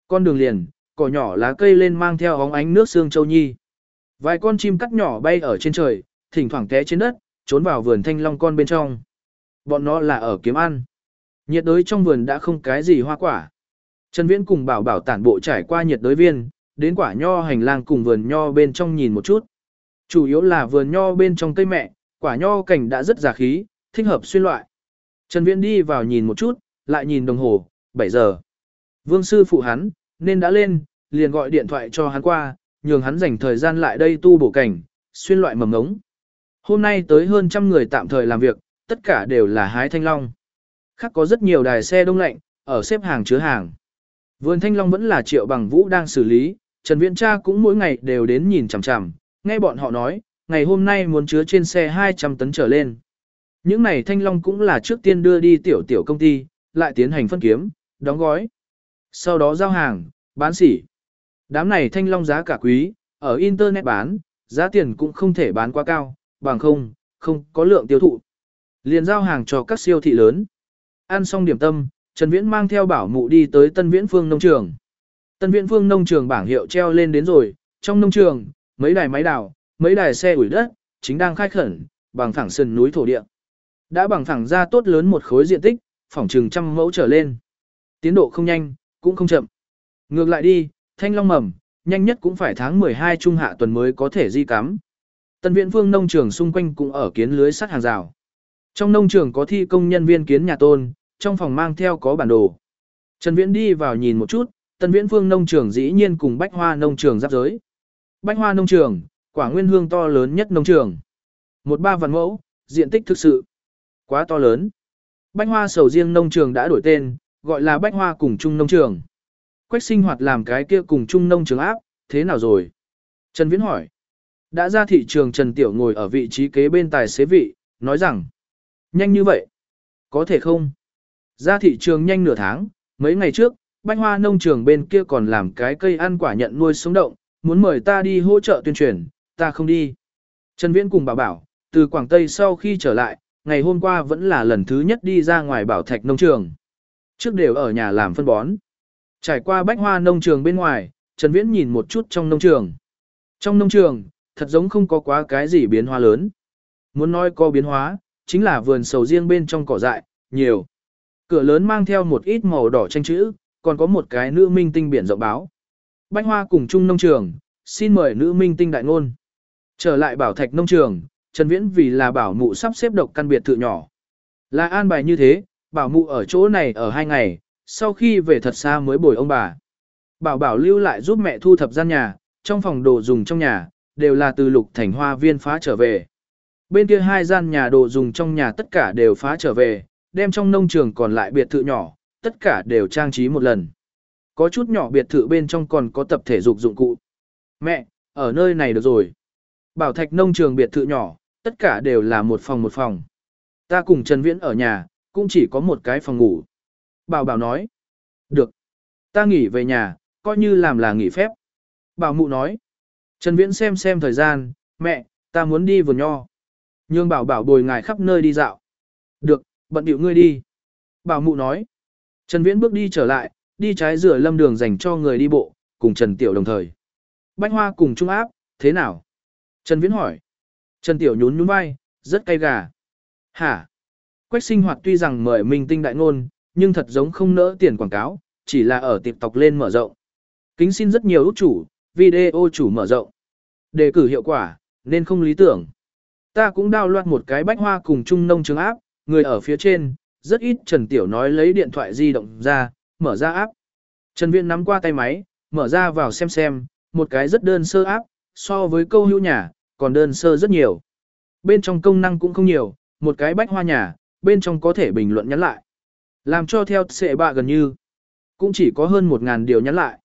Con đường liền, cỏ nhỏ lá cây lên mang theo óng ánh nước sương châu nhi. Vài con chim cắt nhỏ bay ở trên trời, thỉnh thoảng té trên đất, trốn vào vườn thanh long con bên trong. Bọn nó là ở kiếm ăn. Nhiệt đới trong vườn đã không cái gì hoa quả. Trần Viễn cùng bảo bảo tản bộ trải qua nhiệt đới viên, đến quả nho hành lang cùng vườn nho bên trong nhìn một chút. Chủ yếu là vườn nho bên trong cây mẹ, quả nho cảnh đã rất già khí, thích hợp xuyên loại. Trần Viễn đi vào nhìn một chút, lại nhìn đồng hồ, 7 giờ. Vương sư phụ hắn, nên đã lên, liền gọi điện thoại cho hắn qua, nhường hắn dành thời gian lại đây tu bổ cảnh, xuyên loại mầm ngống. Hôm nay tới hơn trăm người tạm thời làm việc, tất cả đều là hái thanh long. Khác có rất nhiều đài xe đông lạnh, ở xếp hàng chứa hàng. Vườn thanh long vẫn là triệu bằng vũ đang xử lý, Trần Viễn cha cũng mỗi ngày đều đến nhìn chằm chằm, nghe bọn họ nói, ngày hôm nay muốn chứa trên xe 200 tấn trở lên. Những này thanh long cũng là trước tiên đưa đi tiểu tiểu công ty, lại tiến hành phân kiếm, đóng gói. Sau đó giao hàng, bán sỉ. Đám này thanh long giá cả quý, ở Internet bán, giá tiền cũng không thể bán quá cao, bằng không, không có lượng tiêu thụ. Liền giao hàng cho các siêu thị lớn. Ăn xong điểm tâm, Trần Viễn mang theo bảo mụ đi tới Tân Viễn Phương nông trường. Tân Viễn Phương nông trường bảng hiệu treo lên đến rồi, trong nông trường, mấy đài máy đào, mấy đài xe ủi đất, chính đang khai khẩn, bằng phẳng sườn núi thổ địa. Đã bằng phẳng ra tốt lớn một khối diện tích, phỏng trừng trăm mẫu trở lên. Tiến độ không nhanh, cũng không chậm. Ngược lại đi, thanh long mầm, nhanh nhất cũng phải tháng 12 trung hạ tuần mới có thể di cắm. Tân viện phương nông trường xung quanh cũng ở kiến lưới sắt hàng rào. Trong nông trường có thi công nhân viên kiến nhà tôn, trong phòng mang theo có bản đồ. Trần Viễn đi vào nhìn một chút, Tân Viễn Phương nông trường dĩ nhiên cùng Bách Hoa nông trường giáp giới. Bách Hoa nông trường, quả nguyên hương to lớn nhất nông trường. Một ba vạn mẫu, diện tích thực sự quá to lớn. Bách Hoa sầu riêng nông trường đã đổi tên, gọi là Bách Hoa cùng Trung nông trường. Quách sinh hoạt làm cái kia cùng Trung nông trường áp, thế nào rồi? Trần Viễn hỏi. Đã ra thị trường Trần Tiểu ngồi ở vị trí kế bên tài xế vị, nói rằng. Nhanh như vậy? Có thể không? Ra thị trường nhanh nửa tháng, mấy ngày trước, Bách Hoa nông trường bên kia còn làm cái cây ăn quả nhận nuôi sống động, muốn mời ta đi hỗ trợ tuyên truyền, ta không đi. Trần Viễn cùng bà bảo, từ Quảng Tây sau khi trở lại, ngày hôm qua vẫn là lần thứ nhất đi ra ngoài bảo thạch nông trường. Trước đều ở nhà làm phân bón. Trải qua bách hoa nông trường bên ngoài, Trần Viễn nhìn một chút trong nông trường. Trong nông trường, thật giống không có quá cái gì biến hóa lớn. Muốn nói có biến hóa, chính là vườn sầu riêng bên trong cỏ dại, nhiều. Cửa lớn mang theo một ít màu đỏ tranh chữ, còn có một cái nữ minh tinh biển rộng báo. Bách hoa cùng chung nông trường, xin mời nữ minh tinh đại ngôn. Trở lại bảo thạch nông trường, Trần Viễn vì là bảo mụ sắp xếp độc căn biệt thự nhỏ. Là an bài như thế, bảo mụ ở chỗ này ở hai ngày, sau khi về thật xa mới bồi ông bà. Bảo bảo lưu lại giúp mẹ thu thập gian nhà, trong phòng đồ dùng trong nhà, đều là từ lục thành hoa viên phá trở về. Bên kia hai gian nhà đồ dùng trong nhà tất cả đều phá trở về, đem trong nông trường còn lại biệt thự nhỏ, tất cả đều trang trí một lần. Có chút nhỏ biệt thự bên trong còn có tập thể dục dụng cụ. Mẹ, ở nơi này được rồi. Bảo thạch nông trường biệt thự nhỏ, tất cả đều là một phòng một phòng. Ta cùng Trần Viễn ở nhà, cũng chỉ có một cái phòng ngủ. Bảo bảo nói. Được. Ta nghỉ về nhà, coi như làm là nghỉ phép. Bảo mụ nói. Trần Viễn xem xem thời gian, mẹ, ta muốn đi vườn nho. Nhưng bảo bảo bồi ngài khắp nơi đi dạo. Được, bận điệu ngươi đi. Bảo mụ nói. Trần Viễn bước đi trở lại, đi trái rửa lâm đường dành cho người đi bộ, cùng Trần Tiểu đồng thời. Bách Hoa cùng Trung Áp, thế nào? Trần Viễn hỏi. Trần Tiểu nhún nhún vai, rất cay gà. Hả? Quách sinh hoạt tuy rằng mời minh tinh đại ngôn, nhưng thật giống không nỡ tiền quảng cáo, chỉ là ở tiệp tộc lên mở rộng. Kính xin rất nhiều út chủ, video chủ mở rộng. Đề cử hiệu quả, nên không lý tưởng. Ta cũng đao loạt một cái bách hoa cùng trung nông trường áp, người ở phía trên, rất ít Trần Tiểu nói lấy điện thoại di động ra, mở ra áp. Trần Viễn nắm qua tay máy, mở ra vào xem xem, một cái rất đơn sơ áp, so với câu hữu nhà, còn đơn sơ rất nhiều. Bên trong công năng cũng không nhiều, một cái bách hoa nhà, bên trong có thể bình luận nhắn lại. Làm cho theo sệ bạ gần như, cũng chỉ có hơn 1.000 điều nhắn lại.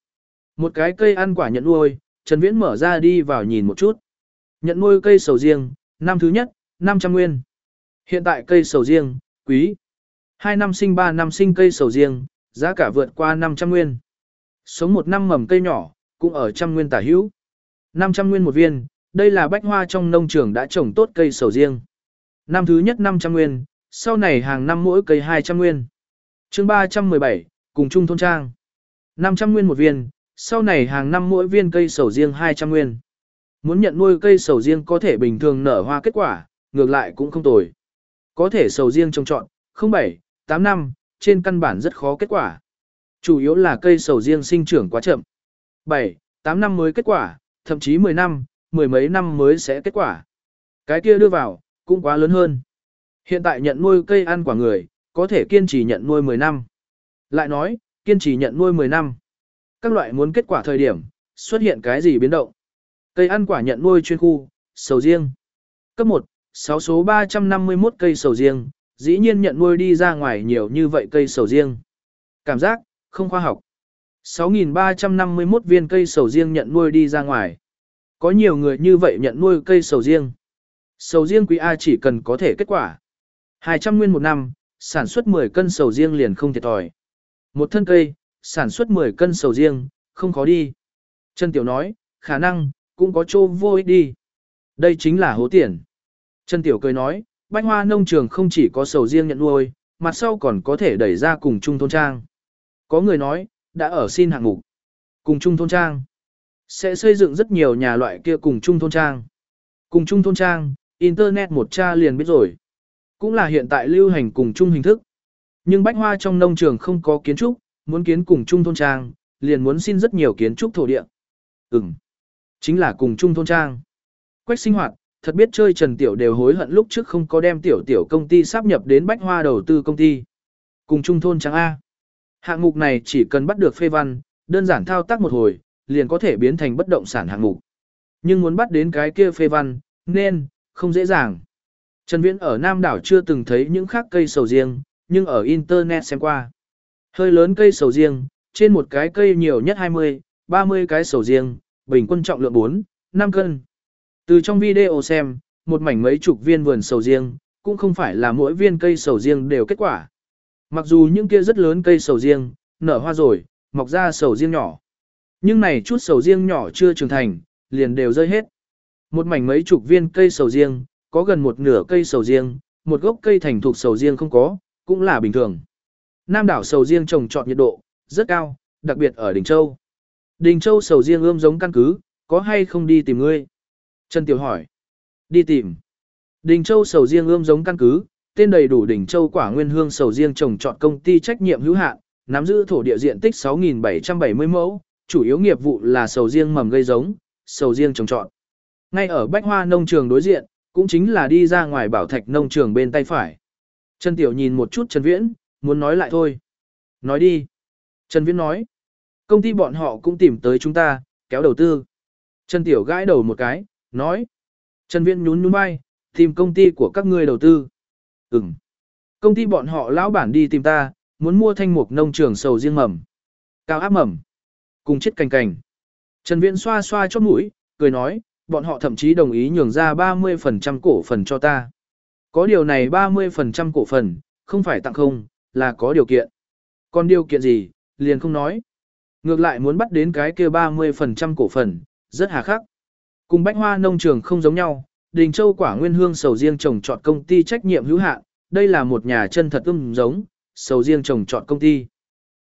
Một cái cây ăn quả nhận nuôi, Trần Viễn mở ra đi vào nhìn một chút. Nhận nuôi cây sầu riêng, năm thứ nhất, 500 nguyên. Hiện tại cây sầu riêng, quý. 2 năm sinh 3 năm sinh cây sầu riêng, giá cả vượt qua 500 nguyên. Sống một năm mầm cây nhỏ, cũng ở trăm nguyên tả hữu. 500 nguyên một viên, đây là bách hoa trong nông trường đã trồng tốt cây sầu riêng. Năm thứ nhất 500 nguyên, sau này hàng năm mỗi cây 200 nguyên chương 317, cùng chung thôn trang. 500 nguyên một viên, sau này hàng năm mỗi viên cây sầu riêng 200 nguyên. Muốn nhận nuôi cây sầu riêng có thể bình thường nở hoa kết quả, ngược lại cũng không tồi. Có thể sầu riêng trồng trọn, 07, 8 năm, trên căn bản rất khó kết quả. Chủ yếu là cây sầu riêng sinh trưởng quá chậm. 7, 8 năm mới kết quả, thậm chí 10 năm, mười mấy năm mới sẽ kết quả. Cái kia đưa vào, cũng quá lớn hơn. Hiện tại nhận nuôi cây ăn quả người, có thể kiên trì nhận nuôi 10 năm. Lại nói, kiên trì nhận nuôi 10 năm. Các loại muốn kết quả thời điểm, xuất hiện cái gì biến động. Cây ăn quả nhận nuôi chuyên khu, sầu riêng. Cấp 1, 6 số 351 cây sầu riêng, dĩ nhiên nhận nuôi đi ra ngoài nhiều như vậy cây sầu riêng. Cảm giác, không khoa học. 6.351 viên cây sầu riêng nhận nuôi đi ra ngoài. Có nhiều người như vậy nhận nuôi cây sầu riêng. Sầu riêng quý A chỉ cần có thể kết quả. 200 nguyên một năm, sản xuất 10 cân sầu riêng liền không thiệt thòi. Một thân cây, sản xuất 10 cân sầu riêng, không khó đi. Trần Tiểu nói, khả năng, cũng có chỗ vô ích đi. Đây chính là hố tiền. Trần Tiểu cười nói, bách hoa nông trường không chỉ có sầu riêng nhận nuôi, mặt sau còn có thể đẩy ra cùng chung thôn trang. Có người nói, đã ở xin hạng mục. Cùng chung thôn trang. Sẽ xây dựng rất nhiều nhà loại kia cùng chung thôn trang. Cùng chung thôn trang, Internet một cha liền biết rồi. Cũng là hiện tại lưu hành cùng chung hình thức. Nhưng bách hoa trong nông trường không có kiến trúc, muốn kiến cùng chung thôn trang, liền muốn xin rất nhiều kiến trúc thổ địa. Ừm, chính là cùng chung thôn trang. Quách sinh hoạt, thật biết chơi Trần Tiểu đều hối hận lúc trước không có đem Tiểu Tiểu công ty sáp nhập đến bách hoa đầu tư công ty. Cùng chung thôn trang A. Hạng mục này chỉ cần bắt được phê văn, đơn giản thao tác một hồi, liền có thể biến thành bất động sản hạng mục. Nhưng muốn bắt đến cái kia phê văn, nên, không dễ dàng. Trần Viễn ở Nam đảo chưa từng thấy những khác cây sầu riêng, nhưng ở Internet xem qua. Hơi lớn cây sầu riêng, trên một cái cây nhiều nhất 20, 30 cái sầu riêng, bình quân trọng lượng 4, 5 cân. Từ trong video xem, một mảnh mấy chục viên vườn sầu riêng, cũng không phải là mỗi viên cây sầu riêng đều kết quả. Mặc dù những kia rất lớn cây sầu riêng, nở hoa rồi, mọc ra sầu riêng nhỏ. Nhưng này chút sầu riêng nhỏ chưa trưởng thành, liền đều rơi hết. Một mảnh mấy chục viên cây sầu riêng, có gần một nửa cây sầu riêng, một gốc cây thành thuộc sầu riêng không có, cũng là bình thường. Nam đảo sầu riêng trồng trọt nhiệt độ rất cao, đặc biệt ở Đình Châu. Đình Châu sầu riêng ươm giống căn cứ, có hay không đi tìm ngươi? Trần Tiểu hỏi. Đi tìm. Đình Châu sầu riêng ươm giống căn cứ, tên đầy đủ Đình Châu quả nguyên hương sầu riêng trồng trọt công ty trách nhiệm hữu hạn, nắm giữ thổ địa diện tích 6.770 mẫu, chủ yếu nghiệp vụ là sầu riêng mầm gây giống, sầu riêng trồng trọt. Ngay ở Bách Hoa nông trường đối diện, cũng chính là đi ra ngoài bảo thạch nông trường bên tay phải. Trần Tiểu nhìn một chút Trần Viễn, muốn nói lại thôi. Nói đi. Trần Viễn nói. Công ty bọn họ cũng tìm tới chúng ta, kéo đầu tư. Trần Tiểu gãi đầu một cái, nói. Trần Viễn nhún nhún vai, tìm công ty của các ngươi đầu tư. Ừm. Công ty bọn họ lão bản đi tìm ta, muốn mua thanh mục nông trường sầu riêng mầm. Cao áp mầm. Cùng chết cành cành. Trần Viễn xoa xoa chóp mũi, cười nói, bọn họ thậm chí đồng ý nhường ra 30% cổ phần cho ta. Có điều này 30% cổ phần, không phải tặng không, là có điều kiện. Còn điều kiện gì, liền không nói. Ngược lại muốn bắt đến cái kia 30% cổ phần, rất hà khắc. Cùng bách hoa nông trường không giống nhau, Đình Châu quả nguyên hương sầu riêng trồng trọt công ty trách nhiệm hữu hạn, đây là một nhà chân thật ưng giống, sầu riêng trồng trọt công ty.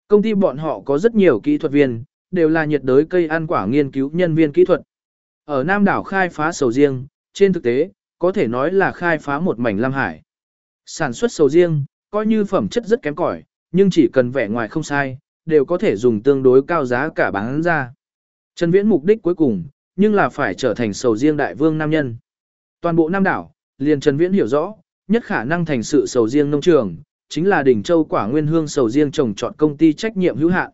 Công ty bọn họ có rất nhiều kỹ thuật viên, đều là nhiệt đới cây ăn quả nghiên cứu nhân viên kỹ thuật. Ở Nam đảo khai phá sầu riêng, trên thực tế, có thể nói là khai phá một mảnh lam hải. Sản xuất sầu riêng, coi như phẩm chất rất kém cỏi, nhưng chỉ cần vẻ ngoài không sai, đều có thể dùng tương đối cao giá cả bán ra. Trần Viễn mục đích cuối cùng, nhưng là phải trở thành sầu riêng đại vương nam nhân. Toàn bộ Nam đảo, liền Trần Viễn hiểu rõ, nhất khả năng thành sự sầu riêng nông trường, chính là đỉnh châu quả nguyên hương sầu riêng trồng trọt công ty trách nhiệm hữu hạn.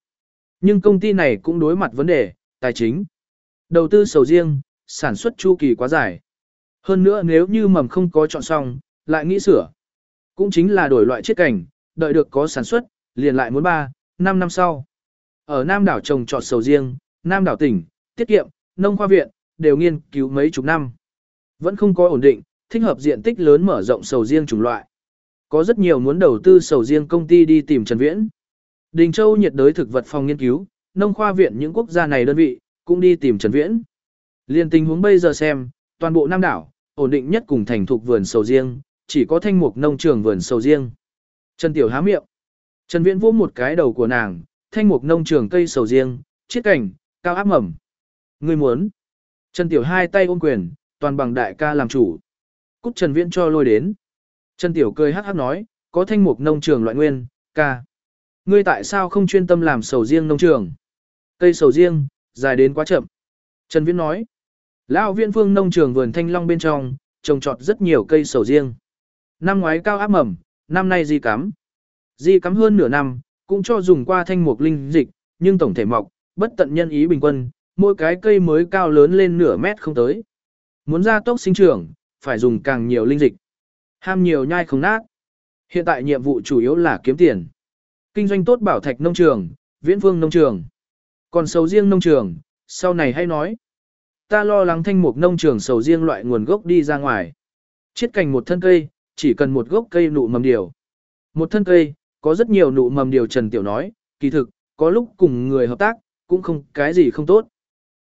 Nhưng công ty này cũng đối mặt vấn đề, tài chính. Đầu tư sầu riêng, sản xuất chu kỳ quá dài. Hơn nữa nếu như mầm không có chọn xong, lại nghĩ sửa. Cũng chính là đổi loại chiết cảnh, đợi được có sản xuất, liền lại muốn 3, 5 năm sau. Ở Nam đảo trồng trọt sầu riêng, Nam đảo tỉnh, tiết kiệm, nông khoa viện, đều nghiên cứu mấy chục năm. Vẫn không có ổn định, thích hợp diện tích lớn mở rộng sầu riêng chủng loại. Có rất nhiều muốn đầu tư sầu riêng công ty đi tìm Trần Viễn. Đình Châu nhiệt đới thực vật phòng nghiên cứu, nông khoa viện những quốc gia này đơn vị, cũng đi tìm Trần Viễn. Liên tình huống bây giờ xem, toàn bộ Nam đảo, ổn định nhất cùng thành thuộc vườn sầu riêng, chỉ có thanh mục nông trường vườn sầu riêng. Trần Tiểu há miệng. Trần Viễn vỗ một cái đầu của nàng, thanh mục nông trường cây sầu riêng, chiết cảnh, cao áp mầm. Ngươi muốn. Trần Tiểu hai tay ôm quyền, toàn bằng đại ca làm chủ. Cút Trần Viễn cho lôi đến. Trần Tiểu cười hắc hắc nói, có thanh mục nông trường loại nguyên, ca. Ngươi tại sao không chuyên tâm làm sầu riêng nông trường? Cây sầu riêng, dài đến quá chậm. Trần Viễn nói, Lão viên phương nông trường vườn thanh long bên trong, trồng trọt rất nhiều cây sầu riêng. Năm ngoái cao áp mầm, năm nay di cắm. Di cắm hơn nửa năm, cũng cho dùng qua thanh mục linh dịch, nhưng tổng thể mọc, bất tận nhân ý bình quân, mỗi cái cây mới cao lớn lên nửa mét không tới. Muốn ra tốc sinh trưởng, phải dùng càng nhiều linh dịch. Ham nhiều nhai không nát. Hiện tại nhiệm vụ chủ yếu là kiếm tiền. Kinh doanh tốt bảo thạch nông trường, viễn phương nông trường. Còn sầu riêng nông trường, sau này hay nói. Ta lo lắng thanh mục nông trường sầu riêng loại nguồn gốc đi ra ngoài. Chiết cành một thân cây, chỉ cần một gốc cây nụ mầm điều. Một thân cây, có rất nhiều nụ mầm điều Trần Tiểu nói, kỳ thực, có lúc cùng người hợp tác, cũng không cái gì không tốt.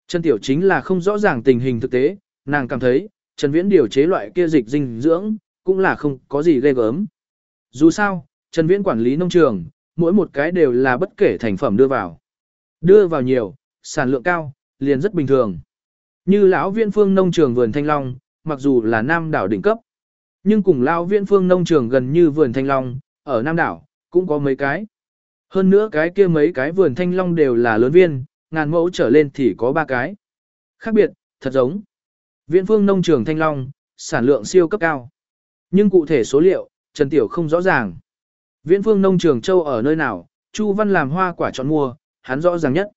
Trần Tiểu chính là không rõ ràng tình hình thực tế, nàng cảm thấy, Trần Viễn điều chế loại kia dịch dinh dưỡng, cũng là không có gì ghê gớm. Dù sao, Trần Viễn quản lý nông trường, mỗi một cái đều là bất kể thành phẩm đưa vào. Đưa vào nhiều, sản lượng cao, liền rất bình thường. Như lão viên phương nông trường vườn Thanh Long, mặc dù là nam đảo đỉnh cấp, nhưng cùng lão viên phương nông trường gần như vườn Thanh Long, ở nam đảo, cũng có mấy cái. Hơn nữa cái kia mấy cái vườn Thanh Long đều là lớn viên, ngàn mẫu trở lên thì có ba cái. Khác biệt, thật giống. Viên phương nông trường Thanh Long, sản lượng siêu cấp cao. Nhưng cụ thể số liệu, Trần Tiểu không rõ ràng. Viễn phương nông trường châu ở nơi nào, Chu Văn làm hoa quả chọn mua, hắn rõ ràng nhất.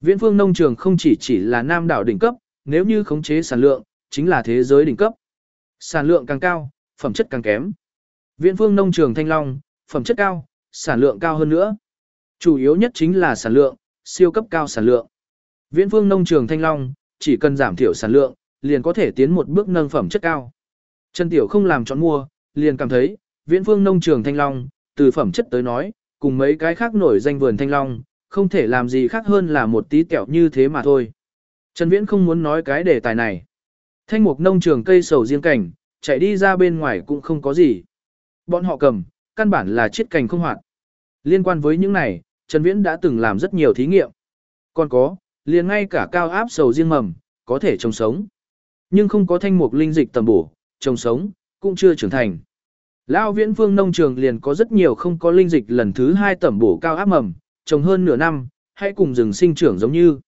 Viễn phương nông trường không chỉ chỉ là nam đảo đỉnh cấp, nếu như khống chế sản lượng, chính là thế giới đỉnh cấp. Sản lượng càng cao, phẩm chất càng kém. Viễn phương nông trường Thanh Long, phẩm chất cao, sản lượng cao hơn nữa. Chủ yếu nhất chính là sản lượng, siêu cấp cao sản lượng. Viễn phương nông trường Thanh Long, chỉ cần giảm thiểu sản lượng, liền có thể tiến một bước nâng phẩm chất cao. Trần Tiểu không làm chọn mua, liền cảm thấy, viễn phương nông trường Thanh Long, từ phẩm chất tới nói, cùng mấy cái khác nổi danh vườn Thanh Long, không thể làm gì khác hơn là một tí kẹo như thế mà thôi. Trần Viễn không muốn nói cái đề tài này. Thanh mục nông trường cây sầu riêng cảnh, chạy đi ra bên ngoài cũng không có gì. Bọn họ cầm, căn bản là chiết cành không hoạt. Liên quan với những này, Trần Viễn đã từng làm rất nhiều thí nghiệm. Còn có, liền ngay cả cao áp sầu riêng mầm, có thể trồng sống. Nhưng không có thanh mục linh dịch tầm bổ, trồng sống, cũng chưa trưởng thành. Lão Viễn Vương nông trường liền có rất nhiều không có linh dịch lần thứ hai tẩm bổ cao áp mầm, trồng hơn nửa năm, hãy cùng rừng sinh trưởng giống như.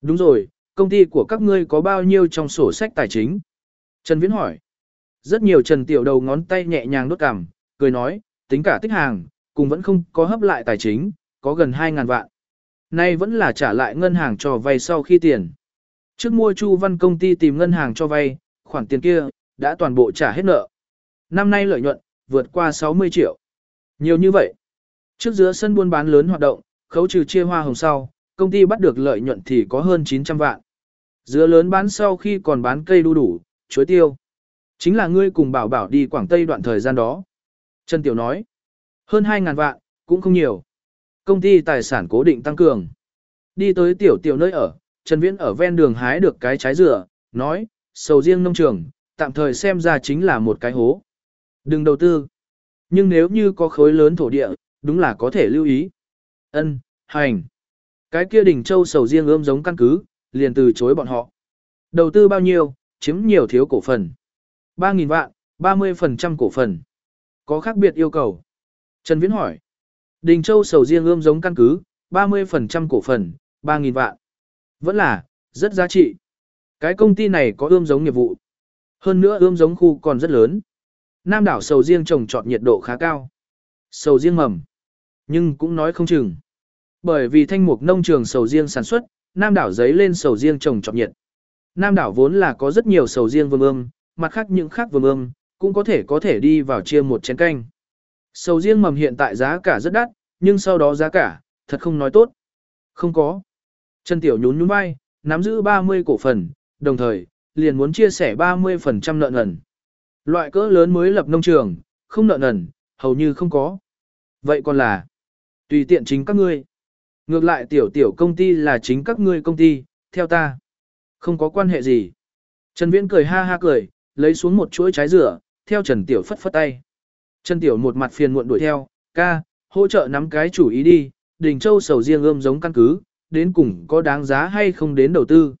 Đúng rồi, công ty của các ngươi có bao nhiêu trong sổ sách tài chính? Trần Viễn hỏi. Rất nhiều Trần Tiểu đầu ngón tay nhẹ nhàng đốt cằm, cười nói, tính cả tích hàng, cùng vẫn không có hấp lại tài chính, có gần 2.000 vạn. Nay vẫn là trả lại ngân hàng cho vay sau khi tiền. Trước mua Chu Văn công ty tìm ngân hàng cho vay, khoản tiền kia, đã toàn bộ trả hết nợ. Năm nay lợi nhuận, vượt qua 60 triệu. Nhiều như vậy. Trước giữa sân buôn bán lớn hoạt động, khấu trừ chia hoa hồng sau, công ty bắt được lợi nhuận thì có hơn 900 vạn. Dứa lớn bán sau khi còn bán cây đu đủ, chuối tiêu. Chính là ngươi cùng bảo bảo đi Quảng Tây đoạn thời gian đó. Trần Tiểu nói, hơn 2.000 vạn, cũng không nhiều. Công ty tài sản cố định tăng cường. Đi tới tiểu tiểu nơi ở, Trần Viễn ở ven đường hái được cái trái dừa, nói, sầu riêng nông trường, tạm thời xem ra chính là một cái hố. Đừng đầu tư. Nhưng nếu như có khối lớn thổ địa, đúng là có thể lưu ý. Ân, hành. Cái kia đỉnh châu sầu riêng ươm giống căn cứ, liền từ chối bọn họ. Đầu tư bao nhiêu, chiếm nhiều thiếu cổ phần. 3.000 vạn, 30% cổ phần. Có khác biệt yêu cầu. Trần Viễn hỏi. Đình Châu sầu riêng ươm giống căn cứ, 30% cổ phần, 3.000 vạn. Vẫn là, rất giá trị. Cái công ty này có ươm giống nghiệp vụ. Hơn nữa ươm giống khu còn rất lớn. Nam đảo sầu riêng trồng trọt nhiệt độ khá cao. Sầu riêng mầm. Nhưng cũng nói không chừng. Bởi vì thanh mục nông trường sầu riêng sản xuất, Nam đảo giấy lên sầu riêng trồng trọt nhiệt. Nam đảo vốn là có rất nhiều sầu riêng vương ương, mặt khác những khác vương ương, cũng có thể có thể đi vào chia một chén canh. Sầu riêng mầm hiện tại giá cả rất đắt, nhưng sau đó giá cả, thật không nói tốt. Không có. Trần Tiểu nhún nhún vai, nắm giữ 30 cổ phần, đồng thời, liền muốn chia sẻ 30% nợ nần. Loại cỡ lớn mới lập nông trường, không nợ nần, hầu như không có. Vậy còn là, tùy tiện chính các ngươi. Ngược lại tiểu tiểu công ty là chính các ngươi công ty, theo ta. Không có quan hệ gì. Trần Viễn cười ha ha cười, lấy xuống một chuỗi trái dừa, theo Trần Tiểu phất phất tay. Trần Tiểu một mặt phiền muộn đuổi theo, ca, hỗ trợ nắm cái chủ ý đi, Đình Châu sầu riêng ươm giống căn cứ, đến cùng có đáng giá hay không đến đầu tư.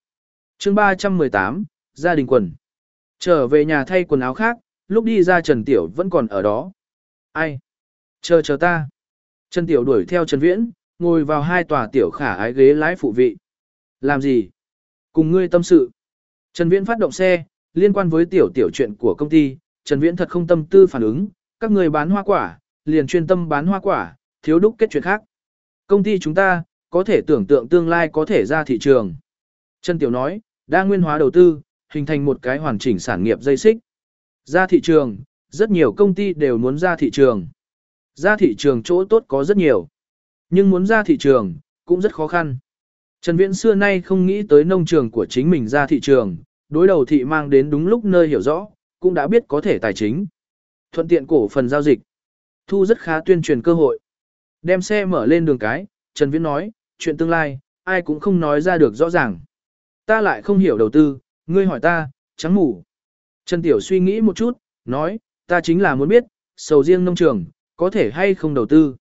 chương 318, gia đình quần. Trở về nhà thay quần áo khác, lúc đi ra Trần Tiểu vẫn còn ở đó. Ai? Chờ chờ ta. Trần Tiểu đuổi theo Trần Viễn, ngồi vào hai tòa tiểu khả ái ghế lái phụ vị. Làm gì? Cùng ngươi tâm sự. Trần Viễn phát động xe, liên quan với tiểu tiểu chuyện của công ty, Trần Viễn thật không tâm tư phản ứng, các người bán hoa quả, liền chuyên tâm bán hoa quả, thiếu đúc kết chuyện khác. Công ty chúng ta, có thể tưởng tượng tương lai có thể ra thị trường. Trần Tiểu nói, đa nguyên hóa đầu tư, hình thành một cái hoàn chỉnh sản nghiệp dây xích. Ra thị trường, rất nhiều công ty đều muốn ra thị trường. Ra thị trường chỗ tốt có rất nhiều. Nhưng muốn ra thị trường, cũng rất khó khăn. Trần Viễn xưa nay không nghĩ tới nông trường của chính mình ra thị trường, đối đầu thị mang đến đúng lúc nơi hiểu rõ, cũng đã biết có thể tài chính. Thuận tiện cổ phần giao dịch. Thu rất khá tuyên truyền cơ hội. Đem xe mở lên đường cái, Trần Viễn nói, chuyện tương lai, ai cũng không nói ra được rõ ràng. Ta lại không hiểu đầu tư, ngươi hỏi ta, trắng mù. Trần Tiểu suy nghĩ một chút, nói, ta chính là muốn biết, sầu riêng nông trường, có thể hay không đầu tư.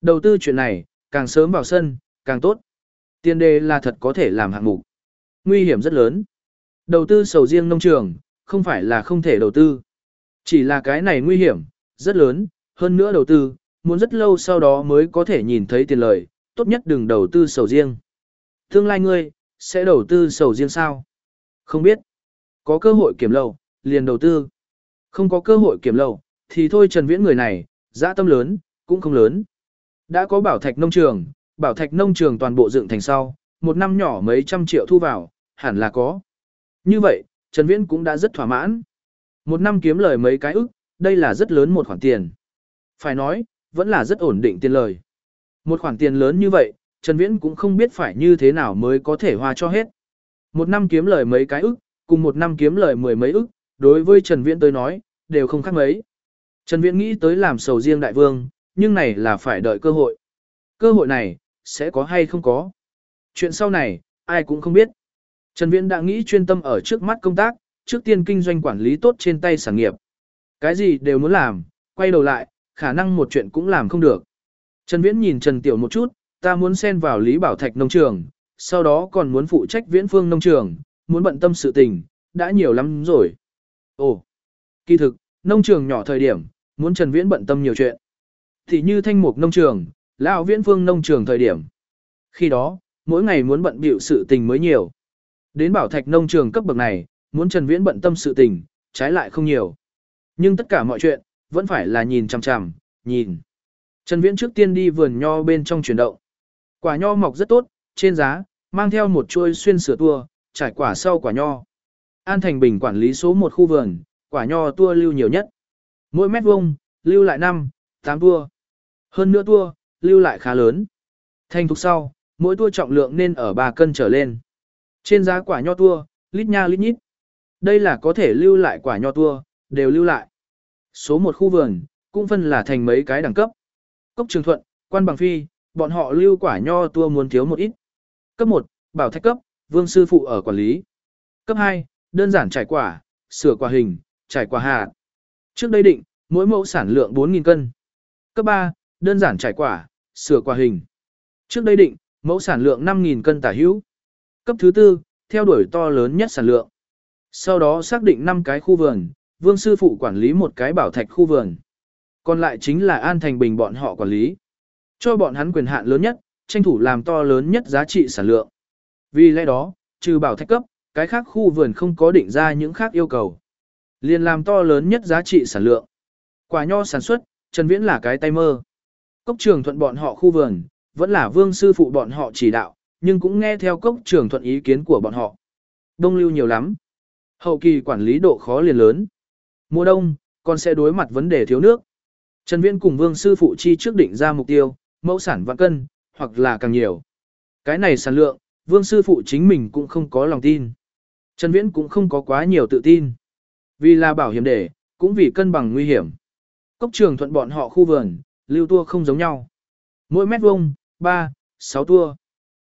Đầu tư chuyện này, càng sớm vào sân, càng tốt. Tiền đề là thật có thể làm hạng mục. Nguy hiểm rất lớn. Đầu tư sầu riêng nông trường, không phải là không thể đầu tư. Chỉ là cái này nguy hiểm, rất lớn, hơn nữa đầu tư, muốn rất lâu sau đó mới có thể nhìn thấy tiền lời, tốt nhất đừng đầu tư sầu riêng. Tương lai ngươi, sẽ đầu tư sầu riêng sao? Không biết. Có cơ hội kiểm lậu, liền đầu tư. Không có cơ hội kiểm lậu, thì thôi Trần Viễn người này, dã tâm lớn, cũng không lớn. Đã có bảo thạch nông trường, bảo thạch nông trường toàn bộ dựng thành sau, một năm nhỏ mấy trăm triệu thu vào, hẳn là có. Như vậy, Trần Viễn cũng đã rất thỏa mãn. Một năm kiếm lời mấy cái ức, đây là rất lớn một khoản tiền. Phải nói, vẫn là rất ổn định tiền lời. Một khoản tiền lớn như vậy, Trần Viễn cũng không biết phải như thế nào mới có thể hoa cho hết. Một năm kiếm lời mấy cái ức, cùng một năm kiếm lời mười mấy ức, đối với Trần Viễn tới nói, đều không khác mấy. Trần Viễn nghĩ tới làm sầu riêng đại vương, nhưng này là phải đợi cơ hội. Cơ hội này, sẽ có hay không có. Chuyện sau này, ai cũng không biết. Trần Viễn đã nghĩ chuyên tâm ở trước mắt công tác, trước tiên kinh doanh quản lý tốt trên tay sản nghiệp. Cái gì đều muốn làm, quay đầu lại, khả năng một chuyện cũng làm không được. Trần Viễn nhìn Trần Tiểu một chút, ta muốn xen vào Lý Bảo Thạch nông trường, sau đó còn muốn phụ trách Viễn Phương nông trường, muốn bận tâm sự tình, đã nhiều lắm rồi. Ồ, kỳ thực, nông trường nhỏ thời điểm, muốn Trần Viễn bận tâm nhiều chuyện. Thì như thanh mục nông trường, lão Viễn Phương nông trường thời điểm. Khi đó, mỗi ngày muốn bận bịu sự tình mới nhiều. Đến Bảo Thạch nông trường cấp bậc này, muốn Trần Viễn bận tâm sự tình, trái lại không nhiều. Nhưng tất cả mọi chuyện, vẫn phải là nhìn chằm chằm, nhìn. Trần Viễn trước tiên đi vườn nho bên trong chuyển động. Quả nho mọc rất tốt, trên giá, mang theo một chuôi xuyên sửa tua, trải quả sau quả nho. An Thành Bình quản lý số một khu vườn, quả nho tua lưu nhiều nhất. Mỗi mét vuông, lưu lại 5, 8 tua. Hơn nữa tua, lưu lại khá lớn. Thành thục sau, mỗi tua trọng lượng nên ở 3 cân trở lên. Trên giá quả nho tua, lít nha lít nhít. Đây là có thể lưu lại quả nho tua, đều lưu lại. Số một khu vườn, cũng phân là thành mấy cái đẳng cấp. Cốc Trường Thuận, Quan Bằng Phi, bọn họ lưu quả nho tua muốn thiếu một ít. Cấp 1, bảo thạch cấp, vương sư phụ ở quản lý. Cấp 2, đơn giản trải quả, sửa quả hình, trải quả hạt. Trước đây định, mỗi mẫu sản lượng 4.000 cân. Cấp 3, đơn giản trải quả, sửa quả hình. Trước đây định, mẫu sản lượng 5.000 cân tả hữu. Cấp thứ tư, theo đuổi to lớn nhất sản lượng. Sau đó xác định 5 cái khu vườn, vương sư phụ quản lý một cái bảo thạch khu vườn. Còn lại chính là An Thành Bình bọn họ quản lý. Cho bọn hắn quyền hạn lớn nhất, tranh thủ làm to lớn nhất giá trị sản lượng. Vì lẽ đó, trừ bảo thạch cấp, cái khác khu vườn không có định ra những khác yêu cầu. Liền làm to lớn nhất giá trị sản lượng. Quả nho sản xuất, Trần Viễn là cái tay mơ. Cốc trường thuận bọn họ khu vườn, vẫn là vương sư phụ bọn họ chỉ đạo, nhưng cũng nghe theo cốc trường thuận ý kiến của bọn họ. Đông lưu nhiều lắm. Hậu kỳ quản lý độ khó liền lớn. Mùa đông, còn sẽ đối mặt vấn đề thiếu nước. Trần Viễn cùng vương sư phụ chi trước định ra mục tiêu, mẫu sản vạn cân, hoặc là càng nhiều. Cái này sản lượng, vương sư phụ chính mình cũng không có lòng tin. Trần Viễn cũng không có quá nhiều tự tin. Vì là bảo hiểm để, cũng vì cân bằng nguy hiểm. Cốc trường thuận bọn họ khu vườn, lưu tua không giống nhau. Mỗi mét vuông, 3, 6 tua.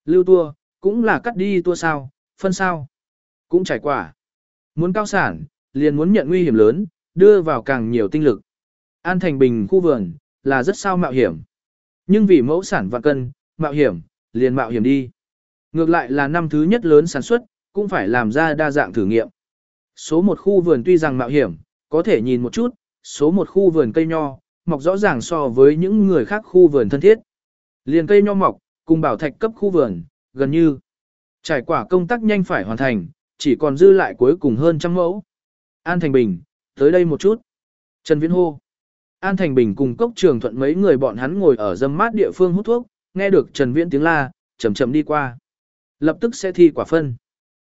Lưu tua, cũng là cắt đi tua sao, phân sao. Cũng trải quả. Muốn cao sản, liền muốn nhận nguy hiểm lớn, đưa vào càng nhiều tinh lực. An Thành Bình khu vườn, là rất sao mạo hiểm. Nhưng vì mẫu sản vạn cân, mạo hiểm, liền mạo hiểm đi. Ngược lại là năm thứ nhất lớn sản xuất, cũng phải làm ra đa dạng thử nghiệm. Số một khu vườn tuy rằng mạo hiểm, có thể nhìn một chút, số một khu vườn cây nho, mọc rõ ràng so với những người khác khu vườn thân thiết. Liền cây nho mọc, cùng bảo thạch cấp khu vườn, gần như. Trải quả công tác nhanh phải hoàn thành, chỉ còn dư lại cuối cùng hơn trăm mẫu. An Thành Bình, tới đây một chút. Trần Viễn hô. An Thành Bình cùng Cốc Trường Thuận mấy người bọn hắn ngồi ở dâm mát địa phương hút thuốc, nghe được Trần Viễn tiếng la, chậm chậm đi qua. Lập tức sẽ thi quả phân.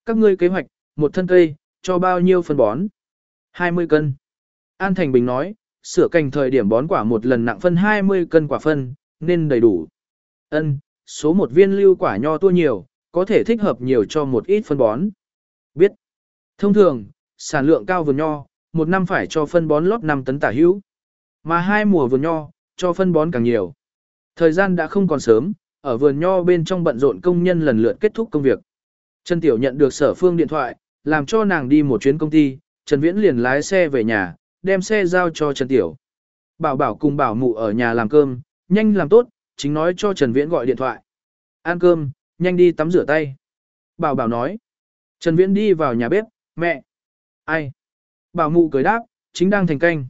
Các ngươi kế hoạch, một thân cây, cho bao nhiêu phân bón? 20 cân. An Thành Bình nói, sửa cành thời điểm bón quả một lần nặng phân 20 cân quả phân, nên đầy đủ. Ân, số một viên lưu quả nho tua nhiều, có thể thích hợp nhiều cho một ít phân bón. Biết. Thông thường, sản lượng cao vườn nho, một năm phải cho phân bón lót 5 tấn tả hữu. Mà hai mùa vườn nho, cho phân bón càng nhiều. Thời gian đã không còn sớm, ở vườn nho bên trong bận rộn công nhân lần lượt kết thúc công việc. Trần Tiểu nhận được sở phương điện thoại, làm cho nàng đi một chuyến công ty, Trần Viễn liền lái xe về nhà, đem xe giao cho Trần Tiểu. Bảo bảo cùng bảo mụ ở nhà làm cơm, nhanh làm tốt, chính nói cho Trần Viễn gọi điện thoại. Ăn cơm, nhanh đi tắm rửa tay. Bảo bảo nói. Trần Viễn đi vào nhà bếp, mẹ. Ai? Bảo mụ cười đáp, chính đang thành canh.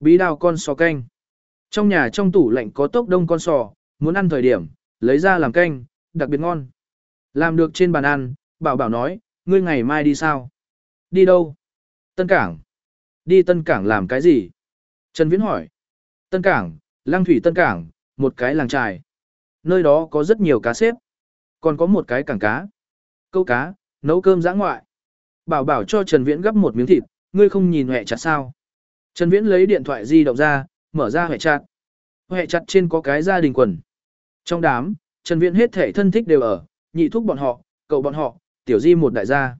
Bí đào con sò canh. Trong nhà trong tủ lạnh có tốc đông con sò, muốn ăn thời điểm, lấy ra làm canh, đặc biệt ngon. Làm được trên bàn ăn, bảo bảo nói, ngươi ngày mai đi sao? Đi đâu? Tân Cảng. Đi Tân Cảng làm cái gì? Trần Viễn hỏi. Tân Cảng, lang thủy Tân Cảng, một cái làng trài. Nơi đó có rất nhiều cá xếp. Còn có một cái cảng cá. Câu cá, nấu cơm giã ngoại. Bảo bảo cho Trần Viễn gấp một miếng thịt, ngươi không nhìn hẹ chặt sao? Trần Viễn lấy điện thoại di động ra, mở ra hẹ chặt. Hẹ chặt trên có cái gia đình quần. Trong đám, Trần Viễn hết thể thân thích đều ở, nhị thúc bọn họ, cậu bọn họ, tiểu di một đại gia.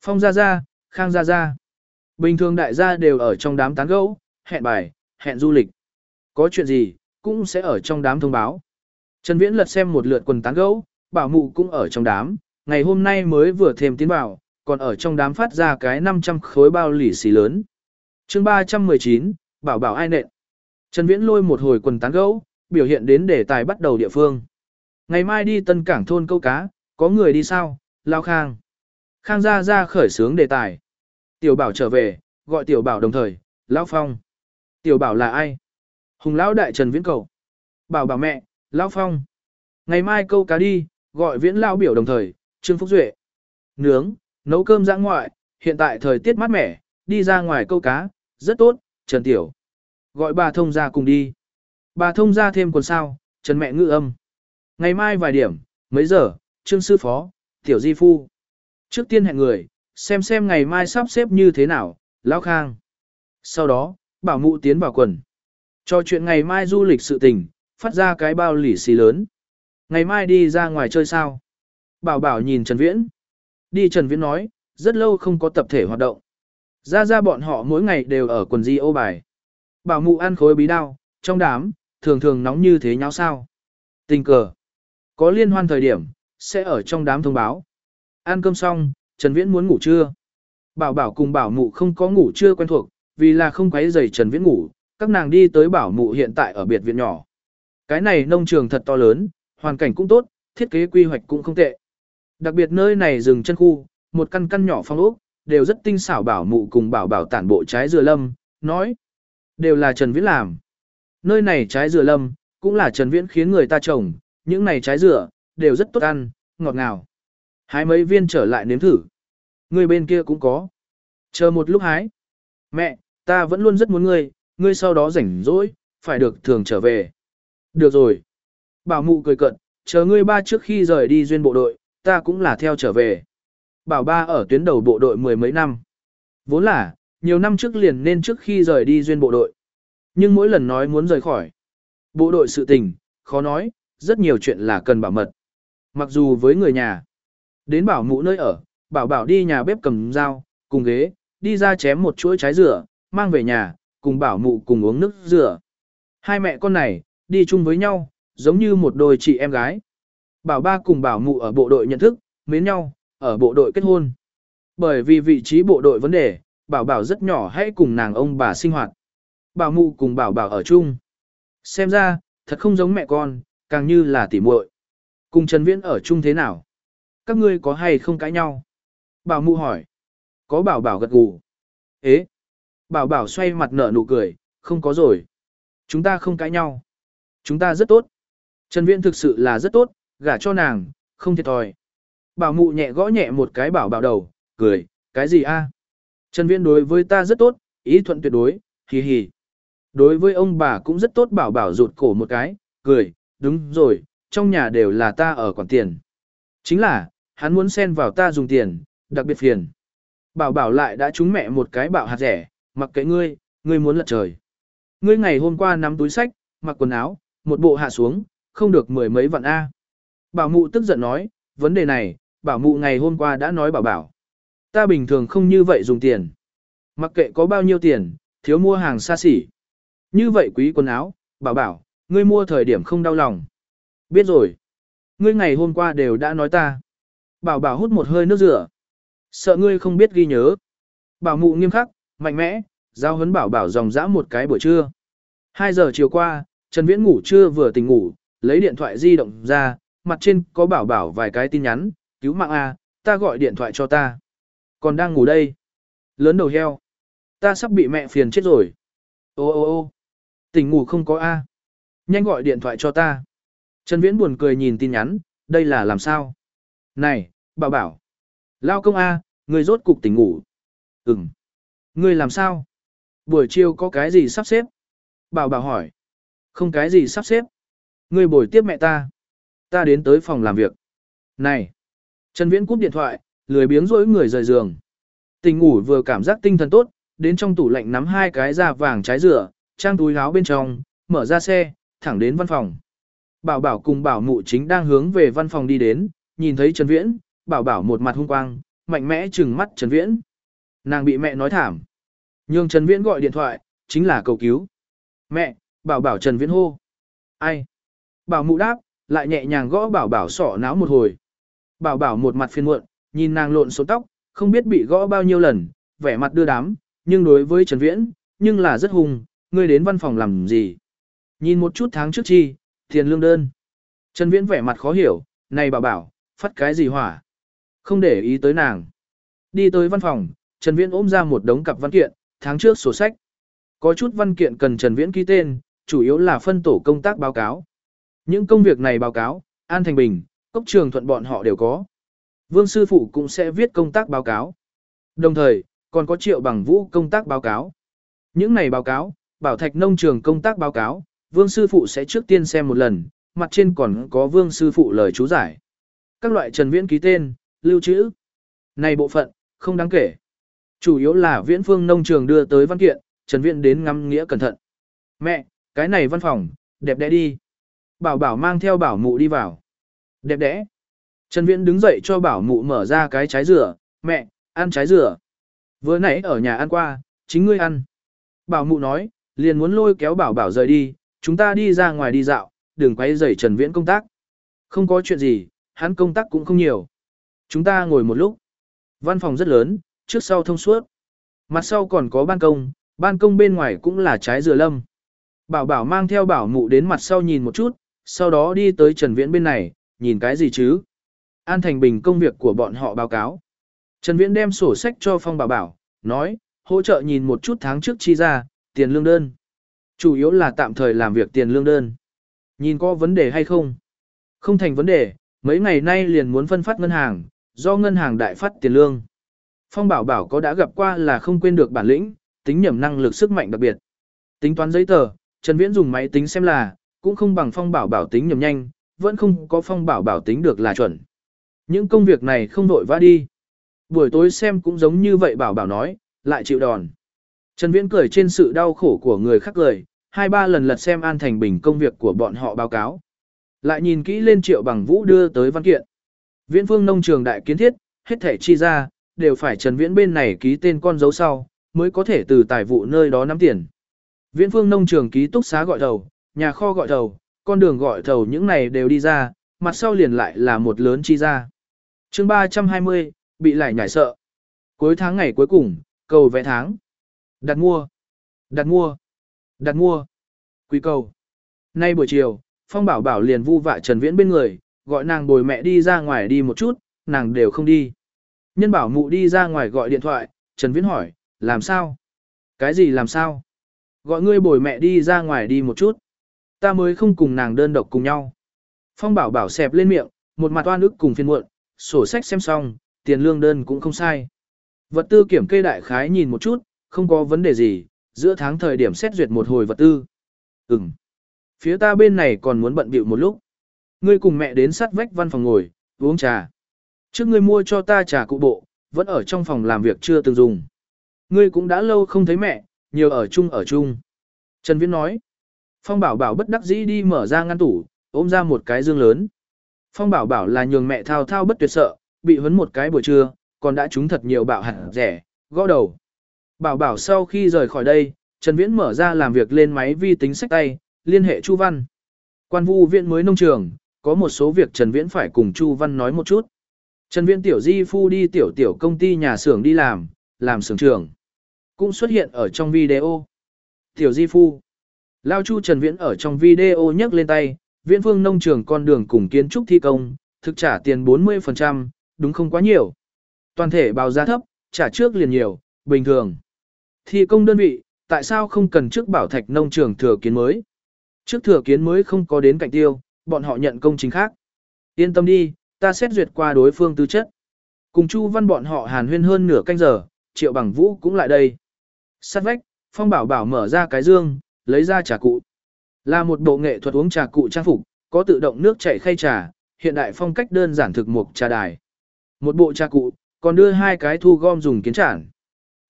Phong gia gia, khang gia gia. Bình thường đại gia đều ở trong đám tán gẫu, hẹn bài, hẹn du lịch. Có chuyện gì, cũng sẽ ở trong đám thông báo. Trần Viễn lật xem một lượt quần tán gẫu, bảo mụ cũng ở trong đám, ngày hôm nay mới vừa thêm tiến vào, còn ở trong đám phát ra cái 500 khối bao lì xì lớn. chương 319, bảo bảo ai nện. Trần Viễn lôi một hồi quần tán gẫu, biểu hiện đến đề tài bắt đầu địa phương. Ngày mai đi tân cảng thôn câu cá, có người đi sao, lao khang. Khang gia ra khởi sướng đề tài. Tiểu bảo trở về, gọi tiểu bảo đồng thời, lão phong. Tiểu bảo là ai? Hùng lão đại Trần Viễn cầu. Bảo bảo mẹ, lão phong. Ngày mai câu cá đi, gọi viễn lão biểu đồng thời, Trương Phúc Duệ. Nướng, nấu cơm giã ngoại, hiện tại thời tiết mát mẻ, đi ra ngoài câu cá, rất tốt, Trần Tiểu. Gọi bà thông ra cùng đi. Bà thông ra thêm quần sao, Trần mẹ ngự âm. Ngày mai vài điểm, mấy giờ, Trương Sư Phó, Tiểu Di Phu. Trước tiên hẹn người, xem xem ngày mai sắp xếp như thế nào, Lão Khang. Sau đó, bảo mụ tiến vào quần. Cho chuyện ngày mai du lịch sự tình, phát ra cái bao lì xì lớn. Ngày mai đi ra ngoài chơi sao? Bảo bảo nhìn Trần Viễn. Đi Trần Viễn nói, rất lâu không có tập thể hoạt động. Ra ra bọn họ mỗi ngày đều ở quần di ô bài. Bảo mụ ăn khối bí đao, trong đám, thường thường nóng như thế nháo sao. Tình cờ. Có liên hoan thời điểm, sẽ ở trong đám thông báo. Ăn cơm xong, Trần Viễn muốn ngủ trưa. Bảo bảo cùng bảo mụ không có ngủ trưa quen thuộc, vì là không quấy rầy Trần Viễn ngủ, các nàng đi tới bảo mụ hiện tại ở biệt viện nhỏ. Cái này nông trường thật to lớn, hoàn cảnh cũng tốt, thiết kế quy hoạch cũng không tệ. Đặc biệt nơi này rừng chân khu, một căn căn nhỏ phong ốc, đều rất tinh xảo bảo mụ cùng bảo bảo tản bộ trái dừa lâm, nói. Đều là Trần Viễn làm. Nơi này trái dừa lâm, cũng là Trần Viễn khiến người ta trồng, những này trái dừa, đều rất tốt ăn, ngọt ngào. Hái mấy viên trở lại nếm thử. Người bên kia cũng có. Chờ một lúc hái. Mẹ, ta vẫn luôn rất muốn ngươi, ngươi sau đó rảnh rỗi, phải được thường trở về. Được rồi. Bảo mụ cười cận, chờ ngươi ba trước khi rời đi duyên bộ đội, ta cũng là theo trở về. Bảo ba ở tuyến đầu bộ đội mười mấy năm. Vốn là, nhiều năm trước liền nên trước khi rời đi duyên bộ đội. Nhưng mỗi lần nói muốn rời khỏi. Bộ đội sự tình, khó nói, rất nhiều chuyện là cần bảo mật. Mặc dù với người nhà, đến bảo mụ nơi ở, bảo bảo đi nhà bếp cầm dao, cùng ghế, đi ra chém một chuỗi trái dừa, mang về nhà, cùng bảo mụ cùng uống nước dừa. Hai mẹ con này, đi chung với nhau, giống như một đôi chị em gái. Bảo ba cùng bảo mụ ở bộ đội nhận thức, mến nhau, ở bộ đội kết hôn. Bởi vì vị trí bộ đội vấn đề, bảo bảo rất nhỏ hãy cùng nàng ông bà sinh hoạt. Bảo mụ cùng bảo bảo ở chung. Xem ra, thật không giống mẹ con, càng như là tỉ muội. Cùng Trần Viễn ở chung thế nào? Các ngươi có hay không cãi nhau? Bảo mụ hỏi. Có bảo bảo gật gù. Ế. Bảo bảo xoay mặt nở nụ cười, không có rồi. Chúng ta không cãi nhau. Chúng ta rất tốt. Trần Viễn thực sự là rất tốt, gả cho nàng, không thiệt thòi. Bảo mụ nhẹ gõ nhẹ một cái bảo bảo đầu, cười, cái gì a? Trần Viễn đối với ta rất tốt, ý thuận tuyệt đối, hì hì. Đối với ông bà cũng rất tốt bảo bảo rụt cổ một cái, cười, đúng rồi, trong nhà đều là ta ở quản tiền. Chính là, hắn muốn xen vào ta dùng tiền, đặc biệt phiền. Bảo bảo lại đã trúng mẹ một cái bạo hạt rẻ, mặc kệ ngươi, ngươi muốn lật trời. Ngươi ngày hôm qua nắm túi sách, mặc quần áo, một bộ hạ xuống, không được mười mấy vạn A. Bảo mụ tức giận nói, vấn đề này, bảo mụ ngày hôm qua đã nói bảo bảo. Ta bình thường không như vậy dùng tiền. Mặc kệ có bao nhiêu tiền, thiếu mua hàng xa xỉ. Như vậy quý quần áo, bảo bảo, ngươi mua thời điểm không đau lòng. Biết rồi. Ngươi ngày hôm qua đều đã nói ta. Bảo bảo hút một hơi nước rửa. Sợ ngươi không biết ghi nhớ. Bảo mụ nghiêm khắc, mạnh mẽ, giao huấn bảo bảo dòng dã một cái buổi trưa. hai giờ chiều qua, Trần Viễn ngủ trưa vừa tỉnh ngủ, lấy điện thoại di động ra, mặt trên có bảo bảo vài cái tin nhắn, cứu mạng A, ta gọi điện thoại cho ta. Còn đang ngủ đây. Lớn đầu heo. Ta sắp bị mẹ phiền chết rồi. Ô ô ô tỉnh ngủ không có A. Nhanh gọi điện thoại cho ta. Trần Viễn buồn cười nhìn tin nhắn, đây là làm sao? Này, bảo bảo. Lao công A, người rốt cục tỉnh ngủ. Ừm. Người làm sao? Buổi chiều có cái gì sắp xếp? Bảo bảo hỏi. Không cái gì sắp xếp. Người bồi tiếp mẹ ta. Ta đến tới phòng làm việc. Này. Trần Viễn cúp điện thoại, lười biếng rỗi người rời giường. Tỉnh ngủ vừa cảm giác tinh thần tốt, đến trong tủ lạnh nắm hai cái da vàng trái rửa, trang túi áo bên trong, mở ra xe, thẳng đến văn phòng. Bảo bảo cùng bảo mụ chính đang hướng về văn phòng đi đến, nhìn thấy Trần Viễn, bảo bảo một mặt hung quang, mạnh mẽ trừng mắt Trần Viễn. Nàng bị mẹ nói thảm. Nhưng Trần Viễn gọi điện thoại, chính là cầu cứu. Mẹ, bảo bảo Trần Viễn hô. Ai? Bảo mụ đáp, lại nhẹ nhàng gõ bảo bảo sọ náo một hồi. Bảo bảo một mặt phiền muộn, nhìn nàng lộn số tóc, không biết bị gõ bao nhiêu lần, vẻ mặt đưa đám, nhưng đối với Trần Viễn, nhưng là rất hùng. ngươi đến văn phòng làm gì? Nhìn một chút tháng trước chi, tiền lương đơn. Trần Viễn vẻ mặt khó hiểu, này bảo bảo, phát cái gì hỏa? Không để ý tới nàng. Đi tới văn phòng, Trần Viễn ôm ra một đống cặp văn kiện, tháng trước sổ sách. Có chút văn kiện cần Trần Viễn ký tên, chủ yếu là phân tổ công tác báo cáo. Những công việc này báo cáo, An Thành Bình, Cốc Trường Thuận bọn họ đều có. Vương Sư Phụ cũng sẽ viết công tác báo cáo. Đồng thời, còn có Triệu Bằng Vũ công tác báo cáo. Những này báo cáo, Bảo Thạch Nông Trường công tác báo cáo, Vương Sư Phụ sẽ trước tiên xem một lần, mặt trên còn có Vương Sư Phụ lời chú giải. Các loại Trần Viễn ký tên, lưu trữ. Này bộ phận, không đáng kể. Chủ yếu là Viễn Phương Nông Trường đưa tới văn kiện, Trần Viễn đến ngắm nghĩa cẩn thận. Mẹ, cái này văn phòng, đẹp đẽ đi. Bảo bảo mang theo bảo mụ đi vào. Đẹp đẽ. Trần Viễn đứng dậy cho bảo mụ mở ra cái trái dừa, mẹ, ăn trái dừa. Vừa nãy ở nhà ăn qua, chính ngươi ăn. Bảo mụ nói, liền muốn lôi kéo bảo bảo rời đi, chúng ta đi ra ngoài đi dạo, đừng quay rầy Trần Viễn công tác. Không có chuyện gì, hắn công tác cũng không nhiều. Chúng ta ngồi một lúc. Văn phòng rất lớn, trước sau thông suốt. Mặt sau còn có ban công, ban công bên ngoài cũng là trái dừa lâm. Bảo bảo mang theo bảo mụ đến mặt sau nhìn một chút, sau đó đi tới Trần Viễn bên này, nhìn cái gì chứ? An Thành Bình công việc của bọn họ báo cáo. Trần Viễn đem sổ sách cho Phong Bảo Bảo, nói, hỗ trợ nhìn một chút tháng trước chi ra, tiền lương đơn. Chủ yếu là tạm thời làm việc tiền lương đơn. Nhìn có vấn đề hay không? Không thành vấn đề, mấy ngày nay liền muốn phân phát ngân hàng, do ngân hàng đại phát tiền lương. Phong Bảo Bảo có đã gặp qua là không quên được bản lĩnh, tính nhẩm năng lực sức mạnh đặc biệt. Tính toán giấy tờ, Trần Viễn dùng máy tính xem là, cũng không bằng Phong Bảo Bảo tính nhẩm nhanh, vẫn không có Phong Bảo Bảo tính được là chuẩn. Những công việc này không vội vã đi. Buổi tối xem cũng giống như vậy Bảo Bảo nói, lại chịu đòn. Trần Viễn cười trên sự đau khổ của người khác cười, hai ba lần lật xem An Thành Bình công việc của bọn họ báo cáo. Lại nhìn kỹ lên triệu bằng vũ đưa tới văn kiện. Viễn phương nông trường đại kiến thiết, hết thể chi ra, đều phải Trần Viễn bên này ký tên con dấu sau, mới có thể từ tài vụ nơi đó nắm tiền. Viễn phương nông trường ký túc xá gọi thầu, nhà kho gọi thầu, con đường gọi thầu những này đều đi ra, mặt sau liền lại là một lớn chi ra. chương 320, bị lại nhảy sợ. Cuối tháng ngày cuối cùng, cầu vẽ tháng. Đặt mua. Đặt mua. Đặt mua. Quý cầu. Nay buổi chiều, Phong Bảo Bảo liền vu vạ Trần Viễn bên người, gọi nàng bồi mẹ đi ra ngoài đi một chút, nàng đều không đi. Nhân bảo mụ đi ra ngoài gọi điện thoại, Trần Viễn hỏi, làm sao? Cái gì làm sao? Gọi ngươi bồi mẹ đi ra ngoài đi một chút. Ta mới không cùng nàng đơn độc cùng nhau. Phong Bảo Bảo xẹp lên miệng, một mặt oan ức cùng phiền muộn, sổ sách xem xong, tiền lương đơn cũng không sai. Vật tư kiểm kê đại khái nhìn một chút, không có vấn đề gì, giữa tháng thời điểm xét duyệt một hồi vật tư. Ừm. Phía ta bên này còn muốn bận bịu một lúc. Ngươi cùng mẹ đến sát vách văn phòng ngồi, uống trà. Trước ngươi mua cho ta trà cụ bộ, vẫn ở trong phòng làm việc chưa từng dùng. Ngươi cũng đã lâu không thấy mẹ, nhiều ở chung ở chung. Trần Viễn nói. Phong bảo bảo bất đắc dĩ đi mở ra ngăn tủ, ôm ra một cái dương lớn. Phong bảo bảo là nhường mẹ thao thao bất tuyệt sợ, bị huấn một cái buổi trưa, còn đã trúng thật nhiều bạo hẳn rẻ, gõ đầu. Bảo bảo sau khi rời khỏi đây, Trần Viễn mở ra làm việc lên máy vi tính sách tay, liên hệ Chu Văn. Quan vu viện mới nông trường, có một số việc Trần Viễn phải cùng Chu Văn nói một chút. Trần Viễn tiểu di phu đi tiểu tiểu công ty nhà xưởng đi làm, làm xưởng trưởng. Cũng xuất hiện ở trong video. Tiểu di phu. Lao Chu Trần Viễn ở trong video nhấc lên tay, viễn phương nông trường con đường cùng kiến trúc thi công, thực trả tiền 40%, đúng không quá nhiều. Toàn thể báo giá thấp, trả trước liền nhiều, bình thường. Thi công đơn vị, tại sao không cần trước bảo thạch nông trường thừa kiến mới? Trước thừa kiến mới không có đến cạnh tiêu, bọn họ nhận công trình khác. Yên tâm đi, ta xét duyệt qua đối phương tư chất. Cùng Chu Văn bọn họ hàn huyên hơn nửa canh giờ, Triệu Bằng Vũ cũng lại đây. Sát vách, Phong Bảo Bảo mở ra cái dương, lấy ra trà cụ. Là một bộ nghệ thuật uống trà cụ trang phục, có tự động nước chảy khay trà, hiện đại phong cách đơn giản thực mục trà đài. Một bộ trà cụ, còn đưa hai cái thu gom dùng kiến trản.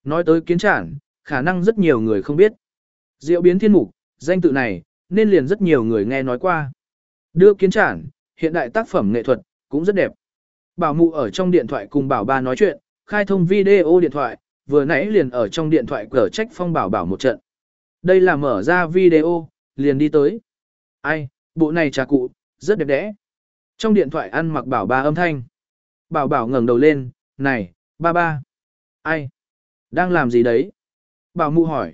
Nói tới kiến trản, khả năng rất nhiều người không biết. Diệu biến thiên mục, danh tự này, nên liền rất nhiều người nghe nói qua. Đưa kiến trản, hiện đại tác phẩm nghệ thuật, cũng rất đẹp. Bảo mụ ở trong điện thoại cùng bảo ba nói chuyện, khai thông video điện thoại, vừa nãy liền ở trong điện thoại cờ trách phong bảo bảo một trận. Đây là mở ra video, liền đi tới. Ai, bộ này trà cụ, rất đẹp đẽ. Trong điện thoại ăn mặc bảo ba âm thanh. Bảo bảo ngẩng đầu lên, này, ba ba. Ai? Đang làm gì đấy? Bảo mụ hỏi.